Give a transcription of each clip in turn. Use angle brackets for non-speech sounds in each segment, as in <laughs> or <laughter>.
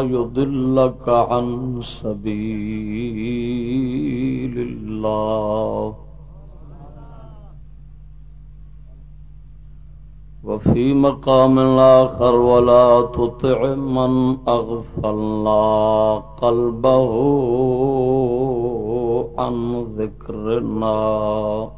الهوى فيضلك عن سبيل الله. وفي مقام آخر ولا تطع من أغفلنا قلبه عن ذكرنا.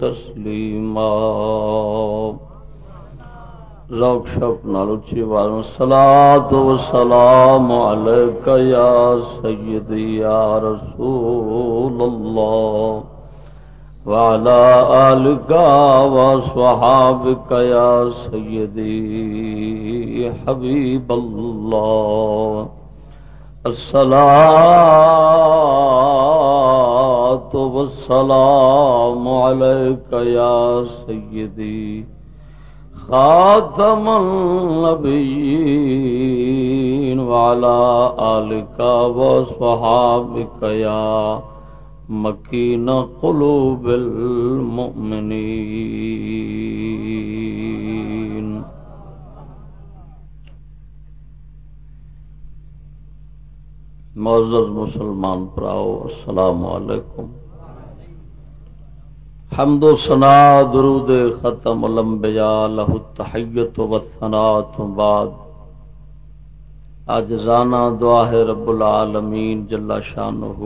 تسليما ذوق شوق نال اچھی آواز صلاۃ و سلام علیک یا سیدی یا رسول اللہ وعلى آلك وصحابك يا سيدي حبيب الله الصلاة والسلام عليك يا سيدي خاتم النبيين وعلى آلك وصحابك يا مکین قلوب المؤمنین معزز مسلمان پراؤ، السلام علیکم. حمد و سنا درود ختم الانبیاء لہو تحیت و ثنا بعد۔ آج رانا دعا ہے رب العالمین جلا شانہ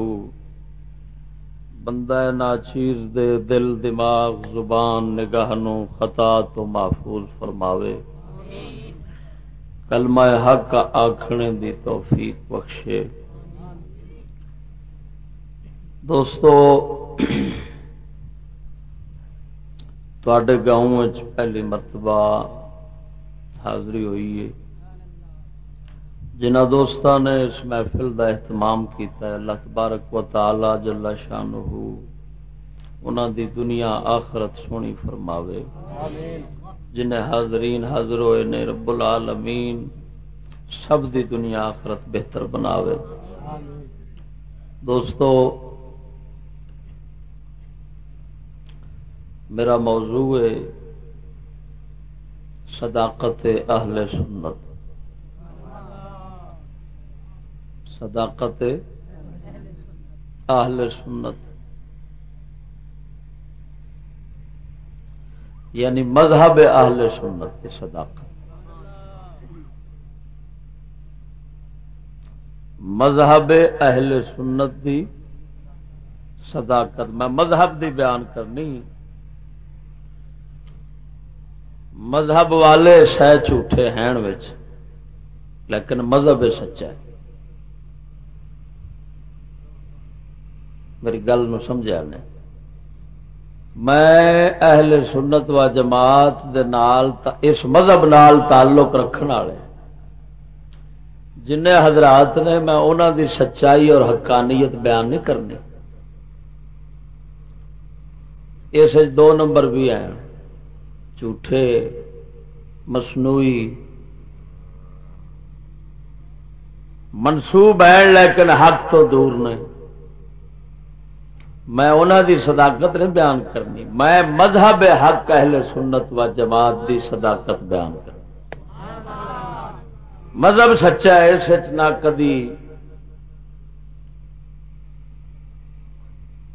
بندہ ناچیز دے دل، دماغ، زبان، نگاہ نو خطا تو محفوظ فرماوے۔ کلمہ حق آخنے دی توفیق بخشے۔ دوستو تھوڑے گاؤں پہلی مرتبہ حاضری ہوئی ہے جنہ دوستان نے اس محفل کا اہتمام کیتا ہے اللہ تبارک و تعالی جلا شان انہوں دی دنیا آخرت سونی فرماوے جنہیں حاضرین حاضر ہوئے نے رب العالمین سب دی دنیا آخرت بہتر بناوے دوستو میرا موضوع ہے صداقت اہل سنت۔ صداقت اہل سنت۔ یعنی مذہب اہل سنت کی صداقت۔ مذہب اہل سنت کی صداقت۔ میں مذہب دی بیان کرنی۔ مذہب والے سہ جھوٹے ہیں لیکن مذہب سچا ہے۔ میری گل سمجھا نے۔ میں اہل سنت و جماعت دے نال اس مذہب نال تعلق رکھنے والے۔ جن حضرات نے، میں انہوں دی سچائی اور حقانیت بیان نہیں کرنی۔ اس دو نمبر بھی ہیں۔ جھوٹے، مصنوعی منسوب ہیں، لیکن حق تو دور نہیں۔ میں انہوں دی صداقت نہیں بیان کرنی۔ میں مذہب حق، اہل سنت و جماعت دی صداقت بیان کرنی۔ مذہب سچا ہے سچ نہ کدی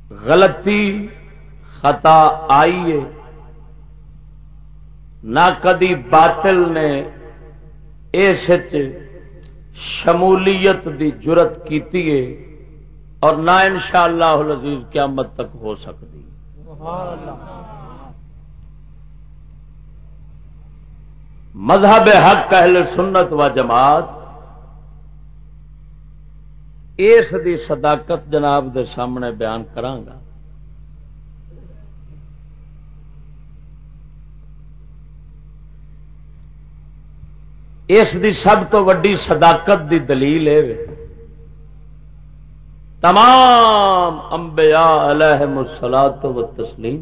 غلطی، خطا آئی ہے۔ نہ کدی باطل نے یہ سچ شمولیت دی جرت کی اور نہ ان شاء اللہ قیامت تک ہو سکتی۔ مذہب حق، اہل سنت و جماعت اس دی صداقت جناب دے سامنے بیان کرانگا۔ اس دی سب تو وڈی صداقت دی دلیل ہے تمام انبیاء علیہ مسلات و تسلیم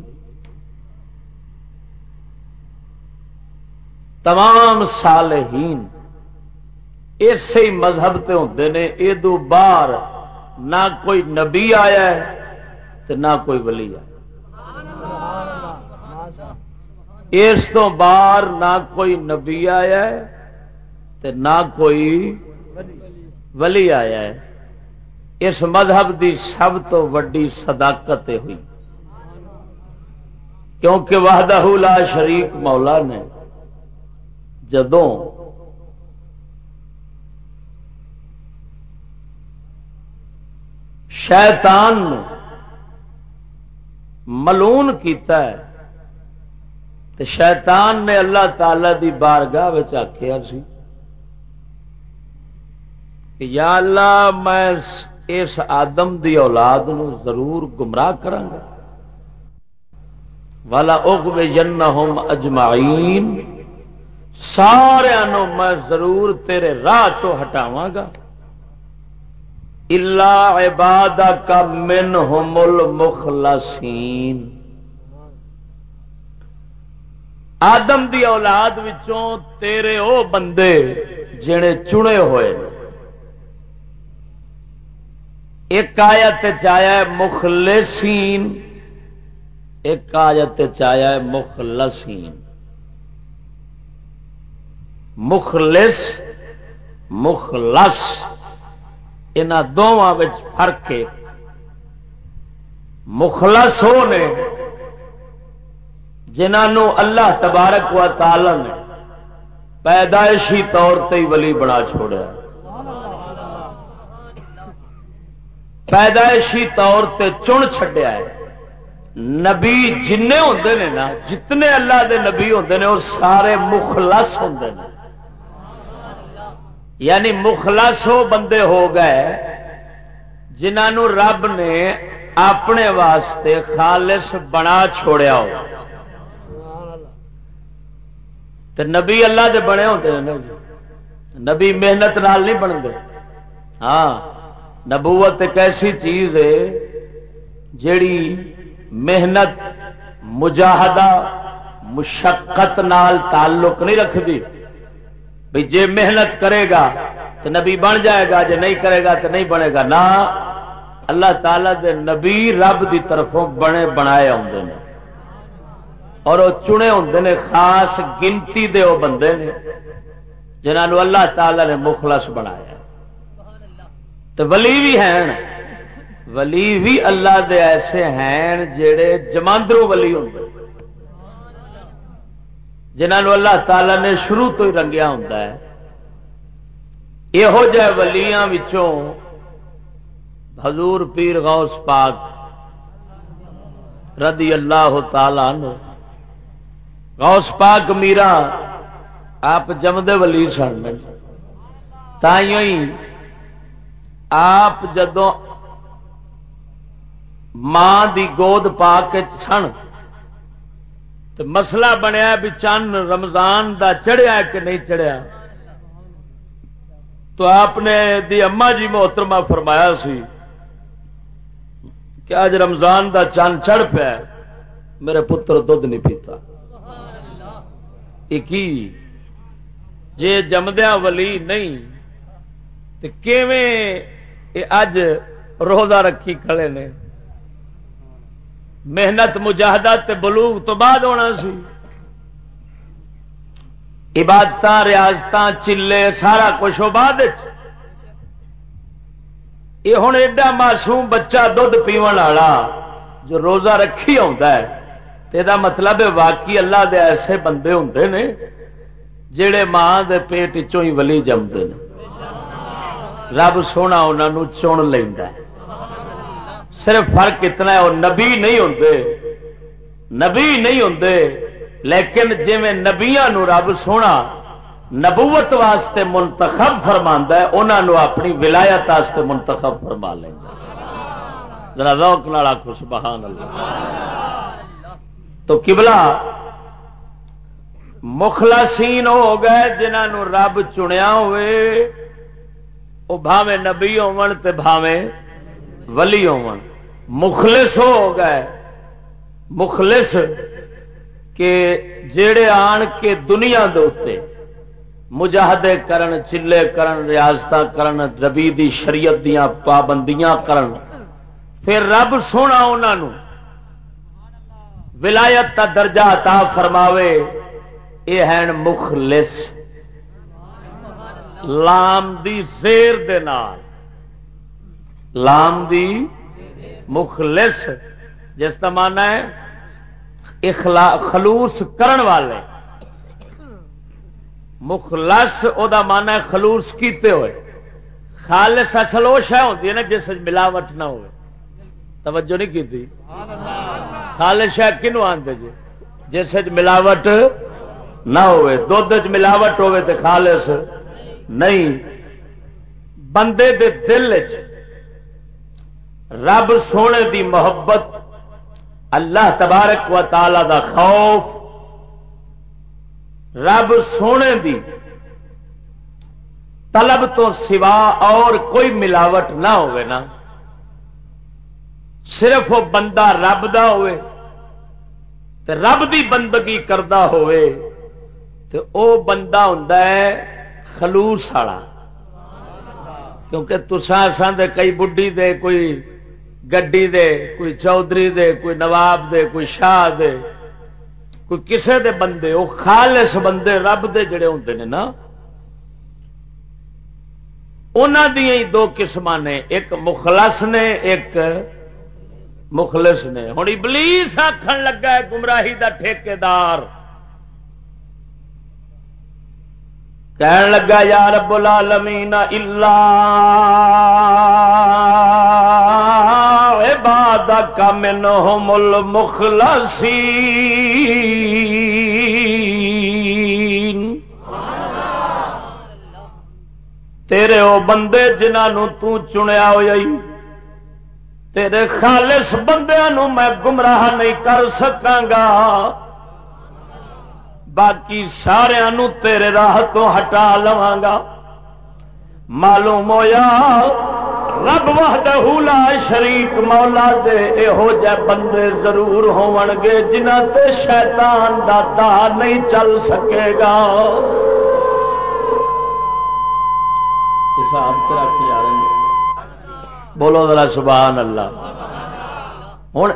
تمام صالحین اسی مذہب تے ہوتے نے ادو باہر نہ کوئی نبی آیا ہے نہ کوئی ولی آیا۔ اس تو باہر نہ کوئی نبی آیا ہے تے نہ کوئی ولی آیا ہے۔ اس مذہب دی سب تو وڈی صداقت ہوئی۔ کیونکہ وحدہ لا شریک مولا نے جدوں شیطان ملون کیتا ہے تو شیطان نے اللہ تعالی دی بارگاہ آخیا سی کہ یا اللہ میں اس آدم دی اولاد نو ضرور گمراہ کرا والا اگ جن ہوم اجمائین سارا میں ضرور تیرے راہ تو ہٹاوا گا۔ اللہ عباد کا من ہومل مخلصین آدم دی اولاد وچوں تیرے او بندے جڑے چنے ہوئے۔ ایک آیت چایا مخلصین، ایک آیت چایا مخلصین۔ مخلص مخلص ان دونوں فرق ہے۔ مخلص ہو نے جنہوں اللہ تبارک و تعالی نے پیدائشی طور ہی ولی بنا چھوڑا پیدائشی طور تے چن چڈیا ہے۔ نبی جن ہوں نے نا، جتنے اللہ دے نبی ہوں نے وہ سارے مخلص ہوں یعنی مخلص ہو بندے ہو گئے جنہوں رب نے اپنے واسطے خالص بنا چھوڑیا ہو۔ تو نبی اللہ دے بنے ہوتے ہیں نبی محنت نال نہیں بنتے ہاں۔ نبوت ایک ایسی چیز ہے جیڑی محنت، مجاہدہ، مشقت نال تعلق نہیں رکھتی بھائی جے محنت کرے گا تو نبی بن جائے گا، جے نہیں کرے گا تو نہیں بنے گا۔ نہ، اللہ تعالی دے نبی رب دی طرفوں بنے، بنائے آتے ہیں اور وہ چنے ہوں نے، خاص گنتی دے وہ بندے نے۔ جنہوں اللہ تعالی نے مخلص بنایا۔ تو ولی بھی ہیں۔ ولی بھی اللہ دے ایسے ہیں جڑے جماندرو ولی ہوں۔ جنہوں اللہ تعالی نے شروع تو ہی رنگیا ہوں یہو جہ ولیاں وچوں حضور پیر غوث پاک رضی اللہ تعالی نو غوث پاک میرا آپ جمدے ولی سن۔ تائیوں ہی آپ جدو ماں دی گود پا کے چھن تو مسئلہ بنیا بھی چند رمضان دا چڑھیا کہ نہیں چڑھیا؟ تو آپ نے دی اما جی محترمہ فرمایا سی کہ آج رمضان دا چند چڑھ پیا میرے پتر دھد نہیں پیتا۔ ایک جے جمدیا ولی نہیں تو اج روزہ رکھی کھڑے نے۔ محنت مجاہدہ بلوغ تو بعد ہونا سی۔ عبادت ریاست چلے، سارا کچھ بعد یہ ہوں ایڈا معصوم بچہ دھد پیو والا جو روزہ رکھی آ مطلب واقعی اللہ دے ایسے بندے ہوں نے، جڑے ماں دے پیٹ چو ہی ولی جمتے ہیں رب سونا انہوں چن لینا صرف فرق اتنا ہے، وہ نبی نہیں ہوں نبی نہیں ہوں لیکن جی نبیا رب سونا نبوت واسطے منتخب فرما ہے انہوں اپنی ولایت واسطے منتخب فرما لینا ذرا روک نالا خوش بہان اللہ۔ تو کبلا مخلصین ہو گئے جنہوں رب چنیا ہوئے۔ وہ بھاوے نبی ہون تے بھاوے ولی ہون۔ مخلص ہو گئے۔ مخلص کہ جڑے آن کے دنیا دے مجاہدے کرن، چلے کرن ریاست کرن ربی دی شریعت دیاں پابندیاں کرن۔ پھر رب سونا انہوں ولایت کا درجہ عطا فرماوے۔ یہ ہے مخلص۔ لام دی زیر دے نال۔ لام دی مخلص، جس کا مانا ہے خلوص کرن والے۔ مخلص، او دا مانا ہے خلوص کیتے ہوئے۔ خالص اصل وہ شہ ہوتی ہے نا جس ملاوٹ نہ ہوئے۔ توجہ نہیں کی خالص شہ کنو آتے جی؟ جس ملاوٹ نہ ہوئے۔ دھد ملاوٹ ہوئے تو خالص نہیں، بندے دے دل رب سونے دی محبت، اللہ تبارک و تعالی دا خوف، رب سونے دی طلب تو سوا اور کوئی ملاوٹ نہ ہوئے نا۔ صرف وہ بندہ رب دا ہوئے، تے رب دی بندگی کردا ہوئے، تے او بندہ ہوں خلوص والا کیونکہ تسان دے کئی بڈی دے، کوئی گڈی دے، کوئی چودھری دے، کوئی نواب دے، کوئی شاہ دے، کوئی کسے دے بندے وہ خالص بندے، رب دے جڑے ہوندے نے نا۔ انہوں دیا ہی دو قسم نے، ایک مخلص نے، ایک مخلص نے۔ ہوں ابلیس آخر لگا ہے، گمراہی دا ٹھیکیدار۔ کہن لگا، یا رب العالمین الا عبادک منہم المخلصین. تیرے او بندے جنہوں تو چنیا ہوئی، تیرے خالص بندیاں میں گمراہ نہیں کر سکاں گا۔ باقی سارا تیرے راہ تو ہٹا لوا گا معلوم ہوا رب لا شریک مولا دے یہو جہ بندے ضرور ہون گے جنہ تے شیطان دا دا نہیں چل سکے گا۔ بولو ذرا سبحان اللہ۔ ہوں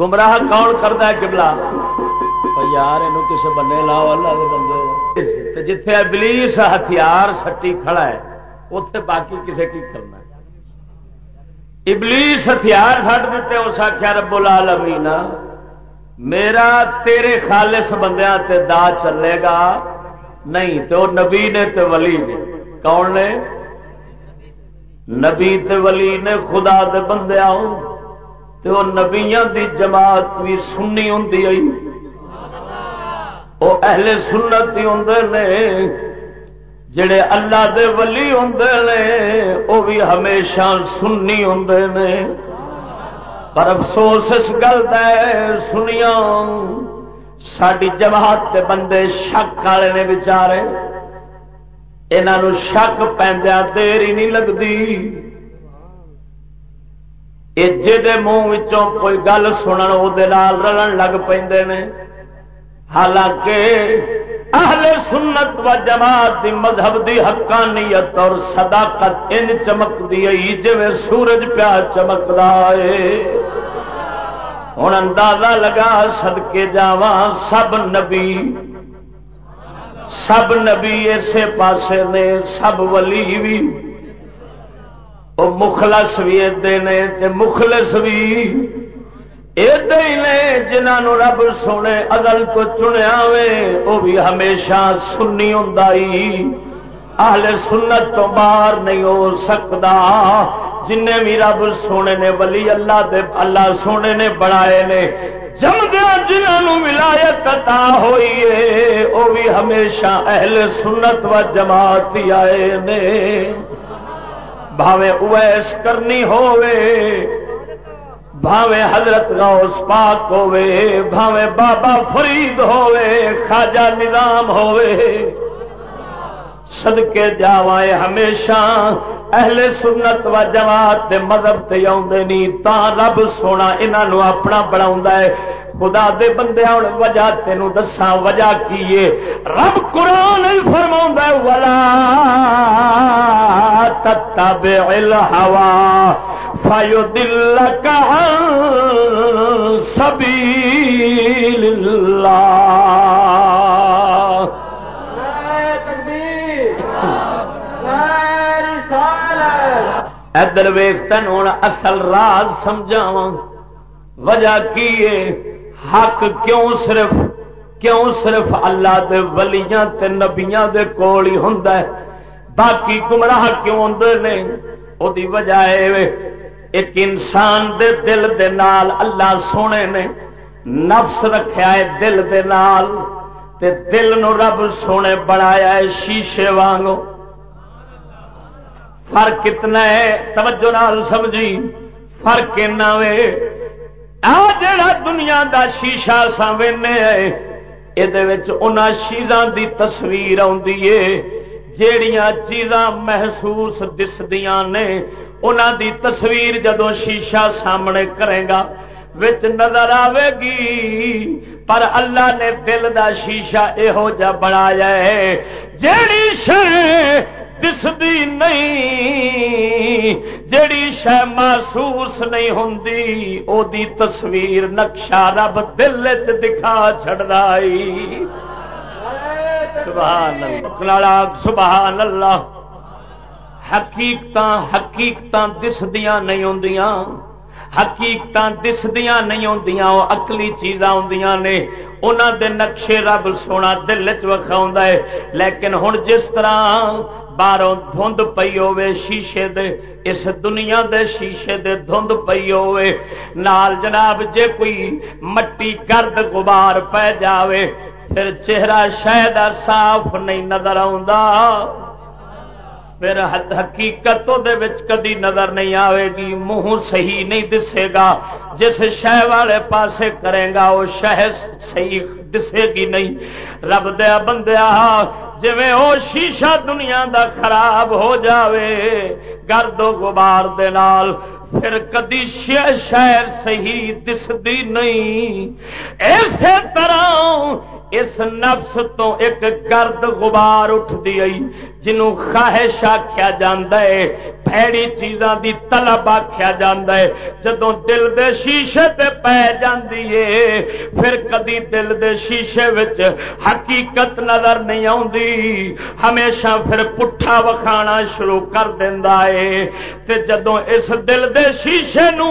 گمراہ کون کرتا ہے کبلا یار یہ کسی بنے لاؤ اللہ کے بندے جتھے ابلیس ہتھیار سٹی کھڑا ہے اتے باقی کسی کی کرنا ابلیس ہتھیار سٹ دیتے اس آخیا رب العالمین میرا تیرے خالص بندیاں تے دا چلے گا نہیں تو نبی نے تے ولی نے کون نے نبی تے ولی نے خدا دے بندے آؤ تو نبیاں دی جماعت بھی سننی ہوں وہ اہل سنت ہی ہوں نے، جڑے اللہ دے ولی ہوں نے، وہ بھی ہمیشہ سننی ہوں نے۔ پر افسوس اس گل سنیا ساری جماعت کے بندے شک والے نے بچارے یہ شک پہندیا دیر ہی نہیں لگتی جی منہ کوئی گل سنن، وہ رلن لگ پہ حالانکہ اہل سنت و جماعت دی مذہب دی حقانیت اور صداقت ان چمک دی جی سورج پیا چمکتا ہے۔ ہوں اندازہ لگا سدکے جاوا سب نبی سب نبی اسے پاسے نے، سب ولی بھی وہ مخلص بھی ادے مخلص بھی نے جنہوں رب سونے ادل تو چنیا وے وہ بھی ہمیشہ سنی ہوں اہل سنت تو باہر نہیں ہو سکتا جن بھی رب سونے نے ولی اللہ دے اللہ سونے نے بنائے نے جمدیا جنہوں ولایت عطا ہوئی ہے وہ بھی ہمیشہ اہل سنت و جماعت ہی آئے نے بھاوے اویس کرنی ہوئے بھاوے حضرت غوث پاک ہوے بھاوے بابا فرید ہوے خواجہ نظام ہوے سدکے جاوائے ہمیشہ، اہل سنت و جماعت دے مذہب تے آدھے نہیں تا رب سونا انہوں اپنا بنا خدا دے بندے ہوں وجہ تینوں دسا وجہ کی رب قرآن فرما ولا تتبع الهوى فيدلك عن سبيل الله ادر ویخ تین ہوں اصل راز سمجھاوا وجہ کی حق کیوں صرف کیوں صرف اللہ دے ولیاں تے نبیاں دے کول ہی ہوندا ہے؟ باقی گمراہ کیوں ہوندے نے؟ او دی وجہ ہے ایک انسان دے دل دے نال اللہ سونے نے نفس رکھیا ہے دل دے نال، تے دل نو رب سونے بنایا ہے شیشے وانگو۔ فرق کتنا ہے، توجہ نال سمجھی فرق وے آ جڑا دنیا دا شیشہ سامنے ہے یہ شیزاں دی تصویر جیڑیاں چیزاں محسوس دسدیاں نے، انہاں دی تصویر جدو شیشہ سامنے کرے گا، وچ نظر آئے گی۔ پر اللہ نے دل دا شیشہ یہو جا بنایا ہے، جیڑی شہ دسدی نہیں، جیڑی شہ محسوس نہیں ہوں او دی تصویر نقشہ رب دل چ دکھا چڑھا سبحان اللہ سبحان اللہ حقیقت حقیقت دسدیاں نہیں ہوں حقیقت دسدیاں نہیں ہوں وہ اکلی چیزاں ہوں نے۔ انہوں دے نقشے رب سونا دل چ وکھاؤں لیکن ہوں جس طرح باہروں دھند پی ہوے شیشے دے اس دنیا دے شیشے دے دھند پی ہوے نال جناب جے کوئی مٹی گرد غبار پہ جاوے پھر چہرہ شاید صاف نہیں نظر آ پھر حقیقت کدی نظر نہیں آئے گی منہ صحیح نہیں دسے گا جس شہ والے پاسے کرے گا وہ شہ صحیح دسے گی نہیں۔ رب دیا بندیا جی وہ شیشہ دنیا دا خراب ہو جاوے، گرد و غبار دے نال پھر کدی شہر صحیح دسدی نہیں۔ اسی طرح اس نفس تو ایک گرد غبار اٹھتی آئی جنوں خواہش آخیا پیڑی چیزاں دی طلب آخیا ہے۔ جدوں دل دے شیشے تے پی جاندی ہے، پھر کدی دل دے شیشے وچ حقیقت نظر نہیں آندی ہمیشہ پھر پٹھا وکھانا شروع کر دیندا ہے۔ تے جدوں اس دل دے شیشے نو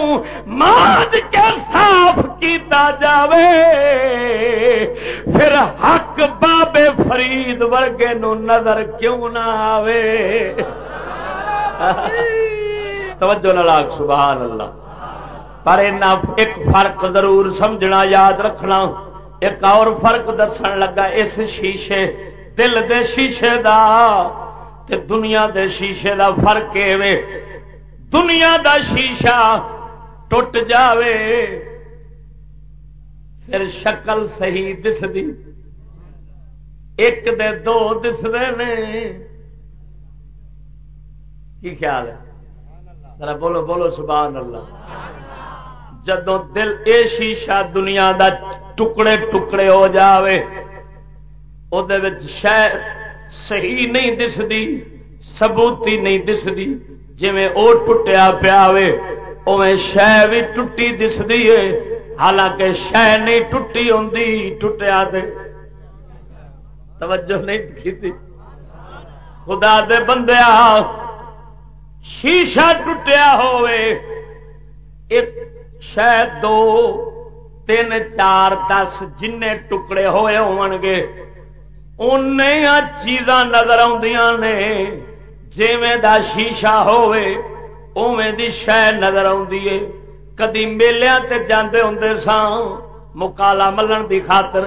ماج کے صاف کیتا جاوے، پھر حق بابے فرید ورگے نو نظر کیوں نہ آوے۔ توجہ نلاک سبحان اللہ۔ پر ایک فرق ضرور سمجھنا، یاد رکھنا۔ ایک اور فرق دسن لگا اس شیشے، دل دے شیشے دا تے دنیا دے شیشے دا فرق ہے دنیا دا شیشہ ٹوٹ جاوے۔ پھر شکل صحیح دسدی۔ ایک دے دو دستے نے۔ کی خیال ہے؟ ذرا بولو بولو سبحان اللہ جدو دل اے شیشہ دنیا دا ٹکڑے ٹکڑے ہو جاوے، او دے وچ شہ صحیح نہیں دسدی سبوتی نہیں دسدی جی وہ ٹوٹیا پیا اوے شہ بھی ٹوٹی دسدی ہے حالانکہ شہ نہیں ٹوٹی ہوں ٹوٹیا دے۔ توجہ نہیں کی خدا دے بندیا شیشہ ٹوٹیا ہوئے۔ ایک شہ دو، تین، چار، دس جن ٹکڑے ہوئے ہو گے۔ ان چیزاں نظر آدیاں نے۔ جیویں دا شیشہ ہوئے، اوویں دی شہ نظر آدھی ہے۔ کدی میلیا تے جاندے ہوندے سان مکالا ملن دی خاطر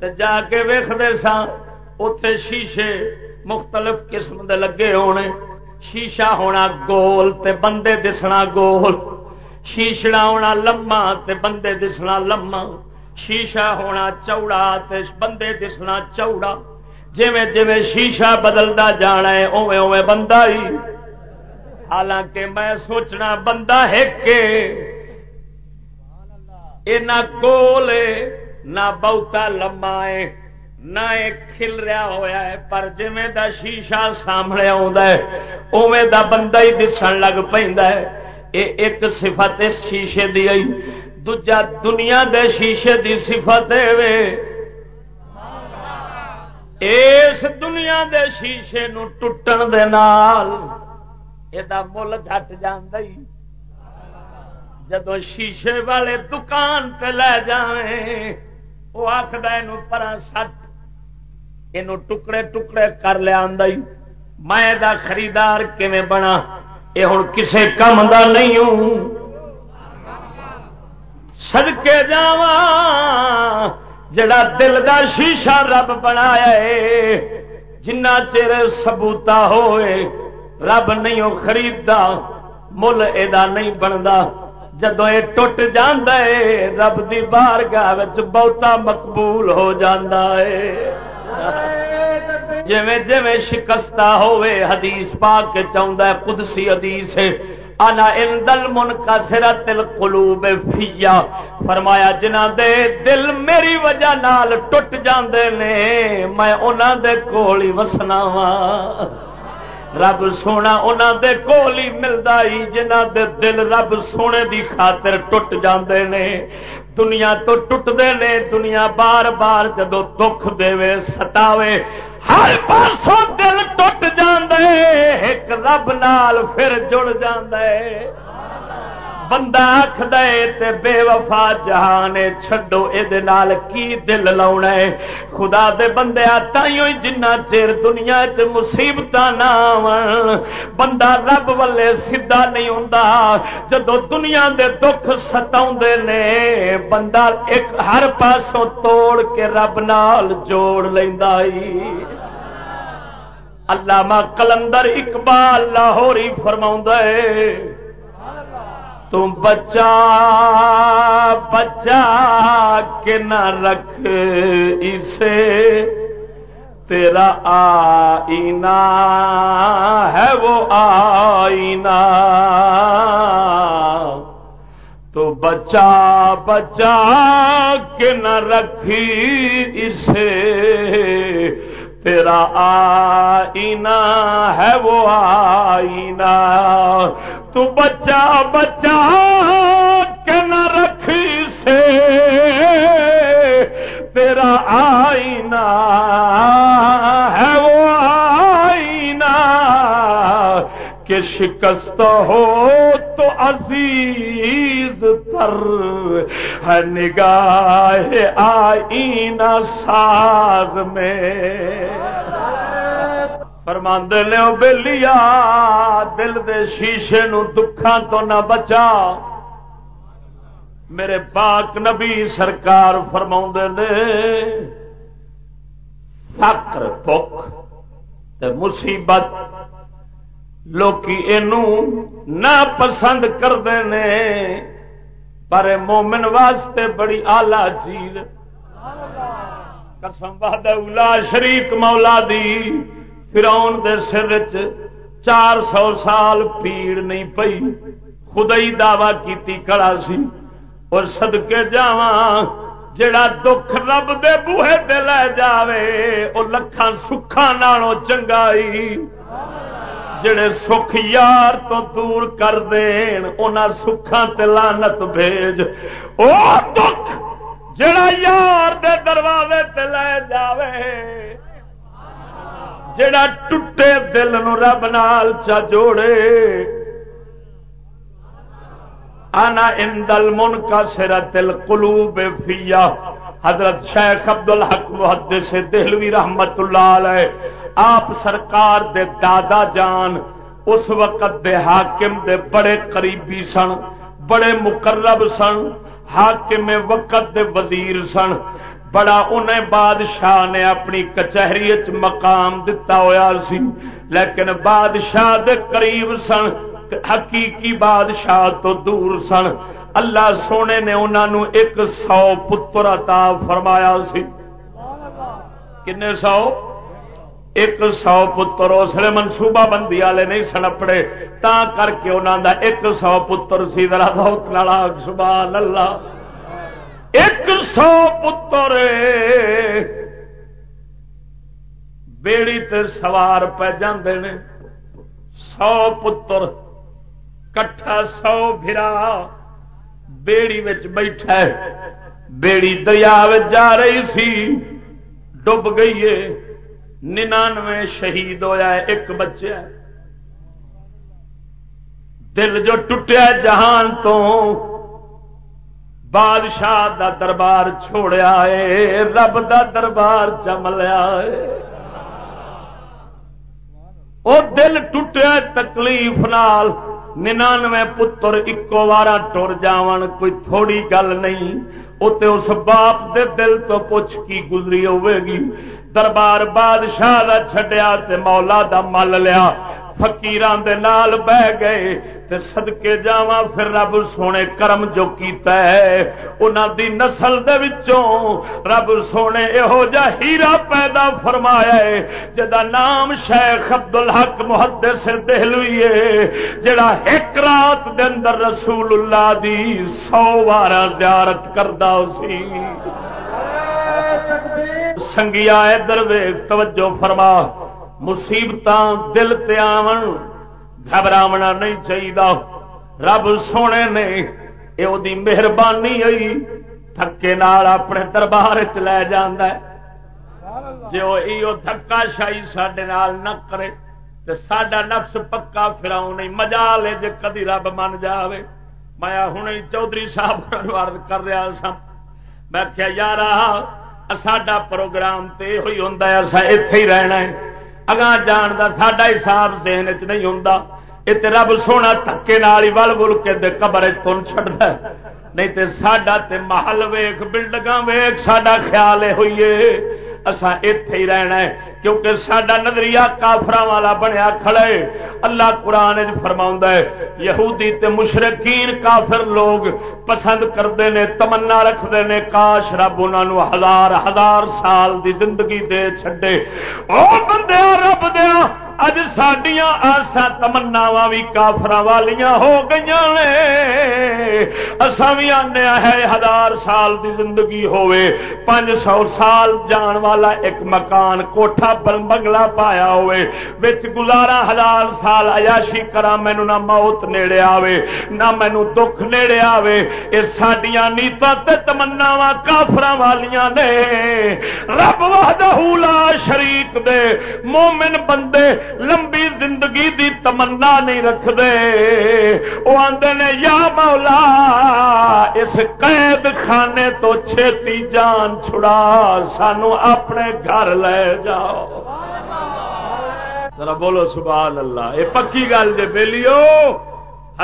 تے جا کے ویختے سان اتے شیشے مختلف قسم دے لگے ہونے۔ شیشہ ہونا گول تے بندے دسنا گول، شیشڑا ہونا لما تے بندے دسنا لما شیشہ ہونا چوڑا تے بندے دسنا چوڑا۔ جویں جویں شیشہ بدلتا جانا ہے اوے اوے بندہ ہی۔ حالانکہ میں سوچنا بندہ ہے کہ نہ گول نہ بہتا لما ہے۔ نہ کھل رہا ہوا ہے، پر جی دا شیشہ سامنے اوے دا بندہ ہی دسن لگ پہ ایک صفت اس شیشے دی آئی، دوجا دنیا دے شیشے دی صفت ہے اس دنیا دے شیشے نو ٹوٹن دے نال اے یہ مل گٹ جی جدو شیشے والے دکان پہ لے جائیں وہ آخر پر سٹ یہ ٹکڑے ٹکڑے کر لیا میں دا خریدار کیویں بنا؟ یہ ہوں کسے کم دا نہیں ہوں۔ سدکے جاواں، جڑا دل دا شیشہ رب بنایا ہے جنہ چر سبوتا ہوئے، رب نہیں وہ خریدتا، مل یہ نہیں بنتا جدو یہ ٹوٹ ہے رب دی بارگاہ بہتا مقبول ہو ہے جویں جویں شکستہ ہوئے حدیث پا کے چاہتا ہے، قدسی حدیث ہے، انا اندل من کا سرا تل قلوب فیا فرمایا جنہ دے دل میری وجہ نال ٹوٹ جاندے نے، میں انہاں دے کول ہی وسنا وا رب سونا، انہاں دے کول ہی ملدا ہی جنہ دے دل رب سونے دی خاطر ٹوٹ جاندے نے دنیا تو ٹوٹتے نے دنیا بار بار جدو دکھ دے ستاوے ہر پاسوں دل ٹوٹ جاندے ایک رب نال پھر جڑ جاندے بندہ آخ دے بے وفا جہان چڈو یہ کی دل لاؤنا ہے؟ خدا دے بندے تائیوں جنہ چیر دنیا چ مصیبت نہ بندہ رب والے سیدا نہیں ہوں جدو دنیا دے دکھ ستا نے، بندہ ایک ہر پاسوں توڑ کے رب نال جوڑ لینا علامہ کلندر اقبال لاہوری فرما ہے تم بچا بچا کے نہ رکھ اسے۔ تیرا آئینہ ہے وہ آئینہ۔ تو بچا بچا کے نہ رکھی اسے۔ تیرا آئینہ ہے وہ آئینہ۔ تو بچہ بچہ کے نہ رکھی سے، تیرا آئینہ ہے وہ آئینہ۔ کہ شکست ہو تو عزیز تر ہے نگاہ آئینہ ساز میں۔ فرماندے لو بلیا دل دے شیشے نو دکھاں تو نہ بچا میرے پاک نبی سرکار فرما نے فکر تے مصیبت لوکی نہ پسند کرتے ہیں پر مومن واسطے بڑی آلہ چیز۔ قسم اولا شریک مولا دی فراؤن دے سر چار سو سال پیڑ نہیں پئی۔ خدائی دعوی کیتی کڑا سی۔ اور سدکے جا جڑا دکھ رب دے بوہے دے لے جاوے وہ لکھان سکھا نالوں چنگائی جڑے سکھ یار تو دور کر دین ان سکھان تے لانت بھیج۔ او دکھ جڑا یار دے دروازے تے لے جاوے۔ جڑا ٹوٹے دل نو رب نال چا جوڑے۔ آنا اندل من کا سرا تل کلو بے حضرت شیخ ابد الحق محدث سے دہلوی رحمت اللہ علیہ۔ آپ سرکار دے دادا جان، اس وقت دے حاکم دے بڑے قریبی سن، بڑے مقرب سن، حاکم وقت دے وزیر سن۔ بڑا انہیں بادشاہ نے اپنی کچہری مقام دتا ہوا سی۔ لیکن بادشاہ دے قریب سن حقیقی بادشاہ تو دور سن۔ اللہ سونے نے انہوں ایک سو پتر عطا فرمایا سی۔ کنے سو؟ ایک سو پتر اس لیے منصوبہ بندی والے نہیں سنپڑے تا کر کے انہوں دا ایک سو پتر سی۔ ذرا لالا سبحان اللہ۔ ایک سو پتر بیڑی تے سوار پہ جاندے نے۔ سو پتر، کٹھا سو بھرا بیڑی بیٹھا بیڑی دریا جا رہی سی ڈب گئی ہے۔ ننانوے شہید ہویا ہے، ایک بچہ دل جو ٹوٹیا جہان تو بادشاہ دا دربار چھوڑیا ہے، رب دا دربار چملیا ہے۔ وہ دل ٹوٹیا تکلیف نال۔ ننانوے پتر اکو بارہ ٹر جا کوئی تھوڑی گل نہیں۔ اتنے اس باپ دے دل تو پوچھ کی گزری ہوے گی۔ دربار بادشاہ دا چھڈیا تے مولا دا مل لیا۔ فکیران دے نال بہ گئے تے صدقے جاواں پھر رب سونے کرم جو کیتا ہے انہاں دی نسل دے وچوں رب سونے یہو جا ہیرا پیدا فرمایا ہے جدا نام شیخ عبد الحق محدث دہلوی ہے جڑا ایک رات دے اندر رسول اللہ دی سو وارا زیارت کردا سی۔ سنگیا ادھر ویگ توجہ فرما۔ مصیبت دل تے آون گھبراونا نہیں چاہیے رب سونے نے یہ مہربانی ہوئی تھکے نال اپنے دربار چ لے جانا جی دھکا شاہی سڈے نہ کرے تو سڈا نفس پکا فراؤ نہیں مزا لے جی کدی رب من جائے میں ہوں چودھری صاحب کر رہا سا میں کیا یار ساڈا پروگرام تو یہ ہوں اصا اتے ہی رہنا ہے اگاں جان کا ساڈا حساب دین چ نہیں ہوں یہ رب سونا تھکے نال ہی ول بل کے قبر تن چڑھتا نہیں تے ساڈا تے محل ویخ بلڈنگ ویخ ساڈا خیال یہ ہوئی اسا اتے ہی رہنا ہے۔ کیونکہ سڈا نظریہ کافر والا بنیا کھڑے اللہ قرآن فرما ہے، یہودی تے مشرقین کافر لوگ پسند کرتے ہیں تمنا رکھتے ہیں کاش رب انہوں ہزار ہزار سال دی زندگی دے چھڈے۔ او بندے، رب دیا اج سڈیا آسا تمنا بھی کافر والیاں ہو گئی اصا بھی آنے ہے، ہزار سال دی زندگی ہوئے پانچ سو سال جان والا ایک مکان کوٹھا بنگلہ پایا ہوئے گزارا ہزار سال عیاشی کرا مینو نہ موت نیڑے آوے، نہ مینو دکھ نیڑے آوے۔ یہ سڈیا نیتا تمنا کافر والیاں نے۔ رب وحدہ لا شریک دے۔ مومن بندے لمبی زندگی دی تمنا نہیں رکھتے وہ آدھے نے، یا مولا، اس قید خانے تو چھتی جان چھڑا، سانو اپنے گھر لے جاؤ۔ ذرا بولو سبحان اللہ۔ یہ پکی گل جی بےلیو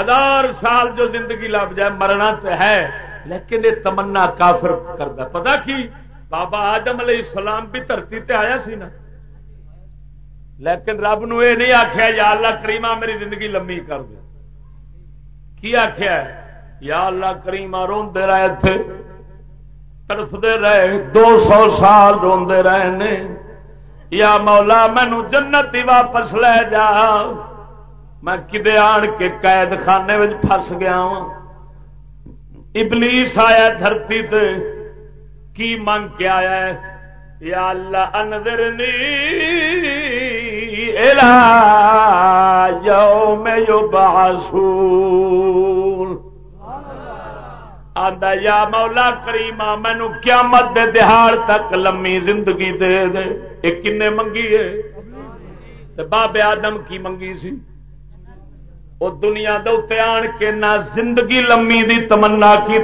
ہزار سال جو زندگی لب جائے، مرنا تو ہے، لیکن یہ تمنا کافر کرتا پتا کی؟ بابا آدم علیہ السلام بھی دھرتی تے آیا سی نا۔ لیکن رب نو یہ نہیں آخیا یا اللہ کریما میری زندگی لمبی کر دے۔ کی آخیا یا اللہ کریم روندے رہے تھے تڑفتے رہے، دو سو سال روندے رہے نے۔ یا مولا مینو جنت ہی واپس لے جا۔ میں کدے آن کے قید خانے میں گیا ہوں ابلیس آیا دھرتی تے۔ کی منگ کے آیا ہے؟ یا اللہ انذرنی الہ یوم یبعثون۔ آندا یا مولا کریما مینو قیامت دے دہاڑ تک لمی زندگی دے دے۔ یہ کنے منگی ہے؟ بابے آدم کی منگی سی؟ وہ دنیا دے آن کے نہ زندگی لمی دی تمنا کی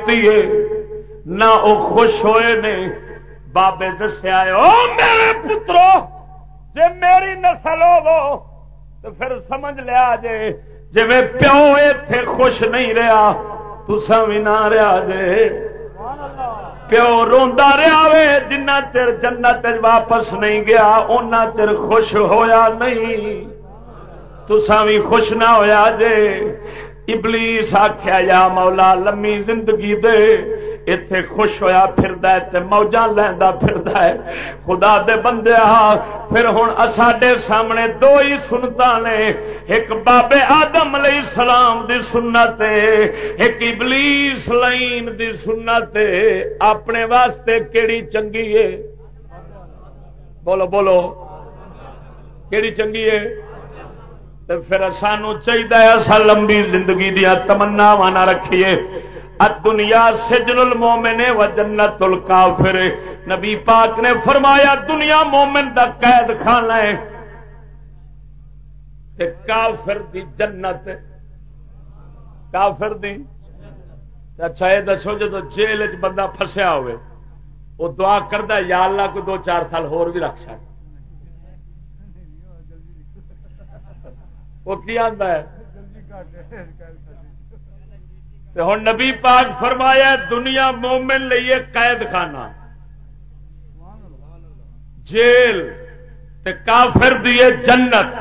نہ وہ خوش ہوئے نے۔ بابے دسیا میرے پترو جی میری نسل ہو تو پھر سمجھ لیا جے جی پیو اتے خوش نہیں رہا تسا بھی نہ رہا جے۔ پیو روا رہا وے، جنہ چر جنت واپس نہیں گیا ان چر خوش ہویا نہیں۔ تسا بھی خوش نہ ہویا جے۔ ابلیس آخیا یا مولا لمی زندگی دے۔ اتے خوش ہوا پھر موجہ لینا پھر خدا دے بندے پھر ہوں ساڈے سامنے دو ہی سنتا نے۔ ایک بابے آدم علیہ السلام دی سنت، ایک ابلیس لائن دی سنت۔ اپنے واسطے کیڑی چنگی ہے؟ بولو بولو۔ کیڑی چنگی ہے؟ پھر سانو چاہیے اصا لمبی زندگی دیا تمنا نہ رکھیے۔ دنیا سجن المومن و جنت الکافر نبی پاک نے فرمایا، دنیا مومن دا قید خانہ ہے۔ کافر دی جنت۔ کافر دی۔ اچھا یہ دسو جب جیل چ بندہ فسیا ہوئے وہ دعا کردہ یا اللہ کو دو چار سال ہور بھی رکھ سکتا وہ کی آتا ہے؟ ہوں نبی پاک فرمایا دنیا مومن لیے قید خانہ۔ جیل تے کافر دیے جنت۔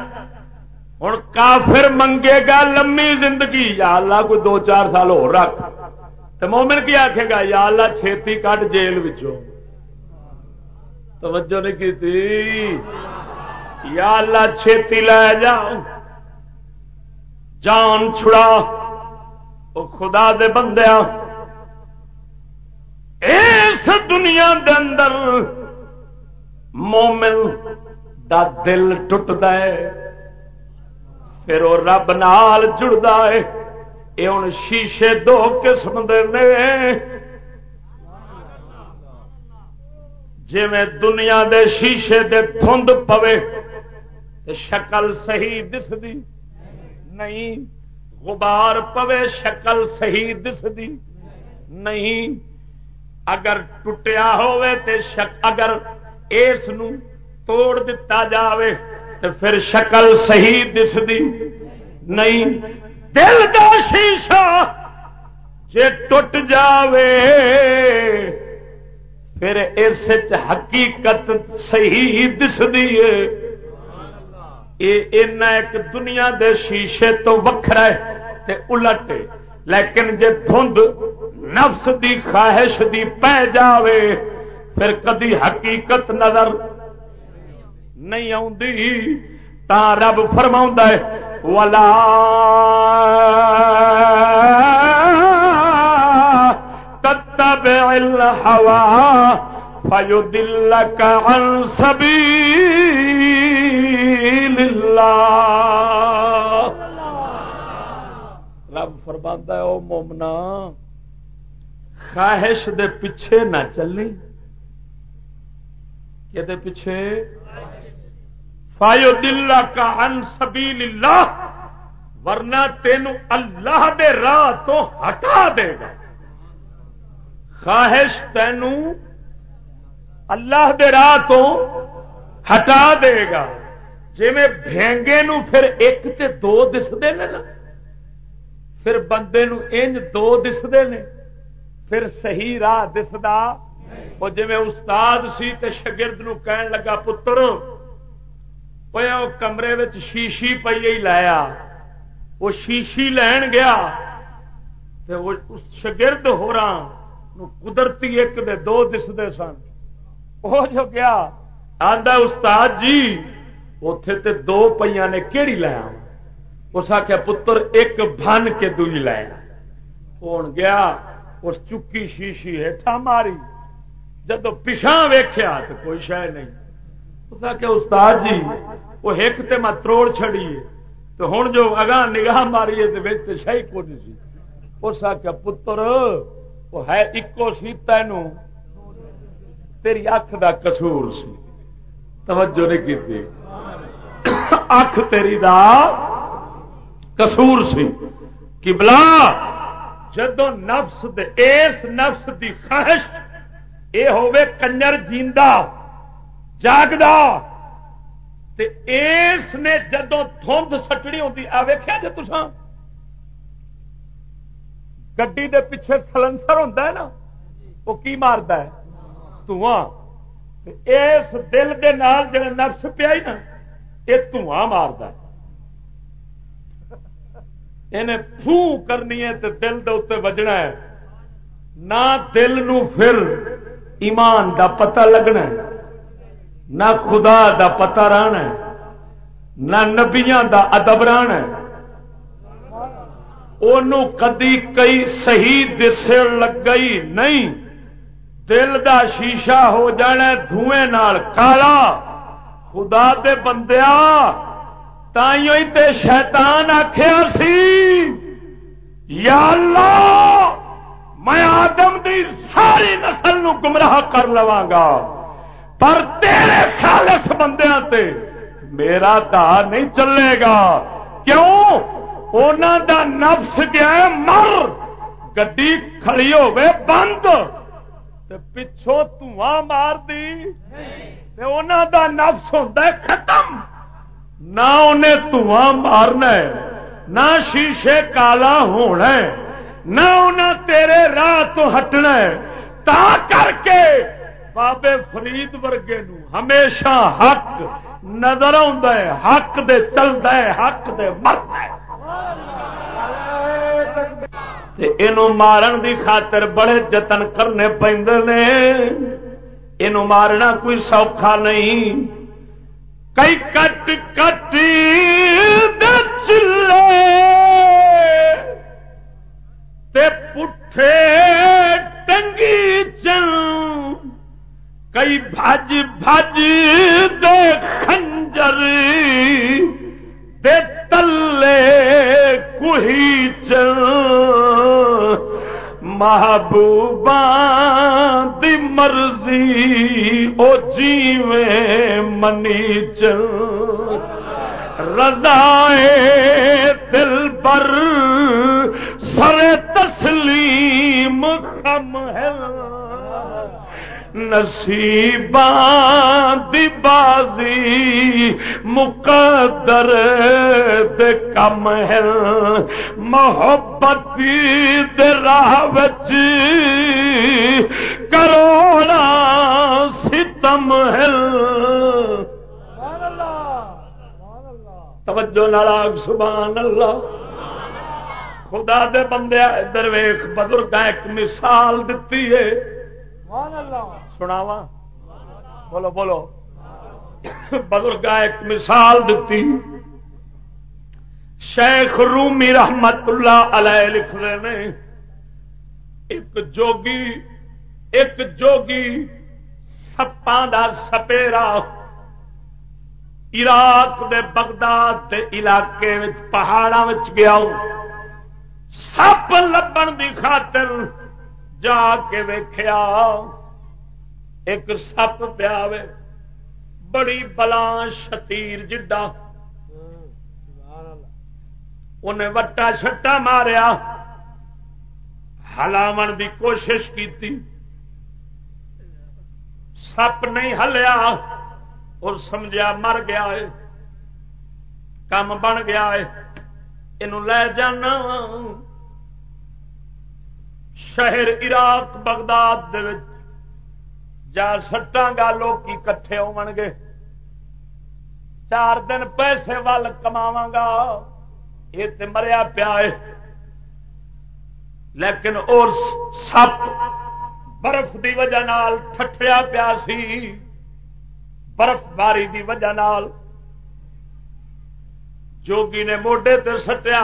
ہوں کافر منگے گا لمبی زندگی۔ یا اللہ، کوئی دو چار سال ہو رکھ۔ تو مومن کی آخے گا، یا اللہ، چھتی کٹ جیل توجہ نہیں کی تھی یا اللہ، چھتی لے جاؤ جان چھڑا۔ خدا دے بندیا اس دنیا دے اندر مومن دا دل ٹوٹتا ہے، پھر وہ رب نال جڑتا ہے یہ ہوں شیشے دو قسم دے جی دنیا دے شیشے دے دھند پوے شکل صحیح دسدی، نہیں۔ غبار پوے شکل صحیح دسدی۔ نہیں، اگر ٹوٹیا ہوئے تے شک، اگر اس توڑ دتا جاوے تو پھر شکل صحیح دسدی۔ نہیں، دل کا شیشہ جے ٹوٹ جاوے پھر اس حقیقت صحیح دسدی ہے۔ ایک دنیا دے شیشے تو وکھرا ہے تے الٹ لیکن جے دھند نفس دی خواہش دی پہ جاوے، پھر کدی حقیقت نظر نہیں آ رب فرما ہے والا تب الحوا فیو دل رب فرماتا ہے، او مومنا خواہش دے پیچھے نہ چلنی۔ کہ پیچھے؟ فایو دل کا ان سبیل اللہ، ورنہ تین اللہ دے راہ تو ہٹا دے گا۔ خواہش تین اللہ دے راہ تو ہٹا دے گا۔ جی میں بھینگے نو پھر ایک تے دو دستے نے نا، پھر بندے نو انج دو دستے نے، پھر صحیح راہ دستا وہ جی استاد سی تے شگرد نو کہن لگا، پتر وہ کمرے شیشی پی لایا۔ وہ شیشی لین گیا شگرد ہو قدرتی ایک دے دو دستے سن۔ وہ جو گیا آدھا استاد جی اتے تے دو پہ نے کہڑی لایا اس آخیا پتر، ایک بن کے دوئی لایا ہوں گیا؟ اس چکی شیشی ہٹا ماری۔ جب پچھا ویخیا تو کوئی شہ نہیں۔ اس آخیا استاد جی وہ ایک تے میں تروڑ چڑی تو ہوں جو اگاں نگاہ ماری ہے تو شاہی کو نہیں سی۔ اس آخیا پتر، وہ ہے ایکو سی تین تیری اکھ دا قصور سی۔ توجہ نہیں کی اکھ تیری دا قصور سی۔ کبلا جدو نفس دے اس نفس دی خواہش، اے ہوے کنجر جیندا، جاگدا، تے اس نے جدو تھوند سٹڑی ہوتی آ ویخیا جی تسان گڈی دے پیچھے سلنسر ہوتا ہے نا وہ کی مارد ہے؟ دھواں اس دل دے نال جڑا نفس پیا نا، یہ دھواں مارد انہیں فو کرنی ہے تو دل دے اتنے وجنا ہے۔ نہ دل نو پھر ایمان دا پتہ لگنا ہے، نہ خدا دا پتہ رہنا ہے، نہ نبیاں دا ادب رہنا ہے۔ کدی کئی صحیح دس لگ گئی نہیں۔ دل دا شیشہ ہو جانا دھویں نال، کالا۔ خدا دے بندیا تے شیطان آخیا سی۔ یا اللہ، میں آدم دی ساری نسل نو گمراہ کر لوا گا پر تیرے خالص بندیاں تے میرا دا نہیں چلے گا۔ کیوں؟ دا نفس گیا مر۔ گڈی کھڑی ہوے بند۔ پچھوں تھواں مار دی دا نفس ہوتا ختم۔ نہ انہیں دھواں مارنا نہ شیشے کالا ہونا نہ انہیں تیرے راہ تو ہٹنا تا کر کے بابے فرید ورگے نو ہمیشہ حق نظر حق دے چلتا ہے، حق دے مرد ہے۔ مارن دی خاطر بڑے جتن کرنے پہ مارنا کوئی سوکھا نہیں۔ کئی کٹ کٹ چلے۔ پٹھے ٹنگی چل۔ کئی بھج بھج دے خنجر۔ دے تلے کوئی چل۔ محبوبہ دی مرضی او جیویں منی چل۔ رضائے دل پر سر تسلیم خم ہے۔ نصیبان دی بازی مقدر دے کم ہے محبت دے راہ وچ کروڑا ستم ہے توجہ ناراگ سبحان اللہ۔ خدا دے بندے درویخ بزرگ ایک مثال دیتی ہے۔ سناوا بولو بولو۔ بزرگ ایک مثال دیتی شیخ رومی رحمت اللہ علیہ لکھ رہے ہیں ایک جوگی ایک جوگی سپان سپیرا عراق دے بغداد دے علاقے پہاڑوں گیا۔ سپ لبن دی خاطر جا کے ویخیا ایک سپ پیا بڑی بلا شتیر جڈا انہیں وٹا چھٹا ماریا۔ ہلاو دی کوشش کی سپ نہیں ہلیا، اور سمجھا مر گیا ہے۔ کام بن گیا ہے۔ یہ لے جانا۔ شہر عراق، بغداد جا سٹاں گا لوگ کٹھے ہو گے چار دن پیسے وال کما گا یہ مریا پیا لیکن اور سپ برف دی وجہ نال ٹھٹھیا پیا سی برف باری دی وجہ نال جوگی نے موڈے تے سٹیا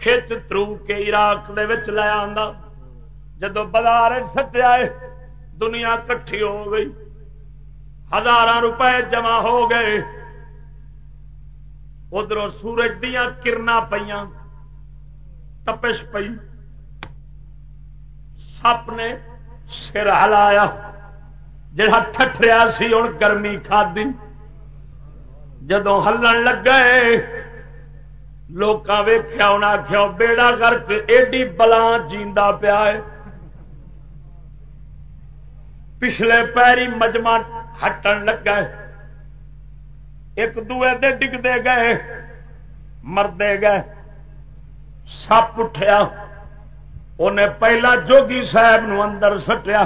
کھچ ترو کے عراق دے وچ لے آندا جدو بازار سٹیا دنیا کٹھی ہو گئی۔ ہزار روپے جمع ہو گئے۔ ادھر سورج دیا کرنا پہ تپش پئی۔ سپ نے سر ہلایا۔ جا ٹھٹریا سی ہوں گرمی کھدی جدو ہلن لگے لوگ ویخیا انہیں آخیا بیڑا کر کے ایڈی بلا جیندہ پیا ہے۔ پچھلے پیری مجمع ہٹن لگا ایک دوے دے ڈگتے گئے، مردے گئے۔ سپ اٹھیا، انہیں پہلا جوگی صاحب نو اندر سٹیا۔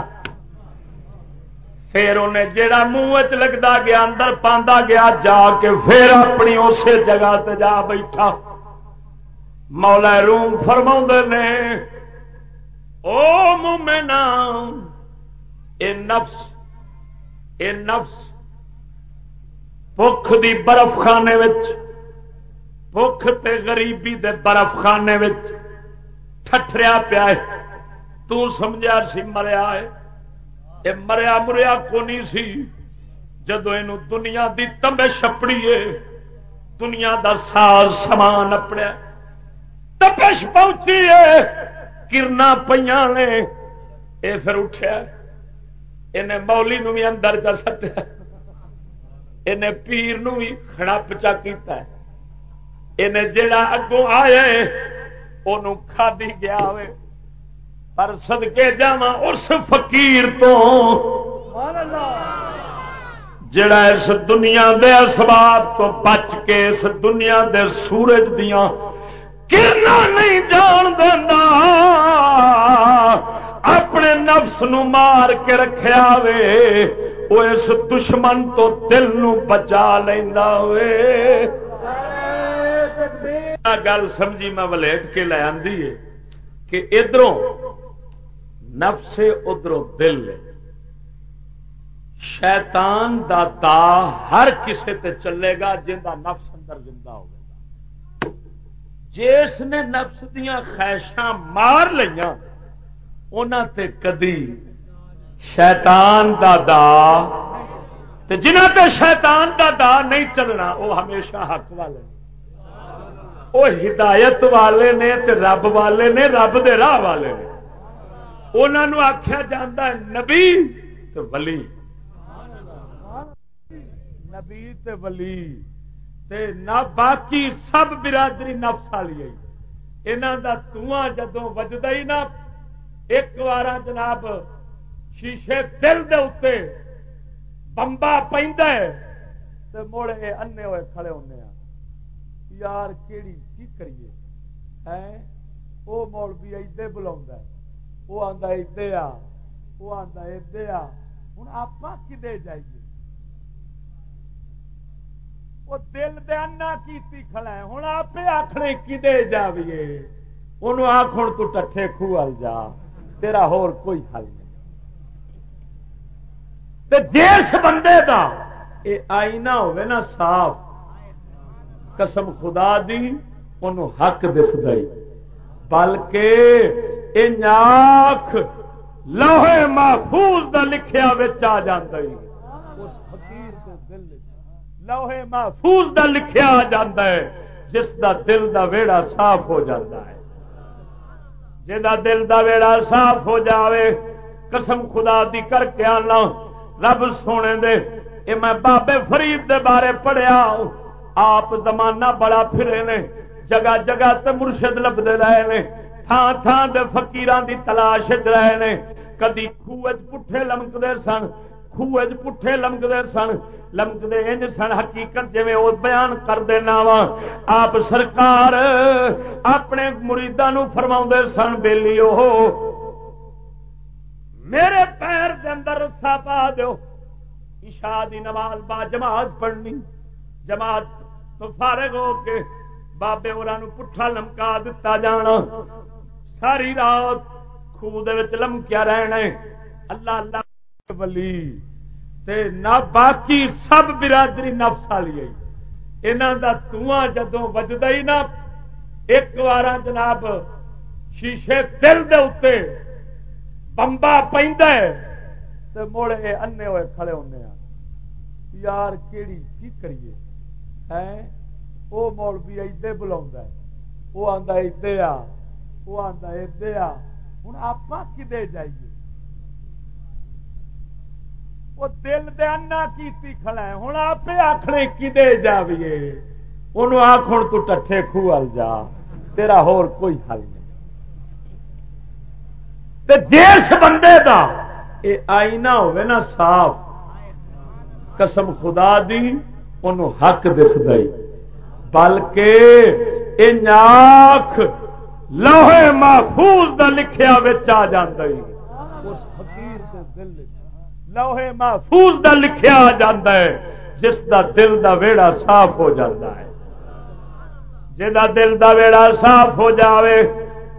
پھر انہیں جیڑا منہ لگتا گیا، اندر پاندا گیا، جا کے پھر اپنی اسی جگہ تے جا بیٹھا۔ مولا روم فرما نے، او مومنا اے نفس اے نفس بخ دی برف خانے بخ تے غریبی دے برف خانے ٹھٹریا پیا تو سمجھا سی مریا ہے۔ یہ مریا مریا کو نہیں سی؟ جدو یہ دنیا دی تمبے چھپڑی ہے، دنیا دا ساز سامان اپنے تپش پہنچی ہے، کرنا پہ یہ پھر اٹھیا انہیں مولی نو بھی اندر چا سٹیا انہیں پیر نو بھی خڑپ چا کیتا ہے انہیں جڑا اگوں آئے ان کھادی گیا ہوئے پر سدکے جا اس فقیر تو جڑا اس دنیا دے اسباب تو بچ کے اس دنیا دے سورج دیا کرنا نہیں جان دینا اپنے نفس نو مار کے رکھا وے وہ اس دشمن تو دل نو بچا لینا وے۔ گل سمجھی میں ولیٹ کے لے آدھی ہے کہ ادھر نفس ادھر دل شیطان دا دا ہر کسے تے چلے گا جن دا نفس اندر زندہ ہوگا جس نے نفس دیا خواہشاں مار تے کدی شیطان دا دا جنہ تے شیطان دا دا نہیں چلنا وہ ہمیشہ حق والے وہ ہدایت والے نے تے رب والے نے، رب دے راہ والے نے۔ انہوں آخیا جا نبی تے ولی۔ نبی تے ولی۔ تے نہ باقی سب برادری نفس والی یہاں کا تواں جدو وجد ہی نہ ایک بار جناب شیشے دل دے اتنے بمبا پہ موڑے انے ہوئے کھڑے ہونے ہاں۔ یار کیڑی کی کریے؟ وہ مول بھی ادے بلا وہ آتا ادے آ وہ آتا ادے آ۔ ہوں آپ کدے جائیے؟ وہ دل دیا کی کھڑا ہے۔ ہوں آپ آخنے کدے جائیے انہوں آخ ہوں تو ٹھے خوہ جا۔ تیرا ہور کوئی حل نہیں۔ جس بندے کا یہ آئینا ہوئے نا صاف۔ قسم خدا دی ان حق دس گئی۔ بلکہ اناخ لوہے محفوظ دا لکھیا آ جاتا اس فقیر دل لوہے محفوظ دا لکھیا آ جاتا ہے جس دا دل دا ویڑا صاف ہو جاتا ہے جا دل دا ویڑا صاف ہو جاوے، قسم خدا دی کر کے آنا، رب سونے دے، اے میں بابے فرید دے بارے پڑھیا آپ زمانہ بڑا پھرے نے، جگہ جگہ تے مرشد لبدے رہے نے تھان تھان دے فقیران دی تلاش رہے نے۔ کدی خوہ پٹھے لمکتے سن خوج پٹھے لمکتے سن لمکتے انج سن حقیقت جی وہ بیان کر دینا وا آپ سرکار اپنے مریداں فرما سن بےلی وہ میرے پیر کے اندر رسا پا دو عشاء دی نماز با جماعت پڑھنی جماعت تو فارغ ہو کے بابے اور پٹھا لمکا دتا جانا ساری رات خوہ لمکیا رہنا اللہ اللہ ولی، تے نہ باقی سب برادری نفس والی یہاں کا تواں جدو وجد ہی نہ ایک بار جناب شیشے دل دے اتنے بمبا پہ مڑے انے ہوئے کھڑے ہونے ہاں۔ یار کیڑی کی کریے؟ وہ مول بھی ادے بلا وہ آتا ادے آ وہ آتا ادے آ۔ ہوں آپ کدے جائیے؟ وہ دل دے انا کیتی کھڑا ہے۔ ہوں آپ آخنے کدے جائیے انہوں آخ ہوں تو ٹھے خوال جا۔ تیرا ہور کوئی حل نہیں۔ جس بندے دا یہ آئینہ ہوئے نا صاف۔ قسم خدا دی انہوں حق دس گئی بلکہ اناخ لوہے محفوظ دا لکھیا آ جاندہ اس فقیر دے دل لوہے محفوظ دا لکھیا آ جاندہ ہے، جس دا دل دا ویڑا صاف ہو جاتا ہے۔ جا دل دا ویڑا صاف ہو جاوے،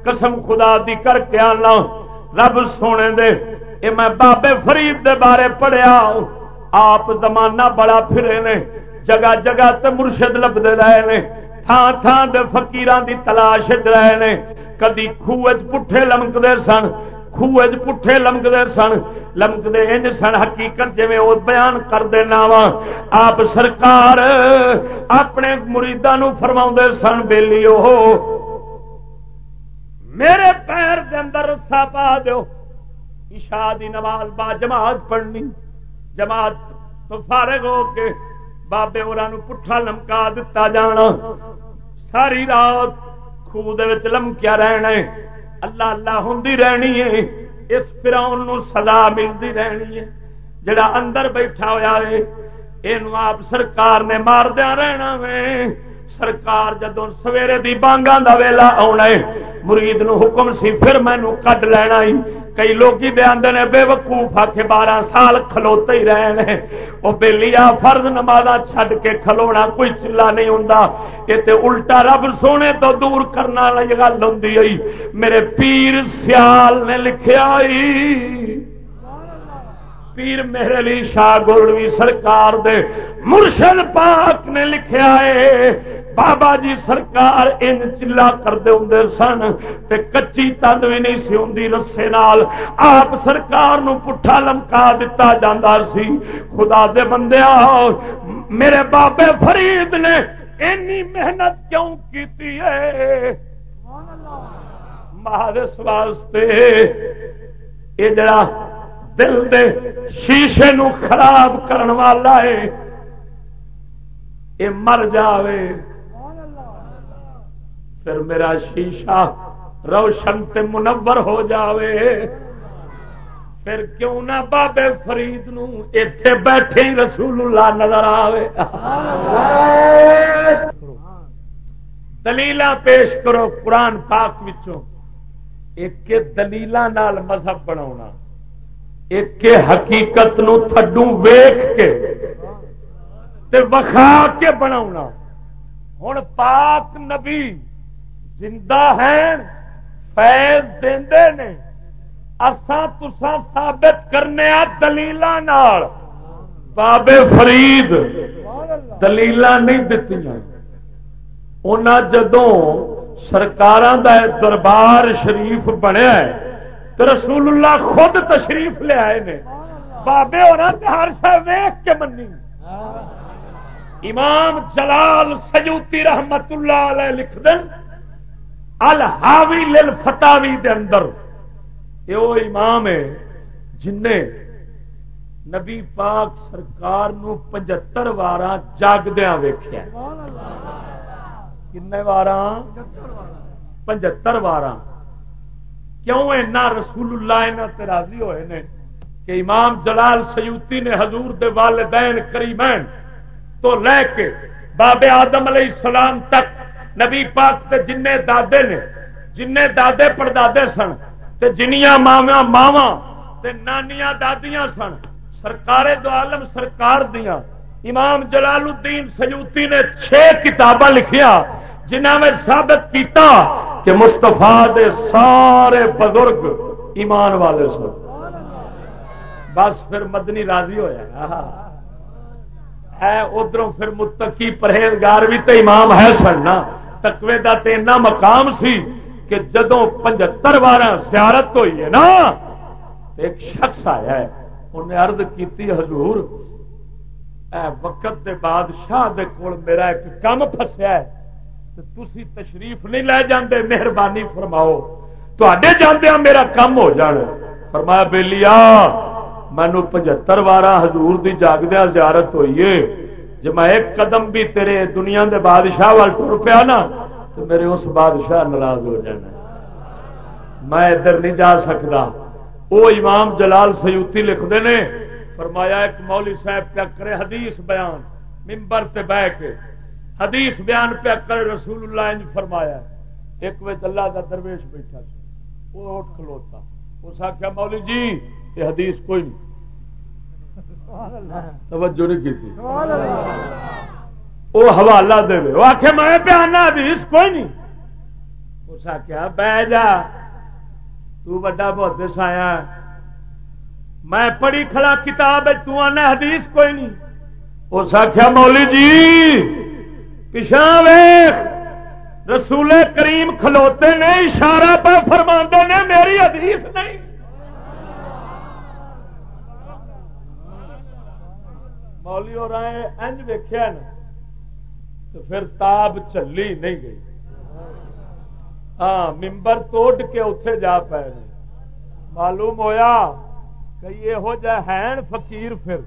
قسم خدا دی کر کے آنا۔ رب سونے دے، اے میں بابے فرید دے بارے پڑھیا آپ زمانہ بڑا پھرے نے، جگہ جگہ تے مرشد لبتے رہے نے۔ تھان تھان دے فقیران دی تلاش رہے نے۔ کدی خوج پٹھے لمکتے سن خوج پٹھے لمکتے سن لمکتے انج سن حقیقت جی وہ بیان کر دینا وا آپ سرکار اپنے مریدان فرما سن بےلی وہ میرے پیر دے اندر رسا پا دو عشاء دی نماز با جماعت پڑھنی جماعت تو فارغ ہو کے بابے اور پٹھا لمکا دتا جانا ساری رات خوہ لمکیا رہنا اللہ اللہ ہوں رہنی ہے۔ اس فراؤن سزا ملتی رہنی ہے۔ جڑا اندر بیٹھا ہوا ہے یہ آپ سرکار نے ماردیا رہنا وے۔ سرکار جدو سویرے دی بانگا دا ویلا آنا مرید نو حکم سی، پھر مینو کڈ لینا ہی کئی لوگ آدھے نے بے وقوف آ کے بارہ سال کھلوتے ہی رہے وہ بےلیا فرد نماز چھڈ کے کھلونا کوئی چلا نہیں ہوں یہ تو الٹا رب سونے تو دور کرنا گل ہوں میرے پیر سیال نے لکھا پیر میرے لی شاہ گولوی سرکار دے مرشد پاک نے لکھا ہے۔ بابا جی سرکار ان چلا کرتے ہوں سن تے کچی تند بھی نہیں سی ہوں رسے نال۔ آپ سرکار نو پٹھا لمکا دتا جاندار سی۔ خدا دے بندیا میرے بابے فرید نے اینی محنت کیوں کیتی ہے؟ مہارس واسطے یہ جڑا دل دے شیشے نو خراب کرن والا ہے۔ یہ مر جاوے۔ پھر میرا شیشہ روشن تے منور ہو جاوے۔ پھر کیوں نہ بابے فرید نو اتے بیٹھے رسول اللہ نظر آوے۔ دلیل پیش کرو قرآن پاک وچوں۔ ایک دلیل مذہب بنا ایک حقیقت نو تھڈو ویخ کے وکھا کے بنا ہوں پاک نبی زندہ ہیں، فیض دے نے۔ اساں تسا ثابت کرنے دلیل بابے فرید دلیل نہیں دتی جدوں سرکار دا دربار شریف بنیا تو رسول اللہ خود تشریف لے آئے نے۔ بابے اور ہر شہ ویخ کے منی۔ امام جلال سجوتی رحمت اللہ علیہ لکھ دیں الحاوی لل فتاوی دے اندر۔ یہ وہ امام ہے جن نبی پاک سرکار نو پنجتر وار جاگدیا ویخیا کن وار پنجتر وار کیوں اینا رسول اللہ راضی ہوئے نے کہ امام جلال سیوتی نے حضور دے والدین کریمین تو لے کے بابے آدم علیہ السلام تک نبی پاک تے جن دادے نے جن دادے پردادے سن، تے جنیاں ماوا ماوا تے نانیاں دادیاں سن، سرکار دو عالم سرکار دیاں۔ امام جلال الدین سیوتی نے چھ کتاباں لکھیا جنہ میں ثابت کیتا کہ مستفا دے سارے بزرگ ایمان والے سن۔ بس پھر مدنی راضی ہوا ہے ادھر پھر متقی پرہیزگار بھی تو امام ہے سننا تکوے کا تو ایسا مقام سی کہ جدو پچہتر بارہ سیارت ہوئی ہے نا، ایک شخص آیا ہے۔ انہیں ارد کی حضور، اے وقت دے بادشاہ دے کول میرا ایک کام فسیا ہے۔ تھی تشریف نہیں لے جاندے، مہربانی فرماؤ۔ تے جاندیا میرا کم ہو جان۔ فرمایا بے لیا مینو پچہتر بارہ ہزور کی جاگدیا زیارت ہوئی ہے۔ جی میں ایک قدم بھی تیرے دنیا دے بادشاہ وال ٹر پیا نا، تو میرے اس بادشاہ ناراض ہو جانا۔ میں ادھر نہیں جا سکتا۔ وہ امام جلال سیوتی لکھتے ہیں فرمایا، ایک مولی صاحب پیا کرے حدیث بیان ممبر تے بہ کے۔ حدیث بیان پیا کرے رسول اللہ انج فرمایا ایک وقت اللہ کا درویش بیٹھا وہ اٹھ کھلوتا۔ اس آخیا مولی جی یہ حدیث کوئی نہیں۔ توجہ نہیں کی وہ حوالہ دے وہ آخ میں پیانا حدیث کوئی نہیں۔ اس آخیا بہ جا۔ تا بہت آیا۔ میں پڑھی کھڑا کتاب تنا حدیث کوئی نہیں۔ اس آخیا مولی جی پچھا ویخ، رسول کریم کھلوتے نے، اشارہ پہ فرما نے، میری حدیث نہیں۔ مولی اور آئے، انج ویخیا نا، تو پھر تاب چلی نہیں گئی۔ ہاں ممبر توڑ کے اتے جا پے معلوم ہویا کہ یہو جہ ہیں فقیر پھر،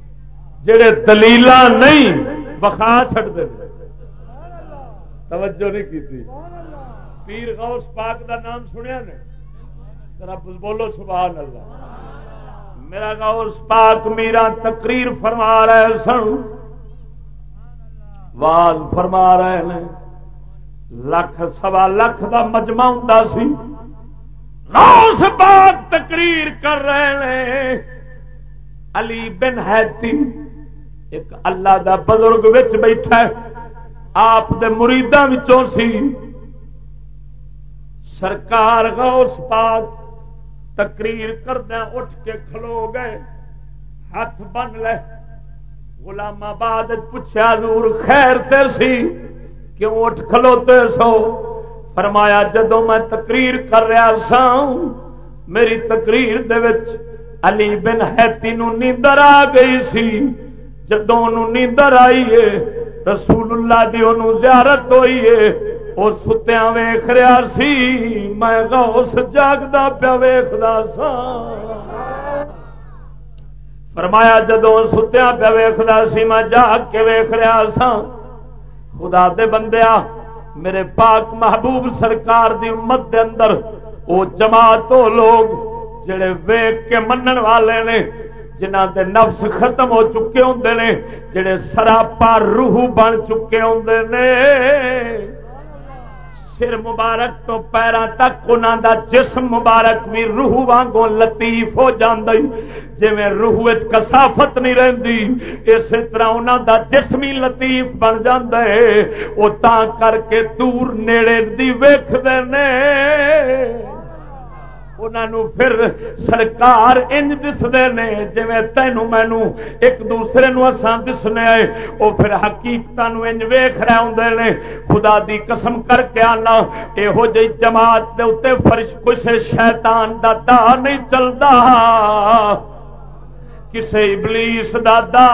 جڑے دلیل نہیں بخا چڑتے توجہ نہیں کی تھی۔ پیر غوث پاک دا نام سنیا نے؟ ذرا بولو سبحان اللہ۔ میرا غوث پاک میرا تقریر فرما رہے سن۔ واز فرما رہے ہیں لکھ سوا لکھ دا مجمع ہوں سی۔ غوث پاک تقریر کر رہے ہیں علی بن حیتی ایک اللہ دا بزرگ وچ بیٹھا ہے۔ آپ دے مریداں وچوں سی۔ سرکار غوث پاک تقریر کردہ اٹھ کے کھلو گئے۔ ہاتھ بن لے۔ غلام آباد پوچھا دور خیر تے سی؟ کیوں اٹھ کھلوتے سو؟ فرمایا جدو میں تقریر کر رہا سا میری تقریر دے وچ علی بن حیتی نو نیندر آ گئی سی۔ جدو نیندر آئی ہے رسول اللہ دی انہوں زیارت ہوئی ہے۔ وہ ستیا ویخ رہا سی۔ میں غوث جاگدا پیا ویخدا سا۔ فرمایا جدو ستیا پیا ویختا سی، میں جاگ کے ویخ رہا سا۔ خدا دے بندیا میرے پاک محبوب سرکار دی امت دے اندر وہ جماعت لوگ جڑے ویگ کے منن والے نے جنہ دے نفس ختم ہو چکے ہوں نے، جڑے سراپا روح بن چکے ہوں نے۔ سر مبارک تو پیروں تک انہوں دا جسم مبارک بھی روح وانگوں لطیف ہو جی جی روح کسافت نہیں رہتی اسی طرح انہوں دا جسم ہی لطیف بن جائے وہ کر کے دور نیڑے دی ویخ دے انہوں پھر سرکار انج دستے ہیں جی تینوں مینو ایک دوسرے نو اسان دسنے آئے وہ پھر حقیقت انج ویخ رہے ہوں نے۔ خدا دی قسم کر کے آنا یہو جی جماعت دے اتنے فرش کسے شیطان دا دا نہیں چلتا کسے ابلیس دا دا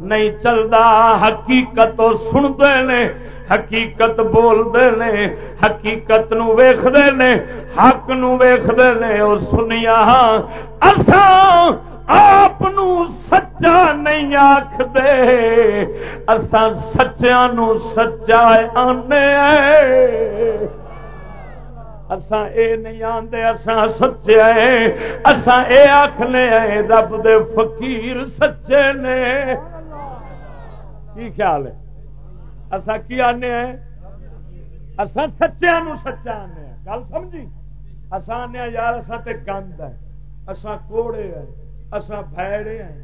نہیں چلتا حقیقت سنتے ہیں حقیقت بولتے نے، حقیقت ویختے نے، حق ویختے نے اور سنیا آپ سچا نہیں آخ دے سچیا سچا آنے اسان اے نہیں آتے اسان سچے اسان اے آخنے رب دے فقیر سچے نے۔ کی خیال ہے؟ اصا کی آنے ہیں؟ اصا سچیا سچا آنے ہیں۔ گل سمجھی؟ اصا آنے یار اصا تے گند ہے۔ اصا کوڑے ہیں اصا بھڑے ہیں۔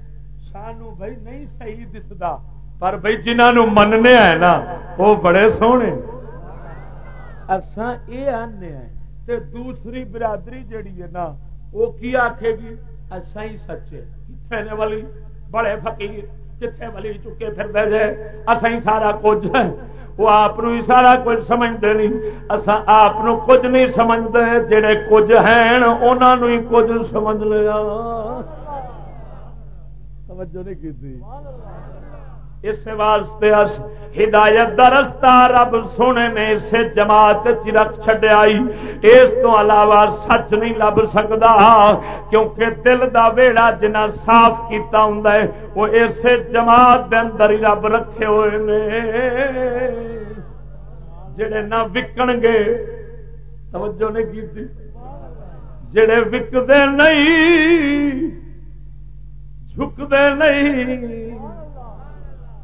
سانو بھائی نہیں صحیح دستا پر بھائی جنہوں مننے ہے نا، وہ بڑے سونے۔ اساں یہ آنے ہیں تے دوسری برادری جڑی ہے نا، وہ کی آخے گی؟ اصا ہی سچے۔ کتنے والی بڑے فقیر۔ جتھے ولی چکے پھر دے جائے۔ اصا سارا کچھ ہے۔ وہ آپ ہی سارا کچھ سمجھتے نہیں۔ اصا آپ کچھ نہیں سمجھتے۔ جڑے کچھ ہیں انہوں ہی کچھ سمجھ لیا۔ توجہ نہیں کی اس واسطے اس ہدایت دا رستہ رب سونے نے اسے جماعت چ رکھ چڈیا اس تو علاوہ سچ نہیں لب سکتا کیونکہ دل دا ویڑا جنا صاف کیتا ہوں وہ اسے جماعت دے اندر ہی رب رکھے ہوئے نے۔ جڑے نہ وکن گے، توجہ نہیں کی جڑے وکتے نہیں جھکتے نہیں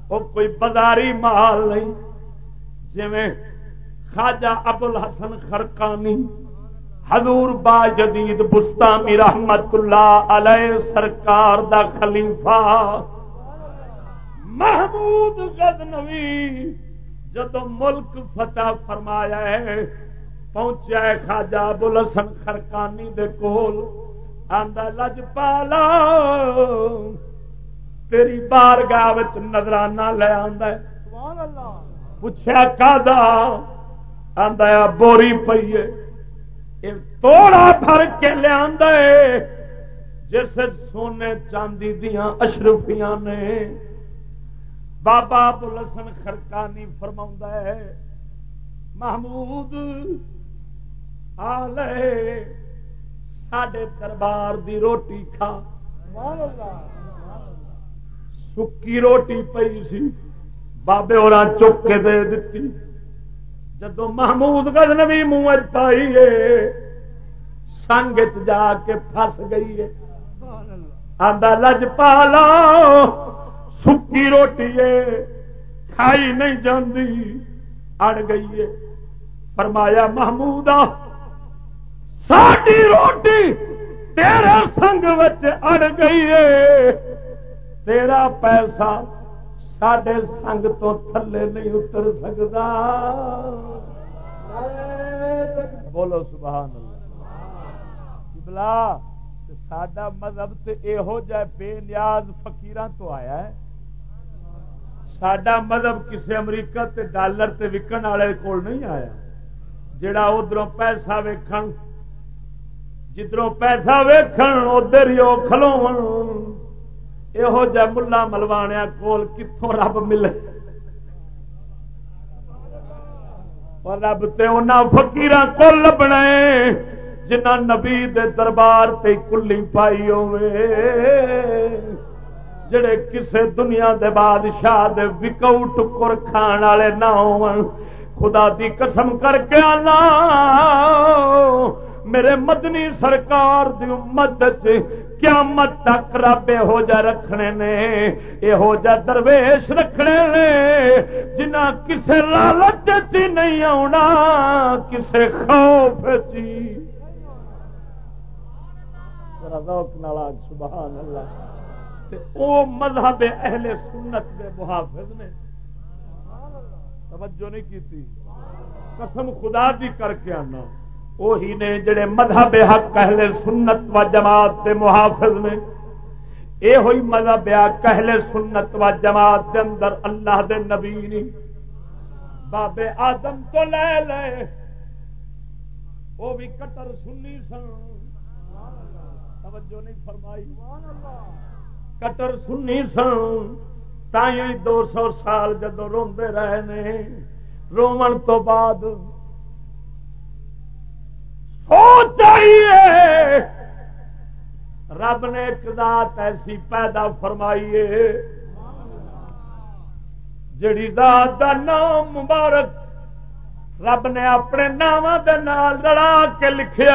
وہ کوئی بازاری مال نہیں۔ جی خاجا ابل حسن خرکانی حضور با جدید بستامی رحمت اللہ علیہ سرکار دا خلیفہ۔ محمود غزنوی جدو ملک فتح فرمایا ہے پہنچا ہے خاجا ابل حسن خرکانی دے کول آدھا لج پالا۔ تیری بار گاہ نظرانہ لے پوچھا آدھا بوری پی توڑا بھر کے لیا جس سونے چاندی دیا اشرفیاں نے۔ بابا بلسن خرکانی فرما ہے محمود آ لے سڈے دربار دی روٹی کھا۔ سکی روٹی پی سی، بابے اور چک کے دے دیتی جدو محمود گز نوی منہ پائی سنگ جا کے فس گئی ہے۔ آدھا لج پالا، سکی روٹی ہے، کھائی نہیں جاندی، اڑ گئی ہے۔ فرمایا، محمود ساری روٹی تیرے سنگ اڑ گئی ہے۔ تیرا پیسہ سڈے سنگ تو تھلے نہیں اتر سکتا بولو سبحان اللہ۔ سڈا مذہب تو یہو جہ بے نیاز فکیر تو آیا ہے۔ سڈا مذہب کسی امریکہ تے ڈالر تے وکن والے کول نہیں آیا۔ جڑا ادھر پیسہ ویکھن جدھروں پیسہ ویکھن ادھر ہی وہ کھلو یہو جہ ملا ملوانیا کول کتوں رب ملے رب تے فکیر کو لبنا جنہ نبی دے دربار تے کلی پائی ہوے جڑے کسے دنیا دے بادشاہ دے وکو ٹکر کھان والے نہ ہو خدا دی قسم کر کے آنا میرے مدنی سرکار دی امت قیامت تک رب یہو جا رکھنے نے، یہو جا درویش رکھنے نے۔ جنہ کسے لالچ چی نہیں آنا کسے خوف چی۔ سبحان اللہ او مذہب اہل سنت دے محافظ نے۔ توجہ نہیں کی قسم خدا دی کر کے آنا۔ وہی نے جڑے مذہب حق اہل سنت و جماعت کے محافظ نے یہ ہوئی مذہب حق اہل سنت و جماعت دے اندر اللہ دے نبی نی بابے آدم تو لے لے وہ بھی کٹر سنی سن۔ توجہ نہیں فرمائی۔ کٹر سنی سن۔ تھی دو سو سال جدو روندے رہے نے رومن تو بعد چاہیے۔ رب نے ایک ذات ایسی پیدا فرمائی ہے، جڑی ذات کا نام مبارک رب نے اپنے نام لڑا کے لکھے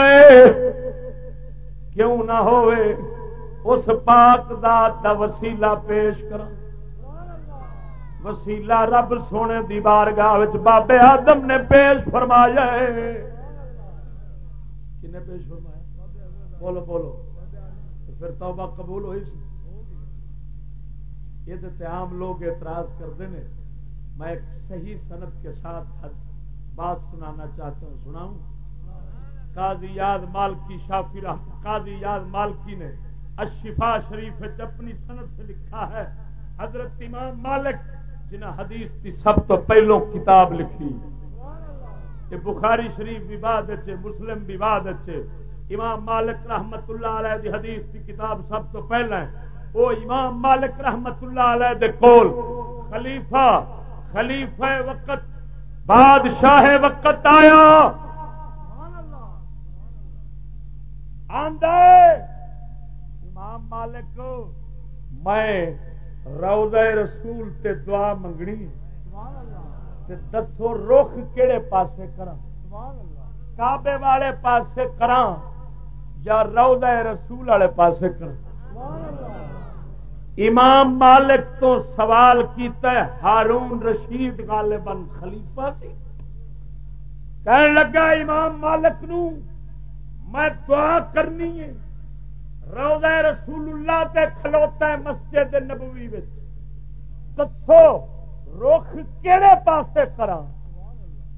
کیوں نہ ہوئے، اس پاک ذات کا وسیلہ پیش کر وسیلہ رب سونے دی بارگاہ بابے آدم نے پیش فرمایا ہے۔ پیش فرمایا۔ بولو بولو۔ تو پھر توبہ قبول ہوئی سی؟ یہ عام لوگ اعتراض کرتے ہیں۔ میں ایک صحیح صنعت کے ساتھ بات سنانا چاہتا ہوں، سناؤں۔ قاضی یاد مالکی شافی قاضی یاد مالکی نے اشفا شریف اپنی صنعت سے لکھا ہے۔ حضرت امام مالک جنہیں حدیث کی سب تو پہلو کتاب لکھی۔ یہ بخاری شریف وواد اچھے مسلم وواد اچھے امام مالک رحمت اللہ علیہ دی حدیث کی کتاب سب تو پہلے وہ امام مالک رحمت اللہ علیہ دے کول، خلیفہ خلیفہ وقت، بادشاہ وقت آیا۔ امام مالک، میں روز رسول تے دعا منگنی۔ دسو رخ کہڑے پاسے کرا کعبے والے پاسے کرا یا روز رسول والے پاسے کرا امام مالک تو سوال کیتا ہے ہارون رشید غالباً خلیفہ سی۔ کہنے لگا امام مالک نو میں دعا کرنی ہے روزہ رسول اللہ تے کھلوتا ہے مسجد نبوی دسو رخ کہڑے پاسے کرا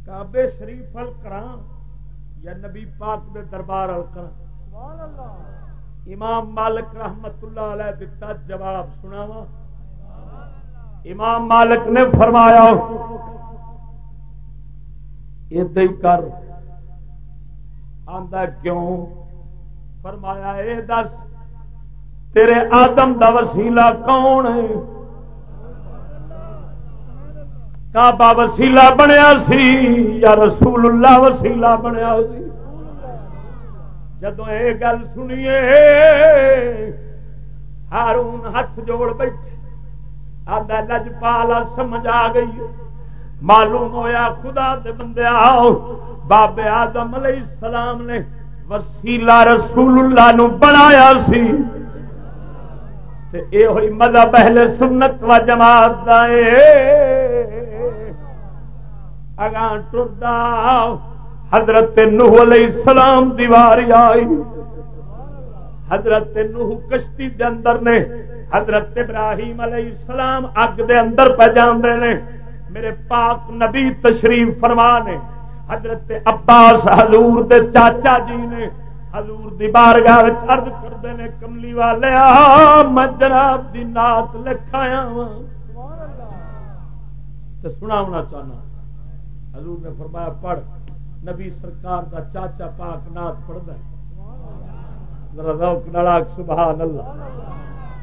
کابے شریف ال کرا یا نبی پاک دے دربار ال کرا امام مالک رحمت اللہ علیہ دتا جواب سناوا امام مالک نے فرمایا ادے کر۔ آندا کیوں؟ فرمایا، اے دس، تیرے آدم دا وسیلہ کون ہے؟ کعبہ وسیلہ بنیا سی یا رسول اللہ وسیلہ بنیا سی؟ جدو یہ گل سنیے، ہارون ہاتھ جوڑ بیٹھے آدھا لج پالا سمجھ آ گئی۔ معلوم ہویا خدا دے بندے آؤ، بابے آدم علیہ السلام نے وسیلہ رسول اللہ نو بنایا سی۔ اے ہوئی مذہب اہل سنت و جماعت اگاں ٹردا، حضرت نوح علیہ السلام دیواری آئی۔ حضرت نوح کشتی دے اندر نے، حضرت ابراہیم علیہ السلام اگ دے اندر پہ جاندے نے۔ میرے پاک نبی تشریف فرما نے۔ حضرت عباس حضور دے چاچا جی نے حضور دی بارگاہ عرض کرتے ہیں کملی والے میں جناب دی نات لکھایا سنا ہونا چاہنا۔ حضور نے فرمایا، پڑھ۔ نبی سرکار دا چاچا پاک نات پڑھتا سبحان اللہ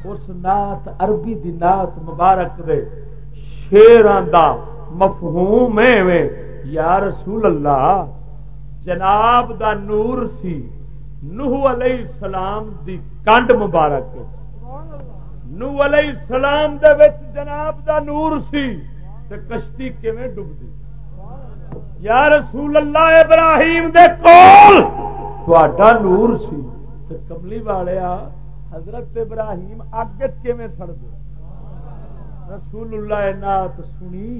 اس نات عربی دی نات مبارک دے شیران دا مفہوم ہے یا رسول اللہ، جناب دا نور سی، نوح علیہ السلام دی کنڈ مبارک نوح علیہ السلام دے وچ جناب دا نور سی، تے کشتی کیویں ڈبدی یا رسول اللہ ابراہیم دے کول تہاڈا نور سی۔ تے کملی والیا، حضرت ابراہیم اگ کیویں سڑ دے رسول اللہ نات سنی،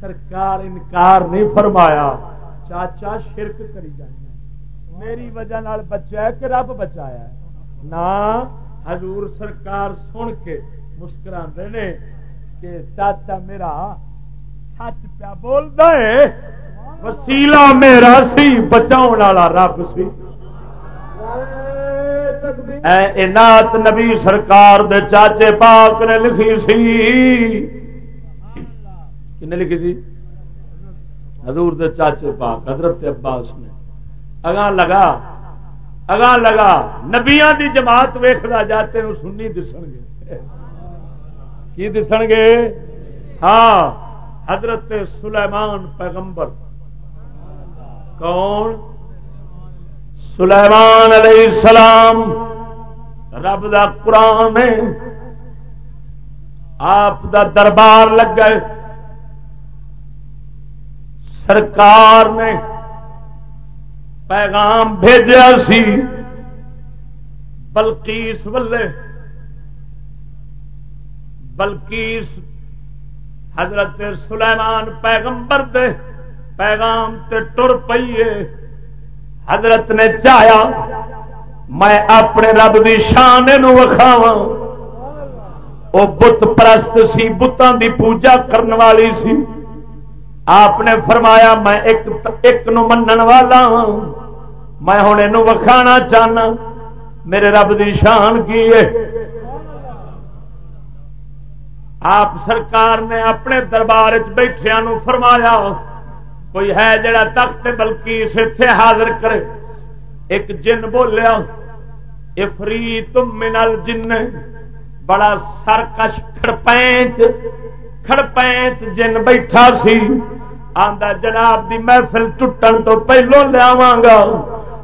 سرکار انکار نہیں فرمایا، چاچا شرک کری جائے میری وجہ نال بچا ہے کہ رب بچایا ہے؟ نہ حضور سرکار سن کے مسکرا نے کہ چاچا میرا سچ پیا بول دے وسیلا میرا سی بچاؤ والا رب سی۔ نات نبی سرکار دے چاچے پاک نے لکھی سی۔ کن لکھی تھی حضور دے چاچے پاک، حضرت عباس نے۔ اگاں لگا اگاں لگا، نبیاں دی جماعت ویخلا جاتے ہیں سنی دسن گے۔ کی دسن گے؟ ہاں حضرت سلیمان پیغمبر۔ کون؟ سلیمان علیہ السلام۔ رب دا قرآن آپ دا دربار لگ گئے سرکار نے پیغام بھیجا سی۔ بلکیس ولے بلکیس حضرت سلیمان پیغمبر دے۔ پیغام تے ٹر پیے حضرت نے چاہیا، میں اپنے رب کی شان وکھاوا وہ بت پرست سی بتان دی پوجا کرنے والی سی۔ آپ نے فرمایا، میں ایک ایک نو منن والا ہوں میں ہوں یہ وکھانا چاہنا۔ میرے رب دی شان کی ہے؟ آپ سرکار نے اپنے دربار بیٹھیا فرمایا کوئی ہے جڑا تخت بلکہ اتے حاضر کرے۔ ایک جن بولیا افری تم منل جن بڑا سرکش کھڑپینچ کھڑپینچ جن بیٹھا سی۔ آندا، جناب دی محفل ٹوٹن تو پہلو لیا گا۔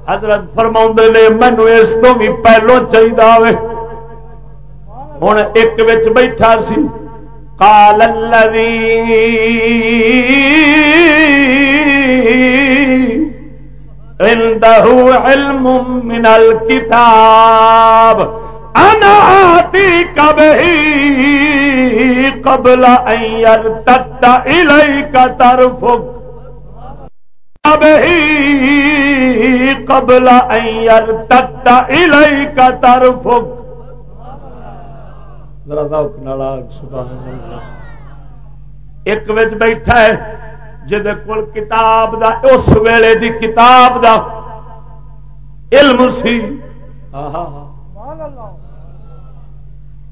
حضرت فرما نے، مینو اس کو بھی پہلو چاہیے ہوں ایک بیٹھا سی۔ کال علم من الكتاب. انا آتی کب ہی قبل ان يرتد الیک طرفک کب ہی قبل ان يرتد الیک طرفک ایک وچ بیٹھا ہے جہد کول کتاب دا اس ویلے دی کتاب دا علم سی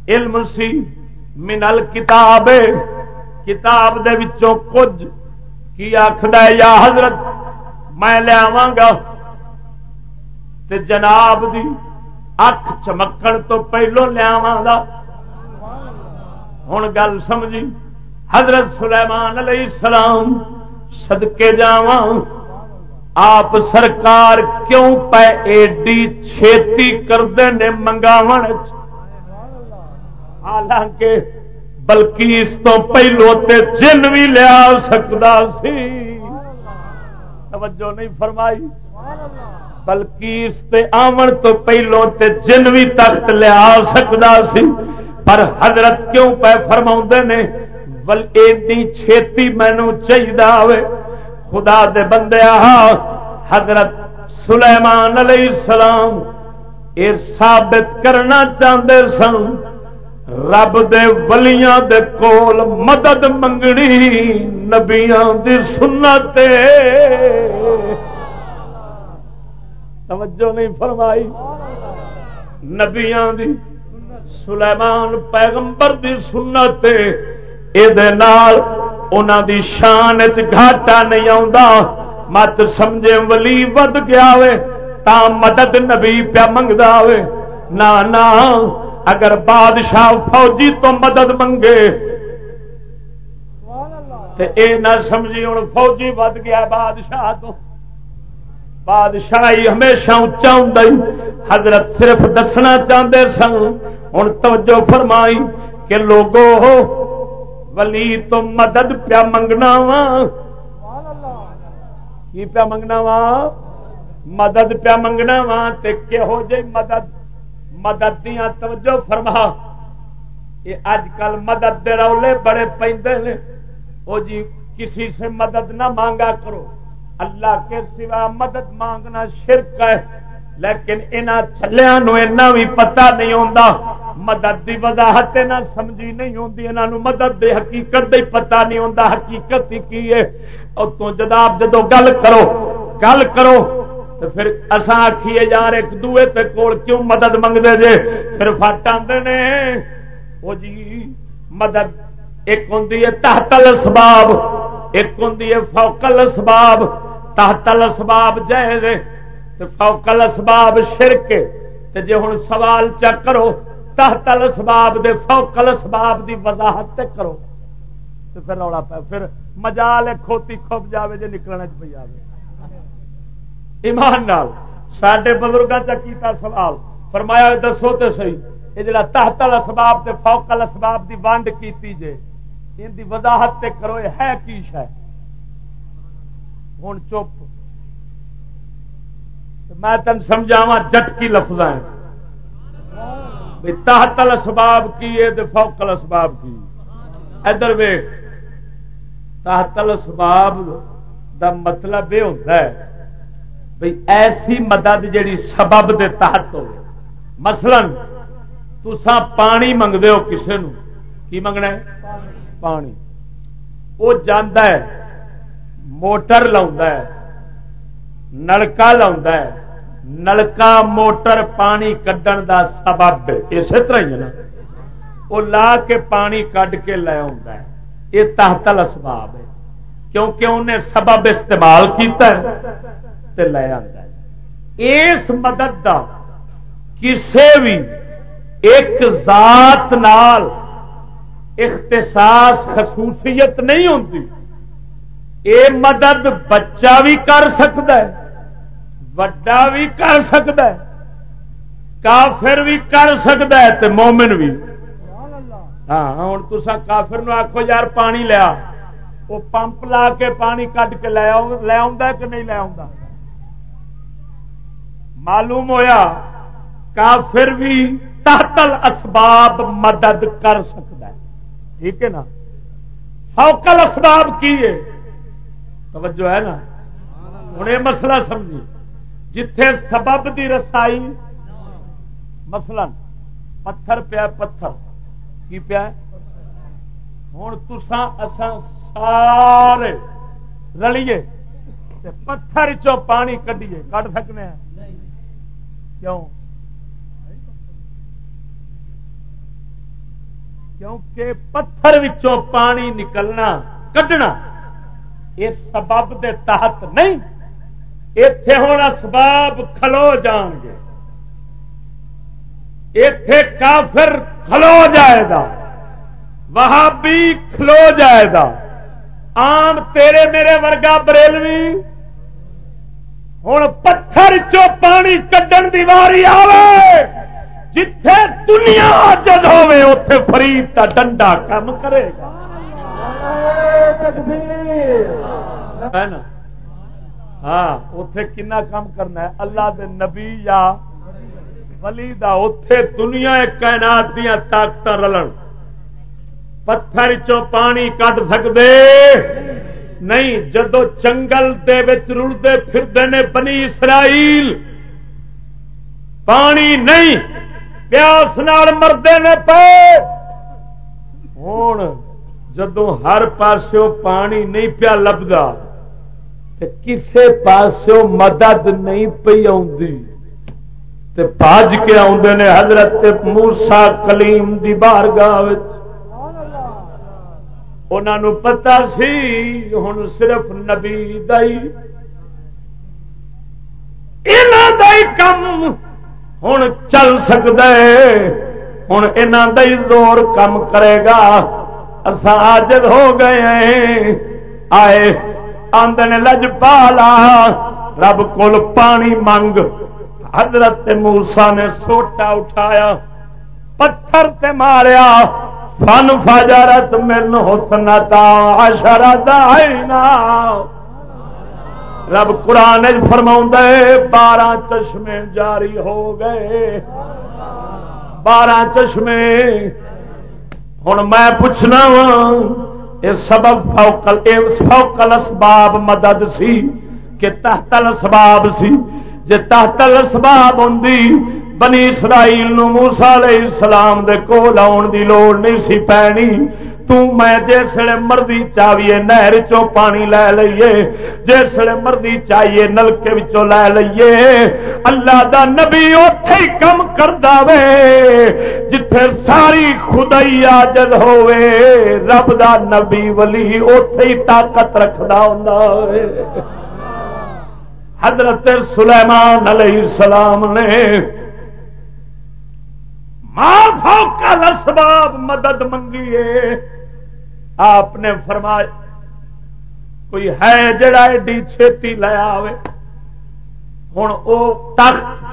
علم سی منل کتاب کتاب دے وچوں کچھ کی آخد یا حضرت میں لیا گا تے جناب دی اکھ چمکن تو پہلو لیا گا ہوں گل سمجھی۔ حضرت سلیمان علیہ السلام سدکے جا آپ سرکار کیوں پہ ایڈی چھیتی کرتے ہیں منگاو حالانکہ بلکہ اس تو پہلو تے جن بھی لیا سکتا سی۔ توجہ نہیں فرمائی۔ بلکہ اس تے آمن تو پہلو تے جن بھی تخت لیا سکتا سی۔ پر حضرت کیوں پہ فرما نے؟ ایڈی چھیتی مینو چاہیے خدا دے بندے حضرت سلیمان علیہ السلام یہ ثابت کرنا چاہتے سن، رب دے ولیاں دے کول مدد منگنی نبیاں دی سنت توجہ نہیں فرمائی۔ نبیاں دی سلیمان پیغمبر دی سنت دی شان گھاٹا نہیں آتا مت سمجھے ولی ود گیا تا مدد نبی پیا منگتا نہ اگر بادشاہ فوجی تو مدد منگے۔ اے نہ سمجھی ہوں فوجی ود گیا بادشاہ تو۔ بادشاہی ہمیشہ اچا ہوں حضرت صرف دسنا چاہتے سن ہوں توجہ فرمائی کہ لوگو ولی تو مدد پیا منگنا وا کی پیا منگنا وا مدد پیا منگنا وا کہو جی مدد مدد دیا توجہ فرما یہ اج کل مدد دے رولے بڑے پہ وہ جی کسی سے مدد نہ مانگا کرو اللہ کے سوا مدد مانگنا شرک ہے لیکن انہوں چلیا بھی پتا نہیں ہوتا مدد کی وضاحت نہ سمجھی نہیں ہوتی انہوں مدد دے حقیقت دے پتا نہیں ہوتا حقیقت کی ہے؟ تو جداب جدو گل کرو گل کرو تو پھر اصا آخیے یار ایک دوے تے کول کیوں مدد منگتے جے؟ پھر فٹ آتے نے۔ وہ جی مدد ایک ہوں تحتل سباب ایک ہوں فوکل اسباب تحتل اسباب جائز فوکل اسباب شرک تے جے ہوں سوال چیک کرو تحتل اسباب دے فوکل اسباب دی وضاحت تے کرو تو پھر رولا پہ پھر مجال کھوتی کھپ جاوے جے نکلنے پہ جاوے ایمان نال سڈے بزرگوں کا کیتا سوال فرمایا دسو تو سی یہ جڑا تحتل اسباب تے فوکل اسباب دی ونڈ کیتی جے ان دی وضاحت تے کرو یہ ہے کی شہ ہوں چپ میں تین سمجھاوا جٹکی لفظ تحتل اسباب کی ہے فوکل اسباب کی۔ ادھر وے تحتل اسباب دا مطلب یہ ہوتا ہے بھئی ایسی مدد جیڑی سبب دے تحت ہو مثلا تسا پانی منگتے ہو کسی نو کی منگنا ہے؟ پانی۔ وہ جانا ہے، موٹر لا نلکا لا نلکا موٹر پانی کڈن دا سبب اسی طرح ہی ہے نا وہ لا کے پانی کڈ کے لے آ یہ تحتل اسباب ہے کیونکہ انہیں سبب استعمال کیتا ہے لے آتا ہے اس مدد دا کسے بھی ایک ذات نال اختصاص خصوصیت نہیں ہوتی یہ مدد بچہ بھی کر سکتا ہے وڈا بھی کر سکتا ہے کافر بھی کر سکتا ہے تو مومن بھی ہاں ہوں تسا کافر نو آخو یار پانی لیا وہ پمپ لا کے پانی کٹ کے لے لے کہ نہیں لے معلوم ہویا کافر بھی تحتل اسباب مدد کر سکتا ہے ٹھیک ہے نا فوکل اسباب کی ہے توجہ ہے نا ہوں یہ مسئلہ سمجھی جتھے سبب دی رسائی، مثلا پتھر پیا، پتھر کی پیا؟ ہوں تسان سارے رلیے پتھر چو پانی کڈیے کٹ سکنے کیوں؟ کیونکہ پتھر وچوں پانی نکلنا، کڈنا، یہ سبب دے تحت نہیں۔ اتے ہوں اسباب کھلو جان گے۔ اتے کافر کھلو جائے گا۔ وہاں بھی کھلو جائے گا۔ آم تیرے میرے ورگا بریلوی۔ ہوں پتھر چو پانی کڈن دی واری آئے جتھے دنیا جد ہوے اتے فرید کا ڈنڈا کم کرے گا۔ ہاں اتے کنا کام کرنا ہے؟ اللہ دے نبی یا ولی دا اتے دنیا کائنات دیا طاقت رلن۔ پتھر چو پانی کٹ سکتے نہیں، جدو جنگل دے رڑتے پھرتے نے بنی اسرائیل، پانی نہیں، پیاس نال مردے نے پے ہوں جدو ہر پاسوں پانی نہیں پیا لبدا کسے پاسوں مدد نہیں پی آج کے آدھے نے حضرت موسا کلیم دی بارگاہ انہوں پتا سی ہوں صرف نبی دئی کم ہوں چل سکتا ہے۔ ہوں یہ زور کم کرے گا۔ اصل ہو گئے آئے۔ آدھے لج پالا رب کول پانی منگ حضرت موسا نے سوٹا اٹھایا پتھر تے ماریا فن فجرت من حسنتا اشرت عینا رب قرآن فرما بارہ چشمے جاری ہو گئے بارہ چشمے ہوں میں پوچھنا وا یہ سبب فوکل فوکل اسباب مدد سی، کہ تحتل اسباب سی۔ جے تحتل اسباب ہوں بنی اسرائیل نو موسا علیہ السلام دے کول آن دی لوڑ نہیں سی پینی۔ میں جسے مرضی چاہیے نہر چو پانی لے لئیے جسے مرضی چاہیے نلکے لے لئیے۔ اللہ دا نبی اتے ہی کم کر دے جتھے ساری خدائی آجد ہوئے رب دا نبی ولی اتے ہی طاقت رکھدا ہوں حضرت سلیمان علیہ السلام نے کا لسباب مدد منگی ہے۔ آپ نے فرمایا، کوئی ہے جڑا ایڈی چھتی لیا ہوں وہ تخت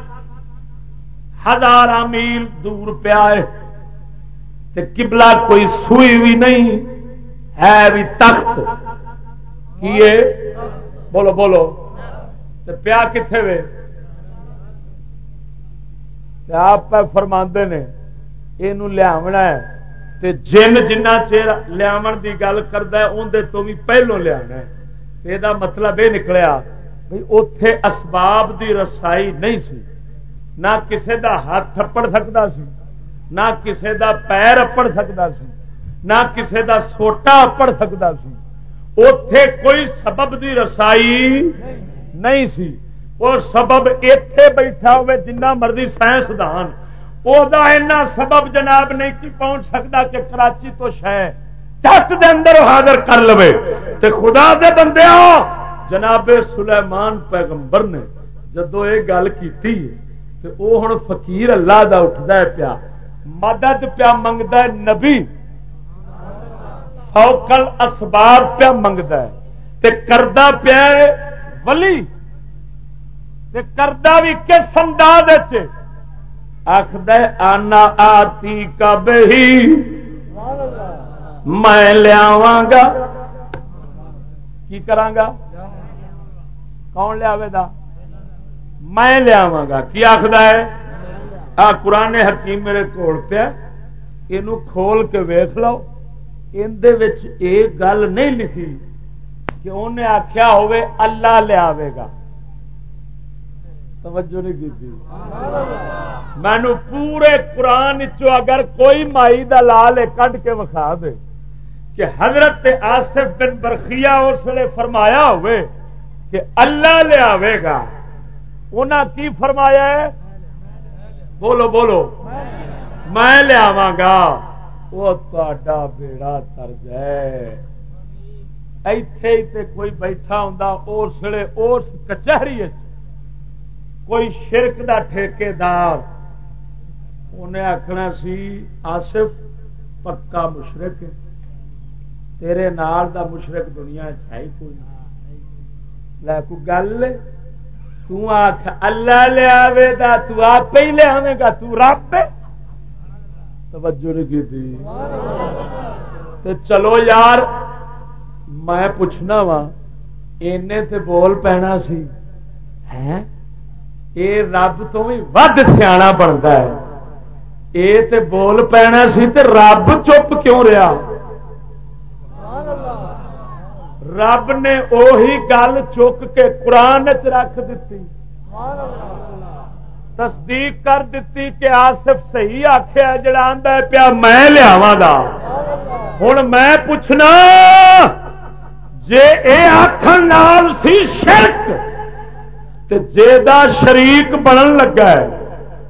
ہزار میل دور پیا کبلا کوئی سوئی بھی نہیں، ہے بھی تخت۔ کیے بولو بولو۔ پیا کتنے وے؟ آپ فرما نے یہ لیا جن جنہ چیر لیا کی گل کرتا اندر تو بھی پہلو لیا یہ مطلب یہ نکلیا بھائی اتے اسباب دی رسائی نہیں سی۔ نہ کسے دا ہاتھ اپڑ سکتا سی، نہ کسے دا پیر اپڑ سکتا سی، نہ کسے دا سوٹا اپڑ سکتا سی۔ اتے کوئی سبب دی رسائی نہیں سی۔ اور سبب اتے بیٹھا ہوئے جنہ مرضی سائنسدان وہ سبب جناب نہیں پہنچ سکتا کہ کراچی تو شہ چٹ دے اندر حاضر کر لو تے خدا دے بندے جناب سلیمان پیغمبر نے جدو یہ گل کی وہ ہوں فقیر اللہ دا اٹھتا ہے پیا مدد پیا منگتا ہے نبی فوکل اسباب پیا منگتا ہے کردہ پیا ولی کردہ بھی کس انداز آخد آنا آتی کب ہی میں لیا گا کی کرانگا کون لیا میں لیا گا کی آخر ہے؟ آ قرآن حکیم میرے کول پیا یہ کھول کے ویخ لو۔ اندر گل نہیں لکھی کہ انہیں آخیا ہوے اللہ لیا گا۔ توجہ نہیں کی مینو پورے قرآن چو اگر کوئی مائی دا لال کڈ کے وکھا دے۔ کہ حضرت آصف بن برخیا اس لیے فرمایا ہوئے کہ اللہ لیا گا۔ انہیں کی فرمایا ہے؟ بولو بولو۔ میں لیا گا۔ وہ تا بیڑا تر جائے ایتھے کوئی بیٹھا ہوں اس لیے اس کچہری کوئی شرک دا ٹھیکے دار انہیں آخنا سی آصف پکا مشرق تیرے نال دا مشرق دنیا چاہی کوئی لے کو گل تک اللہ لیا گا تو آپ ہی لیا گا تو رب توجہ نہیں کی چلو یار میں پوچھنا وا تے بول پینا سی۔ ہے اے رب تو بھی ود سیا بنتا ہے۔ اے تے بول پینا سی تے رب چپ کیوں رہا؟ رب نے اوہی گل چک کے قرآن چ رکھ دیتی تصدیق کر دیتی کہ آصف صحیح آخیا جڑا آدھا پیا میں لیا گا ہوں میں پوچھنا، جے اے آخر نال سی شرک جا شریک بنن لگا ہے،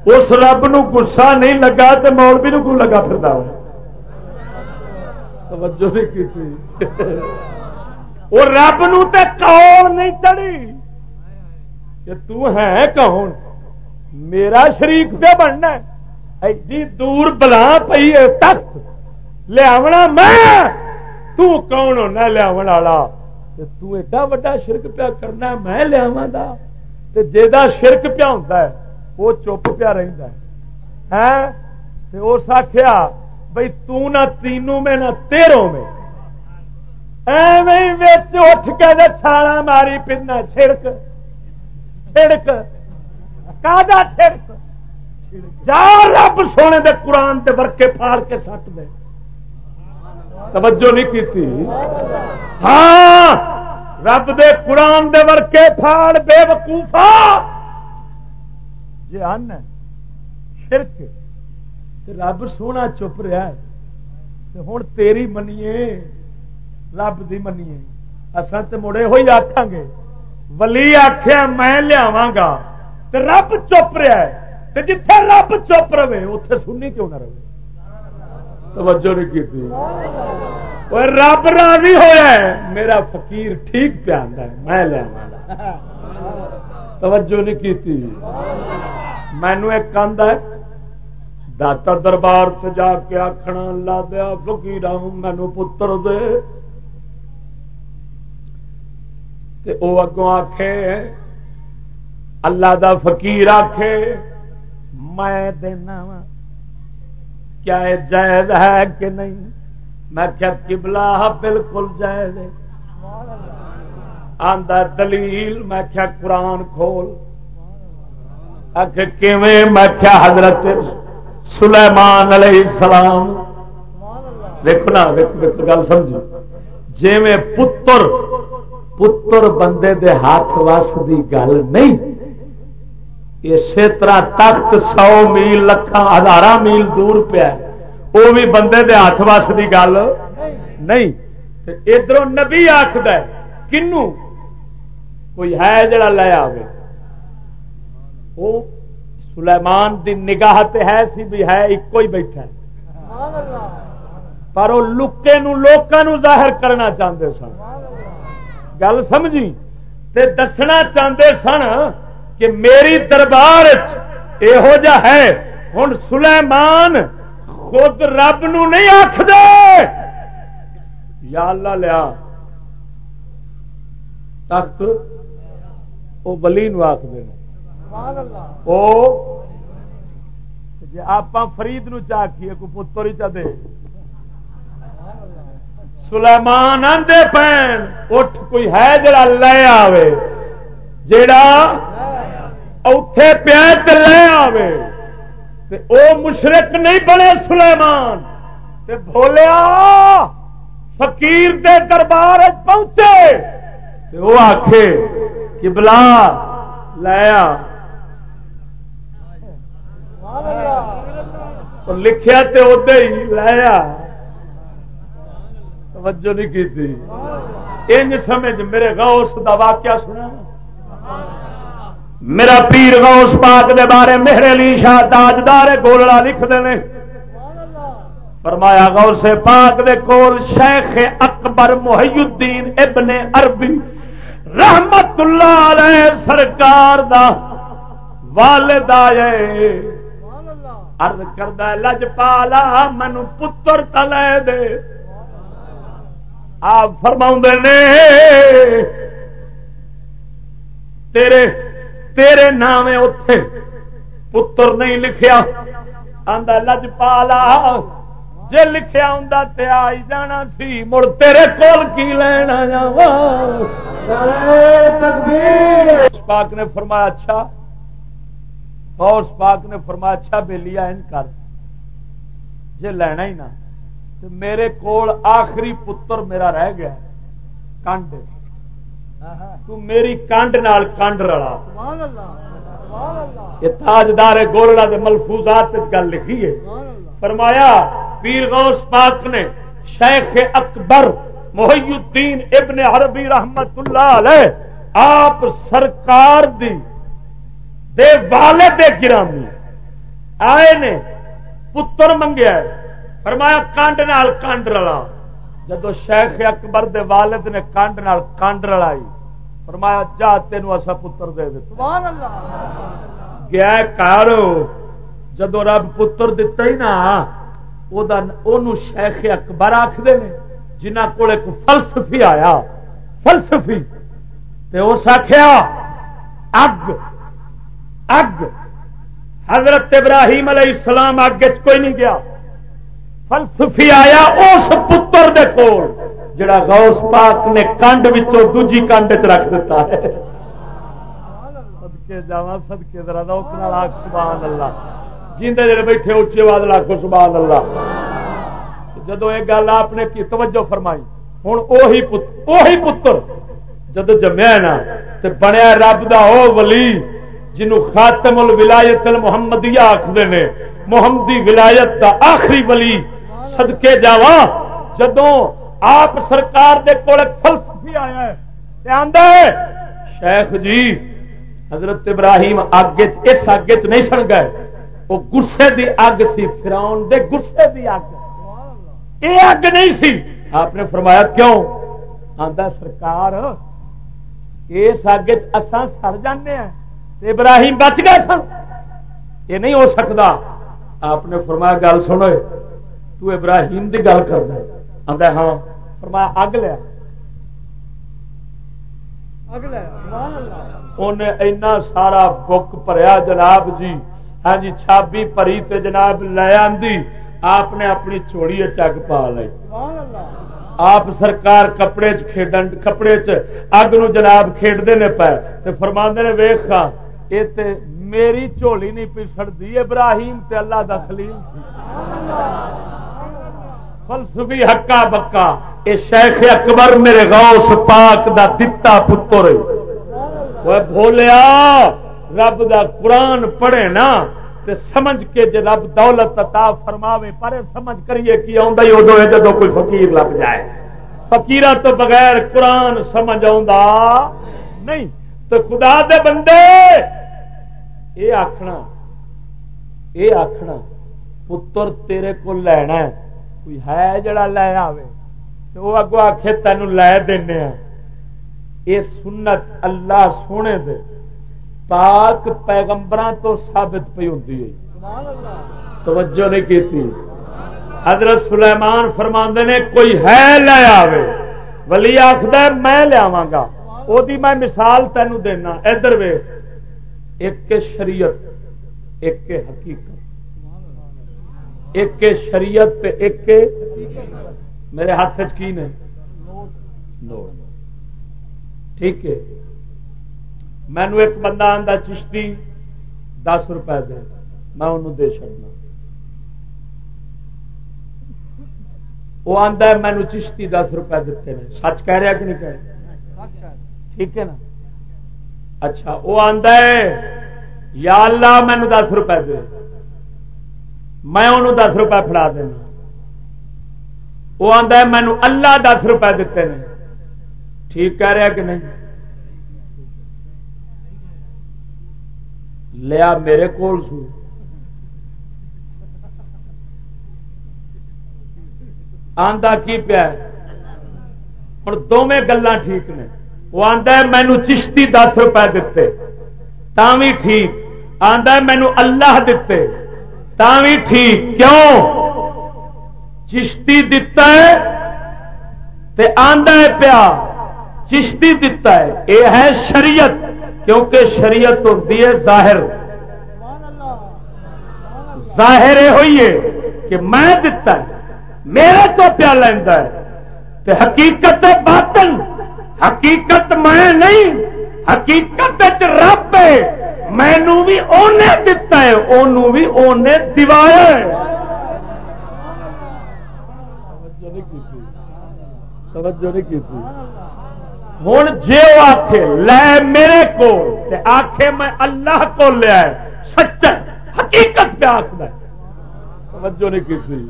اس رب نو گسا نہیں لگا تو مولوی نو کو لگا پھر توجہ نہیں کی وہ رب نو تے کون نہیں چڑی کہ تو ہے کون؟ میرا شریک پہ بننا ایڈی دور بلا پی ہے، تخت۔ لیا میں؟ تو کون ہونا لیا والا؟ تو ایڈا وا شرک پیا کرنا، میں لیا تے جا شرک پیا ہوتا ہے وہ چپ پیا رہتا ہے۔ اس آخیا بھائی تنا تینوں میں، نہ تیروں میں۔ اٹھ کے چھالا ماری پھرنا چھڑک چھڑک۔ کا چھڑک؟ جا رب سونے دے قرآن دے ورکے پھاڑ کے سٹ دے۔ توجہ نہیں کی ہاں! رب دے قرآن دے ورکے پھاڑ بے وقوفا جی ان شرک رب سونا چپ رہا ہے۔ ہوں تیری منیے، رب دی منیے۔ اصل تو مڑے ہوئی آخان گے۔ ولی آخیا میں لیا گا۔ رب چپ رہا ہے۔ جتھے رب چپ رہے اتے سننی کیوں نہ رہے؟ توجہ نہیں کی رب راضی ہوا میرا فقیر ٹھیک پہ آتا ہے، میں لیا توجہ نہیں کی مینو ایک ہے، داتا دربار سے جا کے آخنا لا دیا فکیر مینو پتر دے۔ او اگوں آخے اللہ دا فقیر آخے میں دینا وا۔ کیا یہ جائز ہے کہ نہیں؟ میں کیا کبلا بالکل جائز آدھا دلیل، میں کیا قرآن کھول۔ میں کیا حضرت سلیمان علیہ السلام۔ دیکھو نا دیکھو گل سمجھو۔ جی میں پتر پتر بندے دے ہاتھ وس کی گل نہیں اسی طرح تخت سو میل لکھان ہزار میل دور پیا وہ بھی بندے دے ہاتھ وس کی گل۔ نہیں ادھر نبی آخد کنو؟ کوئی ہے جڑا لے آئے وہ سلیمان دی نگاہ تے ہے سی بھی ہے ایک ہی بیٹھا پر وہ لکے لوگوں ظاہر کرنا چاہتے سن۔ گل سمجھی؟ تے دسنا چاہتے سن کہ میری دربار یہو جا ہے۔ ہوں سلیمان خود رب نو نہیں آخ دے یا اللہ لیا۔ تخت وہ بلی نو آخ دے جی آپ فرید نو چاہیے کوئی پتر ہی چاہتے سلیمان آدھے پین۔ اٹھ کوئی ہے جڑا لے آوے۔ جڑا اوتے پیا لے آوے۔ او مشرق نہیں بنے سلیمان۔ تے بولیا فقیر دے دربار پہنچے۔ وہ آخے کہ بلا لیا لکھیا تے ادے ہی لایا توجہ نہیں کی انج سمجھ میرے غوث دا واقعہ سنا میرا پیر غوث پاک دے بارے میرے لی شاہ تاجدار گولڑا لکھ دے فرمایا غوث پاک دے کول شیخ اکبر محی الدین ابن عربی رحمت اللہ علیہ سرکار دا والد آئے ارد کردہ لج پالا مینو پتر تلے دے۔ آپ فرما نے، تیرے تیرے نام اتے پتر نہیں لکھیا۔ آدھا لج پالا۔ جی لکھیا ہوں تے آئی جانا سی۔ مڑ تیرے کول کی لینا جا پاک نے فرمایا اچھا۔ فوس پاک نے فرمایا اچھا بے لیا ان کر۔ جی لینا ہی نہ۔ میرے کول آخری پتر میرا رہ گیا۔ کنڈ تو میری کنڈ نال کنڈ رلا۔ یہ تاجدار گولڑا کے ملفوظات گل لکھی ہے۔ فرمایا، پیر غوث پاک نے شیخ اکبر محی الدین ابن عربی رحمت اللہ علیہ آپ سرکار دی دے والد گرامی آئے نے پتر منگیا فرمایا، کانڈ نال کانڈ رلا۔ جدو شیخ اکبر دے والد نے کانڈ نال کانڈ رلائی فرمایا جا تین اصا پتر دے گیا کارو جدو رب پتر دتا ہی نا شیخ اکبر آخر جنہ کو ایک فلسفی آیا فلسفی اس آخیا اگ اگ حضرت ابراہیم علیہ السلام اگ کوئی نہیں گیا۔ فلسفی آیا اس پتر دے کول، جڑا غوث پاک نے کنڈ وچوں دوجی کنڈ چ رکھ دیتا ہے۔ سدکے جا سدکے ذرا سبحان اللہ۔ جیندے جڑے بیٹھے اچے آواز لاکھو سبحان اللہ۔ جدو یہ گل آپ نے کی، توجہ فرمائی۔ ہوں اوہی پتر اوہی پتر، جدو جمیا نا تو بنیا رب دا او ولی، جنو خاتم الولایت المحمدیہ آخر نے، محمدی ولایت دا آخری ولی۔ سدکے جاوا جدو آپ سرکار دے کول فلسفی آیا ہے شیخ جی حضرت ابراہیم اگ اس اگ چ نہیں سڑ گئے وہ گسے دی اگ سی فراؤن دے گسے دی اگ یہ اگ نہیں سی آپ نے فرمایا کیوں آدھا سرکار اس اگ چسان سڑ جانے ہیں ابراہیم بچ گئے سن یہ نہیں ہو سکتا آپ نے فرمایا گل سنو تو ابراہیم کی گل کر دے آتا ہاں۔ فرمایا اگ لیا انہیں اینا سارا بک پریا جناب جی۔ ہاں جی چھابی پری تے جناب لے آدھی آپ نے اپنی چوڑی چگ پا لی آپ سرکار کپڑے کھیڈن کپڑے اگ نو جناب کھیڈتے نے پے۔ فرما نے ویخ یہ میری جھولی نہیں پی سڑتی ابراہیم تے اللہ دا خلیل فلسفی ہکا بکا یہ شیخ اکبر میرے غوث پاک دا دتا پتر بولیا رب دا قرآن پڑھے نا، تے سمجھ کے جے رب دولت عطا فرماوے، پر سمجھ کریے کی آدھا ہی ادو جدو کوئی فقیر لگ جائے۔ فکیر تو بغیر قرآن سمجھ نہیں۔ تو خدا دے بندے یہ آخنا یہ آخنا پتر تیرے کو لینا ہے۔ کوئی ہے جڑا لے آئے وہ اگو آخ تین لے دینا یہ سنت اللہ سونے دے پاک پیغمبر تو ثابت پی ہوتی ہے توجہ نہیں کی حضرت سلیمان فرما نے کوئی ہے لے آوے ولی آخر میں لیا گا وہ میں مثال تینوں دینا ادھر وے ایک شریعت ایک حقیقت ایک شریعت ایک میرے ہاتھ کی نے ٹھیک ہے۔ مینو ایک بندہ آتا چشتی دس روپے دے۔ میں انہوں دے چڑنا وہ آتا ہے مینو چشتی دس روپے دیتے ہیں۔ سچ کہہ رہا کہ نہیں کہہ ٹھیک ہے نا؟ اچھا وہ آتا ہے، یا اللہ مینو دس روپے دے۔ میں انہوں دس روپے فڑا دینا۔ وہ آتا ہے مینو اللہ دس روپے دیتے ہیں ٹھیک کہہ رہا کہ نہیں؟ لیا میرے کول سو۔ آندا کی پیا ہوں دونیں گلا ٹھیک نے۔ وہ آتا ہے مینو چشتی دس روپے دیتے۔ تا بھی ٹھیک۔ آتا ہے مینو اللہ دیتے۔ بھی ٹھیک کیوں؟ چشتی دتا ہے تے آندا ہے پیا۔ چشتی دتا ہے۔ یہ ہے شریعت، کیونکہ شریعت ہوتی ہے ظاہر۔ ظاہر یہ ہوئی ہے کہ میں دتا ہے، میرے تو پیا لینا ہے۔ تے حقیقت باطن۔ حقیقت میں نہیں، حقیقت رب ہے۔ مینو بھی اونے دتا ہے انہوں بھی اونے دوایا ہے۔ ہوں جی وہ آخ لے میرے کو آخے میں اللہ کو لیا سچ حقیقت پہ آخر توجہ نہیں کی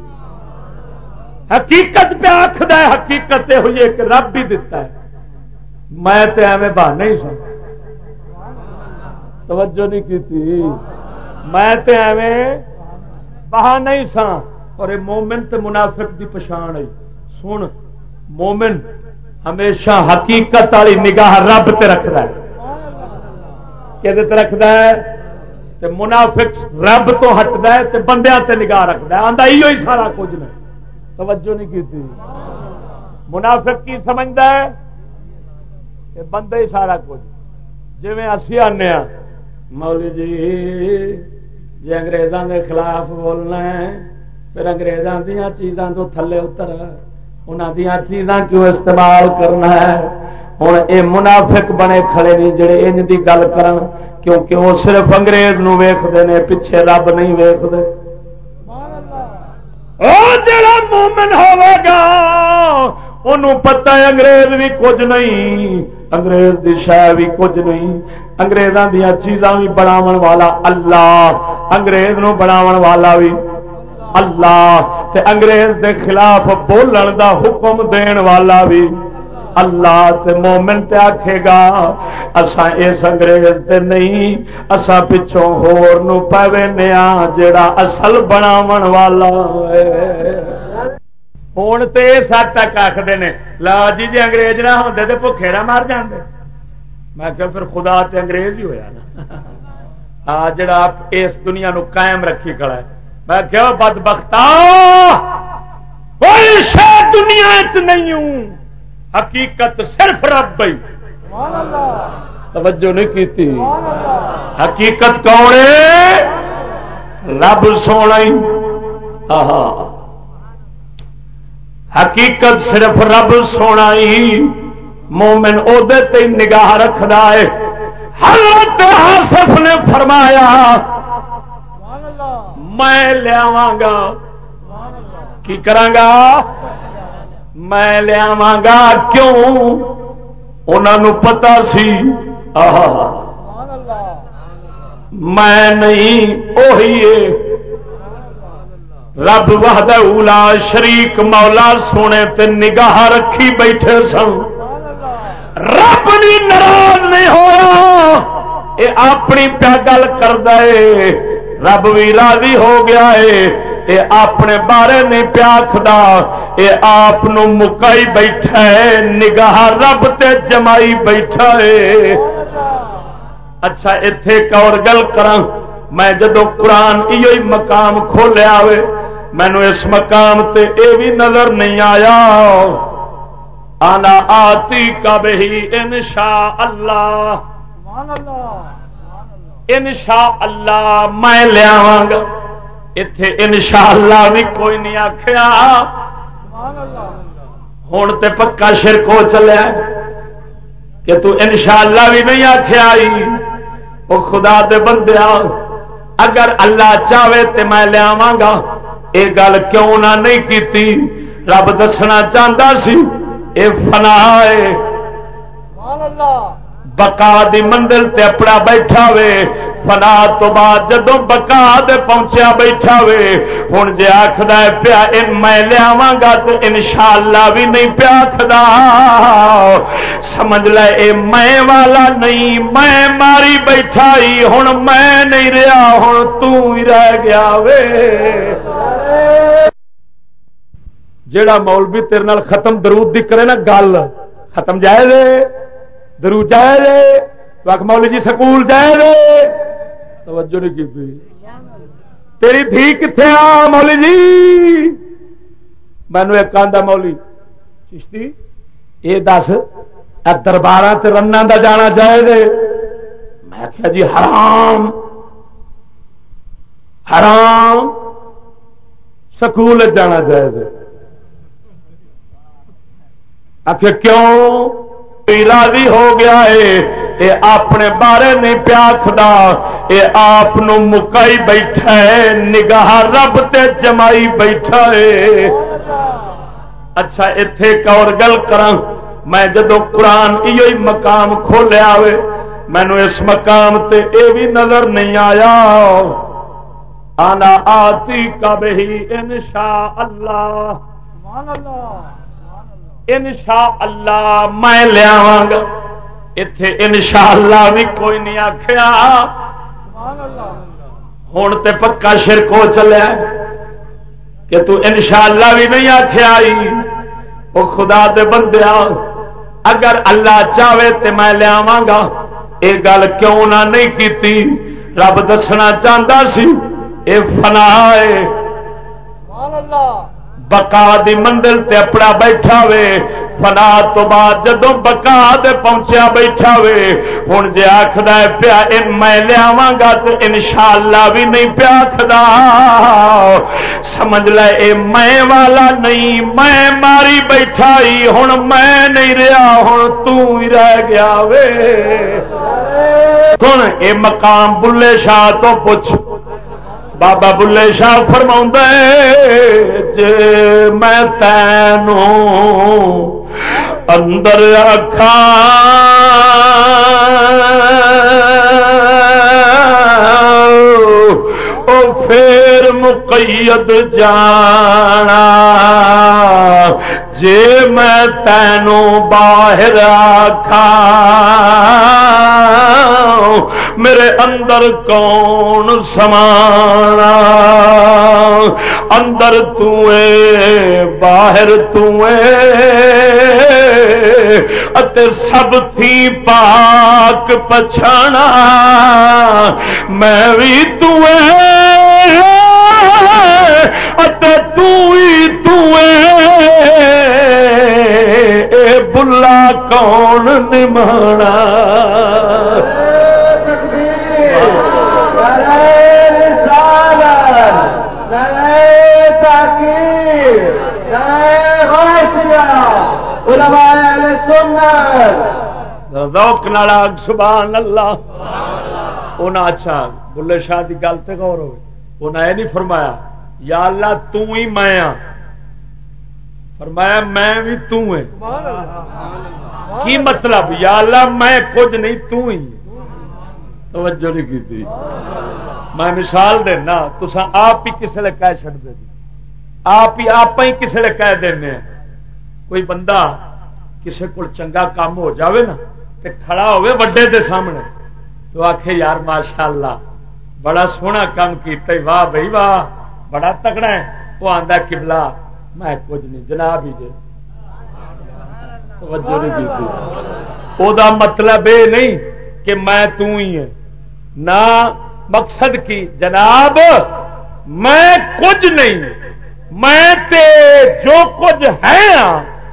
حقیقت پہ آخر حقیقت یہ ہوئی کہ رب بھی دتا ہے۔ میں تو ایویں بہا نہیں سن۔ توجہ نہیں کی میں تو ایویں بہا نہیں سا۔ اور یہ مومن تے منافق دی پچھان آئی۔ سن، مومن ہمیشہ حقیقت والی نگاہ رب تے رکھتا ہے۔ کہ رکھتا ہے؟ تے منافق رب تو ہٹتا ہے تے بندیاں تے نگاہ رکھتا ہے۔ آدھا ہی سارا کچھ نہیں۔ توجہ نہیں کی منافق کی سمجھتا ہے؟ کہ بندے ہی سارا کچھ۔ جی اسی آنے ہاں، مولی جی جی اگریزوں کے خلاف بولنا ہے پھر اگریزوں دیا چیزاں تو تھلے اتر انہوں دیا چیزاں کیوں استعمال کرنا ہے ہوں یہ منافق بنے کھڑے نہیں جڑے ان کی گل کرن کیونکہ وہ صرف انگریز نو ویختے ہیں پیچھے رب نہیں ویختے جڑا مومن ہوگا انہوں پتہ ہے انگریز بھی کچھ نہیں انگریز دی شہ بھی کچھ نہیں۔ انگریزوں دیا چیزاں بھی بناو والا اللہ۔ انگریز نو بناو والا بھی اللہ۔ تے انگریز دے خلاف بولن دا حکم دین والا بھی اللہ۔ تے مومن تے آکھے گا اسا اس انگریز تے نہیں اسا پچھوں ہور نو پاوے نیا جیڑا اصل بناون والا ہے۔ ہوں تو یہ سات تک آخر نے لا جی جی انگریز نہ ہوتے تو بھوکھے نہ مر جاندے میں کہ پھر خدا تے انگریز ہی ہویا نا ہاں جڑا اس دنیا نو قائم رکھی کھڑا ہے میں کیا بد بختا کوئی شہ دنیا چ نہیں ہوں حقیقت صرف رب بھائی توجہ نہیں کی حقیقت کون ہے رب سونا ہی آہا حقیقت صرف رب سونا ہی مومن ادے نگاہ رکھنا ہے۔ حضرت آصف نے فرمایا، میں لیا گا کی کرا میں لیا گا کیوں انہوں پتا سی۔ میں نہیں رب وحد اولا شریک مولا سونے تے نگاہ رکھی بیٹھے سن۔ رب بھی ناراض نہیں ہوا یہ اپنی پیا گل کر دے رب بھی راضی ہو گیا ہے یہ اپنے بارے نہیں پیا پیاکھدا یہ آپ مکائی بیٹھا ہے نگاہ رب تے جمائی بیٹھا ہے اچھا اتے ایک اور گل کرا میں جدو قرآن یہ مقام کھولیا ہوئے مینو اس مقام تے اے بھی نظر نہیں آیا۔ آنا آتی کب ہی ان شاء اللہ ان شاء اللہ میں لیا گا اتے ان شاء اللہ بھی کوئی نہیں آخیا ہوں تو پکا شرک ہو چلیا کہ تو ان شاء اللہ بھی نہیں آخیا وہ خدا دے بندیا اگر اللہ چاہے تو میں لیا گا یہ گل کیوں نہ نہیں کیتی؟ رب دسنا چاہتا سی اے فنا بکا دی منزل تے اپنا بیٹھا وے۔ فنا تو بعد جدو بکا دے پہنچیا بیٹھا وے ہوں جی آخر پیا میں لیا گا تو ان شاء اللہ بھی نہیں پیا آخر سمجھ لے، اے میں والا نہیں، میں ماری بیٹھا ہی ہوں میں نہیں رہا ہوں تھی رہ گیا وے۔ جیڑا مولوی تیرے نال ختم درود دی کرے نا، گل ختم جائے درود جائے دے تو مولوی جی سکول جائے توجہ نہیں کی تھی۔ تیری دھی کتنے آ مولی جی؟ مینو ایک آدھا مولی چشتی، یہ دس دربار سے رن کا جانا چاہے میں کیا جی حرام۔ حرام۔ سکول جانا چاہے آخر کیوں؟ راضی ہو گیا ہے۔ یہ اپنے بارے نہیں پیاکھدا یہ آپ مکائی بیٹھا ہے۔ نگاہ رب تے جمائی بیٹھا ہے۔ اچھا اتے ایک اور گل کر میں جدو قرآن یہ مقام کھولیا مینو اس مقام تے اے بھی نظر نہیں آیا۔ آنا آتی کب ہی ان شاء اللہ۔ ان شاء اللہ میں لیا گا اتے ان شاء اللہ بھی کوئی نہیں آخیا ہوں تو پکا شرک ہو چلیا کہ تو ان شاء اللہ بھی نہیں آخیا وہ خدا دے بندیا اگر اللہ چاہے تو میں لیا گا یہ گل کیوں نہ نہیں کی رب دسنا چاہتا سی یہ فنا ہے۔ بکا دی منزل تے اپنا بیٹھا وے فنا تو بعد جدو بکا دے پہنچیا بیٹھا وے ہوں جی آخر پیا میں لیا گا تو ان شاء اللہ بھی نہیں پیا آخر سمجھ لے اے میں والا نہیں میں ماری بیٹھا ہی ہوں میں نہیں رہا ہوں تھی رہ گیا وے کون اے مقام بلے شاہ تو پوچھ بابا بلے شاہ فرما جے میں تینوں اندر رکھا پھر مقید جانا جے میں تینوں باہر آکھا میرے اندر کون سمانا؟ اندر باہر اتے سب تھی پاک پچھانا۔ میں بھی اے بلا کون نمانا؟ سبحان اللہ۔ انہیں اچھا بلے شاہ کی گل تو غور ہوئے۔ یہ نہیں فرمایا یا اللہ تو ہی میں ہاں۔ فرمایا میں بھی تو ہے کی مطلب؟ یا اللہ میں کچھ نہیں تو ہی۔ توجہ نہیں کی میں مثال دینا تو آپ ہی کسی نے کہہ چڑ دے جی۔ آپ ہی آپ ہی کسی نے کہہ دینا کوئی بندہ کسی کو چنگا کام ہو جاوے نا تے کھڑا ہوئے وڈے دے سامنے تو آخ یار ماشاء اللہ بڑا سونا کام کیتا واہ بھائی، واہ، بڑا تکڑا ہے۔ وہ آتا کبلا میں کچھ نہیں، جناب ہی جی توجہ نہیں کی مطلب یہ نہیں کہ میں تو ہی ہے نہ مقصد کی جناب میں کچھ نہیں میں تے جو کچھ ہے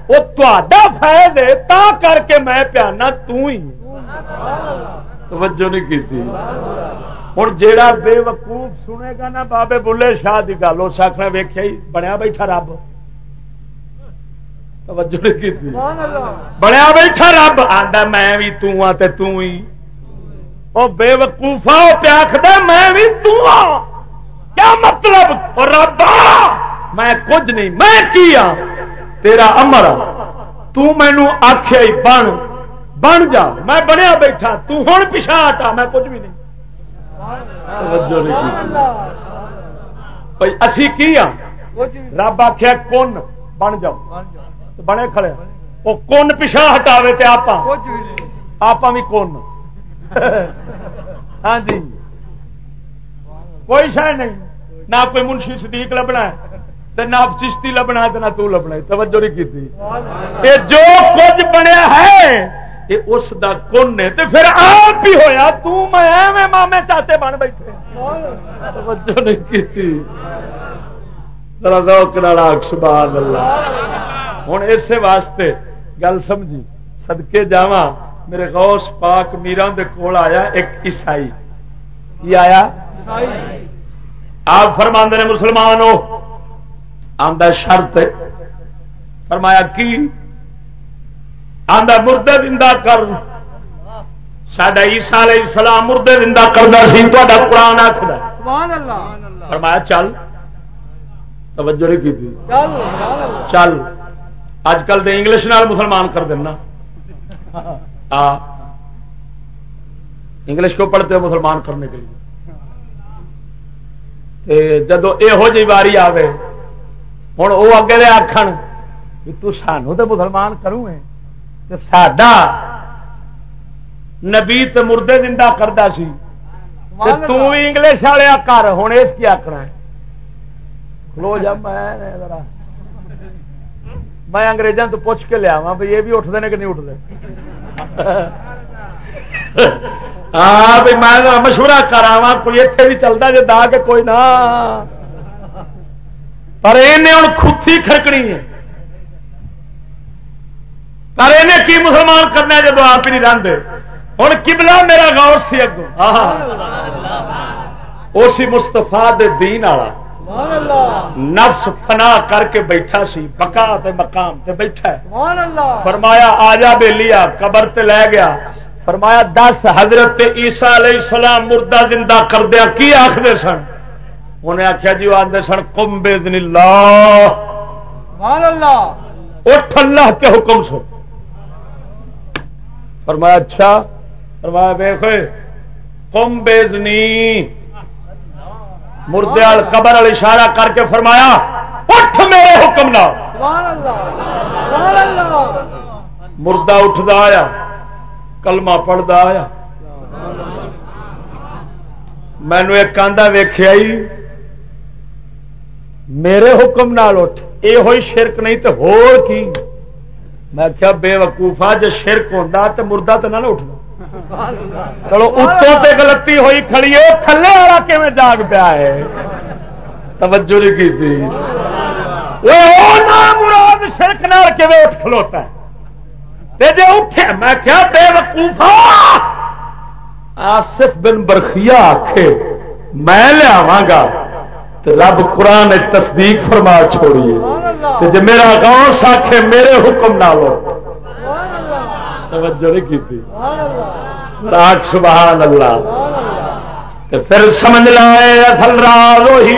وہ تا فائد ہے تا کر کے میں پیانا تو ہی۔ توجہ نہیں کی ہوں جیڑا بے وقوف سنے گا نا بابے بلے شاہ کی گل اس آخنا ویخیا ہی بنیا بیٹھا رب۔ توجہ نہیں کی بنیا بیٹھا رب آتا میں بھی توں تے تو ہی۔ وہ بے وقوفا پہ آخر میں بھی توں کیا مطلب؟ رب میں کچھ نہیں میں کیا؟ تیرا امر تینو آخیا بن بن جا۔ میں بنیا بیٹھا توں پچھا ہٹا میں کچھ بھی نہیں۔ اسی کی رب آخیا کون بن جاؤ۔ بنے کھڑے۔ وہ کون پچھا ہٹاوے تے آپ آپ بھی کون ہاں جی۔ کوئی شہ نہیں۔ نہ کوئی منشی صدیق لبنا ہے نہ چشتی لبنا ہے نہ تو لبنا ہے۔ توجہ نہیں کی جو کچھ بنیا ہے اس دا کن نے تے پھر آپ ہی ہویا۔ تو میں مامے چاچے بن بیٹھے۔ توجہ نہیں کی سبحان اللہ۔ ہوں اسی واسطے گل سمجھی۔ سدکے جا میرے غوث پاک میران دے کول آیا ایک عیسائی۔ کی آیا؟ آپ فرماندے نے مسلمان ہو آدھا شرط فرمایا کی؟ آدھا مردے زندہ کر۔ سڈا عیسا علیہ السلام مردے زندہ کرتا سی تا قرآن آخر فرمایا چل۔ توجہ نہیں کی چل۔ اج کل تو انگلش نال مسلمان کر دینا۔ انگلش کو پڑھتے ہو مسلمان کرنے کے لیے؟ جدو یہو جی واری آئے ہوں وہ اگے آخر تو سانو تو مسلمان کروں ساڈا نبی تے مردے زندہ کرتا سی۔ انگلش والے کر ہوں اس کی آخنا کھلو جا میں میں انگریزوں تو پوچھ کے لیا بھائی یہ بھی اٹھتے ہیں کہ نہیں اٹھتے ہاں میں مشورہ کرا کوئی اتنے بھی چلتا جی دا کے کوئی نہ۔ پر یہ ہوں کھوتی کھڑکنی ہے۔ پر انہیں کی مسلمان کرنا جب آپ ہی نہیں رنگ ہوں کبلا میرا غور سی اگوں۔ اسی مستفا دین والا۔ نفس فنا کر کے بیٹھا سی پکا تے مقام تے بیٹھا ہے۔ فرمایا آجا بے لیا قبر تے لے گیا۔ فرمایا دس حضرت عیسیٰ علیہ السلام مردہ زندہ کر دیا کی آخر سن؟ انہیں آخیا جی وہ آدھے سن کم بے دن اللہ. اٹھ اللہ کے حکم سے فرمایا اچھا۔ فرمایا ویخ کم بیزنی مردے قبر وال اشارہ کر کے فرمایا، اٹھ میرے حکم نہ مردہ اٹھتا آیا، کلمہ پڑھتا آیا۔ مینو ایک کاندھا ویخیا میرے حکم نال اٹھ۔ یہ ہوئی شرک نہیں تو ہو کی۔ میں کیا بے وقوفا جی شرک ہوتا تو مردہ تو نہ اٹھنا چلو اتوں تے غلطی ہوئی کھڑی ہے تھلے والا کہ جاگ پیا ہے توجہ نہیں کی تھی مراد شرک نال کے اٹھ کھلوتا ہے جی اٹھے میں کیا بے وقوفا آصف بن برخیا آخے میں لیا گا رب قرآن تصدیق فرما چھوڑیے جی میرا گاؤں ساکھے میرے حکم نہ لو توجہ نہیں کی راک سبحان اللہ پھر سمجھ لائے اصل راز وہی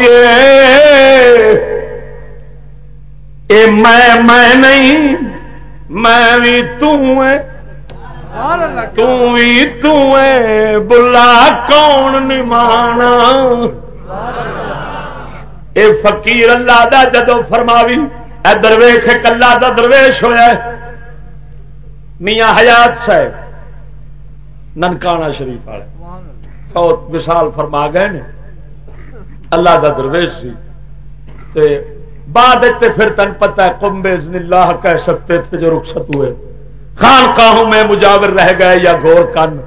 اے میں میں نہیں، میں بھی توں تھی تلا کون نمانا اے فقیر اللہ دا جدو فرماوی، اے درویش ایک اللہ دا درویش ہوا میاں حیات صاحب ننکانا شریف والے۔ بہت مثال فرما گئے نے۔ اللہ دا درویش سی۔ تے بعد پھر تن پتا ہے کم اللہ کہہ سکتے تھے جو رخصت ہوئے۔ خان کاہوں میں مجاور رہ گئے یا گور کن۔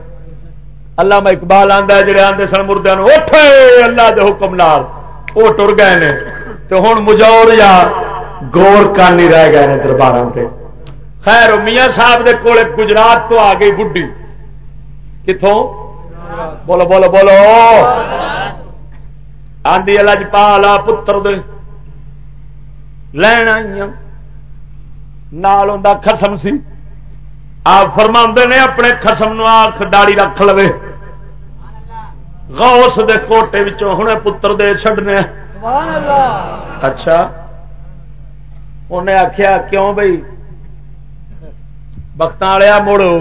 اللہ میں اقبال آدھا جڑے آدھے سن مردے اٹھے اللہ دے حکم نال وہ ٹر گئے نے۔ تو ہوں مجور یا گور کن ہی رہ گئے دربار سے خیر میاں صاحب دے کول گجرات تو آ گئی بڈی کتوں بولو بولو بولو۔ آدھی لجپالا پتر دے۔ لین آئی نال خسم سی۔ آپ فرما نے اپنے خسم نو آخ داڑی رکھ لو غوث دے کوٹے ہوں پتر دے چڈنے اچھا۔ انہیں آخیا کیوں بھائی بخت مڑو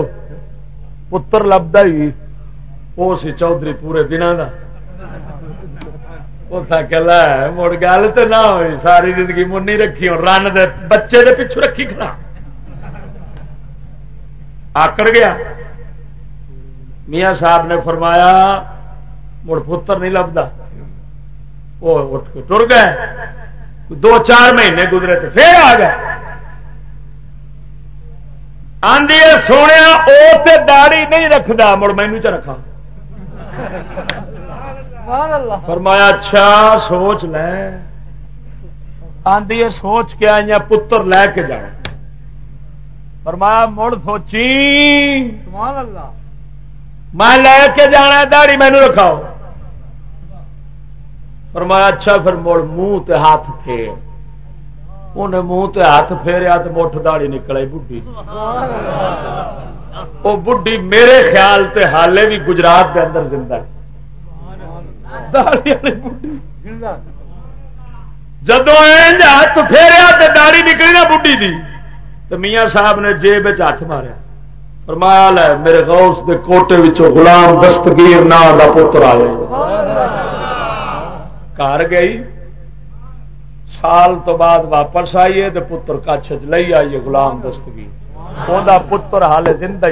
پتر لبدا ہی وہ سی چودھری پورے دنوں کا مڑ گل تو نہ ہوئی ساری زندگی منی رکھی رن دے بچے دے پچھو رکھی کھڑا آکڑ گیا میاں صاحب نے فرمایا مڑ پتر نہیں لبدا وہ اٹھ کے ٹر گئے دو چار مہینے گزرے تو پھر آ گئے آدھی سونے وہ داڑی نہیں رکھتا مڑ مینو چ رکھا فرمایا اچھا سوچ لے۔ آدھی سوچ کے آئی پتر لے کے جانا فرمایا مڑ سوچی۔ میں لے کے جانا داڑی مینو رکھاؤ۔ فرمایا اچھا پھر مڑ منہ ہاتھ پھیر انہیں منہ ہاتھ پھیریا تو مٹھ داڑی نکل بڈی وہ بڈی میرے خیال تے حالے بھی گجرات کے اندر زندہ جدو ہاتھ پھیریا تو داڑی نکلی نا بڈی دی تو میاں صاحب نے جیب ہاتھ ماریا فرمایا لے میرے غوث دے کوٹے غلام دستگیر نا کا پتر آیا گھر گئی سال تو بعد واپس آئیے تو پتر کچھ لئی آئیے گلام دستگیر۔ پتر حال زندہ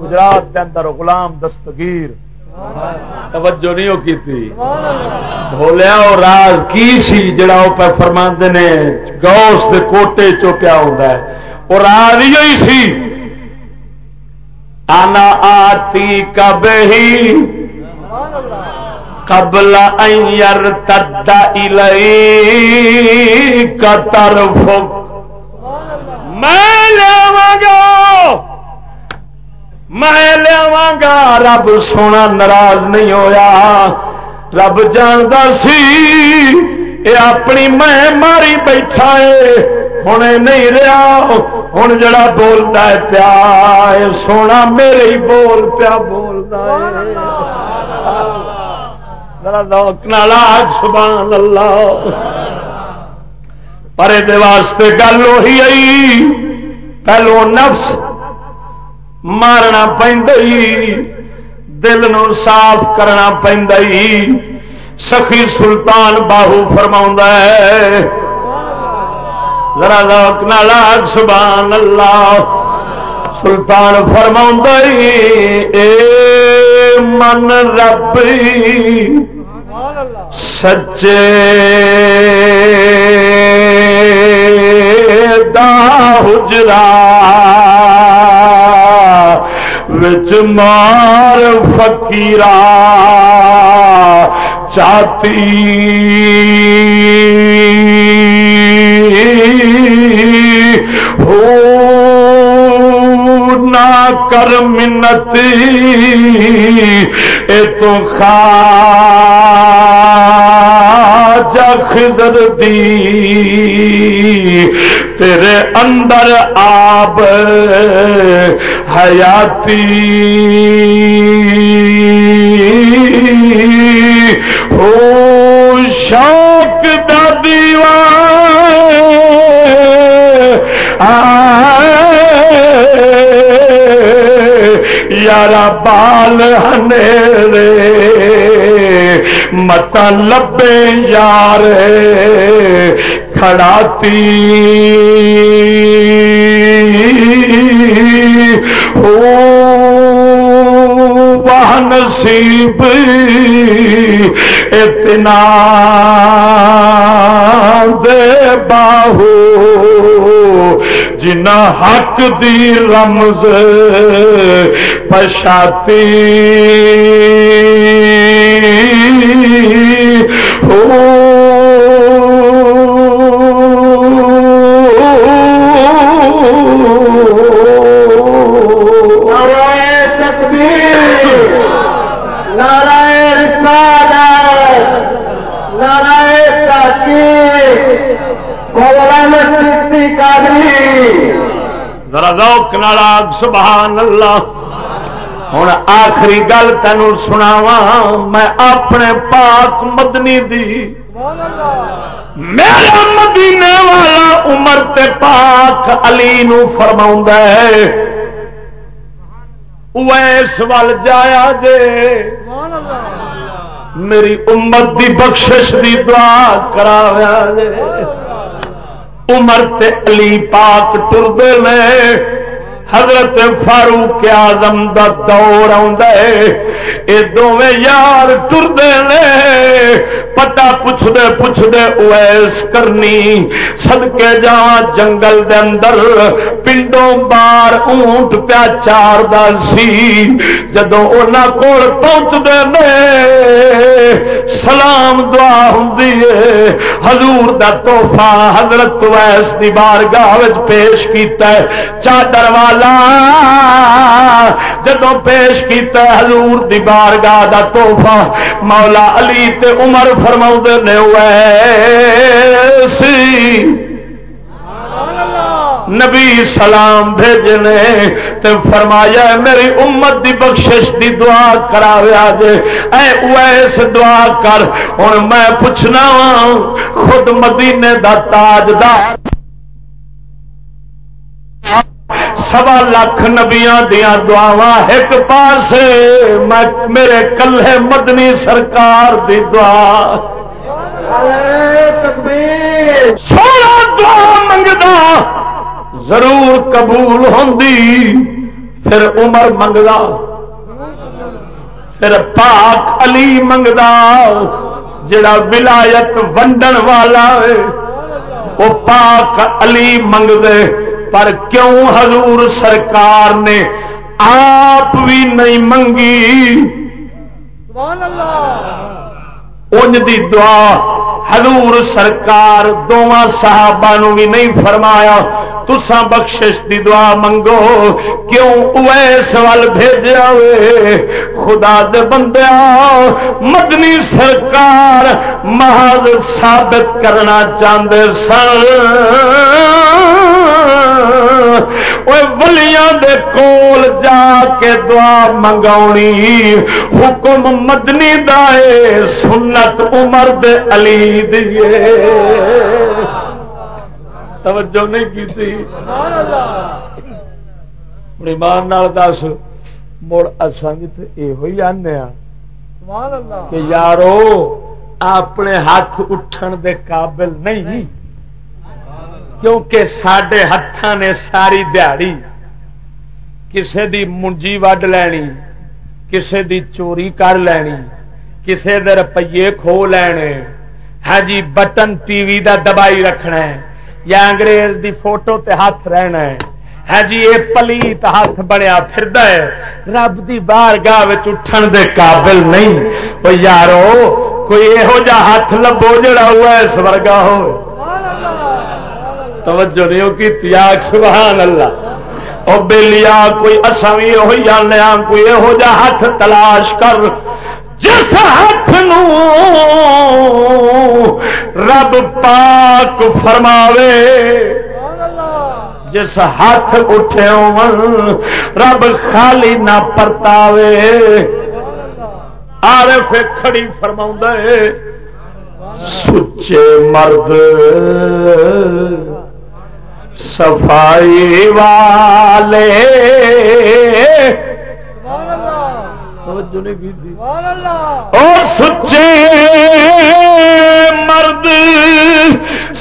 گجرات کے اندر غلام دستگیر۔ توجہ نہیں کی تھی بولیا وہ راز کی سی جڑا وہ پہ فرما نے؟ گوس دے کوٹے چو کیا ہوتا ہے۔ وہ راز ہی سی۔ آنا آتی کب ہی قبل ائر تد میں لیا گا میں لیا گا رب سونا ناراض نہیں ہویا. رب جانتا سی، اے اپنی میں ماری بیٹھا ہے. ہوں نہیں رہا. ہوں جڑا بولتا ہے پیا سونا میرے ہی بول، پیا بولتا ہے۔ سبحان اللہ۔ پر واسطے گل وہی آئی، پہلو نفس مارنا پہ دل نو صاف کرنا پہ سخی سلطان باہو فرما ہے۔ ذرا لوک نالاگ سبحان اللہ۔ سلطان فرما اے من رب سچے دا حجرا وچ مار فقیرا چاتی ہو نہ کر منت اے تو خضر دی تیرے اندر آب حیاتی۔ ہو شوق دا دیوان یارا بال ہنیرے مت لبے یار کھڑاتی۔ نصیب اتنا دے باہو۔ جنا حق دی رمز پشاتی ذرا ذوق ناراگ سبحان اللہ۔ ہوں آخری گل تین سناوا میں اپنے پاک مدنی دی۔ میرا مدینے والا عمر تے پاک علی نو فرما ہے ویس وال جایا جے۔ میری امت دی بخشش دی دعا کرا جے۔ عمر تے علی پاک ٹردے میں حضرت فاروق آزم دا دور آ دونوں یار ٹردے پتا پوچھتے پوچھتے اویس کرنی۔ سدکے جا جنگل دے اندر پنڈوں بار اونٹ پیا چار سی۔ جدو ان کو پہنچتے سلام دعا ہوں حضور دا توحفہ حضرت ویس دی بارگاہ پیش کیتا ہے۔ چادر والا جدو پیش کیتا حضور دی بارگاہ دا توحفہ مولا علی تے عمر فرما نے سی نبی سلام بھیجنے تے فرمایا میری امت دی بخشش دی دعا کرا جے اے اویس دعا کر۔ ہوں میں پوچھنا ہاں، خود مدینے دا تاجدار سوا لاکھ نبیا دیا دعوا ایک پاس میرے کلے مدنی سرکار دی دعا۔ سونا دعا منگتا ضرور قبول ہوں پھر عمر منگتا پھر پاک علی منگتا جڑا ولایت ونڈن والا ہے، وہ پاک علی منگتے پر کیوں حضور سرکار نے آپ بھی نہیں منگی؟ انج دی دعا حضور سرکار دونوں صحابہ نو بھی نہیں فرمایا۔ تسا بخشش دی دعا منگو، کیوں اویس وال بھیجا ہوئے خدا دے بندیا، مدنی سرکار محض ثابت کرنا چاہتے سن۔ ولیاں دے کول جا کے دعا منگاونی حکم مدنی دائے سنت عمر دے علی دیے توجہ نہیں کی تھی ایمان دس مڑ اصل یہ آنے کہ یارو اپنے ہاتھ اٹھن دے قابل نہیں کیونکہ سڈے ہاتھوں نے ساری دیہڑی کسے دی منجی وڈ لینی، کسے دی چوری کر لینی، کسے دے روپیے کھو لینے۔ ہاں جی بٹن ٹی وی دا دبائی رکھنا ہے، یا انگریز دی فوٹو تے ہاتھ رہنا ہے۔ ہاں جی یہ پلیت ہاتھ بنیا پھر رب دی بار گاہ اٹھن دے قابل نہیں۔ وہ یارو، کوئی یہو جا ہاتھ لبو جڑا ہوا ہے، سورگا ہو توجہ نہیں کی تیاگ سبحان اللہ او بےلیا کوئی اصا بھی یہ جانے کوئی یہو جا ہاتھ تلاش کر۔ جس ہاتھ نو رب پاک فرماوے، جس ہاتھ اٹھے رب خالی نہ پرتاوے۔ آر کھڑی فرما سچے مرد۔ صفائی والے۔ اور سچے مرد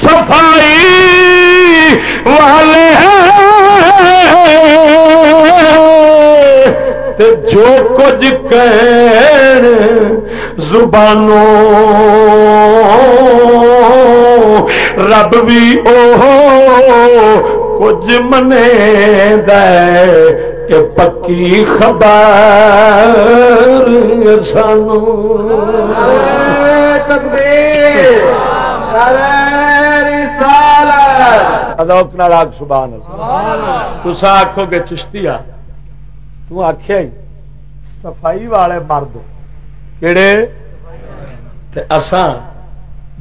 صفائی والے جو کچھ کہن زبانوں۔ رب بھی او کچھ منے دے کہ پکی خبر سانو۔ سبحان تسا آخو گے چشتی آ آخیا صفائی والے مرد کہڑے اسان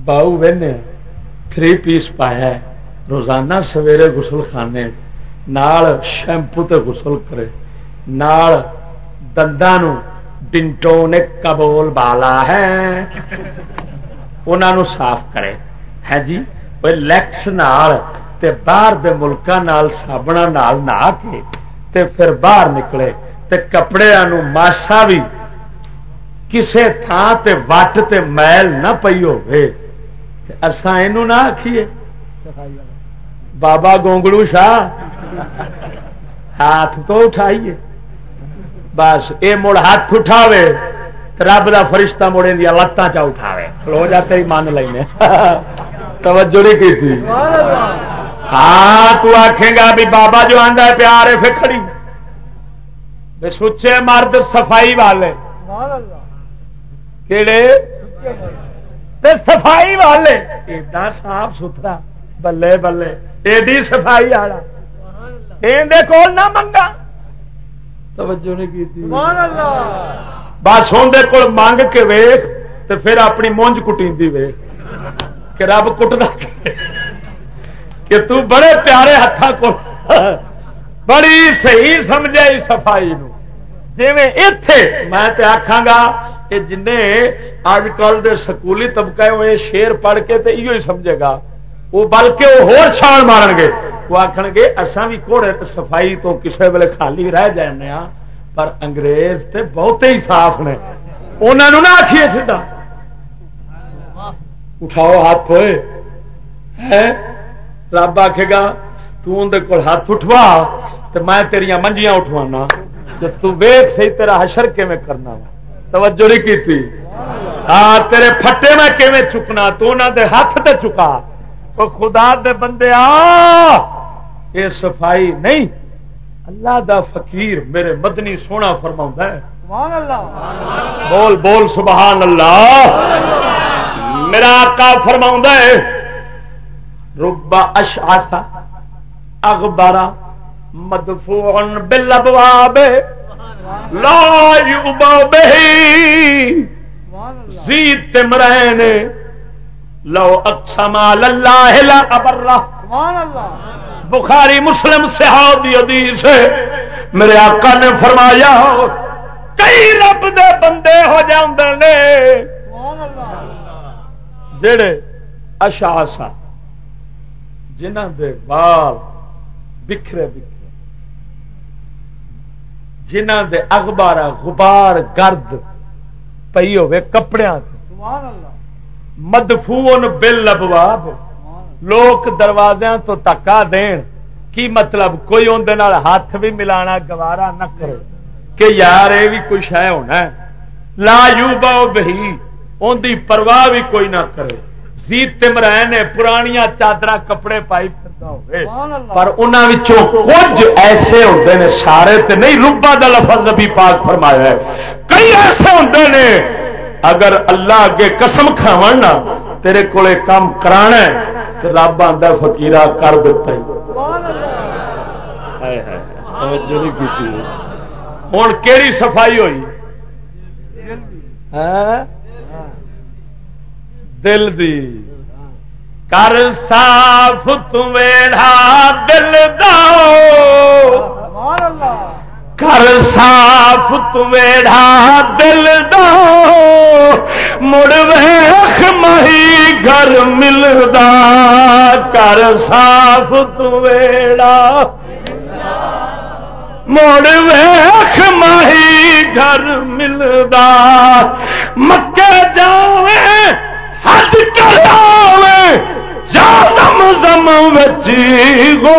باؤ بہنے تھری پیس پایا روزانہ سویرے گسل خانے نال شیمپو تے غسل کرے۔ نال دنداں ڈنٹو نے کبول بالا ہے۔ انہوں صاف کرے۔ ہے جی؟ لیکس نال تے باہر دے ملکاں نال سابنا نال نہا کے تے پھر باہر نکلے۔ تے کپڑے ماسا بھی کسے تھان تے وٹ تے میل نہ پئی ہوئے اساں اینو نہ آکھیے۔ بابا گونگلو شاہ، ہاتھ تو اٹھائیے۔ بس یہ مڑ ہاتھ اٹھاوے رب کا فرشتہ مڑے دیا لتان چا اٹھاوے۔ کھلو جاتے ہی مان لینے۔ توجہ نہیں کی تھی ہاں تو آخے گا بھی بابا جو آندا ہے پیار ہے، پھر کھڑی۔ سچے مرد صفائی والے۔ اللہ کہڑے صفائی والے۔ ایڈا صاف ستھرا بلے بلے ایڈی صفائی والا کول نہ منگا توجہ نہیں کی بس اندر کول منگ کے ویخ تو پھر اپنی مونج کٹی ویخ کہ رب کٹنا کہ تو بڑے پیارے ہاتھوں کو بڑی صحیح سمجھا صفائی جی اتے میں آخا گا جن اج کل سکولی طبقہ ہوئے شیر پڑھ کے تو یہ سمجھے گا۔ وہ بلکہ وہ ہور چھان مارن گے۔ وہ آخر گے اصا بھی گھوڑے صفائی تو کسی ویلے خالی رہ جانے ہاں پر انگریز تے بہتے ہی صاف نے۔ انہوں نہ آخیے سیدا اٹھاؤ ہاتھ ہوئے۔ رب آخے گا تندر کول ہاتھ اٹھوا تو میں تیریا منجیاں اٹھوانا۔ تو ویخ سی تیرا حشر کیون کرنا توجہ نہیں کی ہاں تیرے پھٹے میں کیون چکنا؟ تو انہوں دے ہاتھ تے چکا۔ تو خدا دے بندے آ یہ صفائی نہیں۔ اللہ دا فقیر میرے مدنی سونا فرما ہے۔ بول بول سبحان اللہ۔ میرا آقا فرما ہے ربا اشعث اخبارا مدفوع بالابواب لا یوبا بہی زیت مرین لو اقسما للہ لا ابرہ۔ بخاری مسلم صحابی حدیث ہے، میرے آقا نے فرمایا، کئی رب دے بندے ہو جاندے جڑے اشاسا جنہ دے بال بکھرے بکھرے۔ جنہ دے اخبار غبار گرد پی ہوے کپڑے مدفون بل ابواب لوگ دروازے تو تکا دین۔ کی مطلب؟ کوئی اندر ہاتھ بھی ملانا گوارا نہ کرے۔ کہ یار یہ بھی کچھ ہے ہونا لا یو بہی۔ ان کی پرواہ بھی کوئی نہ کرے۔ زیت نے پرانیاں چادر کپڑے پائی پر انہوں کچھ ایسے ہوتے ہیں سارے تے نہیں روبا کا لفظ نبی پاک فرمایا ہے۔ کئی ایسے ہوتے ہیں اگر اللہ اگے قسم کھاو نا تیرے کو کام کرانا رب آتا فکیرا کر دیتا ہوں کہڑی صفائی ہوئی؟ دل دی۔ کر صاف تیڑا دل دو کر صاف تیڑا دل دو مڑ ویخ مہی گھر ملدا۔ کر صاف تیڑا مڑ ویخ مہی خدا مکے جاوے۔ حج کراوے جا زم زم بچی گو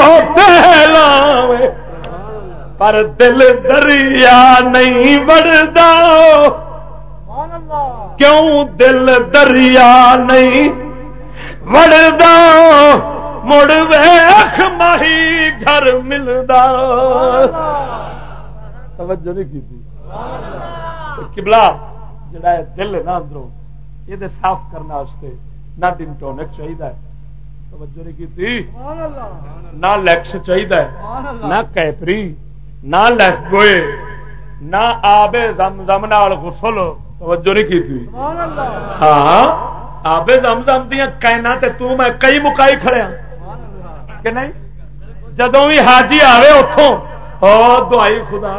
لاوے پر دل دریا نہیں بڑھتا کیوں دل دریا نہیں بڑھتا مڑ ویخ ماہی گھر ملتا توجہ نہیں کی کبلا جڑا دل ہے نا اندروں یہ صاف کرنے نہ دن ٹونک چاہیے توجہ نہیں کی نہ لیکس چاہیے نہ کیپری نہ لیف گوئے نہ آبے زم زم غسل۔ توجہ نہیں کی ہاں آبے زم زم دیا کہنا تے تو میں کئی مکائی کھڑیا کہ نہیں؟ جدو بھی حاجی آئے اتوں دوائی خدا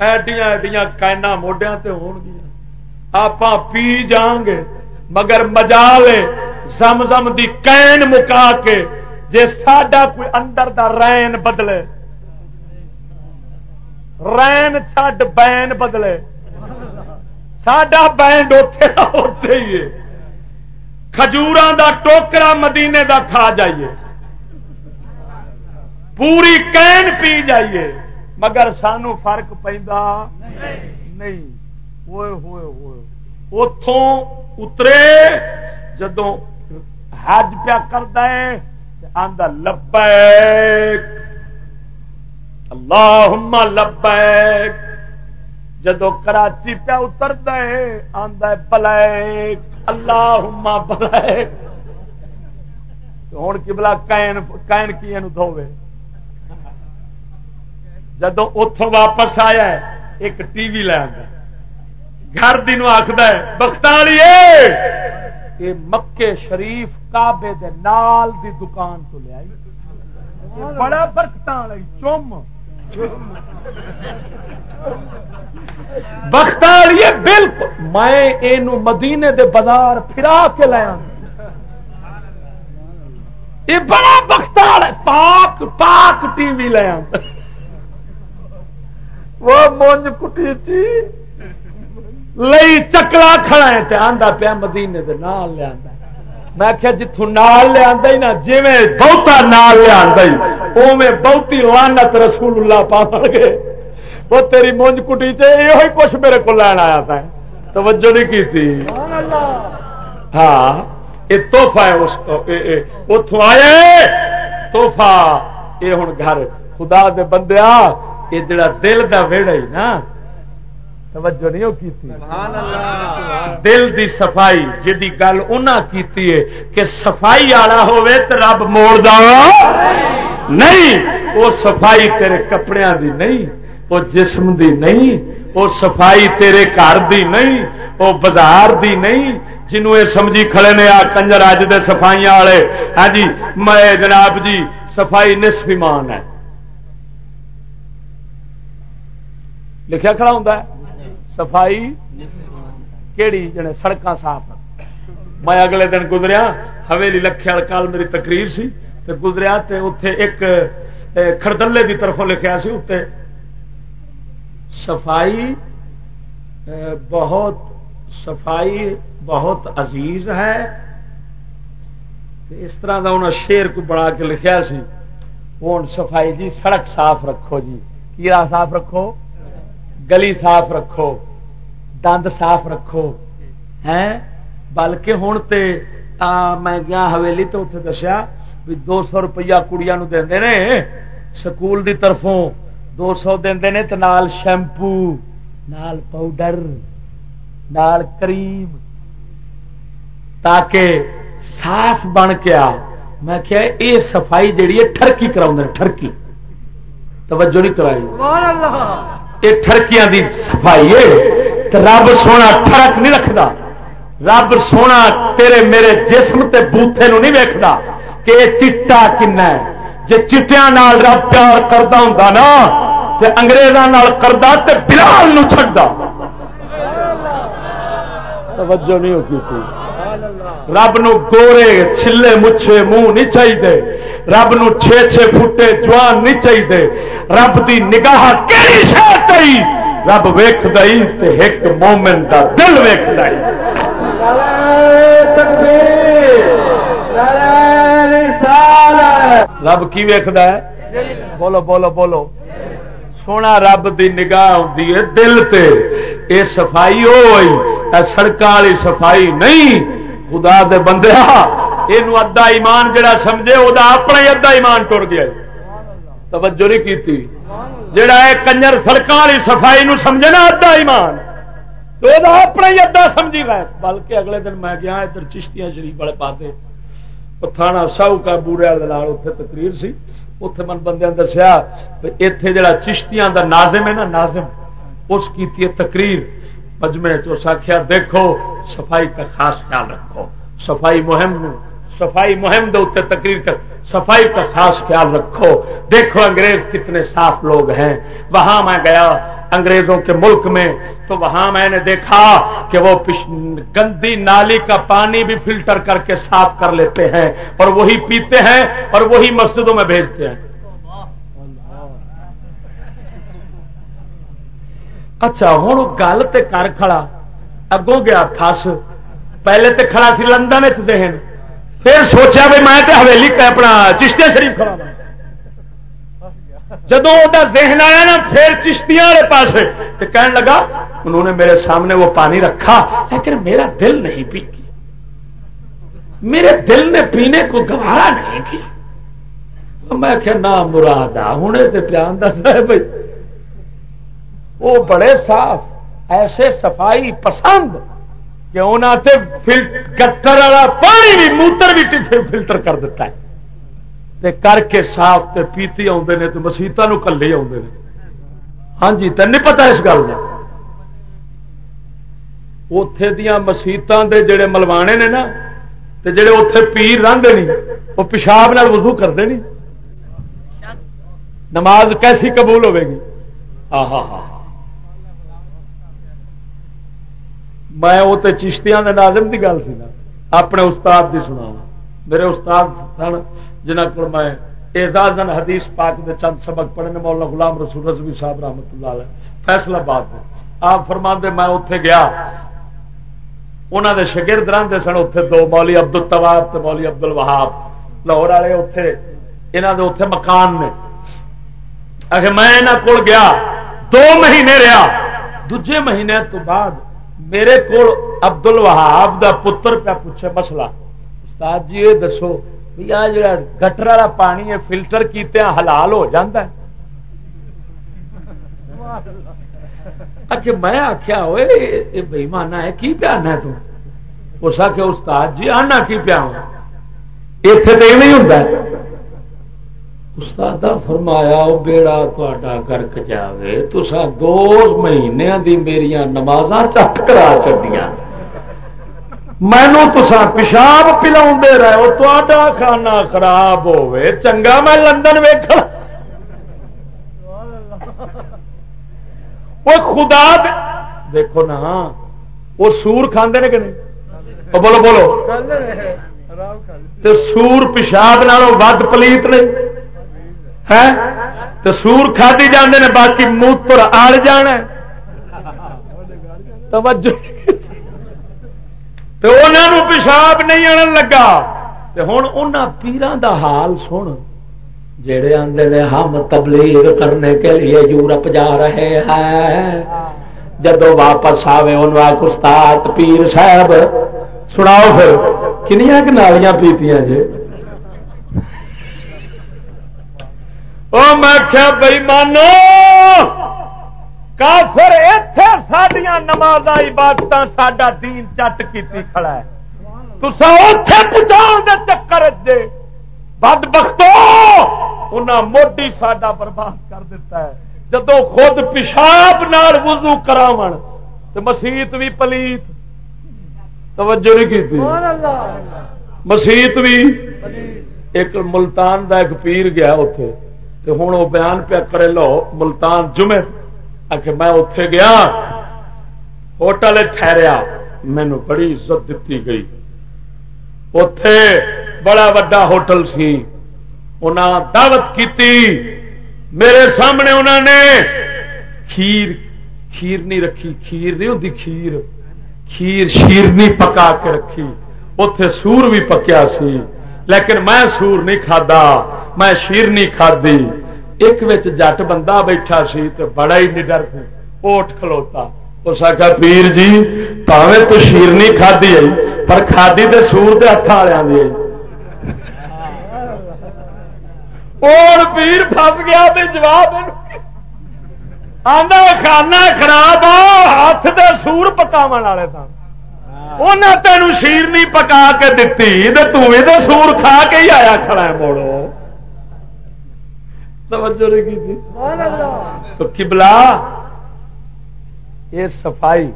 ایڈیاں ایڈیاں کائنا موڈیا ہون گیا آپ پی جان گے مگر مجا لے زم زم دی کین مکا کے، جے ساڈا کوئی اندر دا رین بدلے۔ رین چھڈ بین بدلے۔ ساڈا بینڈ اتے ہی کھجور دا ٹوکرا مدینے دا کھا جائیے۔ پوری کین پی جائیے، مگر سانو فرق پہ نہیں۔ ہوئے ہوئے ہوئے۔ اتوں اترے جدو حج پیا کرتا ہے آدھا لبیک۔ اللہ لبیک۔ جدو کراچی پیا اترتا ہے آدھا بلیک۔ اللہ بلیک۔ ہوں کی بلا کین کین کی دھوے جدو اتوں واپس آیا ایک ٹی وی لے گھر دن آخد بختالی یہ مکے شریف کابے دے نال دی دکان تو لیا بڑا برکت چم۔ بختالی بالکل۔ میں یہ مدینے دے بازار پھرا کے لیا یہ بڑا بختار پاک پاک ٹی وی لیا وہ مونج کٹی چی۔ لئی چکلا کھڑا ہے آندا پیا مدینے دے نال لیا میں کیا جتوں نال لیا نا جی بہتا نال لیا اوے بہتی لانت رسول اللہ پا گئے وہ تیری مونج کٹی چ یہ کچھ میرے کو لین آیا تھا۔ توجہ نہیں کی تھی۔ ہاں یہ توحفہ ہے اتوں آئے توحفہ یہ ہوں گھر۔ خدا دے بندیا یہ جڑا دل دا ویڑا ہی نا۔ توجہ نہیں کی دل دی صفائی جی گل کیتی ہے کہ صفائی والا ہوے تو رب موڑ دا نہیں وہ صفائی تیرے کپڑے دی نہیں وہ جسم دی نہیں وہ صفائی تیرے گھر دی نہیں وہ بازار دی نہیں جنوں یہ سمجھی کھڑے نے آ کنجر اج دے صفائیاں والے ہاں جی میں جناب جی صفائی نصف ایمان ہے۔ لکھا کھڑا ہوں صفائی کہڑی جنے سڑک صاف میں اگلے دن گزریا، حویلی لکھے کال میری تقریر سی، تے گزریا تے اتے ایک کھڑدلے کی طرفوں لکھا سی اتنے صفائی بہت صفائی بہت عزیز ہے۔ اس طرح کا انہیں شیر کو بنا کے لکھا سی وہ صفائی جی سڑک صاف رکھو جی۔ کی صاف رکھو؟ گلی صاف رکھو۔ دند صاف رکھو۔ ہے بلکہ ہوں تے میں گیا حویلی تو اتنے دسیا بھی دو سو روپیہ کڑیا دے سکول دی طرفوں۔ دو سو دے نال شیمپو نال پاؤڈر نال کریم۔ تاکہ صاف بن کے آ۔ میں کیا اے صفائی جیڑی ہے ٹرکی کرا ٹرکی توجہ نہیں کرائی۔ یہ ٹرکیاں دی صفائی ہے رب سونا ٹرک نہیں رکھتا رب سونا تیرے میرے جسم تے بوتھے نو نہیں ویکتا کہ چٹا کن ہے۔ جی چٹیا رب پیار کرتا ہوں نا تے انگریزوں کرتا تے بلال نو توجہ نہیں ہوتی رب نو گورے چھلے مچھے منہ نہیں چاہیے رب نو چھ چھ فٹے جوان نہیں چاہیے رب دی نگاہ کہڑی شہ رب ویخ ایک مومن کا دل ویخ رب کی ویکد بولو بولو بولو۔ سونا رب دی نگاہ ہوتی ہے دل تے۔ اے صفائی ہوئی سڑک والی صفائی نہیں۔ خدا دے بندے یہ ادا ایمان جڑا سمجھے وہ اپنا ہی ادا ایمان ٹر گیا۔ توجہ نہیں کی جڑا ہے کنجر سڑک والی صفائی نو سمجھے نا ادا ایمان، تو اپنا ہی ادا سمجھی گئے بلکہ اگلے دن میں گیا ادھر چشتیاں شریف والے پاتے تھانا ساؤ کا بورے والے تقریر سی۔ اتے من بندے دسیا اتے جڑا چشتیاں دا نازم ہے نا نازم اس کی تقریر۔ مجمے چ آخیا دیکھو، صفائی کا خاص خیال رکھو۔ صفائی مہم صفائی مہم دے تقریر کر صفائی کا خاص خیال رکھو۔ دیکھو انگریز کتنے صاف لوگ ہیں۔ وہاں میں گیا انگریزوں کے ملک میں، تو وہاں میں نے دیکھا کہ وہ گندی نالی کا پانی بھی فلٹر کر کے صاف کر لیتے ہیں اور وہی پیتے ہیں اور وہی مسجدوں میں بھیجتے ہیں۔ اچھا ہوں گل تو کر کھڑا۔ اگوں گیا فس پہلے تو کھڑا سی، لندن ذہن۔ پھر سوچا بھی میں تو حویلی اپنا چشتے شریف کھڑا جب وہ ذہن آیا نا، پھر چشتیاں والے پاس تو کہنے لگا، انہوں نے میرے سامنے وہ پانی رکھا، لیکن میرا دل نہیں پی میرے دل نے پینے کو گوارا نہیں کیا میں کہ نہ مراد آ ہوں تو پیان دس بھائی۔ وہ بڑے صاف، ایسے صفائی پسند کہ انہوں سے گٹر والا پانی بھی موتر بھی فلٹر کر دیتا ہے۔ تے کر کے صاف تے پیتی آتے ہیں تو مسیطا کلے آتے ہیں ہاں جی تین نہیں پتا اس گل کا اتے دیا مسیطان دے جڑے ملوانے نے نا، تے جڑے اتے پیر رنگ نہیں وہ پیشاب نال وضو کرتے نہیں نماز کیسی قبول ہوے گی؟ ہاں ہاں ہاں میں وہ تو چشتیاں ناظم کی گل سی نا، اپنے استاد کی سنا میرے استاد سن جنہ کو میں اعزاز حدیث پاک دے چند سبق پڑھنے مولا غلام رسول رضوی صاحب رحمت اللہ علیہ فیصلہ باد آپ فرما دے میں اتے گیا۔ انہوں دے شگرد رہتے سن اتے دو، مولی عبد التواب تو مولی عبد الوہاب لاہور والے اتے یہاں دے اتے مکان نے۔ آخر میں یہاں کول گیا، دو مہینے رہا۔ دجے مہینے تو بعد میرے کو ابدل وہاب کا پتر پہ پوچھے، مسئلہ۔ استاد جی یہ دسو بھی آ جا گٹر والا پانی ہے فلٹر کیتے حلال ہو جاتا ہے؟ اچھا میں آخیا ہوئے بئی مانا ہے، کی پیانا ہے تو؟ اس آخیا استاد جی آنا کی پیا اتنے تو یہ نہیں ہوں استاد فرمایا وہ بیڑا تا گرک جائے تو دو مہینے دی میری نماز چپ کرا چڑیا مینو تسا پیشاب پلا رہے تا کھانا خراب ہوے چنگا میں لندن وہ خدا دیکھو نا وہ سور کھانے کہ نہیں؟ بولو بولو۔ سور پیشاب ود پلیت نہیں تو سور کھدی جانے نے، باقی منہ موتر آڑ جانا توجہ۔ تو انہوں پیشاب نہیں آن لگا۔ ہوں ان پیران دا حال سن۔ جڑے آدھے نے، ہم تبلیغ کرنے کے لیے یورپ جا رہے ہیں۔ جدو واپس آئے ان استاد پیر صاحب، سناؤ پھر کنیا کنالیاں پیتیاں جی؟ میں کیا بئی مانو کافر اتے سڈیا نماز عبادت سڈا دین چٹ کی کھڑا ہے۔ تسا اتے پہنچاؤ دے چکر دے بد بختو انہیں موڈی ساڈا برباد کر دیتا ہے۔ جدو خود پیشاب نال وضو کراو تو مسیت بھی پلیت۔ توجہ نہیں کی مسیت بھی ایک ملتان دا ایک پیر گیا اتے تو ہوں وہ بیان پیا کرے لو ملتان جمعے آخر میں اتے گیا ہوٹل ٹھہریا مینو بڑی عزت دیتی گئی اتے بڑا وا ہوٹل سی انہاں دعوت کی میرے سامنے انہوں نے کھیر کھیر نہیں رکھی کھیر نہیں ہوتی کھیر کھیر شیرنی پکا کے رکھی اتے سور بھی پکیا سی لیکن میں سور نہیں کھدا میں شیرنی کھدی ایک جٹ بندہ بیٹھا سی تو بڑا ہی نڈر اوٹ کھلوتا۔ اس آخر پیر جی پاوے تو شیرنی کھدی آئی، پر کھادی تو سور کے ہاتھ والے اور پیر فس گیا تو جواب آدھا کھانا خراب آ ہاتھ دے سور پکاو والے سن انہیں تین شیرنی پکا کے دتی تو سور کھا کے ہی آیا کھڑا ہے موڑو۔ توجہ نہیں کی تھی۔ تو کبلا یہ صفائی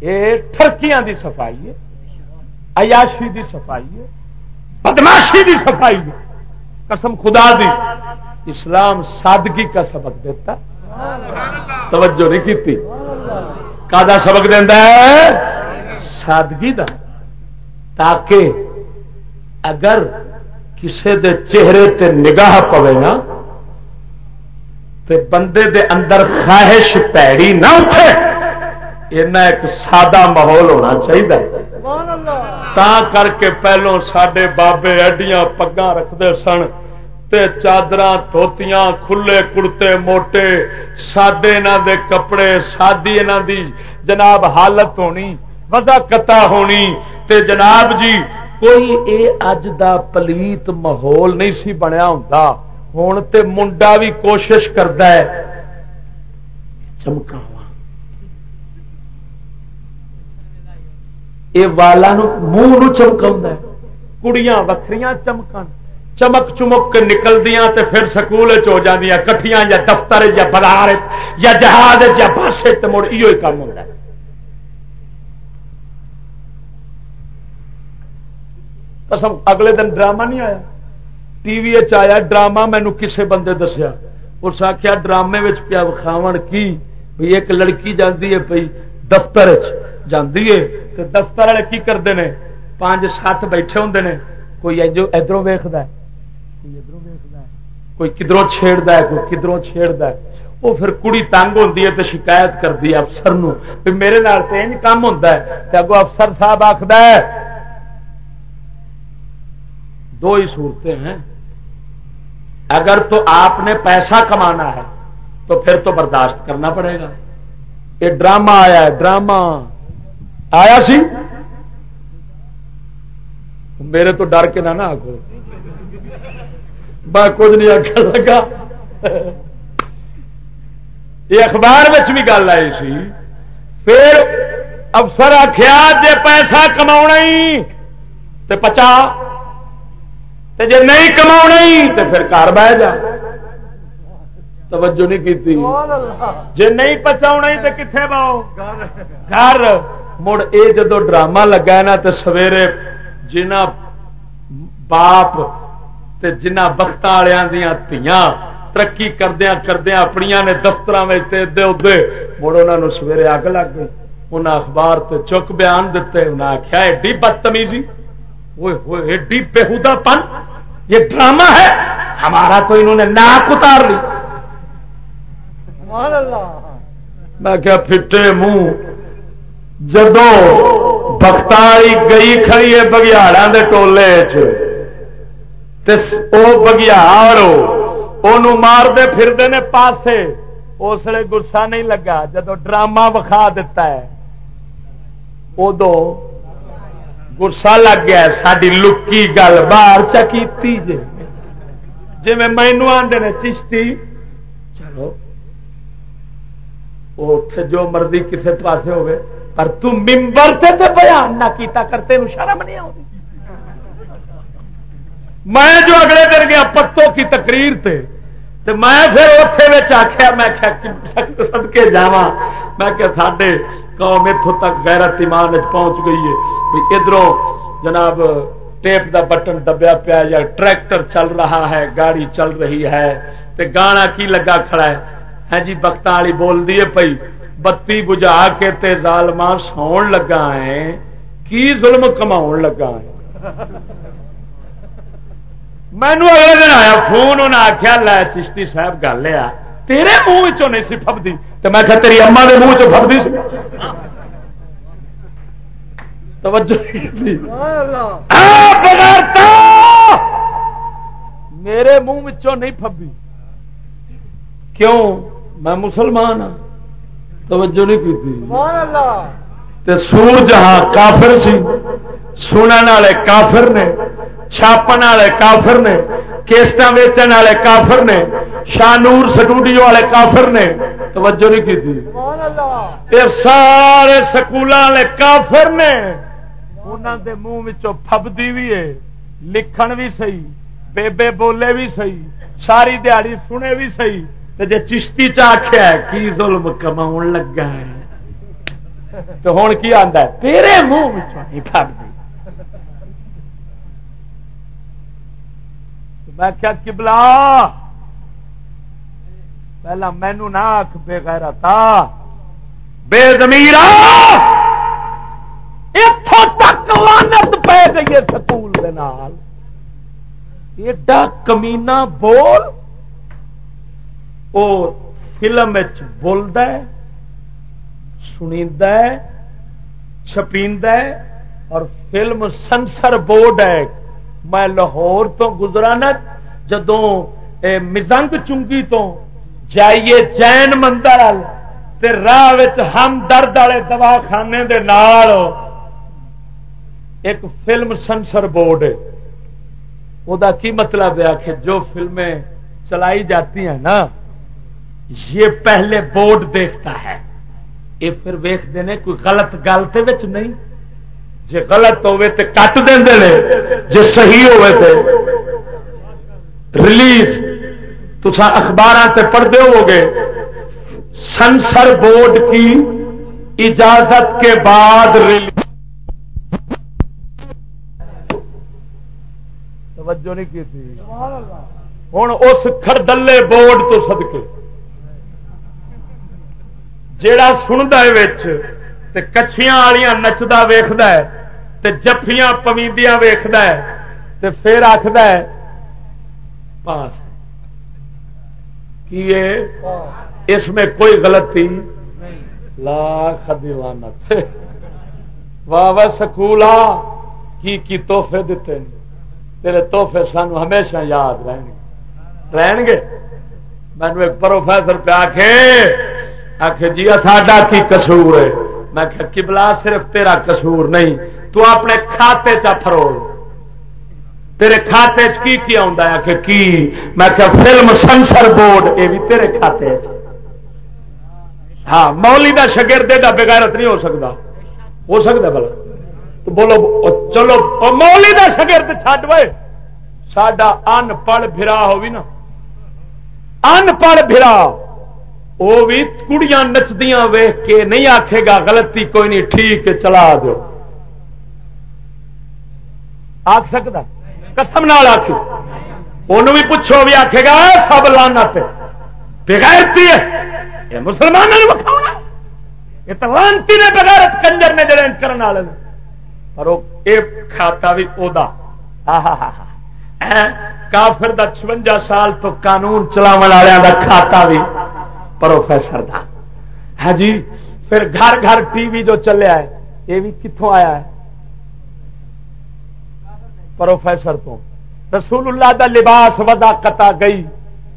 یہ ٹرکیاں دی صفائی ہے عیاشی دی صفائی ہے بدماشی دی صفائی ہے۔ قسم خدا دی اسلام سادگی کا سبق دیتا۔ توجہ نہیں کی کا سبق دینا ہے؟ سادگی دا۔ تاکہ اگر کسی دے چہرے تے نگاہ پوے نا، تے بندے دے اندر خواہش پیڑی نہ اٹھے، اینا ایک سادہ ماحول ہونا چاہیے۔ تا کر کے پہلو سڈے بابے ایڈیاں پگا رکھتے سن چادر دھوتیاں کھلے کڑتے موٹے، سادے دے کپڑے، سادی دی جناب حالت ہونی وزا ہونی، تے جناب جی کوئی اے اج دا پلیت ماحول نہیں سی بنیا ہوں ہوں تے منڈا بھی کوشش کرتا ہے۔ چمکا یہ والا منہ چمکا کڑیاں وکری چمکن چمک چمک کے نکل دیا تے پھر سکول ہو جاندیاں۔ کٹھیاں یا دفتر یا بلار یا جہاز یا بس مڑ یہ کام ہوتا ہے۔ قسم، اگلے دن ڈرامہ نہیں آیا۔ ٹی وی آیا، ڈرامہ مینو کسے بندے دسیا۔ اس آخیا ڈرامے پیا وکھاو کی؟ بھی ایک لڑکی جاتی ہے پی دفتر جاتی ہے؟ تو دفتر والے کی کرتے ہیں پانچ سات بیٹھے ہوں نے۔ کوئی ادھر ویخد کوئی ادھر ویخد کوئی کدھروں چھیڑ ہے؟ کوئی کدھروں چھیڑ ہے؟ وہ پھر کڑی تنگ ہوتی ہے تو شکایت کرتی ہے افسر نو۔ میرے نال تو یہ کام ہوتا ہے۔ اگو افسر صاحب آخد دو ہی صورتیں ہیں۔ اگر تو آپ نے پیسہ کمانا ہے تو پھر تو برداشت کرنا پڑے گا۔ یہ ڈرامہ آیا ہے، ڈرامہ۔ آیا سی؟ میرے تو ڈر کے نہ آگو میں کچھ نہیں آخر لگا۔ یہ اخبار میں بھی گل آئی سی۔ پھر افسر آخیا جی پیسہ کما تو پچا۔ جی نہیں کما تو پھر گھر بہ جا۔ توجہ نہیں کی جی نہیں پچا تو کتنے باؤ گھر۔ مڑ یہ جدو ڈرامہ لگا نا تو سویرے جنہ باپ جنہ بخت والوں دیا ترقی کردیا کردیا اپنی نے دفتر ادے مڑ انہوں سویرے اگ لگ گئی۔ انہیں اخبار تے چک بیان دیتے انہیں آخیا ایڈی بدتمیزی۔ ایڈی بےحدا پن یہ ڈرامہ ہے ہمارا تو انہوں نے ناک اتار لی۔ میں کیا پھٹے منہ جدو بختاری گئی کھڑی ہے بگیاڑا کے ٹولے بگیار مارتے پھرتے نے پاسے اس لیے گسا نہیں لگا جدو ڈرامہ وکھا دیتا ہے۔ ادو گسا لگ گیا ساری لکی گل باہر چکی جی جی مینو آدھے چشتی چلو جو مرضی کسی پاس ہوگی پر تم ممبر سے تو بیان نہ کیتا کرتے شرم نہیں آتی میں جو اگلے دن گیا پتوں کی تقریر تے تو میں پھر اتنے آخیا میں سد کے جا میں کہ ساڈے قوم اتوں تک غیرت ایمان پہنچ گئی ہے۔ ادھر جناب ٹیپ دا بٹن دبیا پیا یا ٹریکٹر چل رہا ہے، گاڑی چل رہی ہے۔ تے گانا کی لگا کھڑا ہے؟ ہاں جی بخت والی بول دی پئی۔ بتی بجا کے تے ظالما سون لگا ہے کی ظلم کما لگا ہے مینو اگلے دن آیا، فون انہیں آخیا لے چشتی صاحب، گل آ تیرے منہ نہیں سی فبدی تو میں کہ تیری اما کے منہ چپتی سی؟ میرے منہ نہیں پبی کیوں؟ میں مسلمان ہاں۔ توجہ نہیں کی سور جہاں کافر سی سننے والے کافر نے، چھاپن والے کافر نے کیسٹ ویچن والے کافر نے شانور سٹوڈیو والے کافر نے، توجہ نہیں کی تھی سارے سکول والے کافر نے۔ انہوں دے منہ فبدی بھی ہے، لکھن بھی صحیح بےبے بولے بھی صحیح، ساری دیہڑی سنے بھی صحیح۔ جی چشتی چاخیا کی ظلم کما لگا ہے؟ تو ہوں کی آتا ہے؟ تیرے منہ فبدی میں کیا کبلا پہلا مینو نہ آخ بے گہرا تھا بے زمیر اتوں تک لانت پی گئی ہے سکول ایڈا کمینا بول وہ فلم بولد ہے۔ سنی چھپیند اور فلم سنسر بورڈ ہے۔ میں لاہور تو گزرا نا جدو مزنگ چنگی تو جائیے جین مندر راہ ہم درد والے دواخانے ایک فلم سنسر بورڈ وہ کی مطلب ہے کہ جو فلمیں چلائی جاتی ہیں نا، یہ پہلے بورڈ دیکھتا ہے۔ یہ پھر ویختے ہیں کوئی غلط گل نہیں۔ جی غلط ہوے تو کٹ دیں جی صحیح ہوے تو ریلیز تو اخبار سے پڑھتے ہو گے سنسر بورڈ کی اجازت کے بعد ریلیز توجہ نہیں کی تھی۔ ہوں اس خردلے بورڈ تو سدکے جیڑا سنتا ہے کچھیاں والیا نچتا ویخد جفیاں پویندیاں ویخد پھر آخد پاس کی اس میں کوئی غلطی؟ لاکھ دیوانت واہ واہ سکول کی کی تحفے دیتے ہیں؟ تیرے تحفے سانو ہمیشہ یاد رہن گے رہن گے مینو ایک پروفیسر پہ آ کے آخ جی ساڈا کی کسور ہے؟ میں کہ کبلا صرف تیرا کسور نہیں، تو اپنے کھاتے چا فرول تیرے کھاتے چ کی کی آ کی؟ میں کہ فلم سنسر بورڈ یہ بھی تیرے کھاتے چ۔ ہاں مولی کا شگرد کا بغیرت نہیں ہو سکتا ہو سکتا بلا تو بولو چلو مولی کا شگرد چھڈ وے۔ ساڈا ان پڑھ برا ہو بھی نا۔ ان پڑھ برا وہ بھی کڑیاں نچدیاں ویخ کے نہیں آکھے گا، غلطی کوئی نہیں، ٹھیک چلا دو۔ آخ سکتا قسم نال آخ ان بھی پوچھو، بھی آخے گا سب لانا بغیرتی ہے۔ یہ مسلمانوں نے بکھاؤنا یہ تو لانتی نے بغیرت کنجر نے جڑے کرنے والے پر یہ کھاتا بھی ادا کافر دا چونجا سال تو قانون چلاو والوں کا کھاتا بھی۔ پروفیسر دا ہاں جی پھر گھر گھر ٹی وی جو چلیا ہے یہ بھی کتوں آیا ہے؟ پروفیسر تو۔ رسول اللہ دا لباس ودا کتا گئی،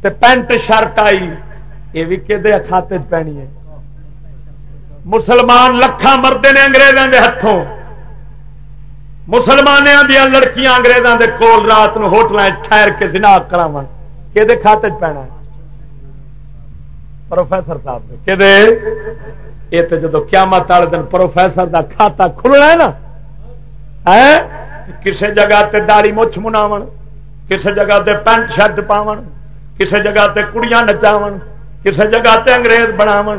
تے پینٹ شرٹ آئی۔ یہ بھی کہ کھاتے پینی ہے۔ مسلمان لکھان مرد نے انگریزوں کے ہاتھوں مسلمانوں دیا لڑکیاں انگریزوں کے کول رات ہوٹل ٹھہر کے جنا کرا کہ کھاتے پینا ہے؟ پروفیسر صاحب کہ یہ تو جدو قیامت والے دن پروفیسر دا کھاتا کھلنا ہے نا کسی جگہ تے داڑی مچھ مناو کسی جگہ تے پینٹ شرٹ پاو کسی جگہ تے کڑیاں نچاو کسی جگہ تے انگریز بناو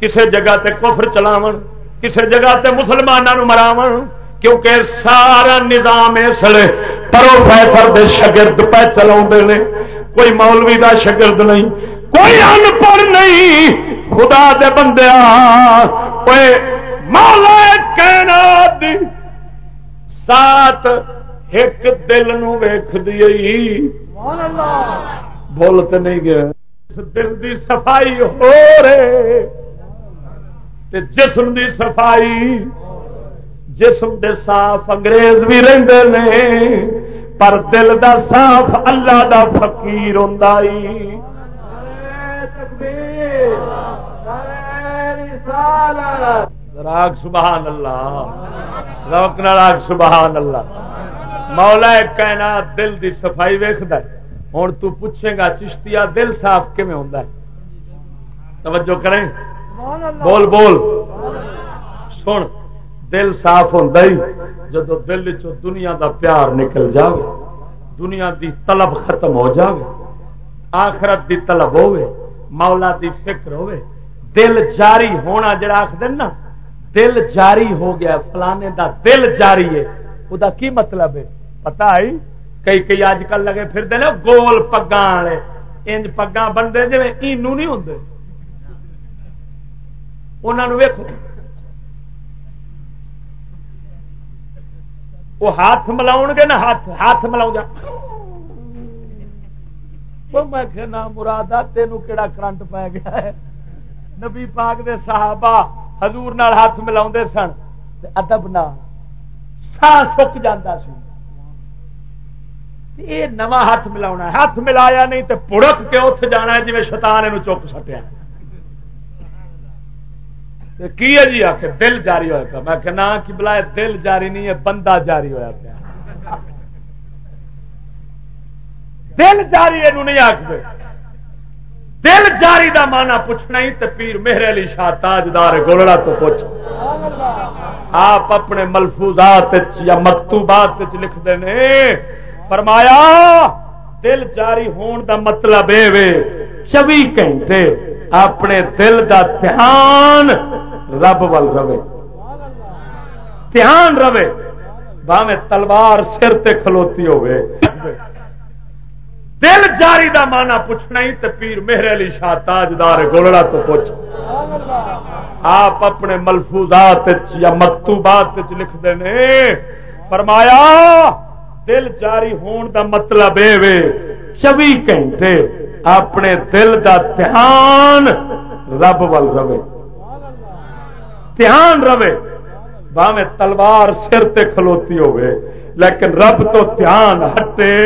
کسی جگہ تے کفر چلاو کسی جگہ تے مسلمانوں مراو کیونکہ سارا نظام اس لیے پروفیسر دے شگرد پہ چلا کوئی مولوی دا شگرد نہیں کوئی ان پڑھ نہیں، خدا دے بندے کوئی مولا کائنات سات ایک دل ویخ دی بولتے نہیں گیا۔ دل دی صفائی ہو رہے، تے جسم دی صفائی، جسم دے صاف انگریز بھی رہندے نے، پر دل دا صاف اللہ دا فقیر ہوں راگ سبحان اللہ۔ روک راگ سبحان اللہ۔ مولا کہنا دل دی صفائی ویخد ہوں تو پوچھے گا چشتیا دل صاف کیون ہوں توجہ کریں۔ بول بول۔ سن، دل صاف ہوں جب دل چ دنیا دا پیار نکل جائے دنیا دی طلب ختم ہو جائے آخرت دی طلب ہوے مولا دی فکر ہوے دل جاری ہونا جڑا آخ نا، دل جاری ہو گیا، فلانے دا دل جاری ہے۔ وہ کی مطلب ہے؟ پتا ہے کئی کئی اج کل لگے پھر دے گول پگا والے۔ انج پگا بنتے جی اینو نہیں ہوں انہوں ویکو وہ ہاتھ ملاؤ گے نا، ہاتھ ہاتھ ملاؤ جا۔ میں کہ مراد تینوں کہڑا کرنٹ پی گیا ہے؟ نبی پاک دے صحابہ حضور نال ہاتھ ملا سن ادب نہ سا سک جاتا سی۔ یہ نواں ہاتھ ملا ہاتھ ملایا نہیں تو پڑک کے اٹھ جانا جی شتان یہ چک سٹیا۔ کی ہے جی آ کے دل جاری ہوا پیا۔ میں کہ نہ دل جاری نہیں ہے، بندہ جاری ہوا پیا۔ دل جاری یہ نہیں آخر دل جاری دا مانا پوچھنا ہی تو پیر میرے علی شاہ تاجدار گولڑا تو پوچھ۔ آپ اپنے ملفوظات یا مکتوبات لکھتے ہیں فرمایا، دل جاری ہون دا مطلب اے چوبی گھنٹے اپنے دل دا دھیان رب ول رہے۔ دھیان رہے باویں تلوار سر تے کھلوتی ہوئے۔ دل جاری دا مانا پوچھنا ہی تو پیر میرے علی شاہ تاجدار گولڑا تو پوچھ۔ آپ اپنے ملفوظات یا مکتوبات لکھتے ہیں فرمایا، دل جاری ہون دا مطلب اے چوبی گھنٹے اپنے دل دا دھیان رب ول رہے۔ دھیان رہے۔ باویں تلوار سر تے کھلوتی ہوئے، لیکن رب تو دھیان ہٹے۔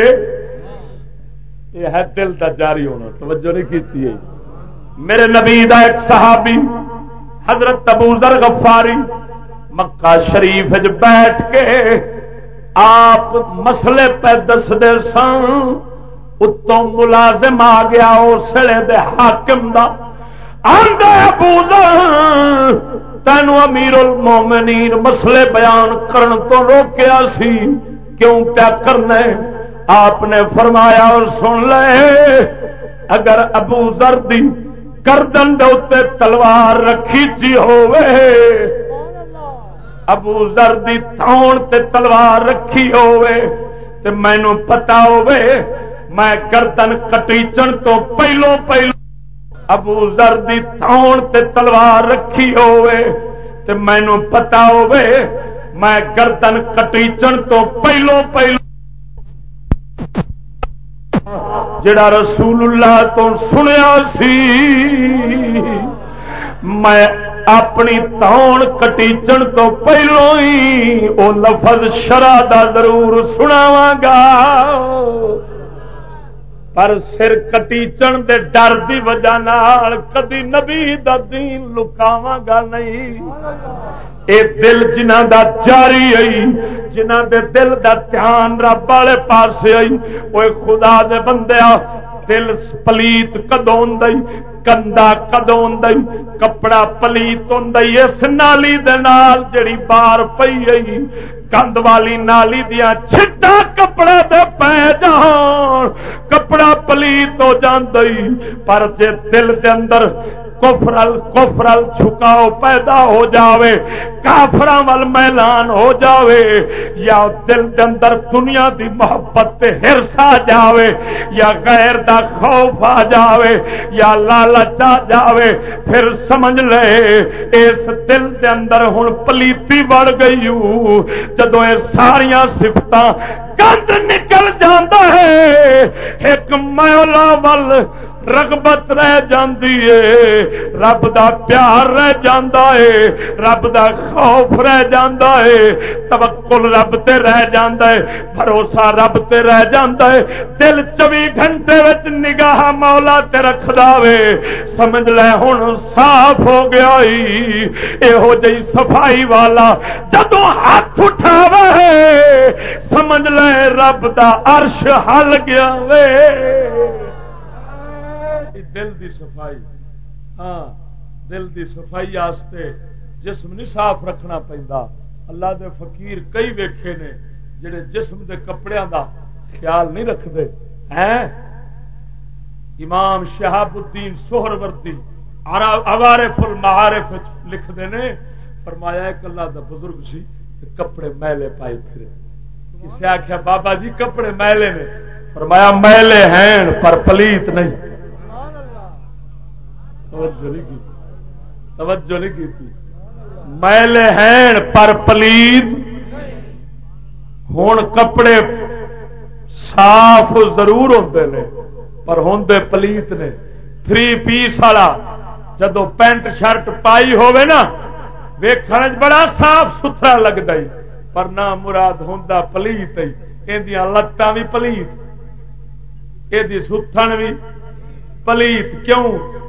یہ ہے دل کا جاری ہونا، توجہ نہیں کی میرے نبی دا ایک صحابی، حضرت ابو ذر غفاری، مکہ شریف بیٹھ کے آپ مسلے پہ دستے سن، اتوں ملازم آ گیا اسلے دے حاکم دا۔ آدھا ابو ذر امیر المومنین مسئلے بیان کرن تو روکیا سی، کیوں پیا کرنا آپ نے فرمایا اور سن لے، اگر ابو زردی گردن دے تلوار رکھی جی ہوئے ابو زردی تھون تے تلوار رکھی ہوئے تے مینو پتا ہوئے میں گردن کٹیچن تو پہلو پہلو ابو زردی تھون تے تلوار رکھی ہوئے تے مینو پتا ہوئے میں گردن کٹیچن تو پہلو پہلو جڑا رسول اللہ تو سنیا سی، میں اپنی تون کٹیچن تو پہلو ہی وہ لفظ شرح دا ضرور سناوا گا۔ پر سر کٹیچن دے ڈر دی وجہ کدی نبی دا دین لکاواں گا نہیں۔ اے دل جنہ دا جاری آئی جنہ دے دل دا دھیان رب والے پاس آئی وہ خدا دے بندے دل پلیت کدو کندا کدو کپڑا پلیت ہوں اس نالی دے نال جڑی بار پئی آئی کند والی نالی دیا چھٹا کپڑا دے پہ جان، کپڑا پلیت ہو جان پر جے دل دے اندر کفرل کفرل چھکاؤ پیدا ہو جاوے کافر ول میلان ہو جاوے، یا دل دے اندر دنیا دی محبت تے ہرس آ جاوے، یا غیر دا خوف آ جاوے، یا لالچ آ جاوے۔ پھر سمجھ لے، اس دل دے اندر ہن پلیتی بڑھ گئی جدو یہ ساریا سفت گند نکل جاتا ہے، ایک مولا ول رغبت رہ جاندی ہے رب دا پیار رہ جاندا ہے رب دا خوف رہ جاندا ہے توکل رب تے رہ جاندا ہے بھروسہ رب تے رہ جاندا ہے دل 24 گھنٹے وچ نگاہ مولا تے رکھدا وے سمجھ لے ہن صاف ہو گیا یہو جی صفائی والا جدو ہاتھ اٹھاوے سمجھ لے رب دا عرش ہل گیا وے دل دی صفائی۔ ہاں دل دی صفائی آستے جسم نہیں صاف رکھنا پہندا اللہ دے فقیر کئی ویکھے نے جڑے جسم دے کپڑیاں دا خیال نہیں رکھتے ہیں؟ امام شہاب الدین سوہر وردی اوارے فل لکھتے ہیں فرمایا ایک اللہ دا بزرگ سی کپڑے میلے پائی پھرے۔ کسی آخیا بابا جی کپڑے میلے نے۔ فرمایا، میلے ہیں، پر پلیت نہیں۔ توجہ نہیں کی توجہ نہیں کی تھی۔ میلے ہیں پر پلیت ہوں کپڑے صاف ضرور ہوتے ہیں پر ہوں پلیت نے۔ تھری پیس والا جدو پینٹ شرٹ پائی ہوے نا ویخ بڑا صاف ستھرا لگتا پر نہ مراد ہوں پلیت لتان بھی پلیت یہ ستھن بھی پلیت کیوں؟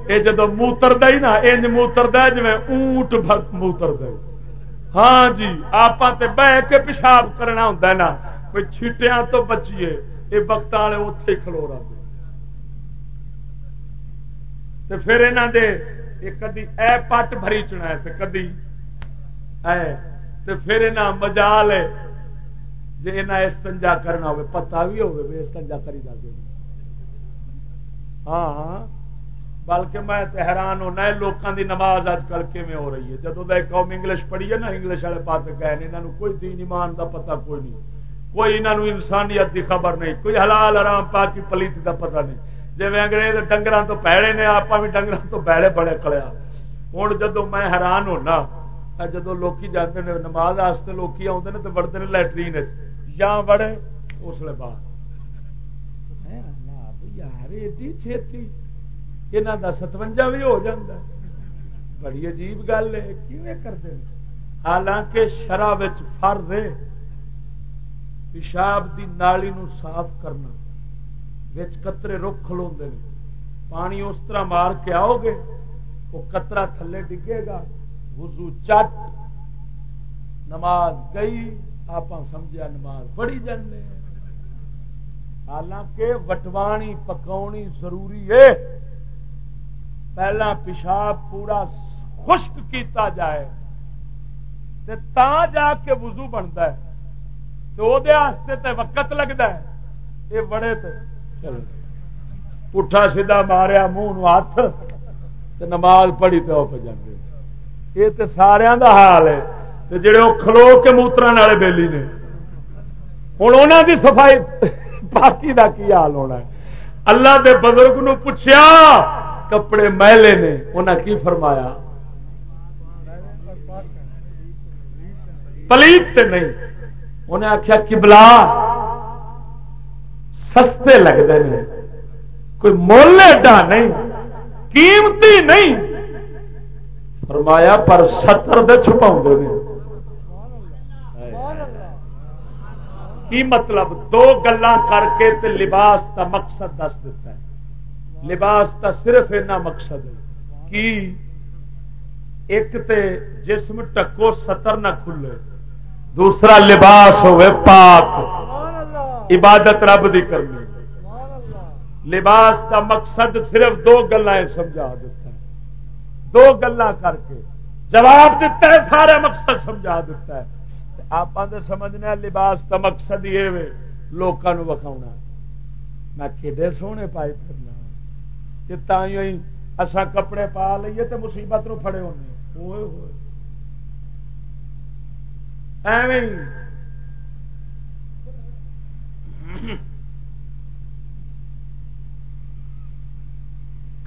یہ جدو موتر ہی نا، انج موتر جی اونٹ موتر ہاں جی آپ بہ کے پیشاب کرنا ہوں نا۔ کوئی چھٹیا تو بچیے یہ وقت والے اتے کھلو رہے پھر یہاں دے کدی اے پٹ بھری چنا ہے کدی پھر یہاں مجال ہے جی یہاں استنجا کرنا ہو پتا بھی ہوگی استنجا کری دے ہاں،, ہاں بلکہ میں حیران ہونا لوگوں کی نماز اج کل کی ہو رہی ہے؟ جدو قوم انگلش پڑھی ہے نا، انگلش والے پاس گئے یہاں کوئی دین ایمان کا پتا کوئی نہیں۔ کوئی انہوں انسانیت کی خبر نہیں، کوئی حلال آرام پاکی پلیت کا پتا نہیں۔ جی انگریز ڈنگر تو پیڑے نے آپ بھی ڈنگر تو پیڑے بڑے کلیا ہوں جدو میں حیران ہونا جدو لوگ جاتے ہیں نماز لوگ آتے ہیں تو بڑھتے ہیں لٹرین یا بڑے اس لیے بعد۔ یار ایڈی چھتی یہاں کا ستوجا بھی ہو جاتا بڑی عجیب گل ہے کیون کرتے ہیں حالانکہ شرح فرد ہے پیشاب دی نالی نو صاف کرنا کترے رخ کھلو پانی اس طرح مار کے آؤ گے وہ کترا تھلے ڈگے گا وضو چٹ نماز گئی آپ سمجھا نماز بڑی جانے حالانکہ وٹوانی پکاونی ضروری ہے۔ پہلا پیشاب پورا خشک کیتا جائے تا جا کے وضو بنتا ہے تو وہ وقت لگتا ہے۔ یہ بڑے تے۔ پٹھا سیدا ماریا منہ ہاتھ نماز پڑھی تو پہ جانے یہ تو سارا دا حال ہے۔ جڑے وہ کھلو کے موتر والے بےلی نے۔ ہوں انہوں کی صفائی باقی کا کی حال ہونا ہے؟ اللہ دے بزرگ نو پوچھا کپڑے میلے نے انہیں کی فرمایا؟ پلیت نہیں۔ انہیں آخیا کبلا سستے لگتے ہیں کوئی مول ایڈا نہیں، قیمتی نہیں۔ فرمایا، پر ستر دے چھپا کی مطلب دو گلا کر کے تے لباس کا مقصد دس دیتا ہے۔ لباس کا صرف اینا مقصد ہے کی ایک تے جسم ٹکو ستر نہ کھلے، دوسرا لباس ہوئے پاک۔ عبادت رب دی کرنی۔ لباس کا مقصد صرف دو گلا سمجھا دیتا ہے۔ دو گلا کر کے۔ جواب دیتا ہے، سارا مقصد سمجھا دیتا ہے۔ آپ سمجھنا لباس کا مقصد یہ لوگوں وکھاؤ میں کھے سونے پائے پھرنا کہ تھی اصا کپڑے پا لیے تو مصیبت نو فڑے ہونے۔ ہوئے ہوئے۔ ایویں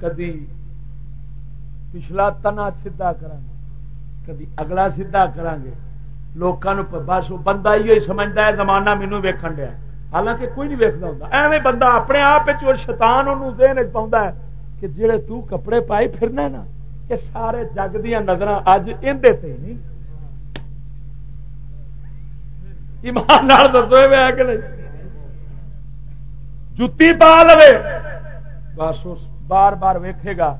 کدی پچھلا تنا سیدا کر کدی اگلا سیدا کران گے لوگوں بس بندہ یہ سمجھتا ہے، زمانہ مینو ویکن دیا حالانکہ کوئی نہیں ویکتا ہوتا ایویں بندہ اپنے آپ شیطان انہوں دین پاؤں کہ جڑے تو کپڑے پائی پھرنا نا کہ سارے جگ دیا نظر اج اندر نہیں۔ ایمان دسو کہ نہیں۔ جتی پا لو بس بار بار ویکھے گا،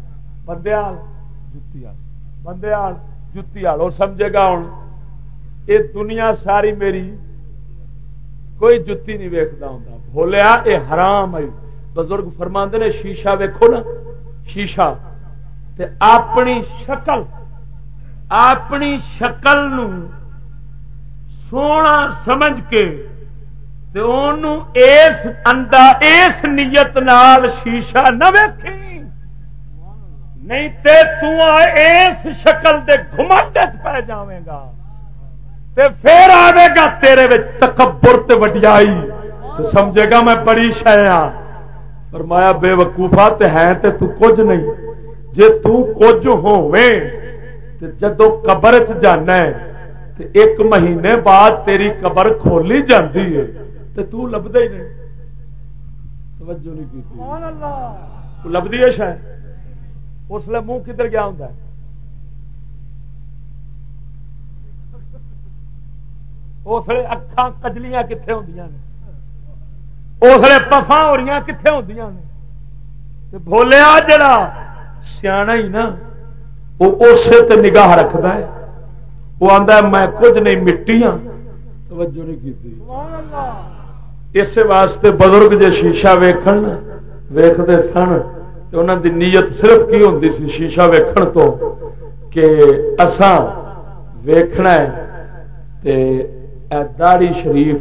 بندے جتی بندے جتی اور سمجھے گا ہوں۔ یہ دنیا ساری میری کوئی جتی نہیں ویکتا ہوں بولیا یہ حرام آئی بزرگ فرما نے، شیشہ ویکو نا۔ شیشہ۔ تے اپنی شکل اپنی شکل نو سونا سمجھ کے تے اس اندا اس نیت نال شیشہ نہ ویکھی نہیں تے تو اس شکل دے گھمٹ پہ جاویں گا۔ تے پھر آئے گا تیرے تکبر تے وڈیائی۔ تو سمجھے گا میں بڑی شایا فرمایا بے وقوفا تے ہیں تے تو کچھ نہیں۔ جی تج جدو قبر چ جانا ہے ایک مہینے بعد تیری قبر کھولی جاتی ہے۔ تو لبدا ہی نہیں۔ توجہ نہیں کی لبھی ہے شاید اس لیے منہ کدھر گیا ہوں اسلے اکھان کجلیاں کتنے ہوں اسلے پفا ہو رہی کتنے ہوں بولیا جڑا سیا ہی نا وہ اسے تے نگاہ رکھتا ہے۔ وہ آتا میں کچھ نہیں مٹی ہاں۔ توجہ نہیں کی اس واسطے بزرگ جی شیشہ ویکھن ویختے سن تو انہوں دی نیت صرف کی ہوتی سی شیشہ ویکھن تو؟ کہ اسان ویکھنا ہے تے داڑی شریف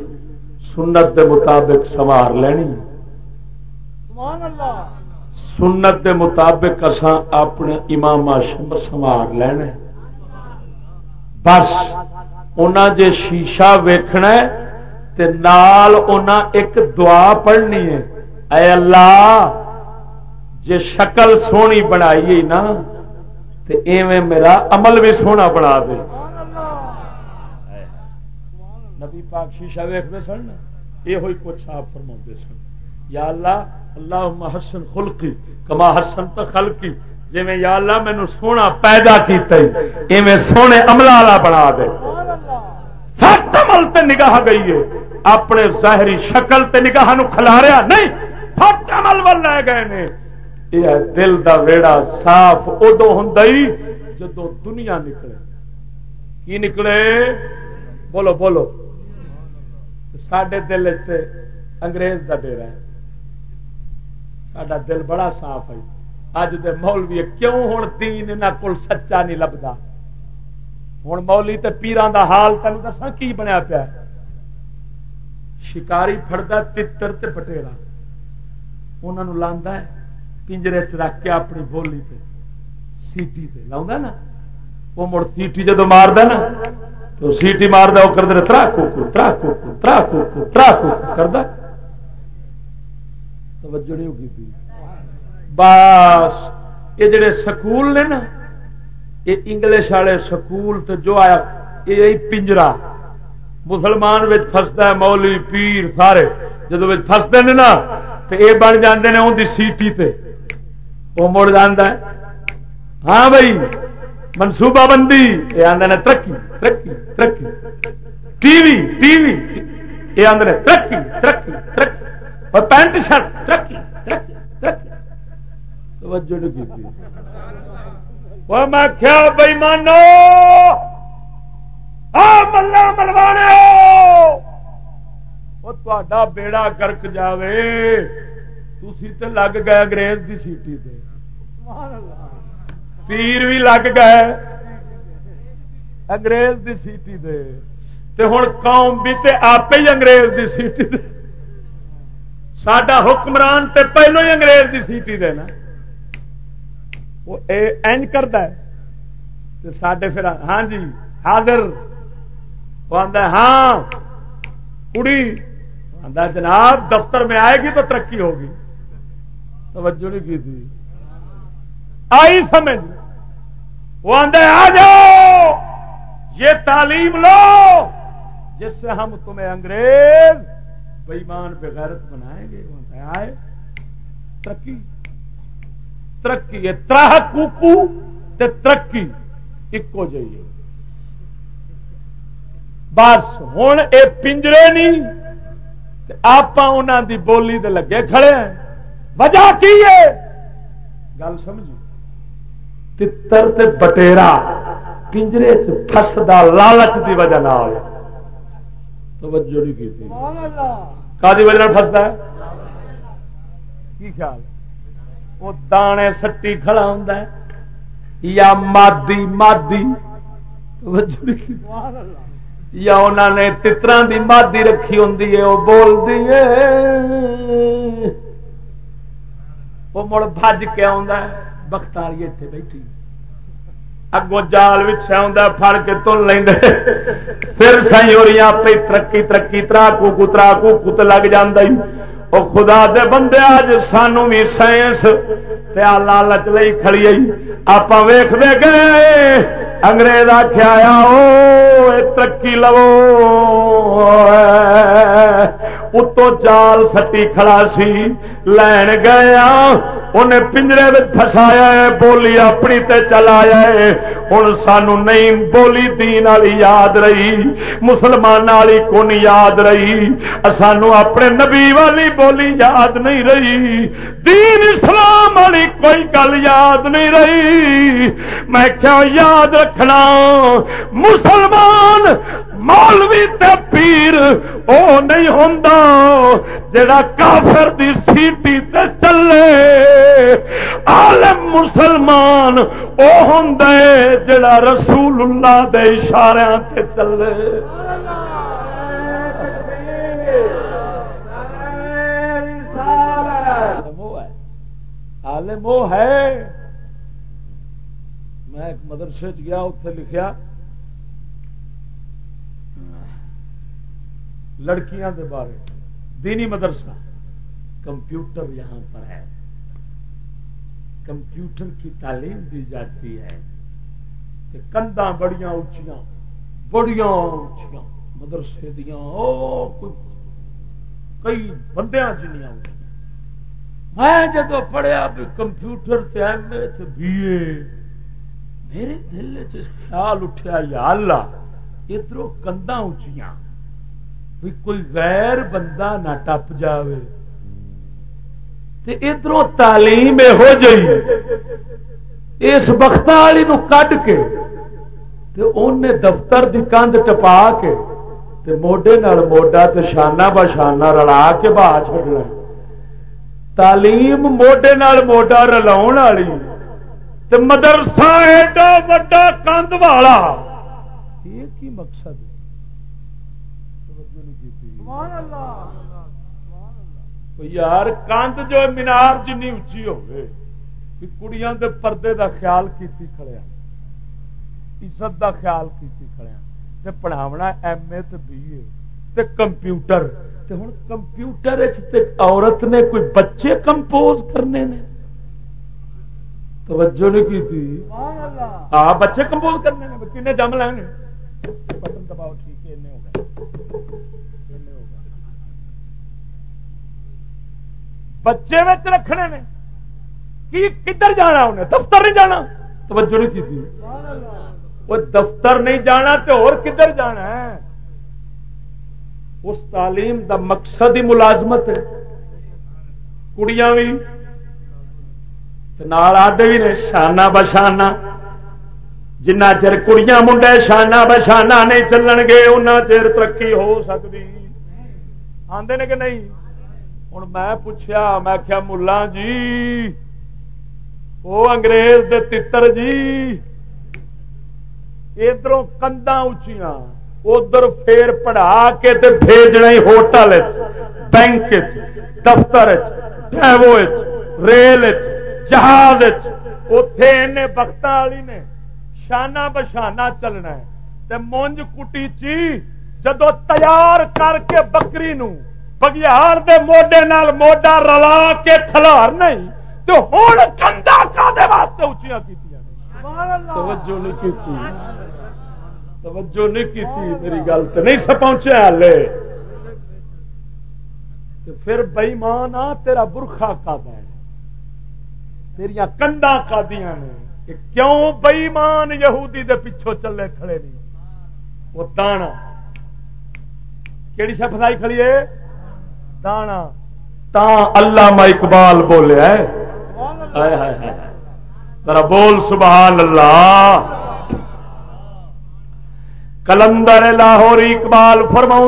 سنت دے مطابق سوار لینی سنت دے مطابق اسان اپنے امام سنوار لینا بس انہاں جے شیشہ ویکھنا ہے تے نال انہاں ایک دعا پڑھنی ہے۔ اے اللہ جے شکل سونی بنائی نا تے ایویں میرا عمل بھی سونا بنا دے نبی پاک شیشہ ویکھتے سن یہ ہوئی کچھ آپ فرما سن۔ یا اللہ اللہ محسن خلقی، کما حسن تو خلقی جی میں یا اللہ مینو سونا پیدا کیتا ایویں سونے عملہ والا بنا دے۔ سخت عمل تے نگاہ گئی ہے، اپنے ظاہری شکل تے نگاہ نو کھلاریا نہیں سخت عمل ول لے گئے نے۔ یہ دل دا ویڑا صاف ادو ہوں جدو دنیا نکلے۔ کی نکلے؟ بولو بولو۔ سڈے دل انگریز دا ڈیرا ہے سڈا دل بڑا صاف ہے اج دے مولوی کیوں ہوں دین یہاں کو سچا نہیں لبدا ہوں مولی تے پیران دا حال تین دسا کی بنیا پیا شکاری فڑتا تر پٹےڑا انہوں لانا ہے پنجرے چ رکھ کے اپنی بولی تے سیٹی تے لا نا وہ مڑ سیٹی جدو مار نا تو سیٹی مار وہ کرتے ترا کوکو ترا کوکو ترا کوکو ترا کوکو کرتا توجہ نہیں ہوگی تھی بس، یہ جڑے سکول نے نا، یہ انگلش والے سکول تو جو آیا، یہ پنجرا۔ مسلمان فستا ہے مولی پیر سارے۔ جدو فستے ہیں نا، تو یہ بن جاتے ہیں ان سیٹی تے۔ وہ مڑ جانا ہے۔ ہاں بھائی۔ منصوبہ بندی یہ آدھے نے ترقی ترقی ترقی۔ TV TV. یہ آدھے نے ترقی ترقی ترقی۔ اور پینٹ شرٹ، ترقی ترقی ترقی۔ توجہ نہیں کی میں کیا بئی مانو ملا ملوانے تا بیڑا گرک جاوے۔ تھی تو لگ گئے انگریز کی سیٹی تے۔ پیر بھی لگ گئے انگریز کی سیٹی تے ہوں قوم بھی تے آپ ہی انگریز کی سیٹی تے سڈا حکمران تے پہلو ہی انگریز کی سیٹی دینا وہ کرتا ہے۔ سڈے پھر ہاں جی حاضر۔ وہ آتا ہاں کڑی۔ آتا جناب، دفتر میں آئے گی تو ترقی ہوگی۔ توجہ نہیں کی تھی۔ آئی سمجھ۔ وہ آدھا آ جاؤ! یہ تعلیم لو! جس سے ہم تمہیں انگریز بےمان بغیرت بنائیں گے۔ آئے۔ ترقی۔ ترقی ہے تراہ کوکو تے ترقی ایکو جی بس ہوں اے پنجرے نہیں آپ دی بولی دے لگے کھڑے ہیں۔ وجہ کی ہے؟ گل سمجھی تر تے بٹیرا پنجرے چسدا لالچ دی وجہ نہ ہو توجہ نہیں کی کا وجہ فستا ہے کی خیال وہ دانے سٹی کھڑا ہوں یا مادی مادی یا انہوں نے تترا دی مادی رکھی ہوں وہ بولتی ہے وہ مڑ بج کے آ بخت والی اتنے بیٹھی۔ اگوں جال فڑ کے تن لیں پھر سی ہو رہی آپ ترقی ترقی تراکو کو تراکو کت لگ جی وہ خدا دے بندے اج سانو بھی سائنس لالچ لئی کھڑی آئی آپ ویخ دے گئے انگریز آخیا او ترقی لو۔ اتو جال سٹی کھڑا سی لین گیا انہیں پنجرے فسایا بولی اپنی تے چلایا ہوں سانو نہیں بولی دین والی یاد رہی مسلمان والی کون یاد رہی سانو اپنے نبی والی بولی یاد نہیں رہی دین اسلام والی کوئی گل یاد نہیں رہی میں کیا یاد رکھنا مسلمان مولوی تے پیر، او نہیں ہوں جڑا کافر دی سیٹی تے چلے۔ عالم مسلمان او ہوں جڑا رسول اللہ دے اشارے تے چلے۔ عالم وہ ہے۔ میں ایک مدرسے گیا اتنے لکھیا۔ لڑکیاں دے بارے۔ دینی مدرسہ۔ کمپیوٹر یہاں پر ہے۔ کمپیوٹر کی تعلیم دی جاتی ہے۔ کہ کنداں بڑیاں اچیاں بڑیاں اچیاں مدرسے دیا کئی بندیاں جنیاں میں جدو پڑھیا بھی کمپیوٹر تے ایم اے تے بی اے، میرے دل چ خیال اٹھیا یا اللہ ادھر کنداں اچیاں بھی کوئی غیر بندہ نہ ٹپ جائے ادھر تعلیم ہو جی اس بخت والی کھ کے انہیں دفتر کی کندھ ٹپا کے تے موڈے نال موڈا تے شانہ بشانہ رلا کے باہ چڈنا تعلیم موڈے نال موڈا رلا والی مدرسہ ایڈا وڈا کندھ والا۔ یہ کی مقصد؟ یار کند جو مینار جن اچھی ہوگی کڑیاں دے پردے دا خیال کیتی کھڑیا عزت دا خیال کیتی کھڑیا تے پڑھاونا ایم اے تے بی اے۔ تے کمپیوٹر۔ تے ہن کمپیوٹر تے عورت نے کوئی بچے کمپوز کرنے نے۔ توجہ نہیں کی تھی؟ ہاں بچے کمپوز کرنے نے۔ کنے جم لینے بٹن دباؤ ٹھیک ہے ہو گئے۔ بچے رکھنے نے۔ کی کدھر جانا انہیں؟ دفتر نہیں جانا۔ توجہ نہیں کی تھی؟ وہ دفتر نہیں جانا تو اور کدھر جانا ہے؟ اس تعلیم دا مقصد ہی ملازمت ہے۔ کڑیاں بھی آدھے بھی نے، شانہ بشانہ۔ جنہ چر کڑیاں منڈے، شانہ بشانہ نہیں چلن گے ان چر ترقی ہو سکتی آدھے نے کہ نہیں؟ ہوں میں پوچھا میں کیا ملا جی وہ انگریز دے تتر جی ادھر کنداں اچیاں ادھر پھر پڑھا کے تے بھیجنا ہوٹل بینک دفتر ڈیو ریل جہاز اتے بخت والی نے شانہ بشانہ چلنا ہے تے مونج کٹی چی جدو تیار کر کے بکری نو بگیار دے موڈے نال موڈا رلا کے کھلار نہیں تو ہوں کندا کا واسطے اچیا کی توجہ نہیں کی توجہ نہیں کی میری گل تو نہیں سا پہنچے ہلے پھر بئی مان آ تیرا برخا کا ہے۔ تیریا کنڈا کا نے۔ کیوں بئیمان یہودی دے پچھوں چلے کھڑے نہیں؟ وہ دانا۔ کہڑی شا فسائی کھڑی ہے؟ دانا۔ تا اللہ اقبال بولے ذرا بول سبحان اللہ۔ کلندر لاہور اقبال فرما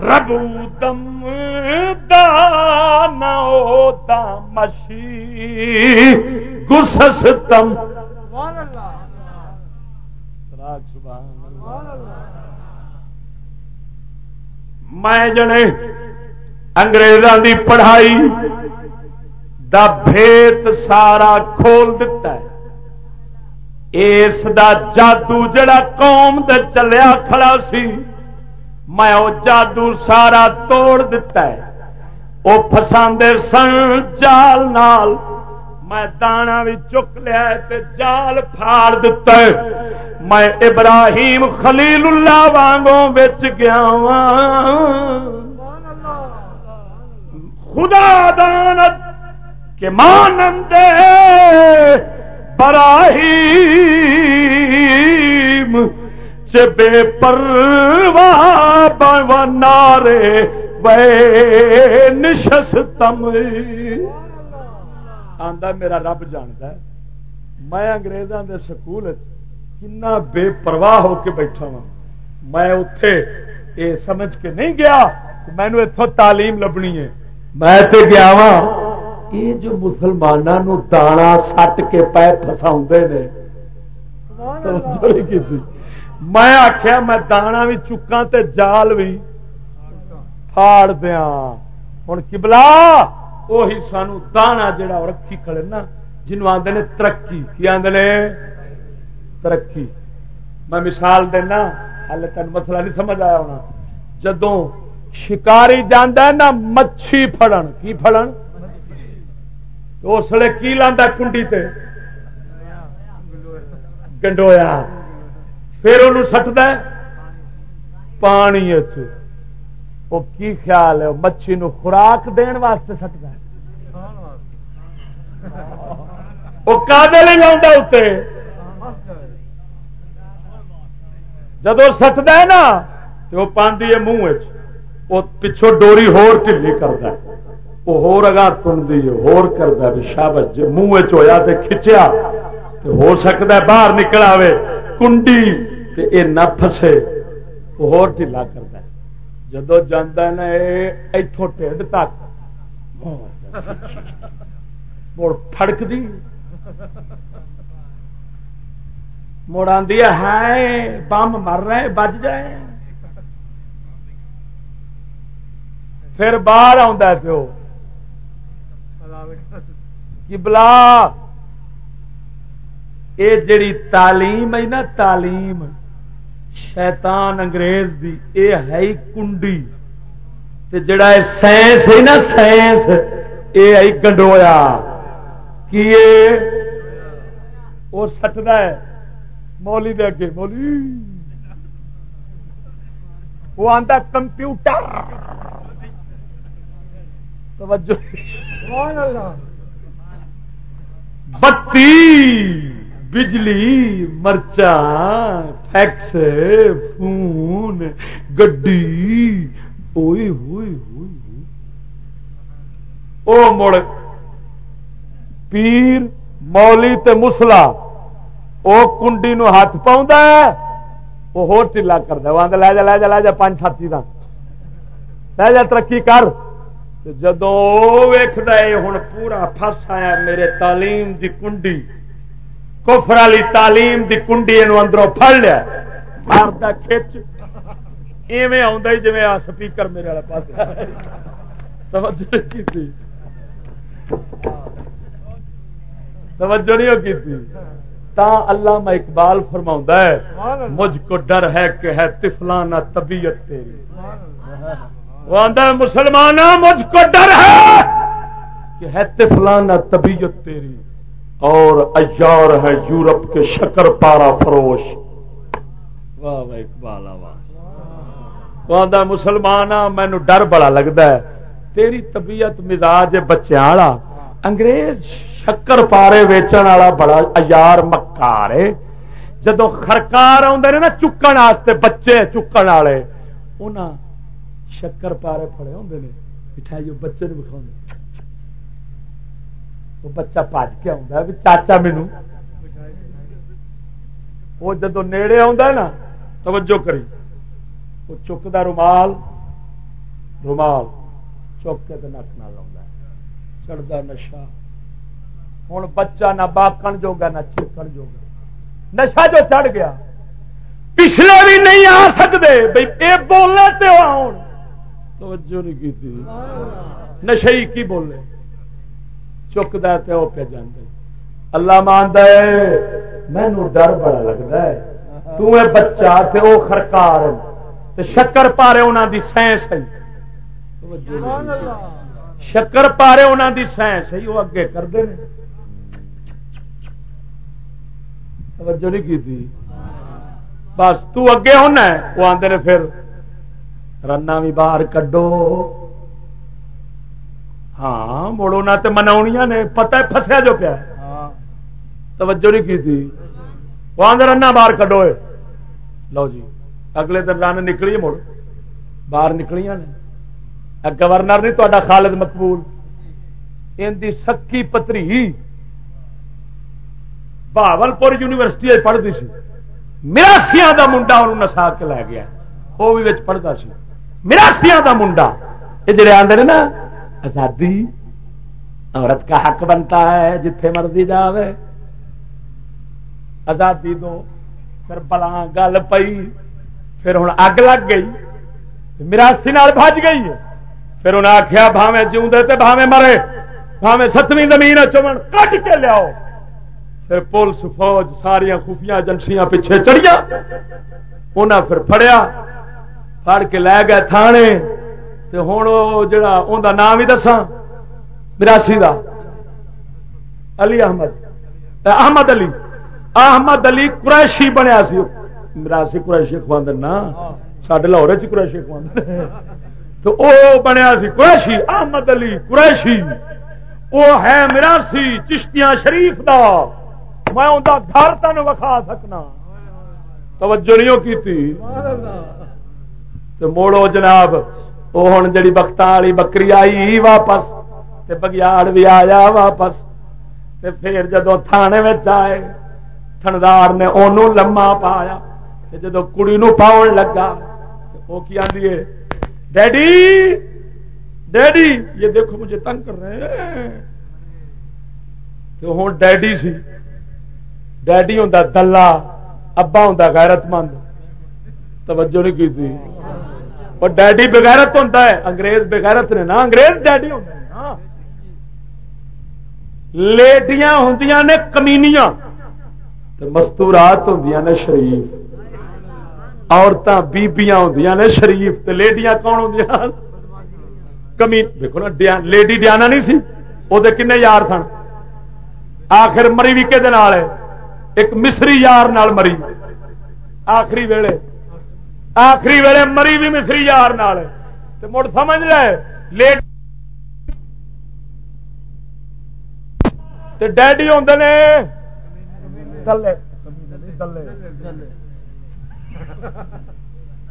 ربو دم مشی گسس تم میں جنے انگریزوں دی پڑھائی دا بھیت سارا کھول دیتا ہے۔ اس دا جادو جڑا قوم دے چلیا کھڑا سی، میں او جادو سارا توڑ دیتا ہے۔ وہ فساندے سن جال نال۔ میں دانا بھی چک لیا تے جال پھاڑ دیتا ہے۔ میں ابراہیم خلیل اللہ وانگوں بچ گیا ہاں۔ خدا دانت کہ مانندے براہیم سے بے پرواہ نارے بے نشستم۔ آندا میرا رب جانتا ہے۔ میں انگریزوں دے سکول کنا بے پرواہ ہو کے بیٹھا ہوں میں اتے یہ سمجھ کے نہیں گیا مینو اتوں تعلیم لبنی ہے۔ میں تے گیا ہاں۔ وا یہ جو مسلمانوں دانا سٹ کے پے فسا نے۔ میں آخیا میں دانا بھی چکا تے جال بھی پھاڑ دیا ہوں کبلا وہی سانو دانا جڑا رکھی کھڑے نا جنوب آدھے نے ترقی کی آدھے ترقی میں مثال دینا ہل تین مسئلہ نہیں سمجھ آیا ہونا جدوں شکاری جانا نا مچھی فڑن کی فڑن اس لیے کی لانا کنڈی تے گنڈویا پھر انہوں سٹد پانی وہ کی خیال ہے؟ مچھی نو خوراک دن واسطے سٹتا وہ نہیں لاؤں اتنے جب سٹد ہے نا تو وہ پاندی ہے منہ وہ پچھوں ڈوری ہور ٹھلی کرتا ہے۔ وہ ہور اگا تنتی ہور کرتا شابت جی منہ چویا تو کھچیا تو ہو سکتا ہے باہر نکل آئے کنڈی یہ نہ پسے وہ ہور ٹھلا کرتا ہے۔ جدو جانا نا اتوں ٹھڈ تک۔ مڑ فڑک دی۔ مڑ آدھی ہے بم مر رہے بج جائے۔ پھر باہر آ پیو۔ کہ بلا یہ جڑی تعلیم ہے نا، تعلیم۔ شیطان انگریز دی اے ہے کنڈی۔ تے جڑا سائنس ہے نا سائنس اے ہے گنڈویا۔ کی وہ سٹتا ہے مولی دے اگے مولی۔ وہ آتا کمپیوٹر۔ توجہ۔ بتی بجلی، مرچا، فیکس، فون، گڈی ہوئی ہوئی ہوئی او مڑ پیر، مولی تے مسلا، او کنڈی نو ہاتھ پاؤں وہ ہو ٹلا کرتا وہ لے جا لے جا لے جا پانچ ساتھی کا لے جا، ترقی کر۔ جدو ویخد ہوں پورا فس آیا میرے تعلیم دی کنڈی۔ کفر والی تعلیم دی کنڈی اندروں پڑ لیا. مارتا کھچ. ایویں آ جی سپیکر میرے والے پاس توجہ توجہ نہیں کی تا اللہ میں اقبال فرما ہے، مجھ کو ڈر ہے کہ ہے تفلانہ طبیعت تیری. وہ آدھا مسلمان مجھ کو ڈر ہے کہ ہے تفلانہ طبیعت تیری. اور اجار ہے یورپ کے شکر پارا فروش۔ واہ واہ، اقبال مسلمان مینو ڈر بڑا لگتا ہے۔ تیری طبیعت، مزاج بچے والا۔ انگریز شکر پارے ویچن والا بڑا اجار مکار ہے۔ جدو خرکار آدھے نا چکن واسطے بچے چکن والے انہیں شکر پارے پڑے ہوں نے۔ مٹھائی بچے نے بکھا وہ بچہ پج کے آتا بھی چاچا مینو وہ جدو نیڑے نا توجہ کری وہ چکتا رومال رومال چک کے نک نہ لا چڑھتا نشا ہوں بچہ نہ باقن جوگا نہ چکن جوگا نشا جو چڑھ گیا پچھلے بھی نہیں آ سکتے بھائی یہ بولنے تو آن توجہ نہیں کی نشے کی بولے چکتا تو وہ پہ جانے اللہ ماند مینو ڈر بڑا لگتا ہے۔ تو اے بچہ تے او خرکار تے شکر پارے انہوں دی سائنس ہے۔ شکر پارے انہوں دی سائنس ہے وہ اگے کرتے ہیں۔ توجہ نہیں کی تھی؟ بس تو اگے ہونا وہ آدھے پھر، رنا بھی باہر کڈو۔ ہاں مڑو نہ تو منا نے پتا فسیا جو پیا توجہ نہیں کی تھی وہ رنا باہر کڈو لو جی اگلے دن رن نکلی مڑ باہر نکلیاں نے گورنر نہیں تا خالد مقبول ان کی سکی پتری بہاول پور یونیورسٹی پڑھتی سی مراسیا کا منڈا انہوں نسا کے لے گیا وہ بھی پڑھتا سی مراسیا کا منڈا یہ جڑے آدھے نا آزادی عورت کا حق بنتا ہے جتھے مرضی جاوے۔ آزادی دو پھر بلا گل پئی، پھر ہوں اگ لگ گئی مراسی بج گئی۔ پھر انہیں آخیا بھاوے جیوے تو بھاوے مرے بھاوے ستویں زمین چمن کٹ کے لیاؤ۔ پھر پولیس، فوج ساریا خفیہ ایجنسیاں پیچھے چڑیا انہیں پھر فڑیا فڑ کے لے گئے تھانے۔ ہوں جا نام ہی دسا براسی کا علی احمد احمد علی احمد علی قریشی بنیا سی مراسی قریشی اخبار نا سڈے لاہور چ قریشی اخبار تو وہ بنیا سی قریشی احمد علی قریشی وہ ہے مراسی چشتیاں شریف دا میں انہیں گھر تین وکھا سکنا توجہ نہیں کی موڑو جناب وہ ہوں جی بخت والی بکری آئی واپس تے بگیاڑ بھی آیا واپس تے پھر جدو تھانے میں آئے تھندار نے انہوں لما پایا جدو کڑی نو پاؤن لگا وہ کی آدھی ہے ڈیڈی ڈیڈی یہ دیکھو مجھے تنگ کر رہے ہیں تو ہوں ڈیڈی سی ڈیڈی ہوں دلہ ابا ہوں غیرت مند توجہ نہیں کی تھی اور ڈیڈی بغیرت ہوتا ہے، انگریز بغیرت نے نا انگریز ڈیڈی ہوتا ہاں۔ لیڈیاں ہوں نے کمینیاں مستورات ہوں نے شریف۔ عورتیں بیبیاں ہوں نے شریف تو لیڈیاں کون ہوں کمی دیکھو نا لیڈی ڈیانا نہیں سی وہ کن یار سن۔ آخر مری بھی کہ ایک مصری یار نال مری۔ آخری ویلے آخری ویلے مری بھی مصری یار مڑ سمجھ لے لیٹ ڈیڈی آدھے نے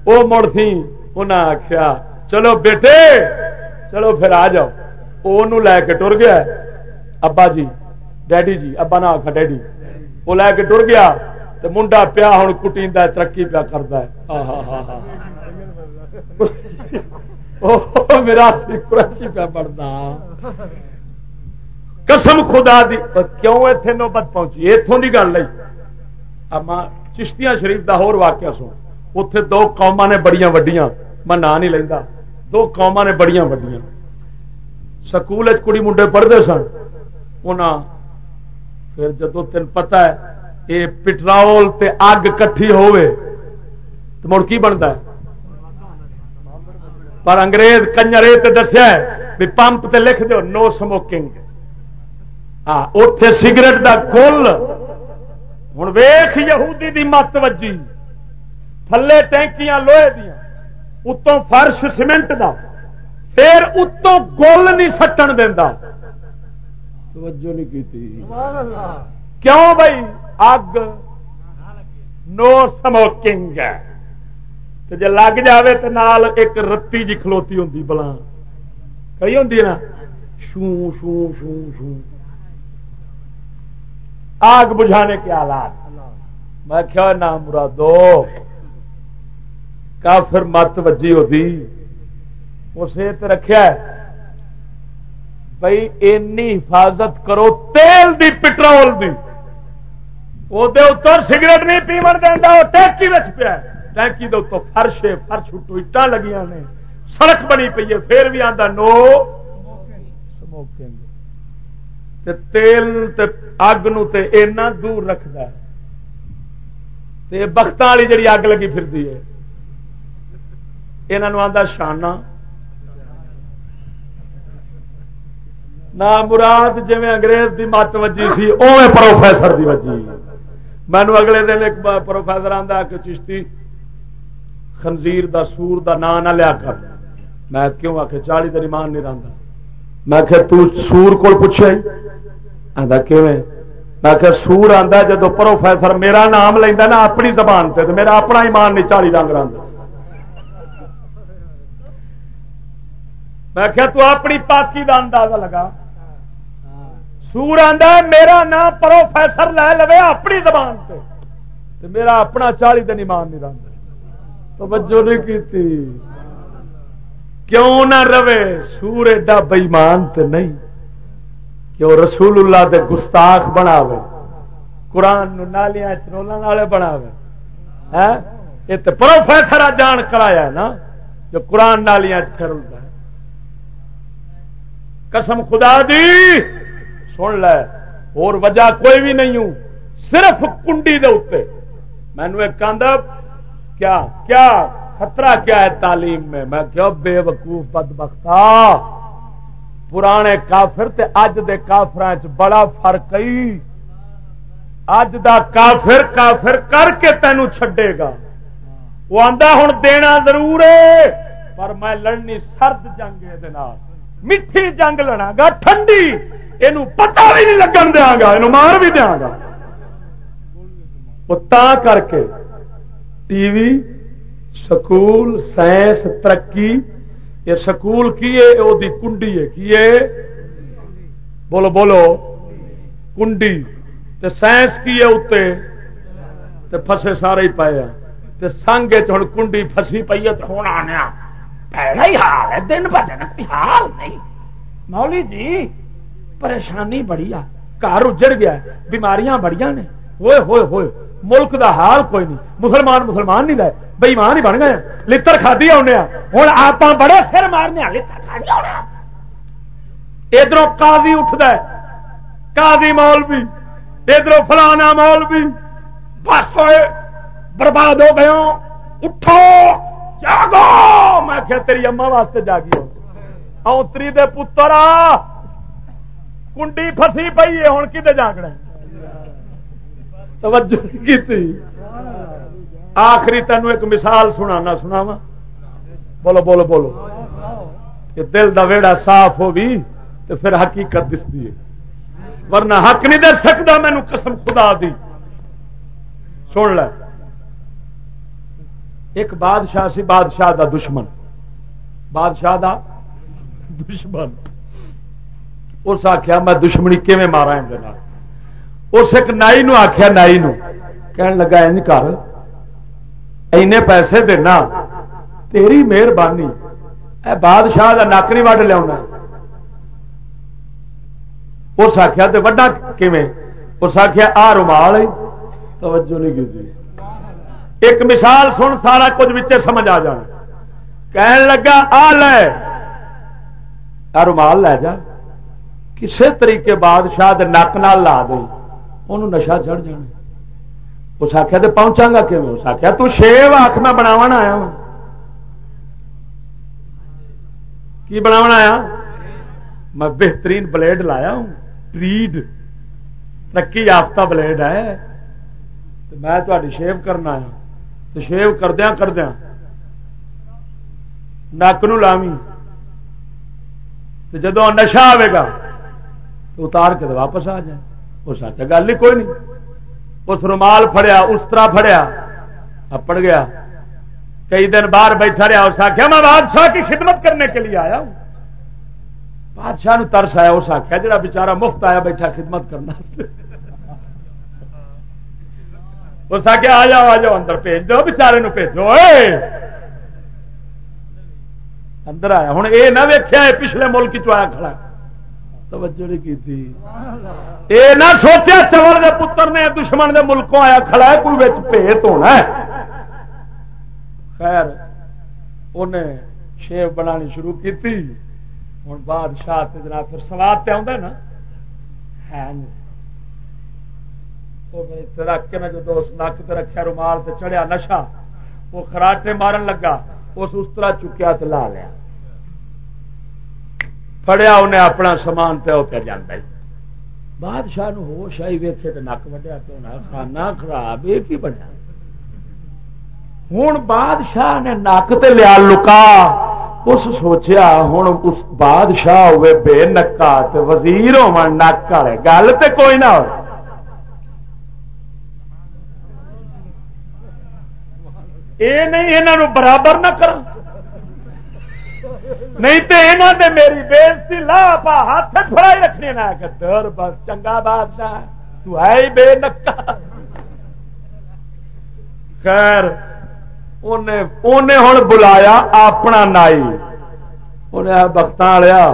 وہ مڑ تھی انہیں آخیا چلو بیٹے، چلو پھر آ جاؤ۔ وہ لے کے ٹر گیا۔ ابا جی ڈیڈی جی ابا نہ آخا ڈیڈی۔ وہ لے کے ٹر گیا۔ تو منڈا پیا ہوں کٹی ترقی پیا کرتا ہے۔ <laughs> میرا پیا پڑتا قسم خدا دی کیوں اتنے نوبت پہنچی؟ اتوں کی گل نہیں۔ چشتیاں شریف کا ہور واقعہ سن۔ اتے دو قوما نے بڑی وڈیاں۔ میں نام نہیں لینا دو قوما نے بڑی وڈیاں۔ سکول کڑی منڈے پڑھتے سن۔ پھر جدو تین پتا ہے یہ پٹرول تے اگ کٹھی ہوئے تو مڑ کی بنتا ہے؟ پر انگریز کنجر یہ دسیا بھی پمپ تے لکھ دو نو سموکنگ ہاں اتے سگریٹ دا کل۔ ہوں ویخ یہودی دی مت وجی تھلے ٹینکیاں لوہے دیا اتوں فرش سیمنٹ دا۔ پھر اتوں گول نہیں سٹن دینا توجہ نہیں کی کیوں بھائی اگ نو سموکنگ ہے جی لگ جائے تو نال ایک رتی جی کھلوتی ہوں بلا کئی ہوں نا شو شو شو شو آگ بجھانے کے آلات میں کیا نام مرادو کافر مت وجی ہوتی اسے رکھا بھائی اینی حفاظت کرو تیل دی پٹرول دی وہ سگریٹ نہیں پیمن دینا وہ ٹینکی بچ پیا ٹینکی دے اتوں فرش ہے فرش اٹو اٹا لگیا نے سڑک بنی پی ہے پھر بھی آتا نو سموکنگ تیل تے اگ نو تے اینا دور رکھد بخت والی جڑی اگ لگی پھرتی ہے یہاں آتا شانہ نہ مراد جی انگریز دی مت وجی سی اوے پروفیسر دی وجی مینو اگلے دن ایک پروفیسر آتا کہ چشتی خنزیر دا سور دا نام نہ لیا کر میں کیوں آ کے چالی دن ایمان نہیں رہتا میں کہ تو سور کو پوچھے آتا کیوں میں کہ سور آتا جدو پروفیسر میرا نام لینا نا اپنی زبان سے میرا اپنا ایمان نہیں چالی رنگ رنگ میں کہ تو اپنی پاکی کا اندازہ لگا سور آتا میرا نام پروفیسر لے لو اپنی زبان سے تو میرا اپنا چالی دن ایمان نہیں رہتا توجہ نہیں کی کیوں نہ رہے، سور ایڈا بئیمان تے نہیں۔ کہ وہ رسول اللہ دے گستاخ بناوے، قرآن نالیاں چرولوں والے بناوے۔ ہاں؟ یہ تو پروفیسر جان کرایا نا، جو قرآن نالیاں چرولتا قسم خدا دی! سن لے اور وجہ کوئی بھی نہیں ہوں صرف کنڈی دے اتنے مینو ایک کیا کیا خطرہ کیا ہے تعلیم میں میں کیا بے وقوف بد بختا پرانے کافر تے اج دے کافر بڑا فرق اج دا کافر کافر کر کے تینوں چھڈے گا وہ آندا ہوں دینا ضرور ہے پر میں لڑنی سرد جنگ یہ میٹھی جنگ لڑا گا ٹھنڈی یہ پتا بھی نہیں لگن دیا گا یہ مار بھی دیا گا تا کر کے ٹی وی سکول سائنس ترقی یہ سکول کی ہے وہ کنڈی ہے کی ہے بولو بولو کنڈی تے سائنس کی ہے اتنے تے فسے سارے ہی پائے ہیں تے سنگ ہوں کنڈی فسی پی ہے تو ہونا آنے پہلا ہی حال ہے دن ب دن کوئی حال نہیں مولی جی پریشانی بڑی آ۔ گھر اجڑ گیا بیماریاں بڑی نے۔ ہوئے ہوئے ہوئے، ملک دا حال کوئی نہیں۔ مسلمان مسلمان نہیں رہے بےمان ہی بن گئے لڑ کھدی آنے ہوں آپ بڑے سر مارنے ادھر کازی اٹھد کازی مول بھی ادھر فلانا مول بھی بس ہوئے۔ برباد ہو گئے اٹھو۔ جاگو۔ میں کیا تیری اما واسطے جاگی اوتری دے پتر کنڈی فسی پی ہے ہوں کتنے جاگنا توجہ کی آخری تینوں ایک مثال سنا سنا وا بولو بولو بولو۔ کہ دل دا ویڑا صاف ہو بھی تو پھر حقیقت دستی ہے۔ ورنہ حق نہیں دے سکتا مینو قسم خدا دی۔ سن لے۔ ایک بادشاہ سی، بادشاہ دا دشمن۔ بادشاہ دا دشمن۔ اس آخیا میں دشمنی کیون مارا اس ایک نائی نو آخیا نائی نو، کہن لگا این کر، اینے پیسے دینا، تیری مہربانی، اے بادشاہ کا نک نہیں وڈ لیا اس آخیا تو وڈا کیویں؟ اس آخیا آ رومال، توجہ نہیں کی ایک مثال سن، سارا کچھ بچے سمجھ آ جانا۔ کہن لگا آ لے، آ رومال لے جا۔ کسے طریقے بادشاہ نک نال لا دے انہوں نشا چڑھ جانا۔ اس آخیا تو پہنچا گا کہ اس آخیا تو شیو آخ میں بناو آیا ہوں۔ کی بناو آیا؟ میں بہترین بلیڈ لایا ہوں، ٹریڈ۔ ترقی یافتہ بلیڈ ہے۔ تو میں تاری شیو کرنا آیا تو شیو کردیا کردیا نک نو لاوی جدو نشا آئے گا اتار کے واپس آ جائے۔ وہ سچ گل ہی کوئی نہیں۔ اس رومال فڑیا اس طرح فڑیا اپڑ گیا۔ کئی دن باہر بیٹھا رہا، اس آخیا، میں بادشاہ کی خدمت کرنے کے لیے آیا ہوں۔ بادشاہ ترس آیا، اس آخیا، جڑا بےچارا مفت آیا، بیٹھا خدمت کرنا اس آخیا، آ جاؤ آ جاؤ، اندر بھیج دو بچارے بھیجو۔ اندر آیا۔ ہوں یہ نہ ویکیا پچھلے ملک چیا کھڑا توجہ نہیں کی یہ نہ سوچا چور کے پتر نے دشمن کے ملکوں آیا کھڑا ہے کوئی بچ ہونا ہے۔ خیر انہیں شیو بنانی شروع کی ہوں بادشاہ جناب پھر سواد پہ آتا نا؟ جی۔ رکھ کے میں جو نک پہ رکھا رومال سے چڑھیا نشا وہ خراٹے مارن لگا، اس اس طرح چکیا تو لا لیا۔ فڑیا انہیں اپنا سامان پہ پہ جانا بادشاہ ہوش آئی ویکے تو نک وڈیا تو کھانا خراب یہ کی بنیا ہوں بادشاہ نے نک تے لیا لکا اس سوچیا ہوں اس بادشاہ ہوئے بے نکا تے وزیر ہو نک والے گل تے کوئی نہ ہو یہ نہیں یہ برابر نہ کر نہیں تو یہاں دے میری بےزتی لا پا ہاتھ فرائی رکھنی نہ دور بس، چنگا بادشاہ، تو ہے ہی بے نکا خیر انہیں ہوں بلایا اپنا نائی۔ انہیں بخت والیا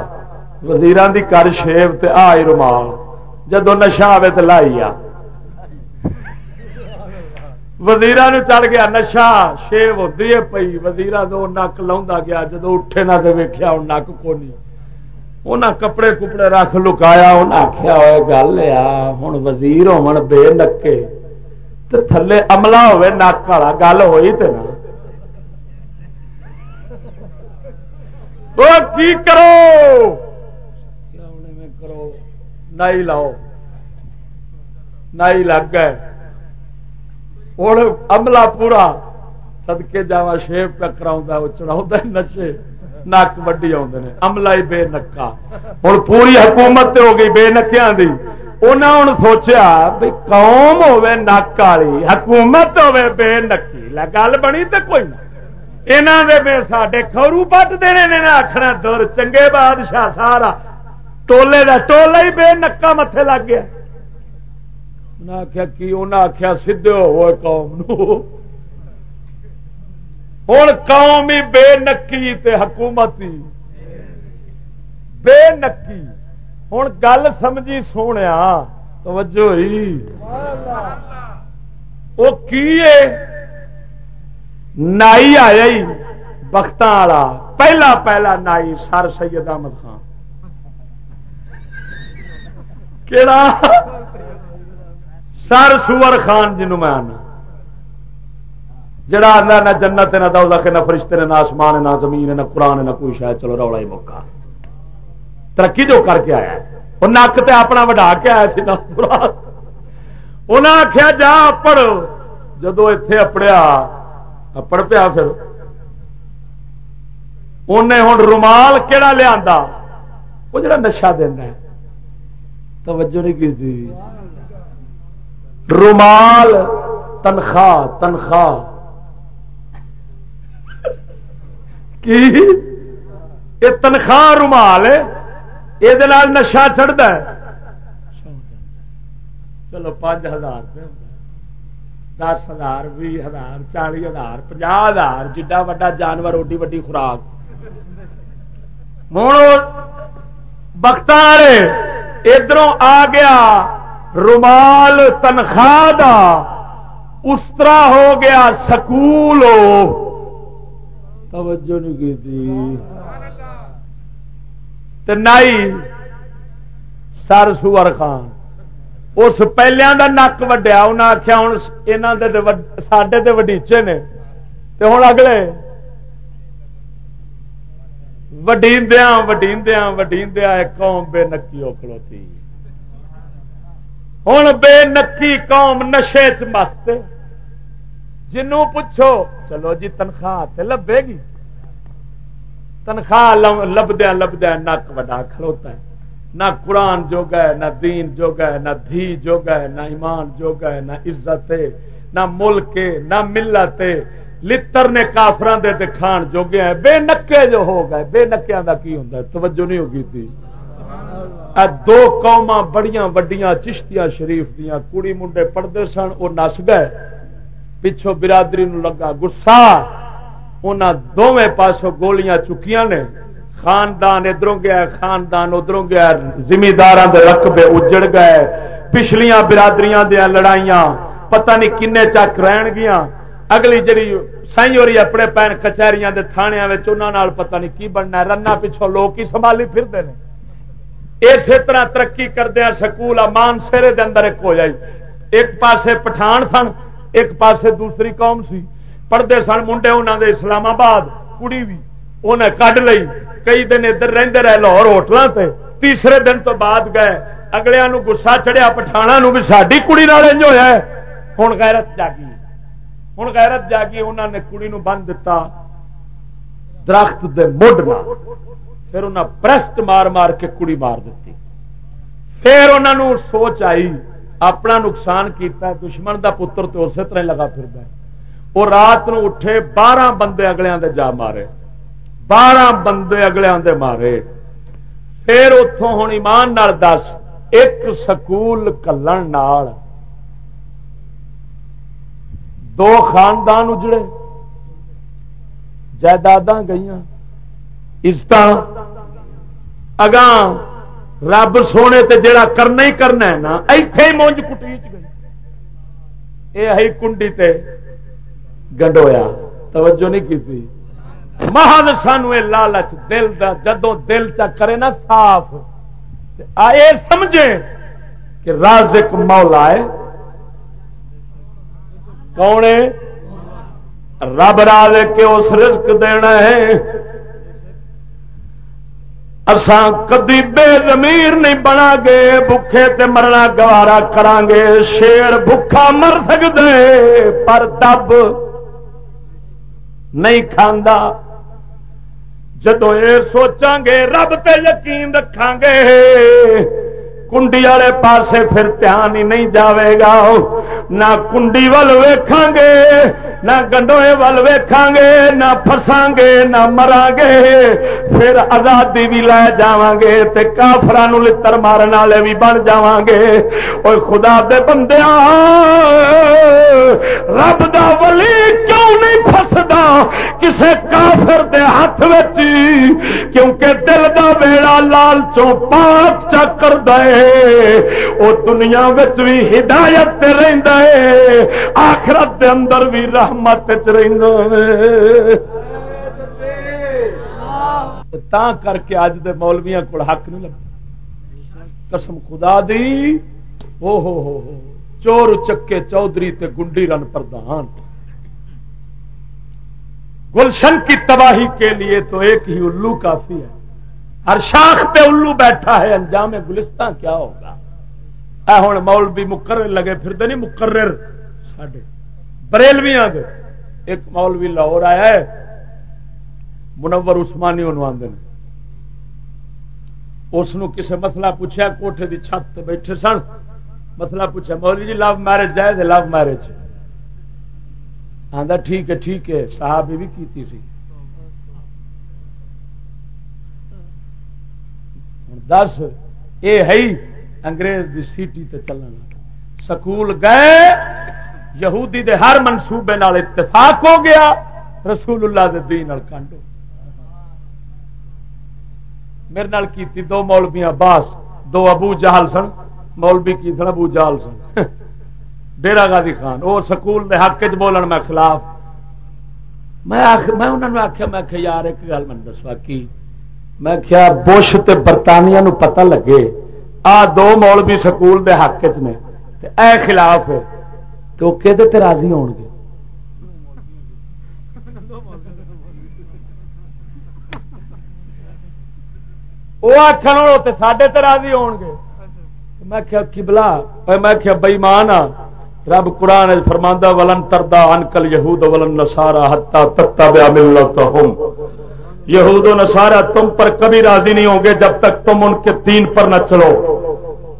وزیران دی کر شیو تے آئی رومال۔ جدو نشا آئے تو لائی آ۔ وزیر چڑھ گیا نشا شیو ہوتی ہے پی وزیر دو نک لا گیا جدو اٹھے نہ تو ویخیا ہوں نک کو نہیں۔ انہیں کپڑے کپڑے رکھ لکایا انہیں آخیا ہوئے گل آ ہوں وزیر ہو بے نکے۔ تو تھلے عملہ ہوئے نک والا گل ہوئی تو نا۔ کی کرو کرو؟ نائی لاؤ۔ نائی لگ گئے۔ ہوں عملہ پورا سدکے جا شیپ پہ کرا وہ چڑھا نشے نک وڈی عملہ ہی بے نکا ہوں پوری حکومت ہو گئی بے نکیا دی انہیں ہوں سوچیا بھی قوم ہوے نک والی حکومت ہوے بے نکی گل بنی تو کوئی نہ یہاں دے سڈے خورو پٹ دینے نے آخنا دور چنگے بادشاہ سارا ٹولے کا ٹولا ہی بے نکا متے لگ گیا آخیا کی انہیں آخیا سدھے ہوئے قوم ہوں قوم ہی بے نکی تے حکومت ہی بے نکی۔ ہوں گل سمجھی سونے توجہ ہی وہ کی نائی آیا ہی بخت والا۔ پہلا پہلا نائی سر سید احمد خان۔ کہڑا سر سور خان جنو میں آنا۔ جڑا آنا نہ جنت نہ دولت نہ فرشتے نے نہ آسمان نہ زمین نہ قرآن نہ کوئی شاید، چلو رولا ہی موقع۔ ترقی جو کر کے آیا وہ نک تے اپنا وڈا کے آیا سی انہیں آخیا جا اپڑ۔ جدو اتے اپڑیا، اپڑ پیا پھر۔ انہیں ہوں رومال کہڑا لیا وہ جڑا نشا دینا توجہ نہیں کی رومال تنخواہ تنخواہ۔ کی؟ یہ تنخواہ رومال یہ نشا چڑھتا ہے۔ چلو پانچ ہزار دس ہزار بھی ہزار، چالی ہزار پناہ ہزار جا وا جانور روڈی وڈی خوراک۔ ہوں بخت ادھر آ گیا۔ رومال تنخواہ دا، اس طرح ہو گیا سکول توجہ نہیں کی تھی۔ نائی، سر سور خان۔ اس پہلے دا نک وڈیا انہیں آخیا ہوں یہاں سڈے تو وڈیچے نے۔ ہوں اگلے وڈیندیا وڈیندیا وڈیندیا قوم بے نکی اکڑوتی ہوں بے نکی قوم نشے چ مست جنوں پوچھو چلو جی تنخواہ لبے گی تنخواہ لبدیا لبدیا نک وڈا کھلوتا ہے نہ قرآن جوگا ہے نہ دین جوگا ہے نہ دھی جوگا ہے نہ ایمان جوگا ہے نہ عزت نہ ملک نہ ملت لتر نے کافران دے کھان جوگے ہیں بے نکے جو ہو گئے بے نکیا کا کی ہوں توجہ نہیں ہوگی تھی دو قوما بڑیاں وڈیاں چشتیاں شریف دیا کڑی منڈے پڑھتے سن وہ نس گئے۔ پچھو برادری نو لگا گسا ان دونوں پاسوں گولیاں چکیاں نے۔ خاندان ادھروں گیا خاندان ادھروں گیا زمیندار رقبے اجڑ گئے۔ پچھلیاں برادریاں دیا لڑائیاں۔ پتہ نہیں کن چک رہن گیا اگلی جڑی سائی ہوئی اپنے پین کچہری کے پتہ نہیں کی بننا رنا پچھوں لوگ ہی سنبھالی پھرتے ہیں اسی طرح ترقی کردیا سکول مان سیرے دے اندر ایک ہو جائی۔ ایک پاسے پٹھان سن، ایک پاسے دوسری قوم سی۔ پڑھتے سن منڈے انہوں دے اسلام آباد، کڑی بھی انہیں کڈ لئی۔ کئی دن ادھر رہتے رہے لاہور ہوٹلوں سے تیسرے دن تو بعد گئے۔ اگلے گسا چڑیا پٹھانا بھی ساری کڑی نال ہوا ہوں غیرت جاگی۔ ہوں غیرت جاگی انہوں نے کڑی نو بن دتا درخت دے مڈ پھر انہیں پرسٹ مار مار کے کڑی مار دیتی۔ پھر انہوں سوچ آئی، اپنا نقصان کیتا دشمن دا پتر تو اسی طرح لگا پھر وہ رات نو اٹھے، بارہ بندے اگلے دے جا مارے۔ بارہ بندے اگلے آدھے مارے۔ پھر اتوں ہوں ایمان نال دس، ایک سکول کلن دو خاندان اجڑے۔ جائیداد گئی عزت اگاں، رب سونے تے جڑا کرنا ہی کرنا ہے نا، ایتھے ہی مونج کٹی چ گئی۔ یہ کنڈی تے گنڈویا۔ توجہ نہیں کی محض سانو لالچ دل دا جدو دل چا کرے نا صاف۔ آئے سمجھے کہ رازق مولا ہے۔ کون ہے؟ رب راز کے اس رزق دینا ہے۔ اساں کدی بے زمیر نہیں بنا گے بکھے تے مرنا گوارا کران گے شیر بکھا مر سکتے پر دب نہیں کھاندا۔ جدو یہ سوچا گے، رب تے یقین رکھا گے۔ کنڈی والے پاسے پھر دھیان ہی نہیں جاوے گا نہ کنڈی ول ویکھاں گے نہ گنڈوئے ول ویکھاں گے نہ فساں گے نہ مراں گے پھر آزادی بھی لے جاواں گے تے کافران لتر مارن والے بھی بن جاواں گے اوے خدا دے بندیاں رب دا ولی کیوں نہیں پھسدا کسے کافر دے ہاتھ وچ کیونکہ دل دا بیڑا لال چوں پاک چا کر دے دنیا بھی ہدایت تے رہندا ہے، آخرت دے اندر بھی رحمت وچ رہندا ہے۔ تا کر کے اج دے مولویاں کول حق نہیں لگتا۔ قسم خدا دی، او ہو ہو ہو، چور چکے چودھری تے گنڈی رن پردھان۔ گلشن کی تباہی کے لیے تو ایک ہی الو کافی ہے۔ ہر شاخ پہ الو بیٹھا ہے، انجام گلستان کیا ہوگا؟ اے ہوں مول بھی مقرر لگے پھر نہیں، مقرر۔ ساڈے بریلویاں دے۔ ایک مولوی لاہور آیا ہے، منور عثمانی آدھے اس کسے مسئلہ پوچھا کوٹھے دی چھت بیٹھے سن۔ مسئلہ پوچھا مولوی جی لو میرج جائے لو میرج آدھا ٹھیک ہے ٹھیک ہے۔ صاحب بھی کی دس یہ ہے انگریز کی سیٹی تے چلنا سکول گئے، یہودی دے ہر منصوبے نال اتفاق ہو گیا، رسول اللہ دے دین کنڈ میرے نال کی دو مولبیاں باس دو ابو جہل سن مولبی کی سن ابو جہل سن۔ <laughs> ڈیرا گاندھی خان وہ سکول دے حق چ بولن میں خلاف۔ میں میں انہوں نے آخیا میں آخیا یار ایک گل میں دسوا، کی؟ میں کیا بش تے برطانیہ نو پتہ لگے؟ آ دو مول بھی سکول دے حق چ نے اے خلاف ہے۔ تو کہ راضی ہون گے؟ وہ آخر سڈے تو راضی ہون گے۔ میں کیا کبلا میں کیا بئیمان آ رب قرآن فرماندہ ولن تردا انکل یہود ولن نسارا ہتا تتا بیا ملتا ہوں یہود و نصارہ تم پر کبھی راضی نہیں ہوں گے جب تک تم ان کے دین پر نہ چلو۔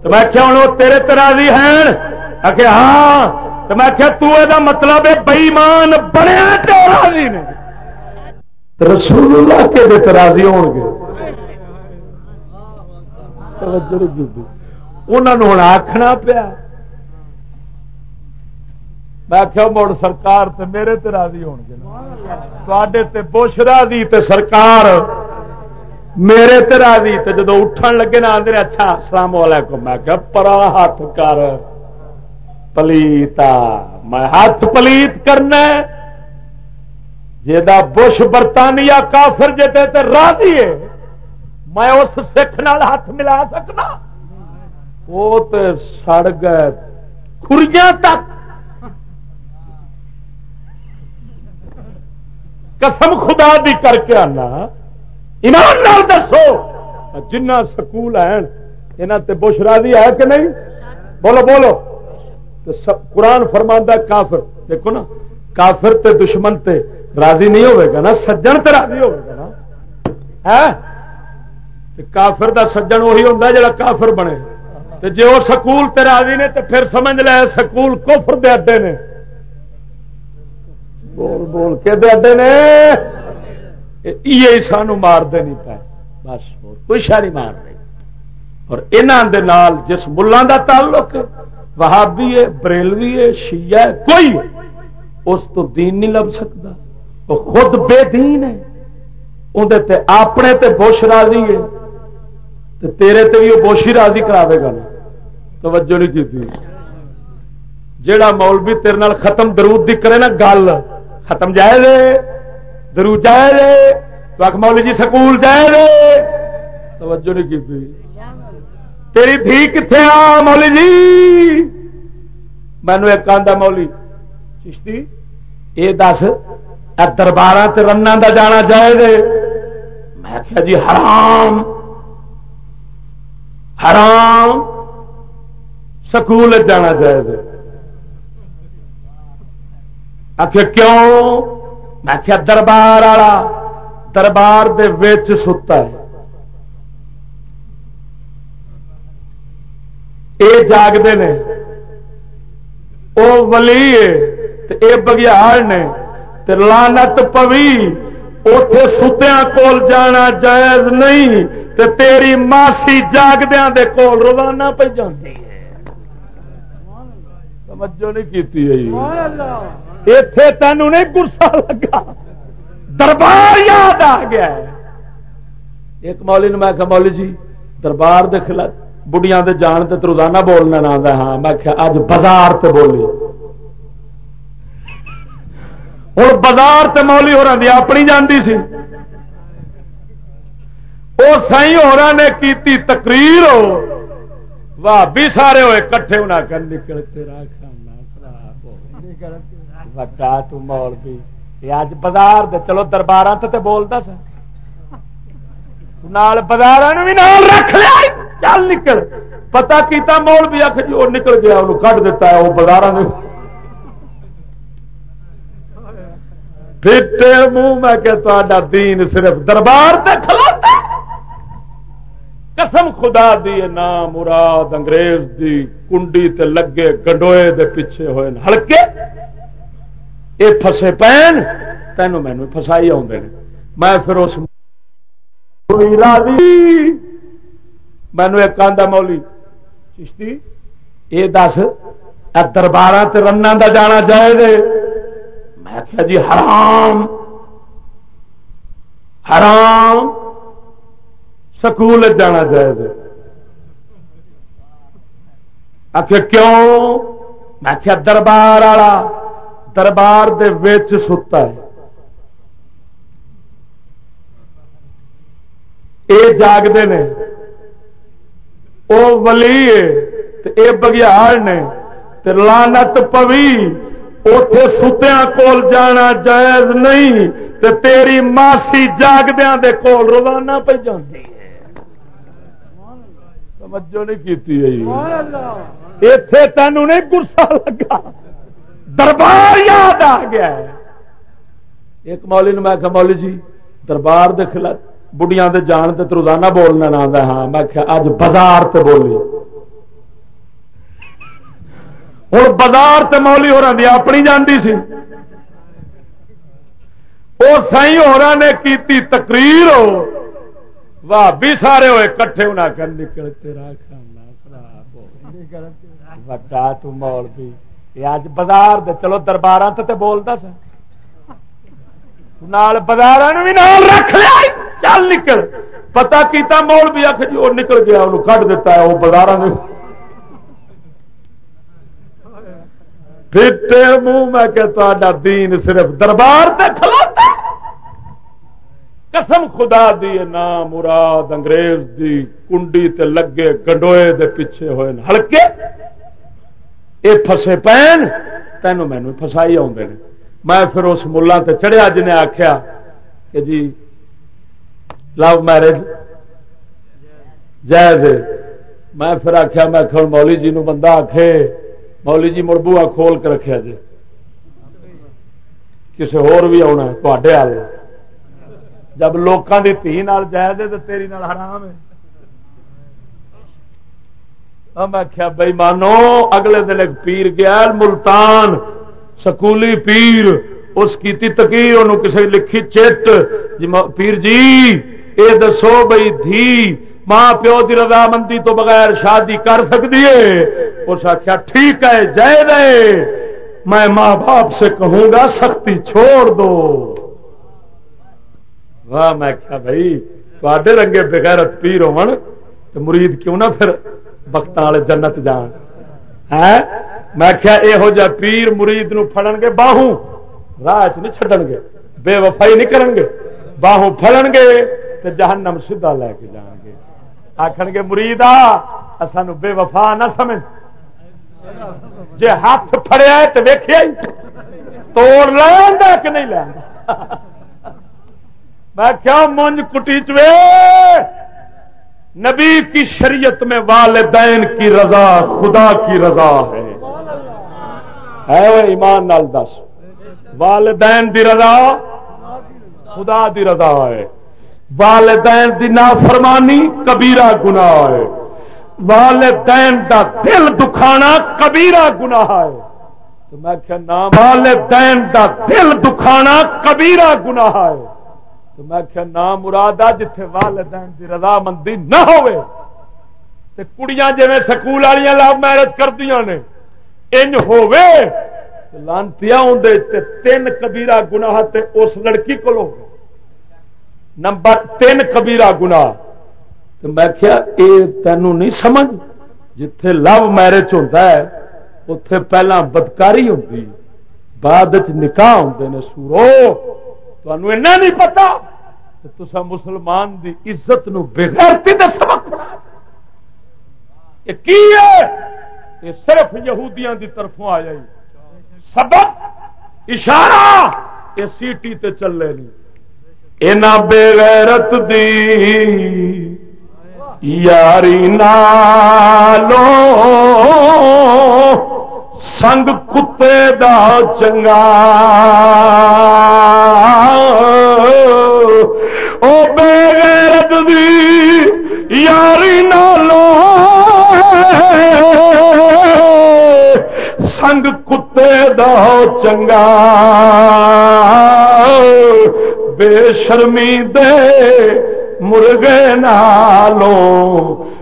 تو میں کیا ہوں؟ تیرے تو راضی ہیں؟ کہ ہاں۔ تو میں کیا تو یہ مطلب ہے بئیمان بڑے راضی نے رسول اللہ کے راضی ہو گے۔ انہوں نے آخنا پیا۔ میں کیا مڑ سرکار تے میرے تے راضی ہون گے تے بش راضی تے سرکار میرے تے راضی تے جدو اٹھن لگے نا آدھے اچھا السلام علیکم۔ میں کیا پرا ہاتھ کر۔ پلیتا، میں ہاتھ پلیت کرنا جا بش برطانیہ کافر جتے تے راضی ہے۔ میں اس سکھ نال ہاتھ ملا سکنا۔ وہ تو سڑ گئے خریاں تک۔ قسم خدا دی کر کے آنا۔ ایمان نال دسو۔ جنہ سکول ہیں یہاں تے بش راضی ہے کہ نہیں؟ بولو بولو۔ قرآن فرماندہ کافر۔ دیکھو نا، کافر تے دشمن تے راضی نہیں ہوئے گا نا، سجن تے راضی ہوئے گا نا۔ کافر دا سجن وہی ہوتا جڑا کافر بنے۔ تے جے وہ سکول تے راضی نے، تے پھر سمجھ لے سکول کفر دے اڈے نے۔ بول بول کے دے نے یہ سانو مار دے نہیں پائے بس کوئی شہری مار رہی اور انہوں نال جس ملان دا تعلق وہابی ہے بریلوی ہے شیعہ ہے کوئی اس تو دین نہیں لب سکتا وہ خود بے دین ہے اندر تے اپنے تے بوش راضی ہے تے تیرے تے بھی وہ بوشی راضی کراوے گا نا توجہ نہیں کی جیڑا مولوی تیرے نال ختم درود دی کرے نا گل ختم جائے رے درو جائے رے تو آخ مولی جی سکول جائے رے توجہ نہیں کی تیری تھی کتنے آ مولی جی؟ مینو ایک آدھا مولی چشتی، یہ دس دربار سے رن کا جانا جائے میں آخیا جی حرام۔ حرام۔ سکول جانا جائے رے کیوں؟ میں کیا دربار والا دربار دے ستا ہے۔ یہ جاگتے ہیں وہ ولی اے بگیار نے لانت پوی اتے ستیا کول جانا جائز نہیں، تے تیری ماسی جاگدیا دے کول روانہ پہ جاتی ہے۔ توجہ نہیں کی اتے تینوں نہیں گسا لگا۔ دربار یاد آ گیا ایک مولی نے میں مولی جی دربار دے خلاف بڑھیا دے جان تے روزانہ بولنا نہ آتا ہاں میں اج بازار تے بولی۔ ہوں بازار تے مولی ہو رہی اپنی جانتی سی۔ وہ سائی ہو نے کیتی تقریر ہو واہ، بھی سارے ہوئے، کٹھے ہونا کر، نکل تیرا کھانا خراب ہو۔ وٹا تول بھی یہ اج بازار دے چلو دربار تے بولتا سا نال بازار بھی نال رکھ لیا چل نکل پتا کیتا مول بھی آخ جی وہ نکل گیا انہوں کٹ دیتا ہے وہ بازار نے پھٹے منہ میں کہ تا دین صرف دربار تے کھلوتا قسم خدا دی نام مراد انگریز دی کنڈی تے لگے گنڈوئے دے پیچھے ہوئے ہلکے یہ فسے پین تینوں مینو فسائی آدھے میں پھر اس مینو ایک آدھا مولی، چشتی یہ دس دربار رن کا جانا جائے میں کیا جی حرام۔ حرام۔ سکول جانا جائے آخر کیوں؟ میں کیا دربار والا۔ دربار دے ویچ ستا ہے۔ اے جاگتے ہیں وہ ولی اے بگیار نے لانت پوی اتے ستیا کول جانا جائز نہیں تے تیری ماسی جاگدیا دے کول روانہ پہ ہے۔ توجہ نہیں کی اتے تینوں نہیں گسا لگا۔ دربار یاد آ گیا ہے۔ ایک مولی نے میں کہا مولی جی دربار دے خلاف بڑھیاں دے جان تے روزانہ بولنا نہ ہاں میں کہا اج بازار تے بولی۔ ہوں بازار تے مولی ہو رہی اپنی جانتی سی۔ وہ سائی ہو نے کیتی تقریر۔ ہو واہ، بھی سارے ہوئے کٹھے ہونا کر نکل تیرا کھانا خراب ہو۔ وڈا تو مول بھی اج بازار دے، چلو دربار تے بولتا سا۔ نال بازار بھی نال رکھ لیا۔ چل نکل۔ پتا کیتا مول بھی آخ جی وہ نکل گیا، انہوں کٹ دیتا ہے وہ بازار نے منہ میں کہ دین صرف دربار تے کھلوتا قسم خدا دی نا مراد انگریز دی۔ کنڈی تے لگے گنڈوئے دے پیچھے ہوئے، ہلکے۔ یہ فسے پین تینوں مینو فسائی آدھے میں پھر اس ملا تے چڑھیا جنہیں آخیا کہ جی لو میرج جائز میں پھر آخیا میں مولی جی نو بندہ آخے مولی جی مڑبوا کھول کے رکھا جی کسی ہور بھی آنا تے جب لوگوں کی تھی جائز ہے تو تیری حرام ہے میں کیا بئی مانو اگلے دن ایک پیر گیا، ملتان، سکولی پیر، اس کی تکیر کسی لکھی چٹ۔ جی، پیر جی یہ دسو بئی دھی، ماں پیو کی رضامندی تو بغیر شادی کر سکتی ہے۔ اس آخیا ٹھیک ہے جائے دے میں ماں باپ سے کہوں گا، سختی چھوڑ دو۔ واہ، میں کیا بھائی تے رنگے بغیرت پیر ہو مرید کیوں نہ پھر وقت والے جنت جان۔ ہے میں کیا یہو جہ پیر مرید نو فڑن گے، باہوں راہ چ نہیں چڈن گے، بے وفائی نہیں کرن گے، باہوں فڑن گے تو جہنم سیدھا لے کے جان گے۔ آخر گے مرید آ سانو بے وفا نہ سمجھ۔ جی ہاتھ فڑیا تو ویخیا توڑ لینا کہ نہیں لینا میں کیا مونج کٹی چوے نبی کی شریعت میں والدین کی رضا، خدا کی رضا ہے۔ ایمان نال دس۔ والدین دی رضا، خدا دی رضا ہے۔ والدین دی نافرمانی کبیرہ گناہ ہے۔ والدین دا دل دکھانا کبیرہ گناہ ہے۔ تو میں کہنا والدین دا دل دکھانا کبیرہ گناہ ہے۔ تو میں کیا نام مراد آ جتھے والدین دی رضامندی نہ ہوئے، تے کڑیاں جی سکول والی لو میرج کردیا نے ان ہووے ہوئے لانتی آدھے تین کبیرا گنا اس لڑکی کو نمبر تین کبیرا گنا تو میں کیا اے تینوں نہیں سمجھ، جتھے لو میرج ہوتا ہے اتے پہلا بدکاری ہوتی بعد نکاح ہوتے ہیں سورو۔ تمہیں نہیں پتا تو تسا مسلمان دی عزت نو بغیرتی دا سبق یہ کی ہے؟ یہ صرف یہودیاں دی طرفوں آ جائی سبق، اشارہ، یہ سیٹی تے چلے نہیں اینا بے غیرت دی یاری نالو سنگ کتے دا چنگا۔ او بے غیرت دی یاری نالو۔ سنگ کتے دا چنگا۔ بے شرمی دے مرغے نالوں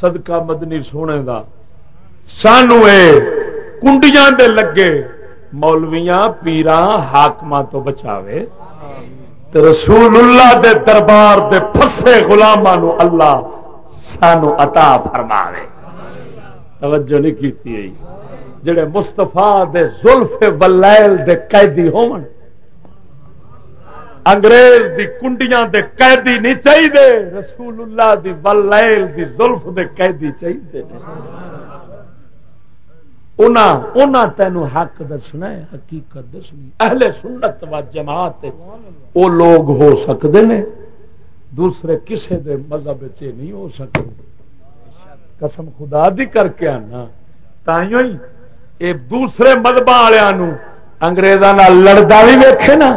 صدقہ مدنی سونے دا۔ سانو کنڈیاں دے لگے مولویاں پیران حاقم تو بچاوے۔ رسول اللہ دے دربار دے پسے گلاموں اللہ سانو عطا فرماوے۔ توجہ نہیں کی جڑے مستفا دے زلف ولیل دے قیدی ہون۔ انگریز دی کنڈیاں دے قیدی نہیں چاہیے رسول اللہ دی ولیل دی زلف دے قیدی چاہیے۔ تین حق دسنا ہے، حقیقت دسنی۔ اہل سنت و جماعت وہ لوگ ہو سکتے ہیں دوسرے کسے دے مذہب نہیں ہو سکتے قسم خدا دی کر کے آنا۔ تھی یہ دوسرے مذہب والوں اگریزوں لڑتا بھی ویکھے نا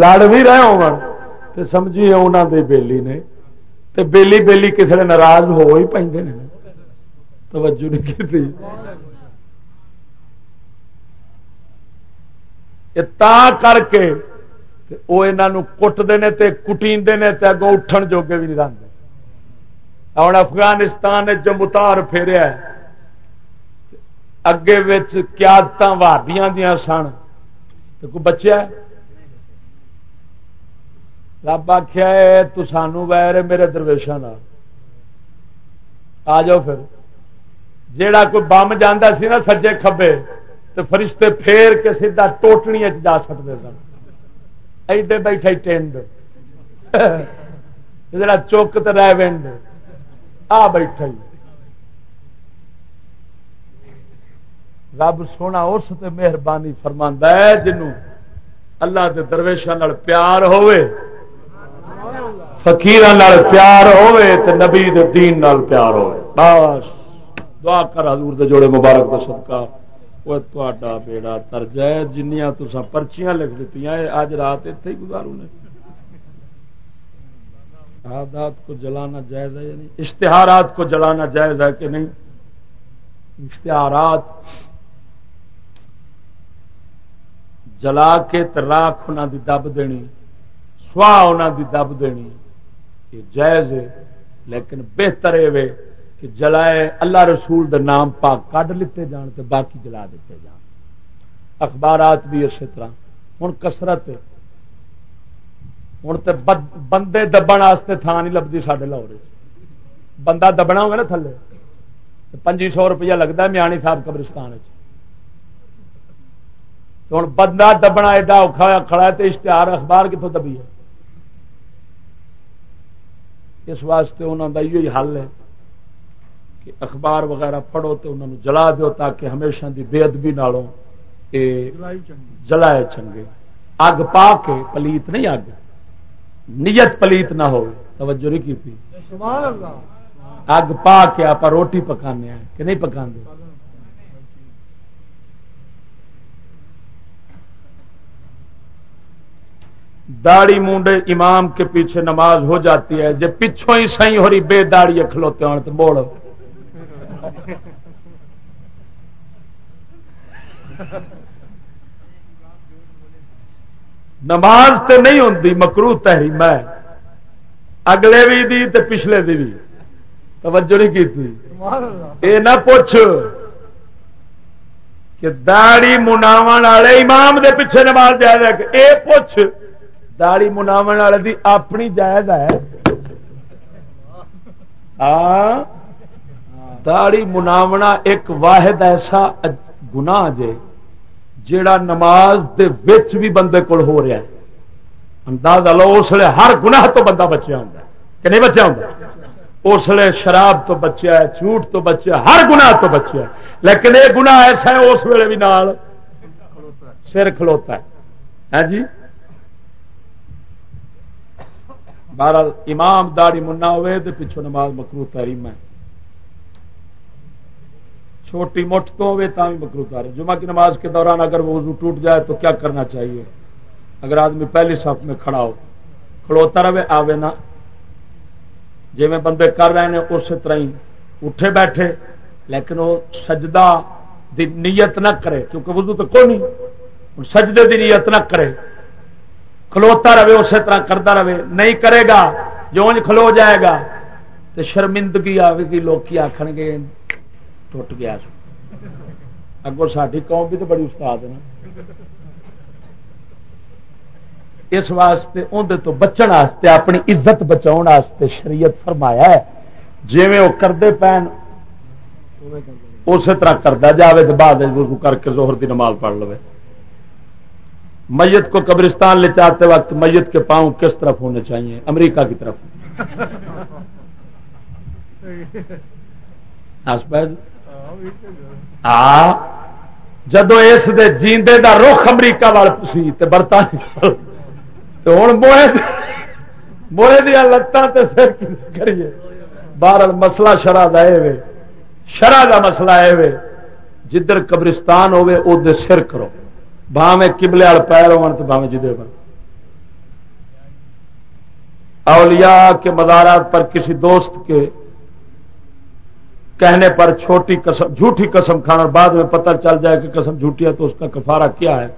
لڑ بھی رہے ہو سمجھیے انہوں نے بےلی نے بےلی بےلی کسی نے ناراض ہو ہی پہ توجہ نہیں کی کر کے وہ یہاں کٹتے ہیں کٹیندے نے اگوں اٹھن جوگے بھی نہیں رنگ ہوں افغانستان جو متار پھیریا اگے قیادت وادیاں دیا سن تو کوئی بچیا رب آخیا تو سانو ویر میرے درویشان آ جاؤ پھر۔ جیڑا کوئی بم جانا سی نا سجے کبے تو فرشتے پھیر کے سیدا ٹوٹنی جا سکتے سن۔ ایڈے بیٹھے ٹینڈ۔ <laughs> جڑا چوک تو رہ ونڈ آ بیٹھا رب سونا اس تے مہربانی فرما ہے جنوں اللہ کے درویشان پیار ہوئے فکیر پیار ہوئے تے نبی دے دین نال پیار ہوئے بس، دعا کر حضور دے جوڑے مبارک کا صدقہ۔ وہ تا بیڑا ترج ہے جنیا تسا پرچیاں لکھ دیتی اج رات اتنے ہی گزارو نے۔ آدات کو جلانا جائز ہے یا نہیں؟ اشتہارات کو جلانا جائز ہے کہ نہیں؟ اشتہارات جلا کے راک انہوں دی دب دینی سواہ انہوں دی دب دینی یہ جائز ہے لیکن بہتر ہے کہ جلائے اللہ رسول دے نام پاک کڈ لیتے جان تے باقی جلا دیتے جان اخبارات بھی اسی طرح ہوں کسرت ہوں تو بندے دبن واسطے تھان نہیں لگتی سارے لاہور بندہ دبنا ہوگا نا تھلے پنجی سو روپیہ لگتا میانی صاحب قبرستان ہوں بندہ دبنا ایڈا اوکھا کھڑا ہے تو اشتہار اخبار کتوں دبی ہے؟ اس واسطے انہوں کا یہ حل ہے کہ اخبار وغیرہ پڑھو تو انہوں جلا دو تاکہ ہمیشہ دی بے ادبی نالوں جلائے چنگے۔ اگ پا کے پلیت نہیں اگ۔ نیت پلیت نہ ہو توجہ نہیں کی اگ پا کے آپ روٹی پکانے ہیں کہ نہیں پکا داڑی مونڈے امام کے پیچھے نماز ہو جاتی ہے جب پچھوں ہی سی ہو رہی بے داڑی کھلوتے ہو تو بوڑھ نماز تے نہیں ہوتی مکرو تحریم ہے۔ اگلے بھی دی تے پچھلے دی بھی۔ توجہ نہیں کی تھی۔ اے نہ پوچھ کہ داڑی مناو والے امام دے پیچھے نماز ہے اے پوچھ۔ داڑی مناو والے دی اپنی جائز ہے۔ ہاں؟ داڑی مناونا ایک واحد ایسا گنا جے، جیڑا نماز دے وچ بھی بندے کول ہو رہا ہے۔ اندازہ لو اس لیے ہر گناہ تو بندہ بچیا ہوں کہ نہیں بچیا ہوں اس لیے شراب تو بچیا ہے، جھوٹ تو بچیا ہر گناہ تو بچیا ہے۔ لیکن یہ گناہ ایسا ہے، اس ویلے بھی نال سر کھلوتا ہے۔ ہاں جی؟ بہرحال امام داڑی منا ہوئے تو پچھو نماز مکرو تحریم ہے۔ چھوٹی مٹھ تو ہوئے بھی مکرو تارے جمعہ کی نماز کے دوران اگر وہ وضو ٹوٹ جائے تو کیا کرنا چاہیے؟ اگر آدمی پہلی صف میں کھڑا ہو، کھڑوتا رہے، آوے نا جی میں بندے کر رہے ہیں، اسی طرح ہی اٹھے بیٹھے، لیکن وہ سجدہ دی نیت نہ کرے، کیونکہ وضو تو کوئی نہیں۔ سجدے دی نیت نہ کرے۔ کھلوتا رہے، اسی طرح کرتا رہے۔ نہیں کرے گا جو کھلو جائے گا۔ تو شرمندگی آئے گی لوگ آخر گے، ٹوٹ گیا۔ اگو ساری قوم بھی تو بڑی استاد نا۔ اس واسطے اندر تو بچن واسطے، اپنی عزت بچاؤ واسطے شریعت فرمایا ہے۔ جی وہ کرتے پین اسی طرح کرتا جائے تو بعد کر کے زہر کی نماز پڑھ لو میت کو قبرستان لے جاتے وقت میت کے پاؤں کس طرف ہونے چاہیے؟ امریکہ کی طرف جدو اس دے جیندے دا رخ امریکہ سی برطانیہ ہوں موئے موئے دیا لتان سر کریے۔ بار مسئلہ شرح دا شرح دا مسئلہ ہے جدھر قبرستان ہوے او دے سر کرو۔ باہیں کبلے وال پیر ہو تو باہیں جدے پر اولیاء کے مزارات پر کسی دوست کے کہنے پر چھوٹی قسم جھوٹی قسم کھانا بعد میں پتہ چل جائے کہ قسم جھوٹی ہے تو اس کا کفارہ کیا ہے۔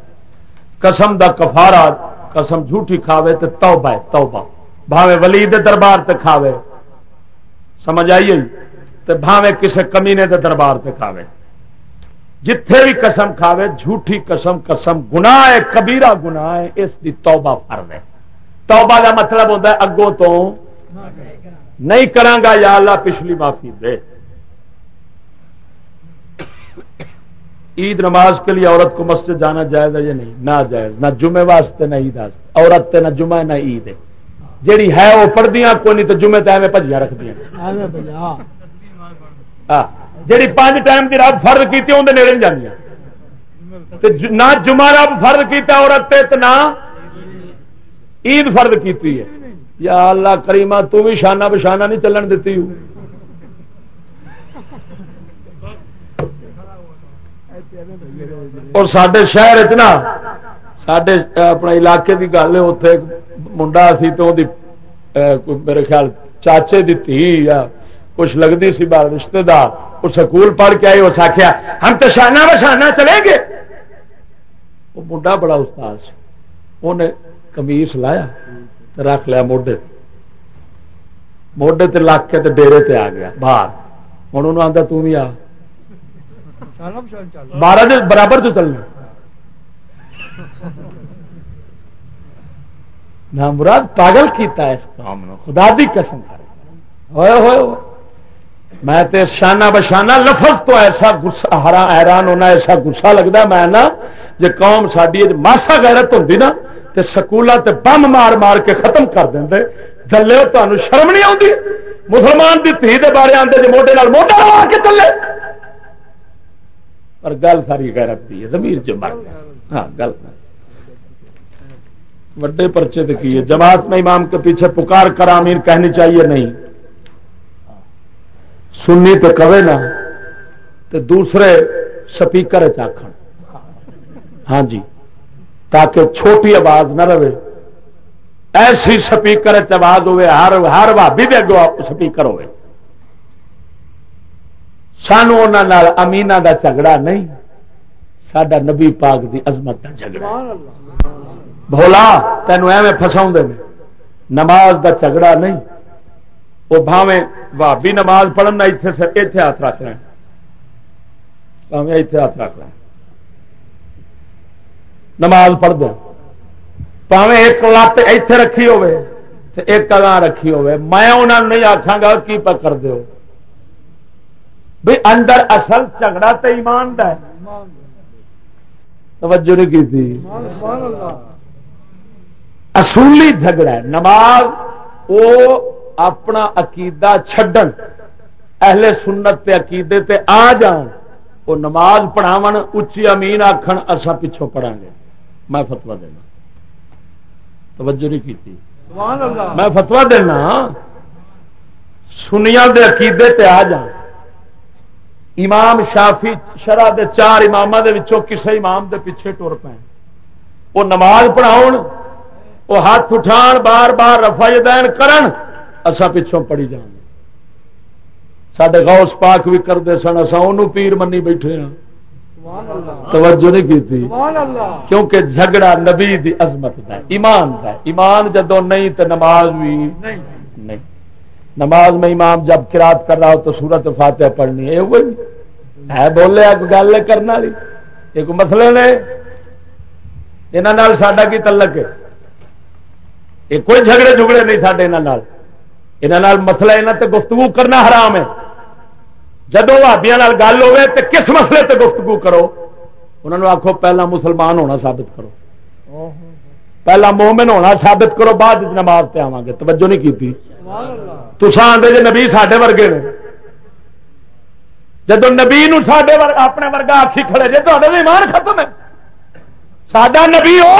قسم دا کفارہ، قسم جھوٹی کھاوے تو توبہ ہے، توبہ۔ بھاوے ولی دے دربار تے کھاوے۔ سمجھ آئیے تو بھاوے کسے کمینے دے دربار تے کھاوے۔ جتھے بھی قسم کھاوے جھوٹی قسم قسم گناہ ہے کبیرہ گناہ ہے اس دی توبہ فرد ہے۔ توبہ کا مطلب ہوتا ہے اگوں تو نہیں کرانگا یا اللہ پچھلی معافی دے۔ عید نماز کے لیے عورت کو مسجد جانا جائز ہے یا نہیں؟ نہ جائز۔ نہ جمعے واسطے نہ عید واسطے۔ عورت تے نہ جمعہ نہ عید۔ ہے جیڑی ہے وہ پڑھدیاں کوئی نہیں تو جمعے تے میں بجیا رکھ دیا جیڑی پانچ ٹائم کی رب فرض کی اندر نیڑے جانیا نہ جمعہ رب فرض کیتا، عورت تے نہ عید فرض کی ہے۔ یا اللہ کریمہ، تو بھی شانہ بشانہ نہیں چلن دیتی ہوں۔ اور سڈے شہر چنا سڈے اپنے علاقے کی گل اتنے منڈا سی تو میرے خیال چاچے دی تھی یا کچھ لگتی سی بار رشتے دار۔ وہ سکول پڑھ کے آئی اس آخیا ہم تو شانہ بشانہ چلیں گے۔ وہ منڈا بڑا استاد سی۔ انہیں کمیس لایا رکھ لیا موڈے موڈے تے لگ کے ڈیرے تے آ گیا، باہر۔ ہوں انہوں آتا تم بھی آ۔ بارہ دن برابر تو چلنا۔ نہ مراد پاگل کیتا ہے اس کام خدا دی قسم۔ کر ہوئے ہوئے ہوئے۔ میں تے شانہ بشانہ لفظ تو ایسا گسا ہرا حیران ہونا ایسا گسا لگتا میں نا جی قوم ساری ماسا غیرت ہوتی نا، تے سکولا تے بم مار مار کے ختم کر دیں دلے تمہیں شرم نہیں آتی مسلمان کی تھی دے بارے آتے جی موڈے موڈا لوا کے چلے۔ پر گل ساری غیرت دی ہے زمیر جو مر ہاں گل وڈے پرچے تو کی ہے، جماعت میں امام کے پیچھے پکار کر امیر کہنی چاہیے نہیں؟ سننی تو کبے نا تو دوسرے سپیکر چاخ ہاں جی۔ تاکہ چھوٹی آواز نہ رہے۔ ایسی سپیکر آواز ہوے ہر ہر بھابی بھی اگو سپیکر ہوے سانو امینا دا جھگڑا نہیں۔ سڈا نبی پاک دی عظمت دا جھگڑا۔ بھولا، تینوں ایویں فساؤ نماز دا جھگڑا نہیں۔ وہ بھاویں بھابی نماز پڑھنا اتنے سر اتنے ہاتھ رکھ رہے لیں اتنے ہاتھ رکھ لیں۔ نماز پڑھ دیں پاوے ایک لت اتے رکھی ہوے ایک اگاں رکھی ہوے میں انہوں نہیں آخا گا کی پا کر دو بھی اندر اصل جھگڑا تو ایمان دا ہے۔ توجہ نہیں کی تھی؟ اصولی جھگڑا ہے۔ نماز وہ اپنا عقیدہ چھڈن اہل سنت تے عقیدے تے آ جان وہ نماز پڑھاو اچھی امین آخر اصا پچھوں پڑھا گے۔ میں فتوا دینا۔ توجہ نہیں کی میں فتوا دینا سنیا دے عقیدے تے آ جان۔ امام شافی شرح دے چار امام کسے امام دے پیچھے ٹر پے وہ نماز پڑھاؤ وہ ہاتھ اٹھان بار بار رفا دین کرن اسا پچھوں پڑھی جان سڈے غوث پاک بھی کرتے سن اصا انہوں پیر منی بیٹھے ہاں۔ توجہ نہیں کی تھی کیونکہ جھگڑا نبی دی عظمت دا ایمان دا ایمان جدو نہیں تو نماز بھی نہیں۔ نماز میں امام جب کراط کر رہا ہو تو سورت فاتحہ پڑھنی ہے۔ وہی ہے بولے گل کرنا ایک مسئلے نے یہاں سڈا کی تلک ہے؟ یہ کوئی جھگڑے جھگڑے نہیں سڈے یہاں مسئلہ یہاں تے گفتگو کرنا حرام ہے۔ جب بھابیا گل ہوے تو کس مسئلے تے گفتگو کرو؟ انہوں نے آخو پہلا مسلمان ہونا ثابت کرو۔ پہلا مومن ہونا ثابت کرو، بعد نماز پہ آواں گے۔ توجہ نہیں کی تسا آدھے جی نبی سڈے ورگے نے۔ جب نبی سڈے اپنے ورگا آخی کھڑے جی تو ایمان ختم ہے۔ سڈا نبی ہو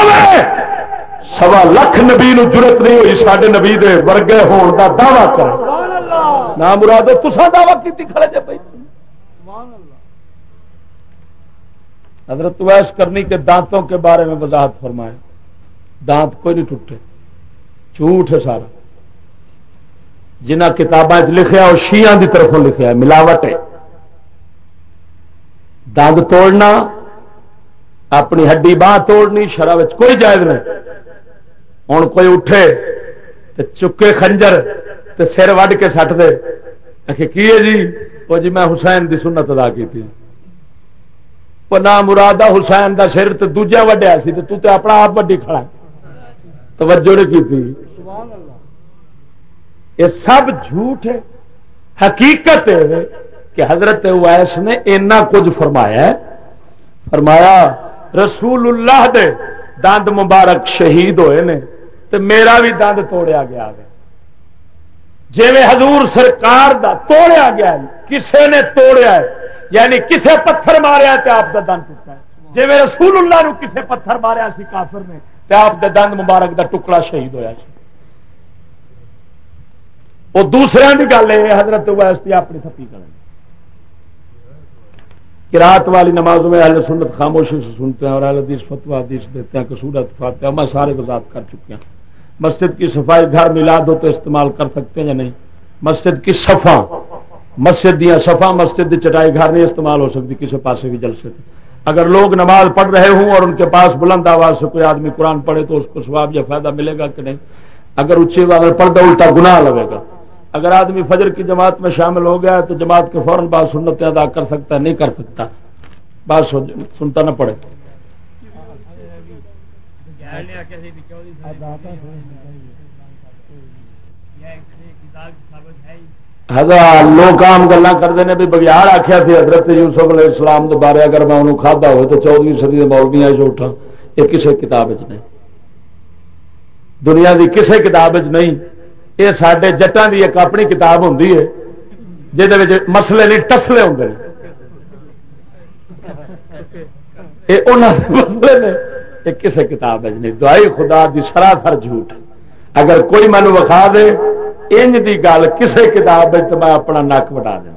سوا لکھ نبی ضرورت نہیں ہوئی سڈے نبی دے ورگے ہون کا دعوی کر نہ مراد تسا دعوی کی کھڑے بھائی حضرت ویس کرنی کے دانتوں کے بارے میں وضاحت فرمائے دانت کوئی نہیں ٹوٹے جھوٹ ہے سارا جنہ کتابیں لکھا وہ شیعہ دی طرفوں لکھا ہے ملاوٹ ہے دند توڑنا اپنی ہڈی باہ توڑنی شرح کوئی جائز نہیں ہوں کوئی اٹھے تو چکے خنجر تو سر وڈ کے سٹ دے کی ہے جی وہ جی میں حسین دی سنت ادا کی نہ مرادہ حسین دا سر تو دوجا وڈیا سی تو تے اپنا آپ وڈی کھڑا توجہ نہیں کی یہ سب جھوٹ ہے حقیقت ہے کہ حضرت اویس نے اینا کچھ فرمایا ہے فرمایا رسول اللہ دے دند مبارک شہید ہوئے نے تو میرا بھی دند توڑیا گیا ہے۔ جی حضور سرکار دا توڑیا گیا ہے، کسے نے توڑیا ہے یعنی کسے پتھر ماریا تو آپ کا دند ٹوٹا ہے۔ جی رسول اللہ نو کسے پتھر ماریا سی کافر نے تو آپ کا دند مبارک دا ٹکڑا شہید ہویا سی۔ وہ دوسرے کی گل ہے، حضرت ویستی اپنی تھپی کریں رات والی نمازوں میں اہل سنت خاموشی سے سنتے ہیں اور اہل حدیث فتوا حدیث دیتے ہیں کسورت فاتحہ میں سارے وضاحت کر چکے ہیں۔ مسجد کی صفائی گھر ملاد ہو تو استعمال کر سکتے ہیں یا نہیں؟ مسجد کی صفا مسجد دیا صفا مسجد کی چٹائی گھر نہیں استعمال ہو سکتی، کسی پاس بھی جل سکتے اگر لوگ نماز پڑھ رہے ہوں اور ان کے پاس بلند آواز سے کوئی آدمی قرآن پڑھے تو اس کو سواب یا فائدہ ملے گا کہ نہیں؟ اگر اچھی اگر پردہ الٹا گناہ لگے گا۔ اگر آدمی فجر کی جماعت میں شامل ہو گیا تو جماعت کے فوراً بعد سنت ادا کر سکتا ہے، نہیں کر سکتا۔ بات سنتا نہ پڑے لوگ کام گلا کرتے ہیں بھی بگیار آخیا تھی حضرت یوسف علیہ السلام کے بارے اگر میں انہوں ہوئے تو جو اٹھا یہ کسی کتاب نہیں۔ دنیا کی کسی کتاب نہیں۔ یہ سارے جٹان کی ایک اپنی کتاب ہوں جہد مسلے نہیں ٹسلے ہوں مسلے نے۔ یہ کسی کتاب نہیں۔ دعائی خدا دی سراسر جھوٹ۔ اگر کوئی مینو وکھا دے، انج دی گل کسی کتاب تو میں اپنا نک وٹا دا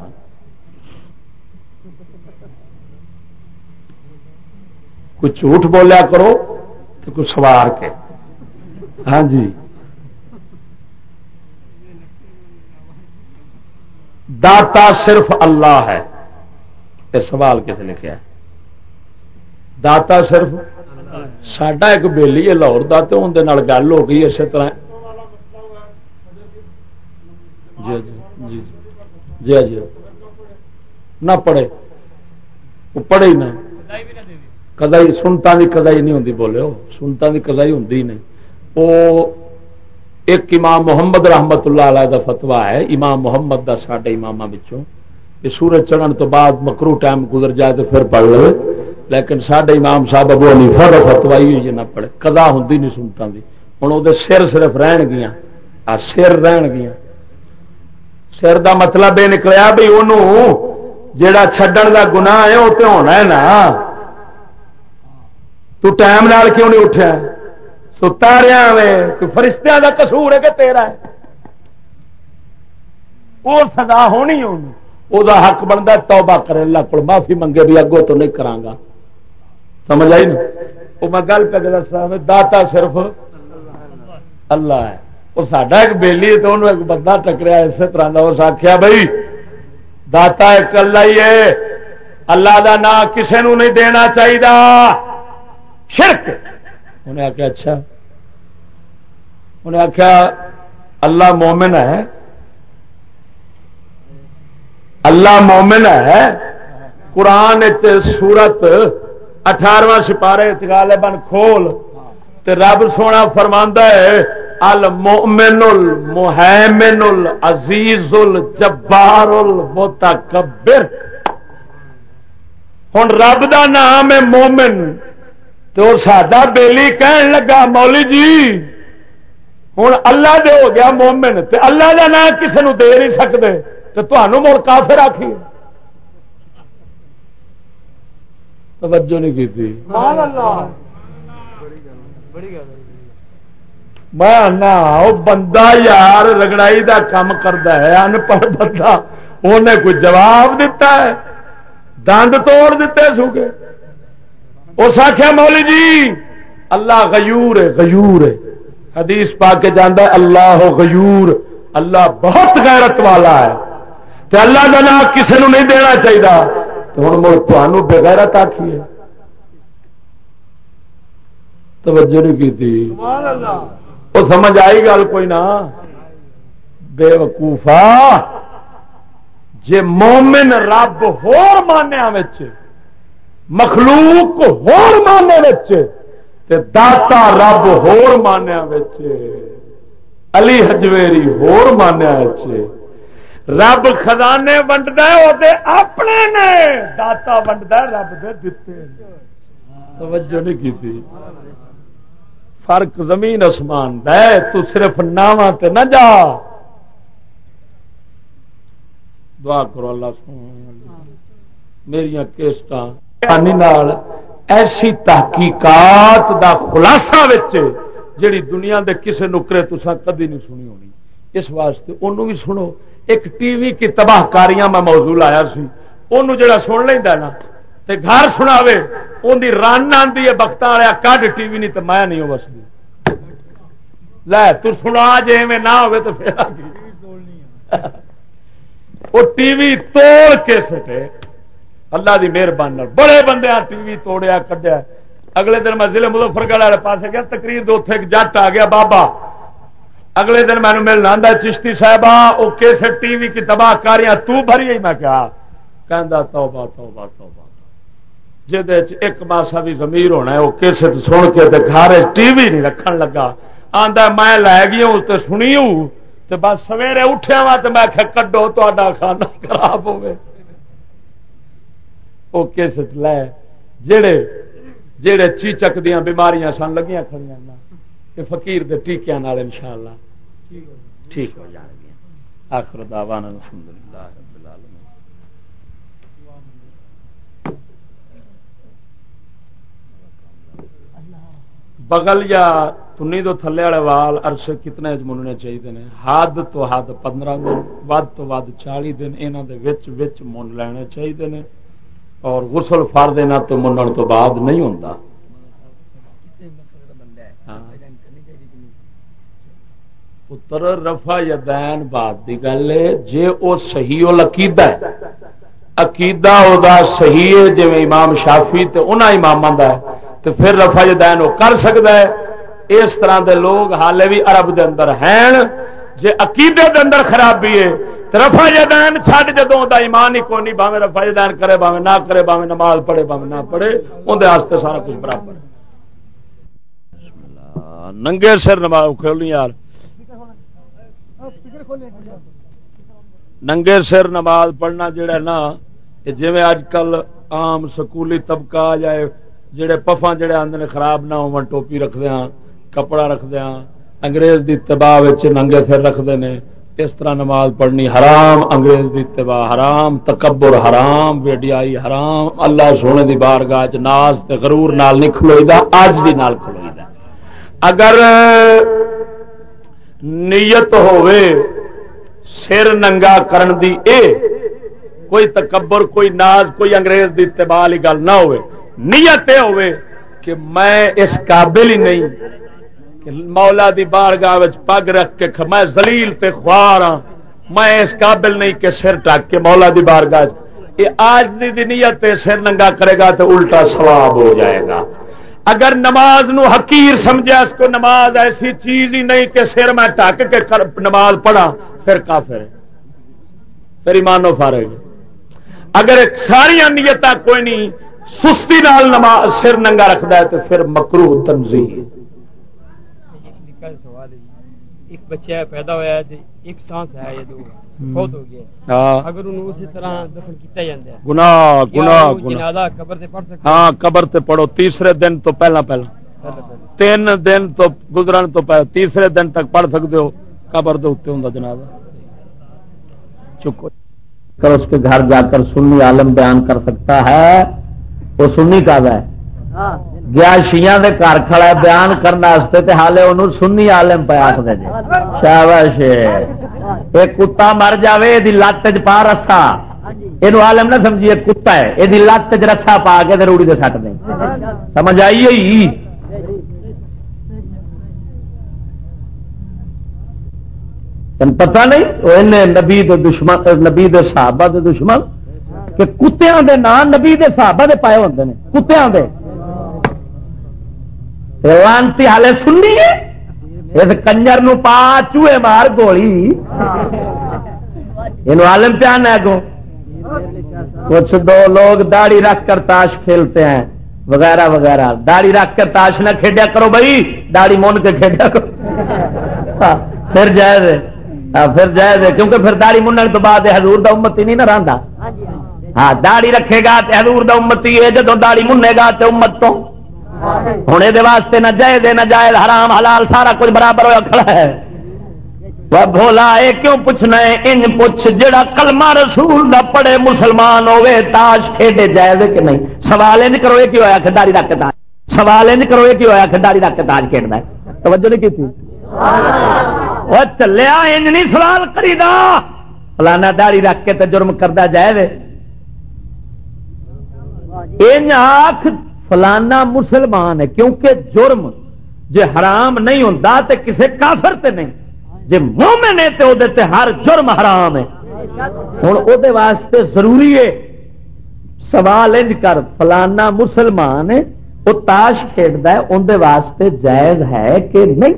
کوئی جھوٹ بولیا کرو تو کوئی سوار کے۔ ہاں جی۔ داتا صرف اللہ ہے۔ یہ سوال کس لکھا ہے داتا صرف ساڈا ایک بےلی ہے لاہور دا تو اندر گل ہو گئی اسی طرح جی جی جی جی نہ پڑھے وہ پڑھے ہی نہ کدائی سنتا کی کدائی نہیں ہوتی بولے سنتا کی کدائی ہوں نہیں وہ ایک امام محمد رحمت اللہ علیہ دا فتوا ہے امام محمد دا ساڈے امام یہ سورج چڑھن تو بعد مکرو ٹائم گزر جائے تو پھر پڑھ لو لیکن سڈے امام صاحب ابو حنیفہ دا فتوا ہی ہوئی نہ پڑھے کدا ہوں نہیں سنتا دی۔ ہوں وہ سر صرف رہن گیا سر رہن گیا سر دا مطلب یہ نکلیا بھی انہوں جڑا چھڈن دا گناہ ہے وہ تو ہونا ہے نا۔ تو ٹائم نال کیوں نہیں اٹھا ستا رہا کوئی فرشتہ دا قصور ہے کہ تیرا ہے۔ وہ سزا ہونی ہونی وہ حق بنتا توبہ کرے۔ اللہ کو معافی منگے بھی اگوں تو نہیں کرانگا سمجھ آئی؟ نا وہ میں گل پہ دسا داتا صرف اللہ ہے۔ وہ ساڈا ایک بےلی تو انہوں ایک بندہ ٹکریا اسی طرح کا اس آخیا بھائی داتا ایک اللہ ہی ہے۔ اللہ دا نام کسی نو نہیں دینا چاہیے شرک۔ انہیں آخیا اچھا۔ انہیں آخیا اللہ مومن ہے۔ اللہ مومن ہے۔ قرآن سورت اٹھارواں سپارے چالے بن کھول تے رب سونا فرما ہے المومن المحمن العزیز الجبار المتکبر ہوں رب دا نام ہے مومن۔ تو ساڈا بیلی کہن لگا مولی جی ہوں اللہ دے ہو گیا مومن، تے اللہ کا نام کسی نے دے نہیں سکتے تو تمہوں مڑ کافر آخی توجہ نہیں کی میں بندہ یار رگڑائی دا کام کرتا ہے ان پڑھ بندہ انہیں کوئی جواب دیتا ہے۔ دند توڑ دیتے سو کے اس آخیا مولی جی اللہ غیور ہے غیور ہے۔ حدیث پا کے جانا اللہ غیور اللہ بہت غیرت والا ہے۔ تو اللہ کا نام کسی نے نہیں دینا چاہیے ہوں مڑ تمہوں بغیرت آخی ہے۔ توجہ نہیں کی تھی وہ سمجھ آئی گل کوئی نہ بے وقوفا جے مومن رب ہور مانیا مخلوق ہور ماننے تے داتا رب ہور مانیا علی ہجویری ہور مانیا رب خزانے ونڈد اپنے نے داتا ونڈد رب دے دیتے توجہ نہیں کی تھی فرق زمین آسمان دے تو صرف ناواں تے نہ جا۔ دعا کرو اللہ سن میری کیسٹ ایسی تحقیقات دا خلاصہ جڑی دنیا دے کسے نکرے تسا کدی نہیں سنی ہونی۔ اس واسطے انہوں بھی سنو۔ ایک ٹی وی کی تباہ کاریاں میں موضوع لایا سی۔ انہوں جڑا سن لینا نا، تے گھر سناوے ان دی رن آتی ہے بخت والا کڈ ٹی وی نہیں تو میں نہیں بستی لے، تو سنا جی میں نہ ہوئے تو پھر وہ ٹی وی توڑ کے سٹے۔ اللہ دی مہربانی بڑے بندے ٹی وی توڑیا، کڈیا۔ اگلے دن میں ضلع مظفر گڑھ والے پاس گیا، تقریر دو ایک جٹ آ گیا، بابا۔ اگلے دن مینو ملنا آدھا چشتی صاحب وہ کس ٹی وی کی تباہ کاریاں تو بھری میں کیا کہہ توبہ توبہ توبہ جہد ایک ماسا بھی زمیر ہونا ہے، وہ کس سن کے گھر ٹی وی نہیں رکھن لگا۔ آدھا میں لے گیا ہوں تو سنی ہوں تو بس سویرے اٹھیا وا تو میں کڈو تا کھانا خراب ہوے وہ کس لے جڑے جڑے چیچک دیا بیماریاں سن، لگیاں کھڑی فقیر دے ٹیکیا ان شاء اللہ ٹھیک ہو جان گیا آخر دعوانا الحمدللہ رب العالمین۔ بغل یا تنی تو تھلے والے وال عرصے کتنے مننے چاہیے نے؟ حد تو حد پندرہ دن، ود تو ود چالی دن یہاں وچ وچ من لینے چاہیے نے۔ اور غسل فر دینا تو منن تو بعد نہیں ہوتا پتر رفا یدین بات کی گل ہے جی وہ صحیح عقیدہ ہے۔ عقیدہ وہ صحیح ہے جی امام شافی تو انہوں امام ہے۔ تو پھر رفا یدین وہ کر سکتا ہے۔ اس طرح دے لوگ حالے بھی عرب دے اندر ہیں۔ جی عقیدے دے اندر خرابی ہے رفا جدین چڈ جدوں کا ایمان ہی کون نہیں باوے رفا جدین کرے باوے نہ کرے باوے نماز پڑھے باوے نہ پڑھے اندر سارا کچھ برابر۔ ننگے سر نماز کھولنی یار۔ ننگے سر نماز پڑھنا جڑا نا جی اج کل آم سکولی طبقہ آ جائے جڑے پفا جڑے آدھے خراب نہ ہو ٹوپی رکھدہ ہاں، کپڑا رکھدہ ہاں، انگریز دی تباہ ننگے سر رکھتے ہیں اس طرح نماز پڑھنی حرام، انگریز دی اتباع حرام، تکبر حرام ویڈیائی حرام، اللہ سونے دی بارگاہ چ ناز تے غرور نال نہیں کھلوئی دا اج دی نال کھلوئی دا اگر نیت ہوئے سر ننگا کرن دی اے، کوئی تکبر، کوئی ناز، کوئی انگریز دی اتباع والی گل نہ ہوئے نیت اے کہ میں اس قابل ہی نہیں کہ مولا دی بارگاہ پگ رکھ کے میں زلیل تے خوار ہاں۔ میں اس قابل نہیں کہ سر ٹک کے مولا دی بارگاہ یہ آج دی نیت سر ننگا کرے گا تو الٹا سواب ہو جائے گا۔ اگر نماز نو حقیر سمجھا اس کو نماز ایسی چیز ہی نہیں کہ سر میں ٹک کے نماز پڑھا، پھر کافر ہے۔ پھر ایمانو فارغ اگر ساری نیت کوئی نہیں، سستی نال نماز سر ننگا رکھتا ہے تو پھر مکرو تنظیم ایک بچہ پیدا ہوا ہے ایک سانس ہے یہ دو۔ بہت ہو گیا۔ اگر انہوں اسی طرح دفن کیتا جاندے ہیں گناہ گناہ جنازہ قبر تے پڑھ سکتے ہاں قبر تے پڑھو۔ تیسرے دن تو پہلا پہلا۔ تین دن تو گزرن تو پہلا۔ تیسرے دن تک پڑھ سکتے ہو۔ قبر دے اوتے ہوندا جنازہ۔ چکو کر اس کے گھر جا کر سنی عالم بیان کر سکتا ہے۔ وہ سنی کا ہے۔ گیا شیاں دے گھر کھڑا بیان کرنے تے حالے انہوں سنی عالم پہ آخ دے جی شاباش، ایک کتا مر جاوے یہ لت چ پا رسا۔ یہ عالم نہ سمجھیے کتا ہے یہ لت چ رسا پا کے روڑی دے سٹ دیں سمجھ آئی ہوئی پتا نہیں؟ نبی دشمن، نبی صحابہ دے دشمن کہ کتوں دے نام نبی دے صحابہ دے پائے ہوتے ہیں کتوں دے۔ لانتی ہالے سننی ہے اس کنجر نو پا چوہے مار گولی یہ عالم پیان ہے گو کچھ دو لوگ داڑھی رکھ کر تاش کھیلتے ہیں وغیرہ وغیرہ داڑھی رکھ کر تاش نہ کھیڈیا کرو بھائی داڑھی مون کے کھیڈیا کرو پھر جائے پھر جائے دے کیونکہ پھر داڑی منن تو بعد حضور دا امتی نہیں نہ رہندا ہاں داڑی رکھے گا تے حضور دا امتی ہے جدو داڑی منے گا تے امت تو ہوں یہ واسطے نہ جائے دے نہ جائے، حرام، حلال، سارا کچھ برابر ہوا کھڑا ہے۔ وہ بھولا اے کیوں پوچھنا ہے؟ ان پوچھ جڑا کلمہ رسول دا پڑے مسلمان ہوے تاش کھیڈے جائے کہ نہیں؟ سوال نہیں کرو، یہ کیوں ہوا کہ داڑی رکھ کے تاج سوال نہیں کرو، یہ کیوں ہوا کہ داڑی رکھ کے تاج کھیڈنا ہے؟ توجہ نہیں کی تھی وہ چلیا، انج نہیں سوال کری دا فلانا داڑی رکھ کے تو جرم کردا کرتا جائے آخ فلانا مسلمان ہے کیونکہ جرم جے حرام نہیں ہوتا تو کسے کافر تے نہیں۔ جے مومن ہے تو تے ہر جرم حرام ہے۔ ہوں وہ واسطے ضروری ہے سوال انج کر فلانا مسلمان وہ تاش کھیلتا ہے اندر واسطے جائز ہے کہ نہیں؟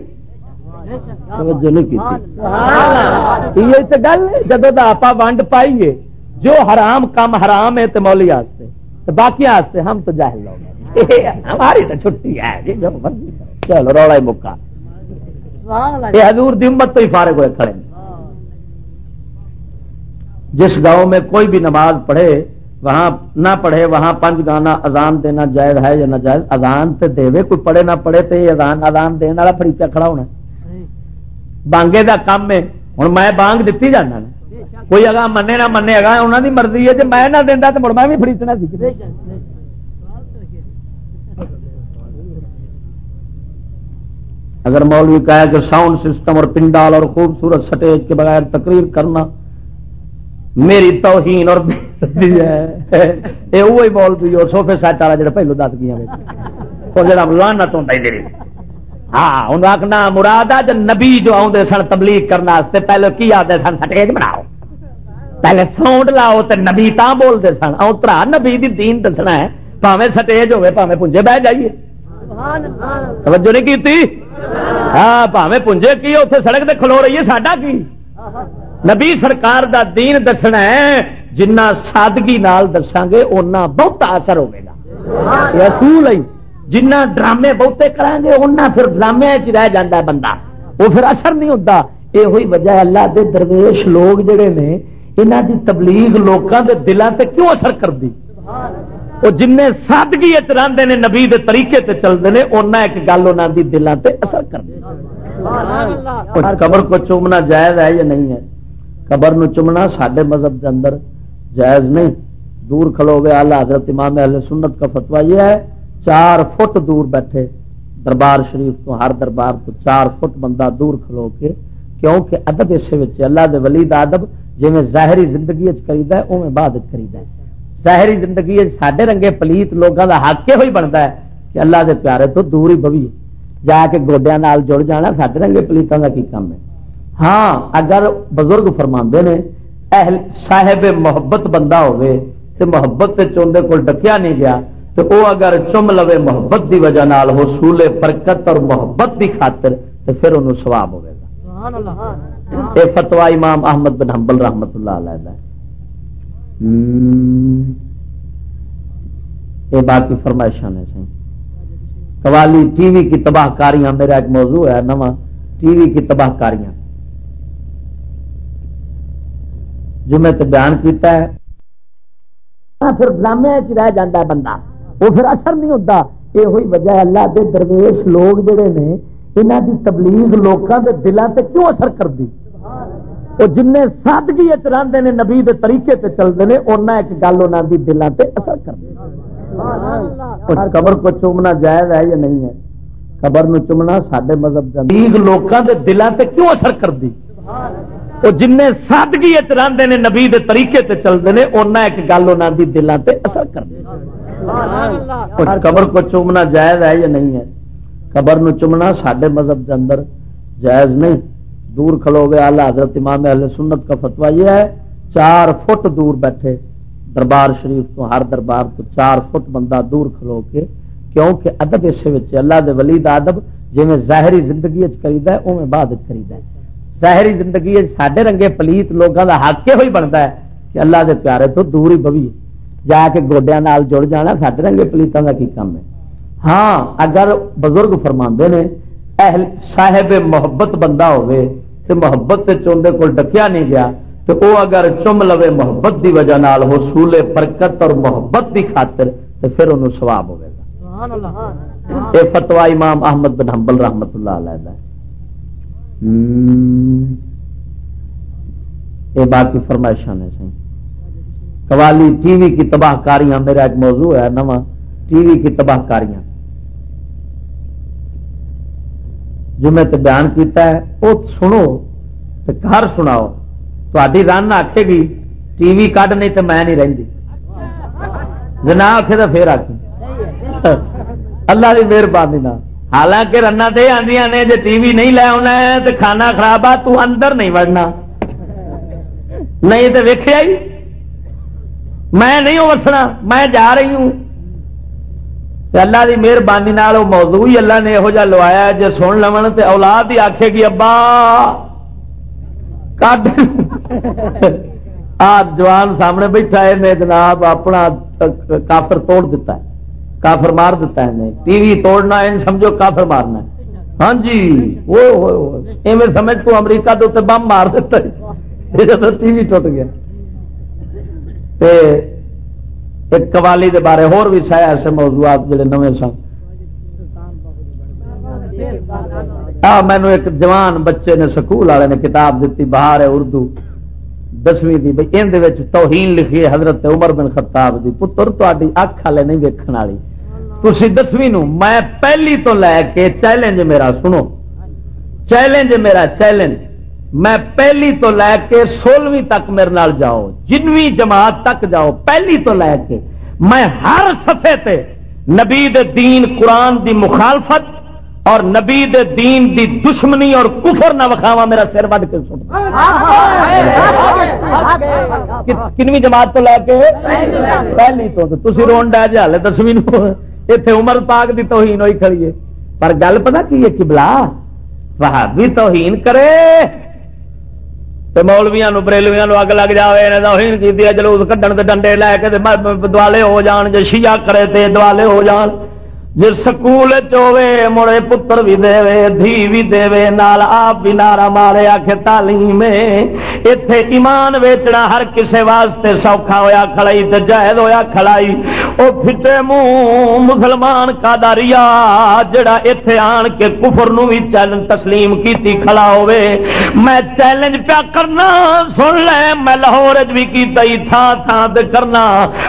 گل جب آپ ونڈ پائیے جو حرام کام حرام ہے تو مولی آستے باقی ہم تو جاہل لوگ ہماری تو چھٹی ہے۔ چلو رولا ہی مکا یہ حضور دی امت تو ہی فارغ ہوئے کھڑے جس گاؤں میں کوئی بھی نماز پڑھے وہاں نہ پڑھے وہاں پنج گانا اذان دینا جائز ہے یا نہ جائز؟ اذان تے دے کوئی پڑھے نہ پڑھے تو یہ اذان اذان دینے والا فریقہ کھڑا ہونا۔ بانگے دا کام ہے۔ ہوں میں بانگ دیتی جانا۔ کوئی اگا منے نہ منے اگا انہوں کی مرضی ہے جی میں نہ دینا تو مڑ میں بھی فریتنا سی اگر مولوی کہا کہ ساؤنڈ سسٹم اور پنڈال اور خوبصورت سٹیج کے بغیر تقریر کرنا میری توہین اور یہ وہی مولوی اور سوفے سیٹ والا جڑا پہلو دس گیا جڑا لانا تو ہاں ان آخنا مراد جو نبی جو آدھے سن تبلیغ کرنے پہلے کی آتے سن؟ سٹیج بناؤ۔ پہلے ساؤنڈ لاؤ تو نبی تا بولتے سن۔ اترا نبی دی دین دسنا ہے۔ پاوے سٹیج ہوے پاوے پونجے بہ جائیے۔ توجہ نہیں کی ہاں پاوے پونجے کی اتنے سڑک تے کھلو رہی ہے ساڈا کی نبی سرکار دا دین دسنا ہے جنہ سادگی نال دساں گے اُنہ بہت اثر ہوگا اصول ہے جنہ ڈرامے بہتے کریں گے انہیں پھر ڈرامے رہ جا بندہ وہ پھر اثر نہیں ہوتا یہ ہوئی وجہ ہے اللہ دے درویش لوگ جڑے نے یہاں دی تبلیغ لوگوں کے دلوں سے کیوں اثر کر دی وہ جن سادگی رہتے ہیں نبی دے طریقے تے چلتے ہیں اُنہ ایک گل انہوں دی دلوں سے اثر کر دی قبر کو چومنا جائز ہے یا نہیں ہے؟ قبر نو چومنا سڈے مذہب کے اندر جائز نہیں۔ دور کھلو گے آلہ حضرت امام اہل سنت کا فتوا یہ ہے چار فٹ دور بیٹھے دربار شریف تو ہر دربار تو چار فٹ بندہ دور کھلو کے کیونکہ ادب اس اللہ دے ولی دا ادب جی ظاہری زندگی کریدا ہے اوے بعد کریدا ہے۔ ظاہری زندگی سڈے رنگے پلیت لوگوں کا حق یہ ہوئی بنتا ہے کہ اللہ دے پیارے تو دور ہی بوی جا کے گوڈیا جڑ جانا سڈے رنگے پلیتوں کا کی کام ہے؟ ہاں اگر بزرگ فرما نے اہل صاحب محبت بندہ ہوئے تو محبت چوندے کو ڈکیا نہیں گیا تو وہ اگر چم لو محبت دی وجہ نال حصول برکت اور محبت دی خاطر تو پھر انہوں سواب ہوئے گا۔ یہ فتوا امام احمد بن حنبل رحمت اللہ علیہ یہ باقی فرمائشاں نے سی قوالی ٹی وی کی تباہ کاریاں، میرا ایک موضوع ہے، نواں ٹی وی کی تباہ کاریاں۔ جو میں تو بیان کیتا ہے پھر ڈرامے رہ جاتا ہے بندہ۔ وہ پھر اثر نہیں ہوتا۔ یہ ہوئی وجہ ہے اللہ دے درویش لوگ جڑے نے یہاں دی تبلیغ لوگوں کے دلوں سے کیوں اثر کر دی وہ جن سادگی رہتے ہیں نبی دے طریقے سے چلتے ہیں اُنہ ایک گل انہوں کی دلوں سے اثر کر قبر کو چومنا جائز ہے یا نہیں ہے؟ قبر نو چومنا سڈے مذہب لوگوں کے دلوں سے کیوں اثر کر دی وہ جن سادگی رہتے ہیں نبی دے طریقے سے چلتے ہیں اُنہ ایک گل انہوں کی دلوں سے اثر کر قبر کو چومنا جائز ہے یا نہیں ہے؟ قبر نو چومنا سڈے مذہب کے اندر جائز نہیں۔ دور کھلو گے آلہ حضرت امام اہل سنت کا فتوا یہ ہے، چار فٹ دور بیٹھے دربار شریف تو، ہر دربار تو چار فٹ بندہ دور کھلو کے، کیونکہ ادب اس اللہ دے ولی دا ادب جی ظاہری زندگی کریدا ہے اوے بعد کریدا ہے۔ ظاہری زندگی سڈے رنگے پلیت لوگوں کا حق یہ ہوئی بنتا ہے کہ اللہ دے پیارے تو دور ہی بوی جا کے گوڈیا جڑ جانا سڈے رنگے پلیتوں کا کی کام ہے؟ ہاں اگر بزرگ فرما نے اہل صاحب محبت بندہ ہوئے تو محبت سے چوندے کو ڈکیا نہیں گیا تو وہ اگر چم لو محبت دی وجہ نال سولے برکت اور محبت دی خاطر تو پھر انہوں سواب ہوئے گا۔ یہ فتوا امام احمد بن حنبل رحمت اللہ علیہ یہ باقی فرمائشاں نے سی قوالی ٹی وی کی تباہ کاریاں میرا ایک موضوع ہے نواں۔ ٹی وی کی تباہ کاریاں۔ جو میں بیان کیتا ہے وہ سنو تو گھر سناؤ۔ تاری رن آخے گی، ٹی وی کھ نہیں تو میں نہیں رہی جنا آخے تو پھر آخ اللہ کی مہربانی حالانکہ رنا دے آدی نے جی ٹی وی نہیں لے آنا تو کھانا خراب آ، تو اندر نہیں وڑنا۔ نہیں تو ویخیا ہی؟ میں نہیں وسنا میں جا رہی ہوں۔ اللہ کی مہربانی وہ موضوع ہی اللہ نے یہو جہ لوایا جی سن لو تو اولاد ہی آخے گی، ابا! آ، جوان سامنے بیٹھا ہے نے جناب اپنا کافر توڑ دیتا ہے، کافر مار دیتا ہے ٹی وی توڑنا ہے سمجھو کافر مارنا ہے۔ ہاں جی وہ سمجھ تو امریکہ تو بم مار دیتا ہے۔ ٹی وی ٹوٹ گیا۔ ایک قوالی دے بارے اور بھی سایا ایسے موضوعات جڑے نویں سن۔ مینو ایک جوان بچے نے سکول والے نے کتاب دیتی باہر ہے اردو دسویں دی۔ بھائی اندر توہین لکھی حضرت عمر بن خطاب دی۔ پتر تاری اکھ والے نہیں ویکن والی۔ تھی دسویں میں پہلی تو لے کے چیلنج میرا سنو۔ چیلنج میرا چیلنج۔ میں پہلی تو لے کے سولہویں تک میرے نال جاؤ، جنویں جماعت تک جاؤ، پہلی تو لے کے۔ میں ہر سفے تے نبی دین قرآن دی مخالفت اور نبی دین دی دشمنی اور کفر نہ وکھاوا میرا سر وڈ کے سن۔ کنویں جماعت تو لے کے؟ پہلی تو تھی رون ڈا جی دسویں اتنے عمر پاک دی توہین ہوئی کھڑی ہے۔ پر گل پتا کی ہے؟ کبلا وہابی توہین کرے۔ مولویا بریلویا اگ لگ جائے کی جلوس کھڈن کے ڈنڈے لے کے دوالے ہو جان جی شیا کرے تے دوالے ہو جان جی سکول چوے مڑے پتر بھی دے دھی بھی دے نال آپ بھی نارا مارے آخ تعلیم اتے ایمان ویچنا ہر کسے واسطے سوکھا ہویا کھڑائی تے جائز ہویا کھڑائی۔ او پھٹے منہ مسلمان کا داریا جڑا اتے آن کے کفر نو بھی چیلنج تسلیم کیتی کھڑا ہوے میں چیلنج پیا کرنا، سن لے، میں لاہور بھی کیتا ہی تھان تھان کرنا۔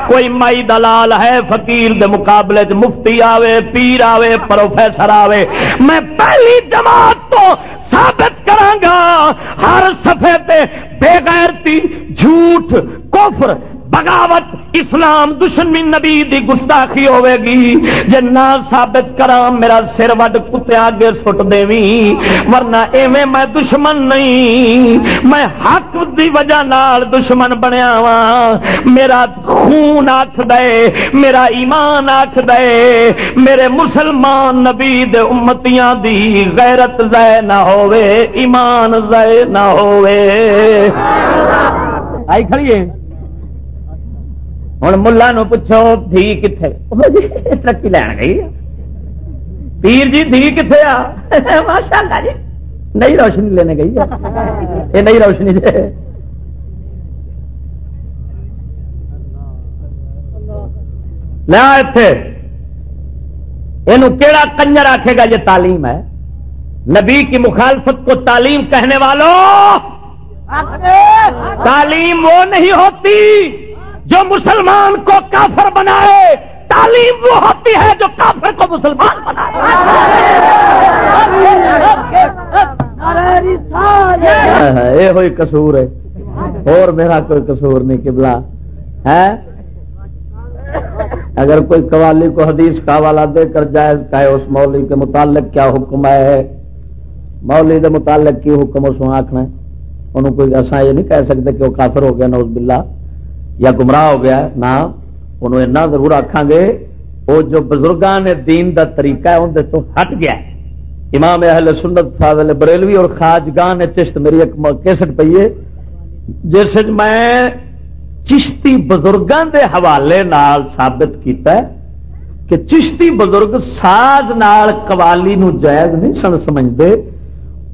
کوئی مائی دلال ہے، فقیر دے مقابلے چ مفتی آوے۔ پیر آوے، پروفیسر آوے۔ میں پہلی جماعت تو ثابت کرانگا ہر سفے پہ بے غیرتی، جھوٹ، کفر بغاوت اسلام دشمنی نبی دی گستاخی ہوے گی۔ جے نہ ثابت کراں میرا سر وڈ کتے اگے سٹ دیویں۔ ورنہ ایویں میں دشمن نہیں۔ میں حق دی وجہ نال دشمن بنیا وا میرا خون آکھ دے، میرا ایمان آکھ دے۔ میرے مسلمان نبی دے امتیاں دی غیرت زے نہ ہوے ایمان زے نہ ہوے آئی کھڑی ہے۔ ہوں ملا نو پوچھو دھی کتنے ترقی لین گئی پیر جی دھی کتنے آ ماشاء اللہ جی نئی روشنی لینے گئی یہ نئی روشنی جی کیڑا کنجر آخے گا یہ تعلیم ہے نبی کی مخالفت کو تعلیم کہنے والوں تعلیم وہ نہیں ہوتی جو مسلمان کو کافر بنائے، تعلیم وہ ہوتی ہے جو کافر کو مسلمان بنائے۔ ہاں، ہاں، یہ ہوئی کسور ہے۔ اور میرا کوئی کسور نہیں کبلا ہے ہاں؟ اگر کوئی قوالی کو حدیث کا حوالہ دے کر جائز کہے اس مولوی کے متعلق کیا حکم ہے؟ مولوی کے متعلق کی حکم اس میں آخنا انہوں کوئی ایسا یہ نہیں کہہ سکتے کہ وہ کافر ہو گیا نوز باللہ۔ یا گمراہ ہو گیا نہ انہوں اتنا ضرور آخان گے وہ جو بزرگان نے دین دا طریقہ ہے اندر تو ہٹ گیا ہے۔ امام اہل سنت فاضل بریلوی اور خاجگان چشت، میری ایک کیسٹ پی ہے، جس میں چشتی بزرگوں کے حوالے نال ثابت کیتا ہے کہ چشتی بزرگ ساز نال قوالی نو جائز نہیں سن سمجھتے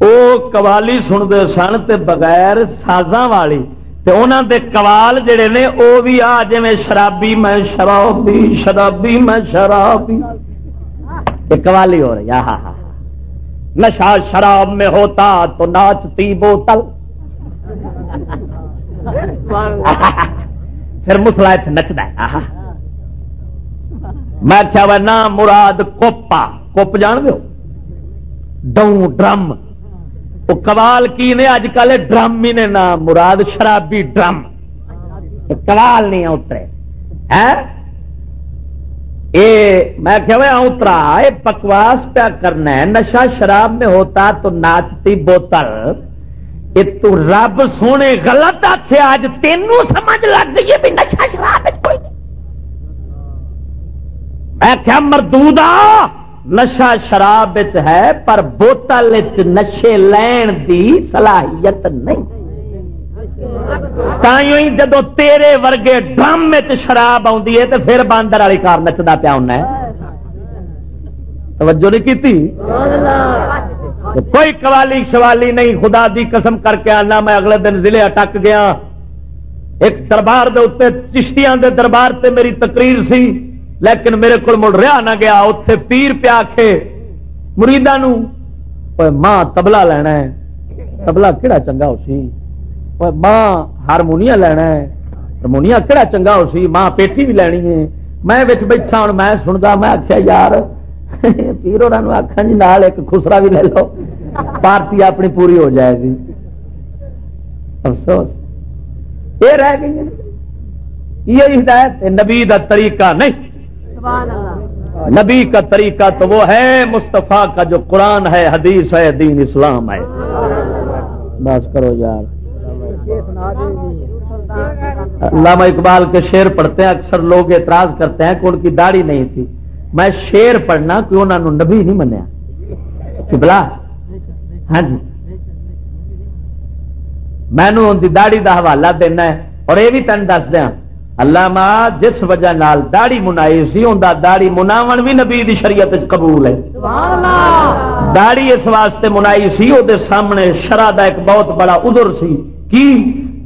وہ قوالی سنتے سن تے بغیر سازاں والی تے دے قوال جڑے نے او بھی آ جے شرابی میں شرابی شرابی میں شرابی۔ یہ قوالی ہو رہی ہاں ہاں نشا شراب میں ہوتا تو ناچتی بوتل۔ پھر مسلا نچتا ہے میں کیا نا مراد کوپا، کوپ جان دو ڈوں، ڈرم۔ وہ کمال کی نے؟ اج کل ڈرم ہی نے نام، مراد شرابی ڈرم۔ کمال نہیں اترے۔ میں کہ اترا یہ بکواس پیا کرنا ہے۔ نشا شراب میں ہوتا تو ناچتی بوتل۔ یہ تو رب سونے غلط آخیا اج تینوں سمجھ لگ گئی بھی نشا شراب کوئی نہیں۔ میں کیا مردود نشا شراب ہے، پر بوتل نشے لین دی صلاحیت نہیں۔ جدو تیرے ورگے ڈرم شراب آئی ہے تو پھر باندر والی کار نچتا پیا ہونا توجہ نہیں کی کوئی قوالی شوالی نہیں، خدا دی قسم کر کے آنا، میں اگلے دن ضلع اٹک گیا۔ ایک دربار دے اتنے چشتیاں دے دربار تے میری تقریر سی۔ لیکن میرے کو مڑ رہا نہ گیا اتے پیر پیا کے مریدا ماں تبلا لینا ہے۔ تبلا کہڑا چنگا ہو سی ماں ہارمونیا لینا ہے۔ ہارمونیا کہڑا چنگا ہو سی ماں پیٹی بھی لینی ہے۔ میں بیٹھا ہوں، میں سنتا میں آخیا یار، <laughs> پیر اور آخا جی نال ایک خسرا بھی لے لو۔ پارٹی اپنی پوری ہو جائے گی۔ افسوس۔ یہ رہ گئی یہ ہدایت نبی کا طریقہ نہیں۔ نبی کا طریقہ تو وہ ہے مستفا کا جو قرآن ہے، حدیث ہے، دین اسلام ہے۔ بس کرو یار۔ علامہ اقبال کے شیر پڑھتے ہیں، اکثر لوگ اعتراض کرتے ہیں کہ ان کی داڑھی نہیں تھی۔ میں شیر پڑھنا کہ انہوں نے نبی نہیں منیا۔ بلا ہاں جی۔ مینو ان کی داڑی کا حوالہ دینا ہے اور یہ بھی تین دس دیا۔ اللہ جس وجہ نال داڑی منائی سی ان داڑی مناو بھی نبی دی شریعت قبول ہے۔ داڑی اس واسطے منائی سی وہ سامنے شرح کا ایک بہت بڑا ادر سی۔ کی؟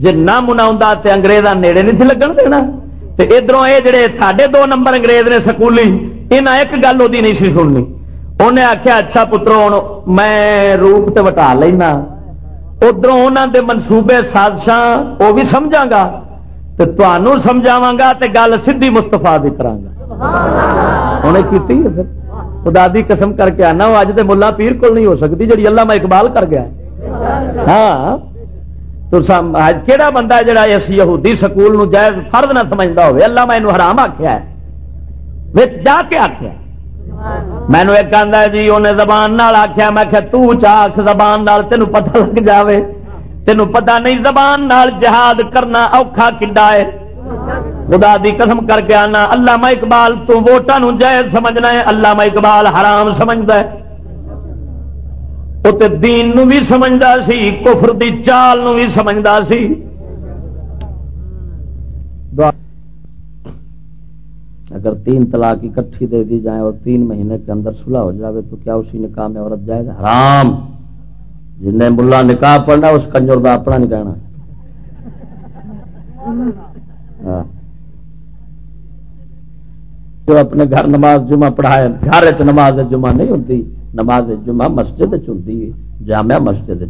جی نہ منا انگریزا نیڑے نہیں لگن دینا۔ ادھر یہ جڑے ساڈے دو نمبر انگریز نے سکولی یہاں ایک گل وہ نہیں سی سننی۔ انہیں آخیا اچھا پترو میں روپ تے وٹا لینا۔ ادھر انہوں دے منصوبے سازشاں وہ بھی سمجھا گا۔ تو سمجھاوا گا تے گل سی مستفا بھی کرا انہیں کی خدا دی قسم کر کے آنا وہ اج دے ملا پیر کو نہیں ہو سکتی جی اللہ میں اقبال کر گیا ہاں۔ تو کہڑا بندہ جڑا اس یہودی سکول نو جائز فرد نہ سمجھتا ہوئے اللہ میں حرام آخیا ہے۔ جا کے آخیا مینو ایک آدھا جی انہیں زبان آخیا میں تو چاخ زبان تینوں پتہ لگ جاوے۔ تینوں پتہ نہیں، زبان نال جہاد کرنا اوکھا کڈا ہے۔ خدا دی قسم کر کے آنا اللہ میں اقبال تو ووٹان جائز سمجھنا ہے اللہ میں اقبال حرام سمجھتا ہے۔ وہ دین نو بھی سمجھتا سی، کفر دی چال نو بھی سمجھتا سی۔ اگر تین طلاق اکٹھی دے دی جائیں اور تین مہینے کے اندر سلح ہو جائے تو کیا اسی نکاح میں عورت جائے گا حرام۔ جن ملا نکاح پڑھنا اس کنجر کا اپنا نہیں کہنا۔ ہاں۔ جو اپنے گھر نماز جمعہ پڑھائے گھر چ نماز جمعہ نہیں ہوتی نماز جمعہ مسجد چلتی ہے جامع مسجد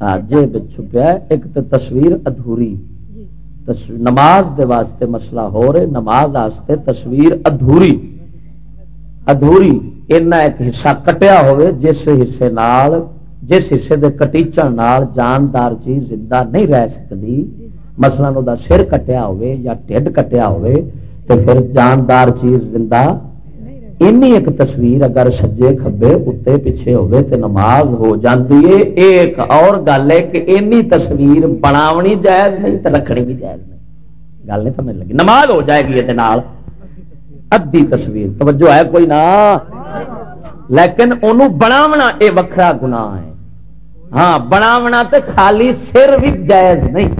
ہاں جیب چھپیا ایک تو تصویر ادھوری۔ نماز دے واسطے مسئلہ ہو رہے نماز واسطے تصویر ادھوری۔ ادھوری اینا ایک حصہ کٹیا ہوئے جس حصے نال جس حصے دے کٹیچن نال جاندار چیز زندہ نہیں رہ سکتی مثلا وہ سر کٹیا ہوئے یا ٹھڈ کٹیا ہوئے تو پھر جاندار چیز زندہ اینی ایک تصویر اگر سجے کھبے اتنے پیچھے ہوئے تو نماز ہو جاتی ہے ایک اور گل ہے کہ اینی تصویر بناونی جائز نہیں تو رکھنی بھی جائز نہیں گل نہیں سمجھ لگی نماز ہو جائے گی یہ ادھی تصویر۔ توجہ ہے کوئی نہ لیکن انہوں بناونا اے وکھرا گناہ ہے۔ ہاں بناونا تے خالی سر بھی جائز نہیں۔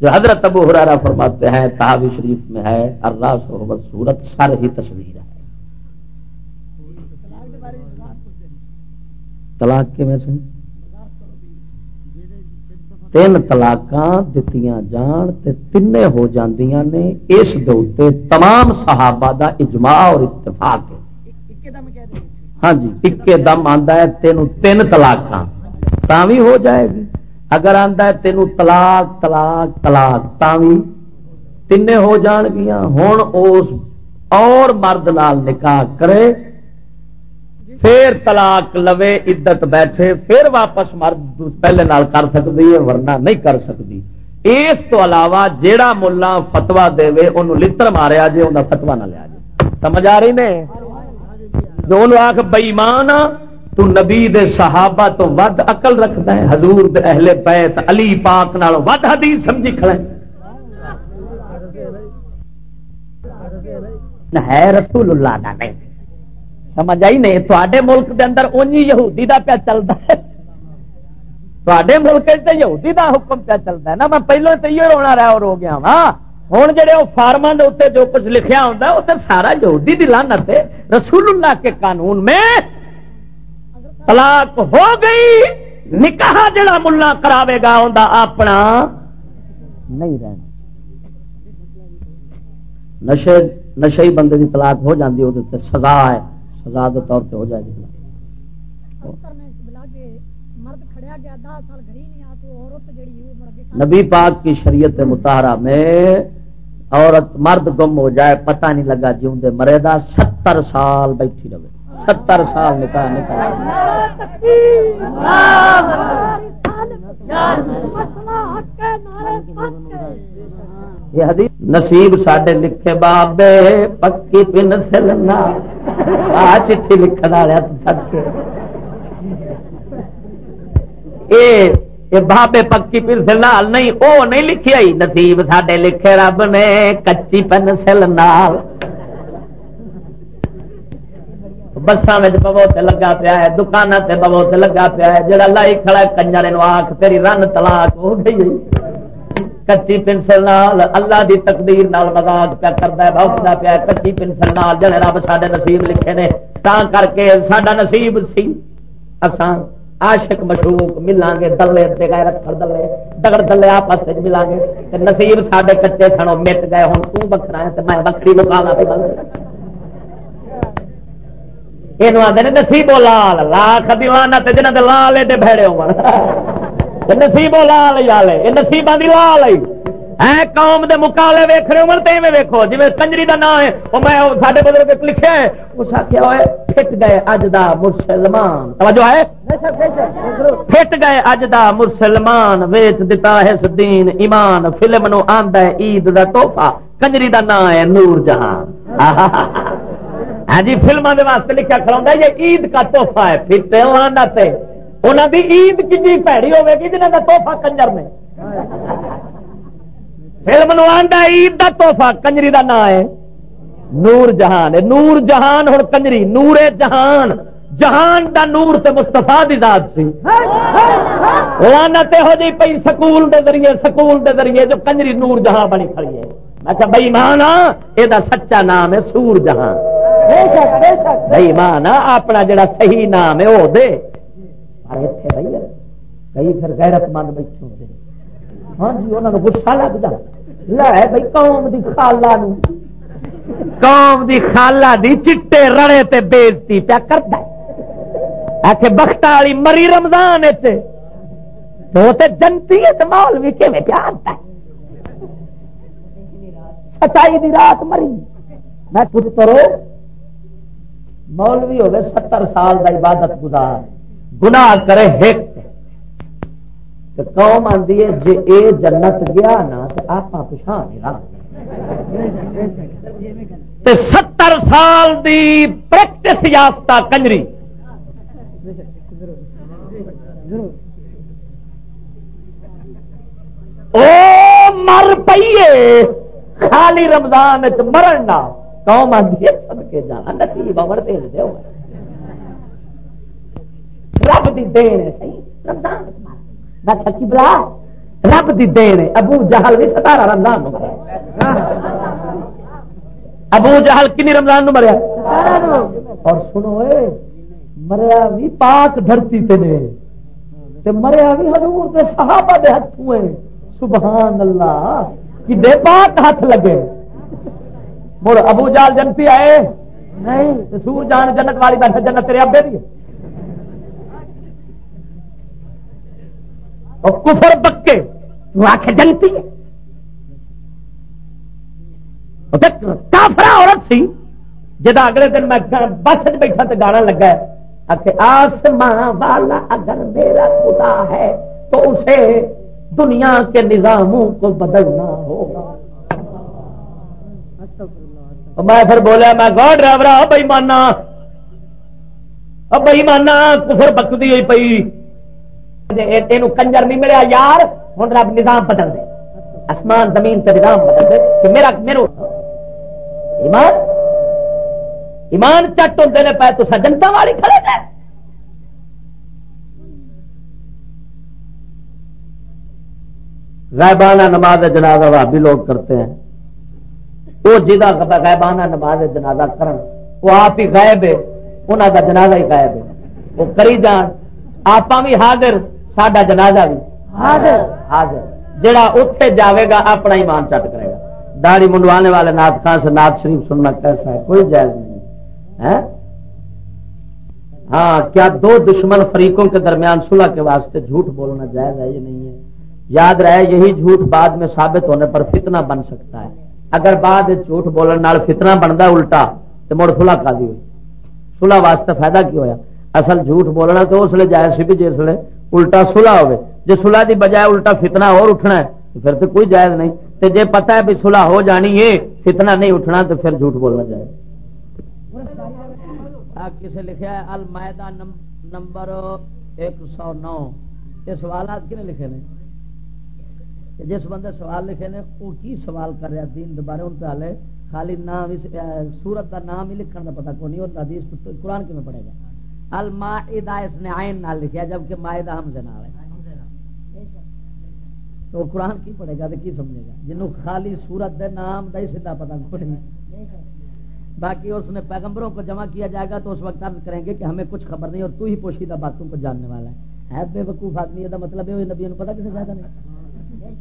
جو حضرت ابو حرارا فرماتے ہیں تحابی شریف میں ہے اللہ صحبت صورت، سر ہی تصویر ہے۔ طلاق کے میں سے تین طلاق دتیاں جان تے تین ہو جاندیاں نے اس دے تمام صحابہ دا اجماع اور اتفاق ہے ہاں جی اکے دم آندا ہے تینوں تین طلاق تا بھی ہو جائے گی اگر آتا ہے تینوں تلاک تلاک تلاک تاوی تین ہو جان گیا ہوں اس اور مرد نال نکاح کرے پھر طلاق لوے، عدت بیٹھے، پھر واپس مرد پہلے نال کر سکتی ہے، ورنہ نہیں کر سکتی۔ اس تو علاوہ جیڑا ملا فتوا دے انہوں لتر ماریا جی انہیں فتوا نہ لیا جی سمجھ آ رہی نے؟ جو آخ بئیمان تو نبی دے صحابہ تو ود اقل رکھتا ہے، حضور دے اہل بیت علی پاک نال ود حدیث سمجھی کھڑے ہے۔ رسول اللہ دا نہیں۔ سمجھ آئی نہیں؟ تھوڑے ملک دے اندر اونجی یہودی دا پیا چلتا ہے۔ تھوڑے ملک تے یہودی دا حکم پیا چلتا ہے۔ نا، میں پہلے تو یہ رونا رہا اور ہو گیا ہاں۔ وا ہوں جہے وہ فارما کے اتنے جو کچھ لکھیا ہوتا ہے ادھر سارا یہودی دی لانت ہے۔ رسول اللہ کے قانون میں طلاق ہو گئی، نکاح جڑا ملا کراوے گا اپنا نہیں رہنا۔ نشے نشے بندے کی طلاق ہو جاتی وہ سزا ہے۔ سزا کے طور پہ ہو جائے گی نبی پاک کی شریعت متحرہ میں عورت مرد گم ہو جائے پتہ نہیں لگا جیوں مرے دا ستر سال بیٹھی رہے ستر سال نکاح نکال یہ حدیث نصیب ساڈے لکھے بابے، پکی پن سلنا آ چٹھی لکھن والے بابے پکی پنسل نال نہیں وہ نہیں لکھی آئی۔ نصیب ساڈے لکھے رب نے کچی پنسل نال بسان ببو سے لگا پیا ہے دکان سے ببو سے لگا پیا ہے۔ جڑا لائی کھڑا کنجر آخ تیری رن تلاک ہو گئی۔ کچی پنسل نال اللہ دی تقدیر نال مزاق پیا کرتا ہے، بہت پیا کچی پنسل نال جڑے رب سارے نصیب لکھے نے۔ تا کر کے سڈا نصیب سی۔ اسان عاشق مشوق ملان گے، دلے گئے رکھڑ دلے۔ دگڑ دلے آپس ملان گے۔ نصیب سڈے کچے سنو مٹ گئے ہوں تو بکرا ہے میں بکری لکا لا یہ آدھے نسیبو لال، لاکھ دیوانا جنہ کے لال ایڈے بھڑے ہو نسیبو لال والے یہ نسیبان کی لال آئی ہے قوم دے مقابلے ویخ رہے عمر تے ویکو جی کنجری دا نام ہے وہ میں سارے بزرگ لکھے اس آخیا ہوئے پھٹ گئے اج دا مسلمان توجہ ہے پھٹ گئے اج دا مسلمان ویچ دتا ہے دین ایمان فلم نو آندا ہے عید دا توحفہ کنجری دا نام ہے نور جہان ہاں جی فلموں کے واسطے لکھا کھڑا یہ عید کا توحفہ ہے پھر انہوں کی عید کی پیڑی ہوے گی جنہوں کا توحفہ کنجر میں فلم نو آنڈا عید کا توحفہ کنجری کا نام ہے نور جہان نور جہان ہوں کنجری نور جہان جہان دا نور تے مستفا دی ذات سی لانت ہو جی پی سکول دے ذریعے سکول دے ذریعے جو کنجری نور جہاں بنی کھڑی ہے میں کہ بھائی مانا یہ سچا نام ہے سور جہاں بھائی مانا اپنا جڑا صحیح نام ہے وہ دے ارے اتنے بھائی کئی پھر غیرت مند بیٹھے ہوتے ہاں جی انہوں نے گسا لگتا لے بھائی، قوم دی خالہ نو قوم دی خالہ دی چٹے رڑے تے بےزتی پیا کرتا آخ بخت والی مری رمضان جنتی ہے مال بھی کیون پیا آتا ہے۔ سچائی دی رات مری۔ میں پترو مولوی ہو ستر سال کا عبادت گزار۔ گناہ کرے ہک قوم آدھی ہے جی اے جنت گیا نا تو آپ پچھا ستر سال دی پریکٹس یافتہ کنجری۔ او مر پیے خالی رمضان مرن نہ قوم آدھی سد کے جانا نصیب امر تیل دے رب دی دین ہے صحیح۔ رمضان میں سچی بلا رب دی دین ہے۔ ابو جہل بھی ستارا رمضان مریا ابو جہل کنی رمضان نو مریا اور سنو اے مریا بھی پاک دھرتی تے نے تے مریا بھی حضور دے صحابہ دے ہاتھ ہوئے سبحان اللہ کہ دے پاک ہاتھ لگے؟ مڑ ابو جال جنتی آئے؟ نہیں۔ سور جان جنت والی بیٹھا جنت تیرے ابے دی۔ اور کفر بکے وہ آخ جنتی ہے کافرا عورت سی جا اگلے دن میں بس بیٹھا تو گانا لگا ہے۔ آسمان والا اگر میرا خدا ہے تو اسے دنیا کے نظاموں کو بدلنا ہوگا۔ میں پھر بولیا، میں گاہ ڈرائیور بئی مانا بئی مانا کفر بکتی ہوئی پی یہ کنجر نہیں ملیا یار ہوں رب نظام بدل دے۔ آسمان، زمین سے نظام بدل دے۔ کہ میرا میرے ایمان؟ ایمان چٹ ہوتے پہ تو سجنتا والی کھڑے تھے غائبانہ نماز جنازہ بھابی لوگ کرتے ہیں۔ وہ جہاں غائبانہ نماز جنازہ کرن، وہ آپ ہی غائب ہے انہوں کا جنازہ ہی غائب ہے۔ وہ کری جان آپ بھی حاضر۔ سڈا جنازہ بھی حاضر۔ حاضر۔ جڑا اتنے جاوے گا اپنا ایمان چٹ کرے گا۔ داڑھی منڈوانے والے نات خان سے نات شریف سننا کیسا ہے؟ کوئی جائز نہیں۔ ہے ہاں کیا دو دشمن فریقوں کے درمیان صلح کے واسطے جھوٹ بولنا جائز ہے یہ نہیں ہے؟ یاد رہے یہی جھوٹ بعد میں ثابت ہونے پر فتنہ بن سکتا ہے۔ اگر بعد جھوٹ بولنے فتنہ بنتا الٹا تو مڑ سلا کا دی ہوئی۔ سلا واسطے فائدہ کی ہوا اصل جھوٹ بولنا تو اس لیے جائز سی بھی جس لیے الٹا سلا ہوے جی سلا کی بجائے الٹا فتنہ اور اٹھنا ہے تو پھر تو کوئی جائز نہیں تو جی پتا ہے بھی سلا ہو جانی ہے فتنہ نہیں اٹھنا تو پھر جھوٹ بولنا چاہے کسی لکھا ہے المائدہ نمبر ایک سو نو یہ سوالات کنے لکھے نے جس بندے سوال لکھے نے وہ کی سوال کر رہا دین دوبارے ان پہ خالی نام سورت کا نام ہی لکھن کا پتا کو نہیں اور حدیث قرآن کی میں پڑے گا المائدہ اس نے آئین نال لکھا جبکہ مائدہ ہم سے نال ہے۔ تو قرآن کی پڑھے گا تو کی سمجھے گا؟ جنہوں خالی سورت دے نام دا ہی سیدھا پتا کو باقی اس نے پیغمبروں کو جمع کیا جائے گا تو اس وقت عرض کریں گے کہ ہمیں کچھ خبر نہیں اور تو ہی پوشیدہ باتوں کو جاننے والا ہے۔ بے وقوف آدمی، یہ مطلب ہے نبی نے پتا کسی فائدہ نہیں۔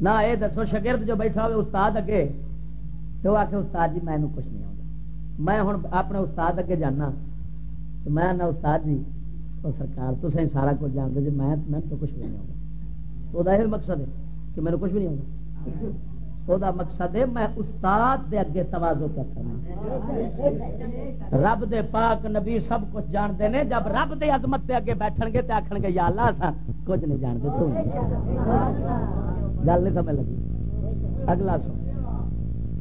نہ یہ دسو شگرد جو بیٹھا ہوئے استاد اگے، تو آ کے استاد جی میں کچھ نہیں آتا میں ہوں اپنے استاد اگے جانا۔ تو میں نہ استاد جی تو سرکار تو سارا کچھ جانتے جی میں میں تو کچھ بھی نہیں آتا تو یہ مقصد ہے کہ میرے کچھ بھی نہیں آتا تو مقصد ہے میں استاد دے اگے توازو کر کرنا رب دے پاک نبی سب کچھ جانتے ہیں جب رب دے عظمت دے اگے بیٹھن گے تو آخر گے، یا اللہ سا کچھ نہیں جانتے تو۔ گل نہیں سمجھ لگی۔ اگلا سو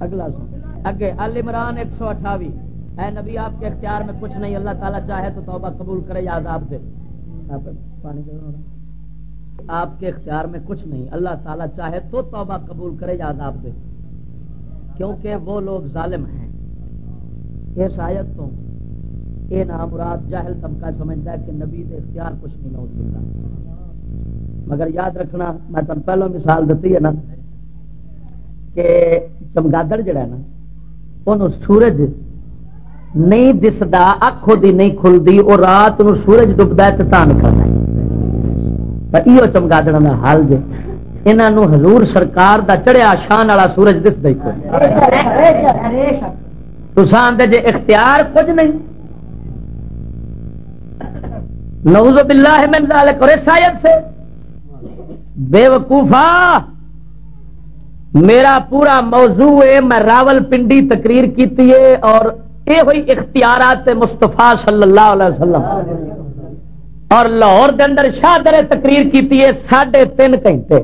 اگلا سو اگے ال عمران ایک سو اٹھاوی۔ اے نبی آپ کے اختیار میں کچھ نہیں اللہ تعالیٰ چاہے تو توبہ قبول کرے یا عذاب دے۔ آپ کے اختیار میں کچھ نہیں اللہ تعالیٰ چاہے تو توبہ قبول کرے یا عذاب دے۔ کیونکہ وہ لوگ ظالم ہیں۔ یہ شاید تو یہ نام مراد جاہل طبقہ سمجھتا ہے کہ نبی دے اختیار کچھ نہیں ہو سکتا۔ مگر یاد رکھنا میں تم پہلو مثال دیتی ہے نا کہ چمگادڑ جڑا ہے نا انہوں سورج نہیں دستا اکھ دی نہیں کھلتی وہ رات نو سورج ڈبدا ہے تو تان کرنا یہ چمکا چمگادڑ کا حال جے۔ انہوں حضور سرکار دا چڑھیا شان والا سورج دستا ہی تو آدھے جی اختیار کچھ نہیں۔ نوز باللہ من ذالک، اور شاید سے بے وقوفا میرا پورا موضوع ہے، میں راول پنڈی تقریر کی اور یہ ہوئی اختیارات مستفا صلی اللہ علیہ وسلم۔ اور لاہور کے اندر شاہدر تقریر کی ساڑھے تین گھنٹے۔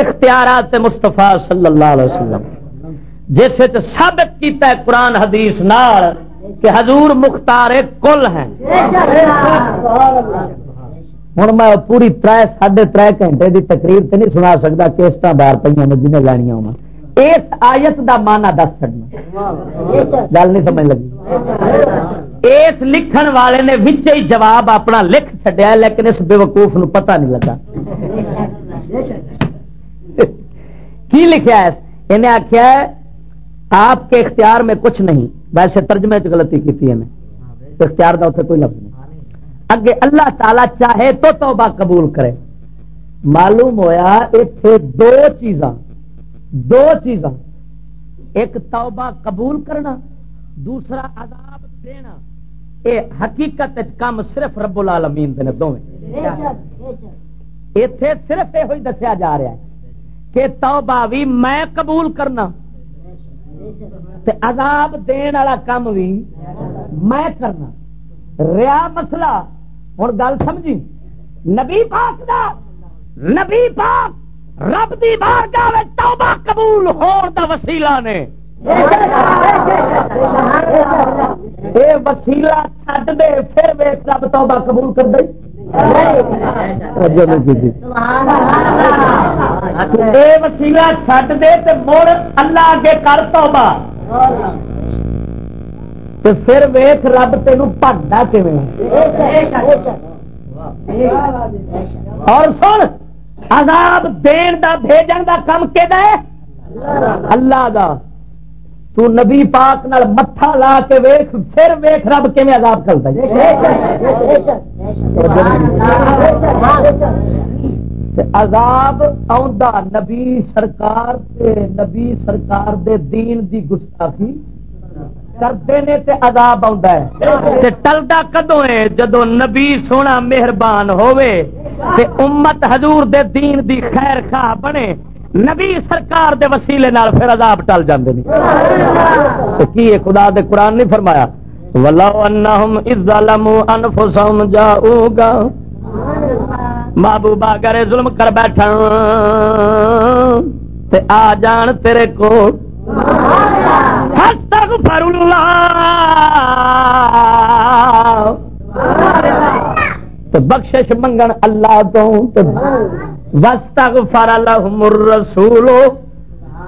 اختیارات مستفا صلی اللہ علیہ وسلم۔ جس ثابت کیتا ہے قرآن حدیث نال کہ حضور مختار کل ہیں۔ ہوں میں پوری تر ساڑھے تر گھنٹے کی تقریر تو نہیں سنا سکتا کیسٹ بار پہ جنہیں لینیا ہوا اس آیت دا مانا دس چڑنا گل نہیں سمجھ لگی۔ اس لکھن والے نے ہی جواب اپنا لکھ چڈیا لیکن اس بے وقوف نو پتہ نہیں لگا۔ کی لکھا ہے؟ انہیں آخیا آپ کے اختیار میں کچھ نہیں۔ ویسے ترجمے چ غلطی کی اختیار کا اتنے کوئی لفظ نہیں۔ اگے اللہ تعالی چاہے تو توبہ قبول کرے۔ معلوم ہویا اتنے دو چیزاں دو چیزاں ایک توبہ قبول کرنا دوسرا عذاب دینا۔ اے حقیقت کام صرف رب العالمین دے دونوں اتے صرف یہ دسیا جا رہا ہے کہ توبہ بھی میں قبول کرنا۔ تے عذاب دین والا کام بھی میں کرنا۔ ریا مسئلہ ہوں گل سمجھی؟ نبی پاک دا نبی پاک رب دی بار جاوے توبہ قبول ہون دا وسیلہ نے۔ اے وسیلہ چھڈ دے، پھر ویس رب توبہ قبول کر دے۔ وسیلہ چھڈ دے تے مڑ اللہ اگے کر توبہ۔ تو پھر ویخ رب تین پڑھنا اور سن عذاب دین دا بھیجن دا کم کہ اللہ دا۔ تو نبی پاک نال متھا لا کے ویخ پھر ویخ رب کیون عذاب کرتا ہے؟ عذاب آ نبی سرکار دے نبی سرکار دے دین دی گستاخی کرتے نے تے عذاب آتا ہے۔ تے ٹلتا کدو ہے؟ جدو نبی سونا مہربان ہوئے تے امت حضور دے دین دی خیر خواہ بنے، نبی سرکار دے وسیلے نال پھر عذاب ٹل جاندے نہیں کی خدا دے قرآن نہیں فرمایا۔ ولو انہم اذ ظلموا انفسهم جاؤگا محبوبہ کرے ظلم کر بیٹھا۔ تے آ جان تیرے کو۔ استغفر اللہ۔ تو بخشش منگن اللہ تو وستغفر لهم الرسول۔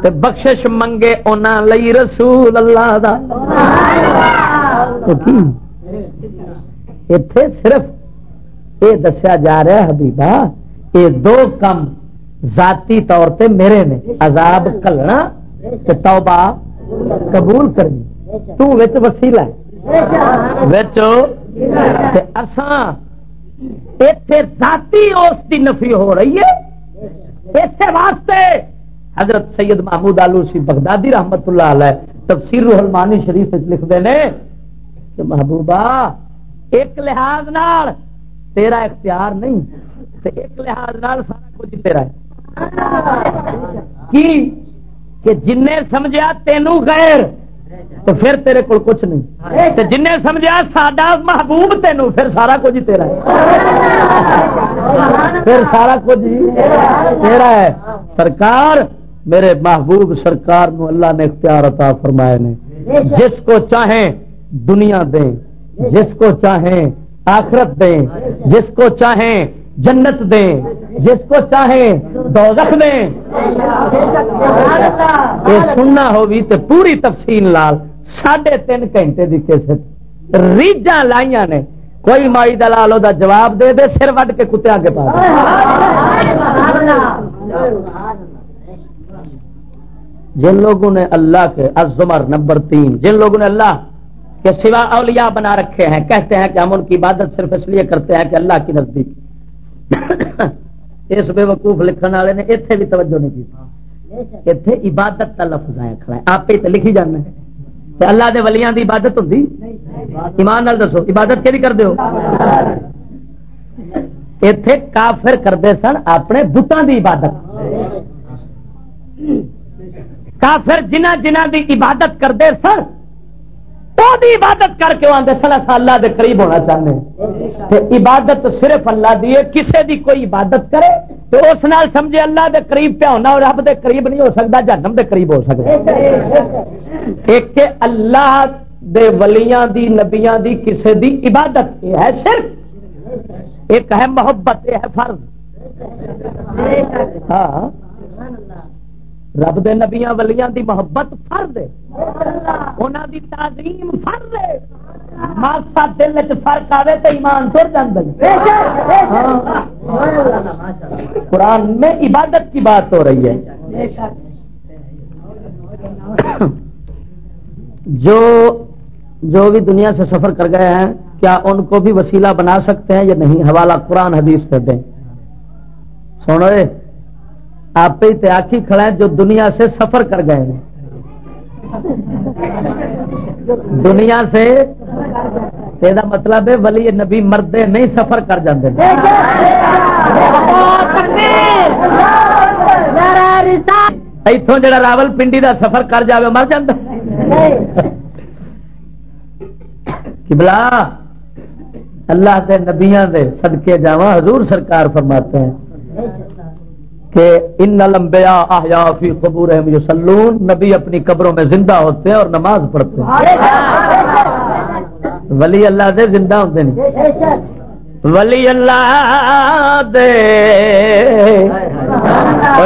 تے بخشش منگے انہاں لئی رسول اللہ دا۔ ایتھے صرف یہ دسیا جا رہا ہے حبیبا یہ دو کم ذاتی طور تے میرے نے، عذاب کلنا تے توبہ۔ قبول کرنی۔ تو وچ وسیلہ ذاتی اس کی نفی ہو رہی ہے۔ اسے واسطے حضرت سید محمود آلوسی بغدادی رحمت اللہ علیہ تفسیر روح المانی شریف لکھتے ہیں کہ محبوبہ، ایک لحاظ نال تیرا اختیار نہیں ایک لحاظ نال سارا کچھ تیرا ہے۔ کی؟ کہ جن سمجھا تینوں غیر، تو پھر تیرے کو کچھ نہیں۔ جن سمجھا ساڈا محبوب، تینوں پھر سارا کچھ ہی تیرا پھر سارا کچھ ہی تیرا ہے۔ سرکار، میرے محبوب سرکار نو اللہ نے اختیار عطا فرمائے نے۔ جس کو چاہیں دنیا دیں، جس کو چاہیں آخرت دیں، جس کو چاہیں جنت دیں، جس کو چاہیں دوزخ دیں۔ یہ سننا ہوگی تو پوری تفصیل لال ساڑھے تین گھنٹے کی کیسٹ ریجا لائیا نے۔ کوئی مائی دلال دا جواب دے دے، سر وڈ کے کتے آگے پا جن لوگوں نے اللہ کے ازمر نمبر تین، جن لوگوں نے اللہ کے سوا اولیاء بنا رکھے ہیں، کہتے ہیں کہ ہم ان کی عبادت صرف اس لیے کرتے ہیں کہ اللہ کی نزدیک۔ اس بے وقوف لکھن والے نے اتنے بھی توجہ نہیں کی۔ اتنے عبادت کا لفظ آیا کھڑا ہے۔ آپ ہی لکھی جانا ہے اللہ دے ولیاں دی عبادت ہوتی ایمان نال دسو، عبادت کہ کر دو اتے کافر کرتے سن اپنے بتان دی عبادت۔ کافر جنہ جنہ دی عبادت کرتے سن دی عبادت کر کے آتے سن اللہ دے قریب ہونا چاہتے عبادت صرف اللہ دی ہے، کسے دی کوئی عبادت کرے۔ تو اس نال سمجھے اللہ دے قریب پہ ہونا اور رب دے قریب نہیں ہو سکتا، جہنم دے قریب ہو سکتا۔ ایک اللہ دے ولیاں دی، نبیاں دی، کسے دی عبادت یہ ہے صرف۔ ایک ہے محبت یہ ہے فرض۔ ہاں۔ رب دے نبیاں ولیاں دی محبت فرد ہے انہاں دی تعظیم فرد ہے ماسا دل وچ فرق آوے تے ایمان تر جاندا قرآن میں عبادت کی بات ہو رہی ہے۔ جو جو بھی دنیا سے سفر کر گئے ہیں، کیا ان کو بھی وسیلہ بنا سکتے ہیں یا نہیں؟ حوالہ قرآن حدیث سے دیں۔ سنو آپ ہی آخی کھڑا ہے جو دنیا سے سفر کر گئے ہیں۔ دنیا سے یہ مطلب ہے ولی نبی مردے نہیں سفر کر جاندے۔ اتوں جڑا راول پنڈی دا سفر کر جاوے مر بلا اللہ کے نبیاں دے صدقے جاوا حضور سرکار فرماتے ہیں۔ کہ ان لمبیا آیا فی قبور یسلون نبی اپنی قبروں میں زندہ ہوتے ہیں اور نماز پڑھتے ہیں۔ ولی اللہ دے زندہ ہوتے ہیں ولی اللہ دے۔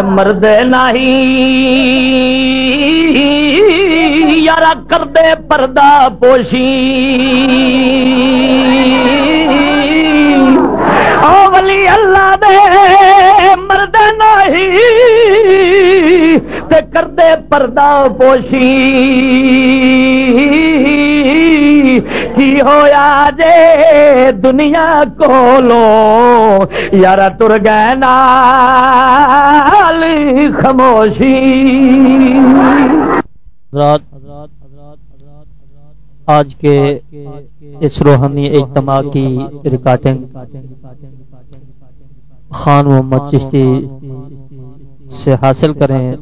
مرد نہیں یار کر دے پردہ پوشی۔ ولی اللہ دے مرد نہیں تے کر دے پردہ پوشی کی ہویا جے دنیا کولو یار تر گئے نال خاموشی آج کے اس روحانی اجتماع کی ریکارڈنگ، خان محمد چشتی سے حاصل کریں۔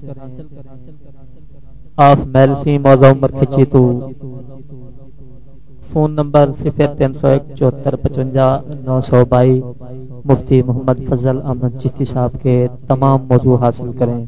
آپ میلفی موضوع عمر کھچی تو۔ فون نمبر صفر تین سو ایک چوہتر پچوجا نو سو بائی مفتی محمد فضل احمد چشتی صاحب کے تمام موضوع حاصل کریں۔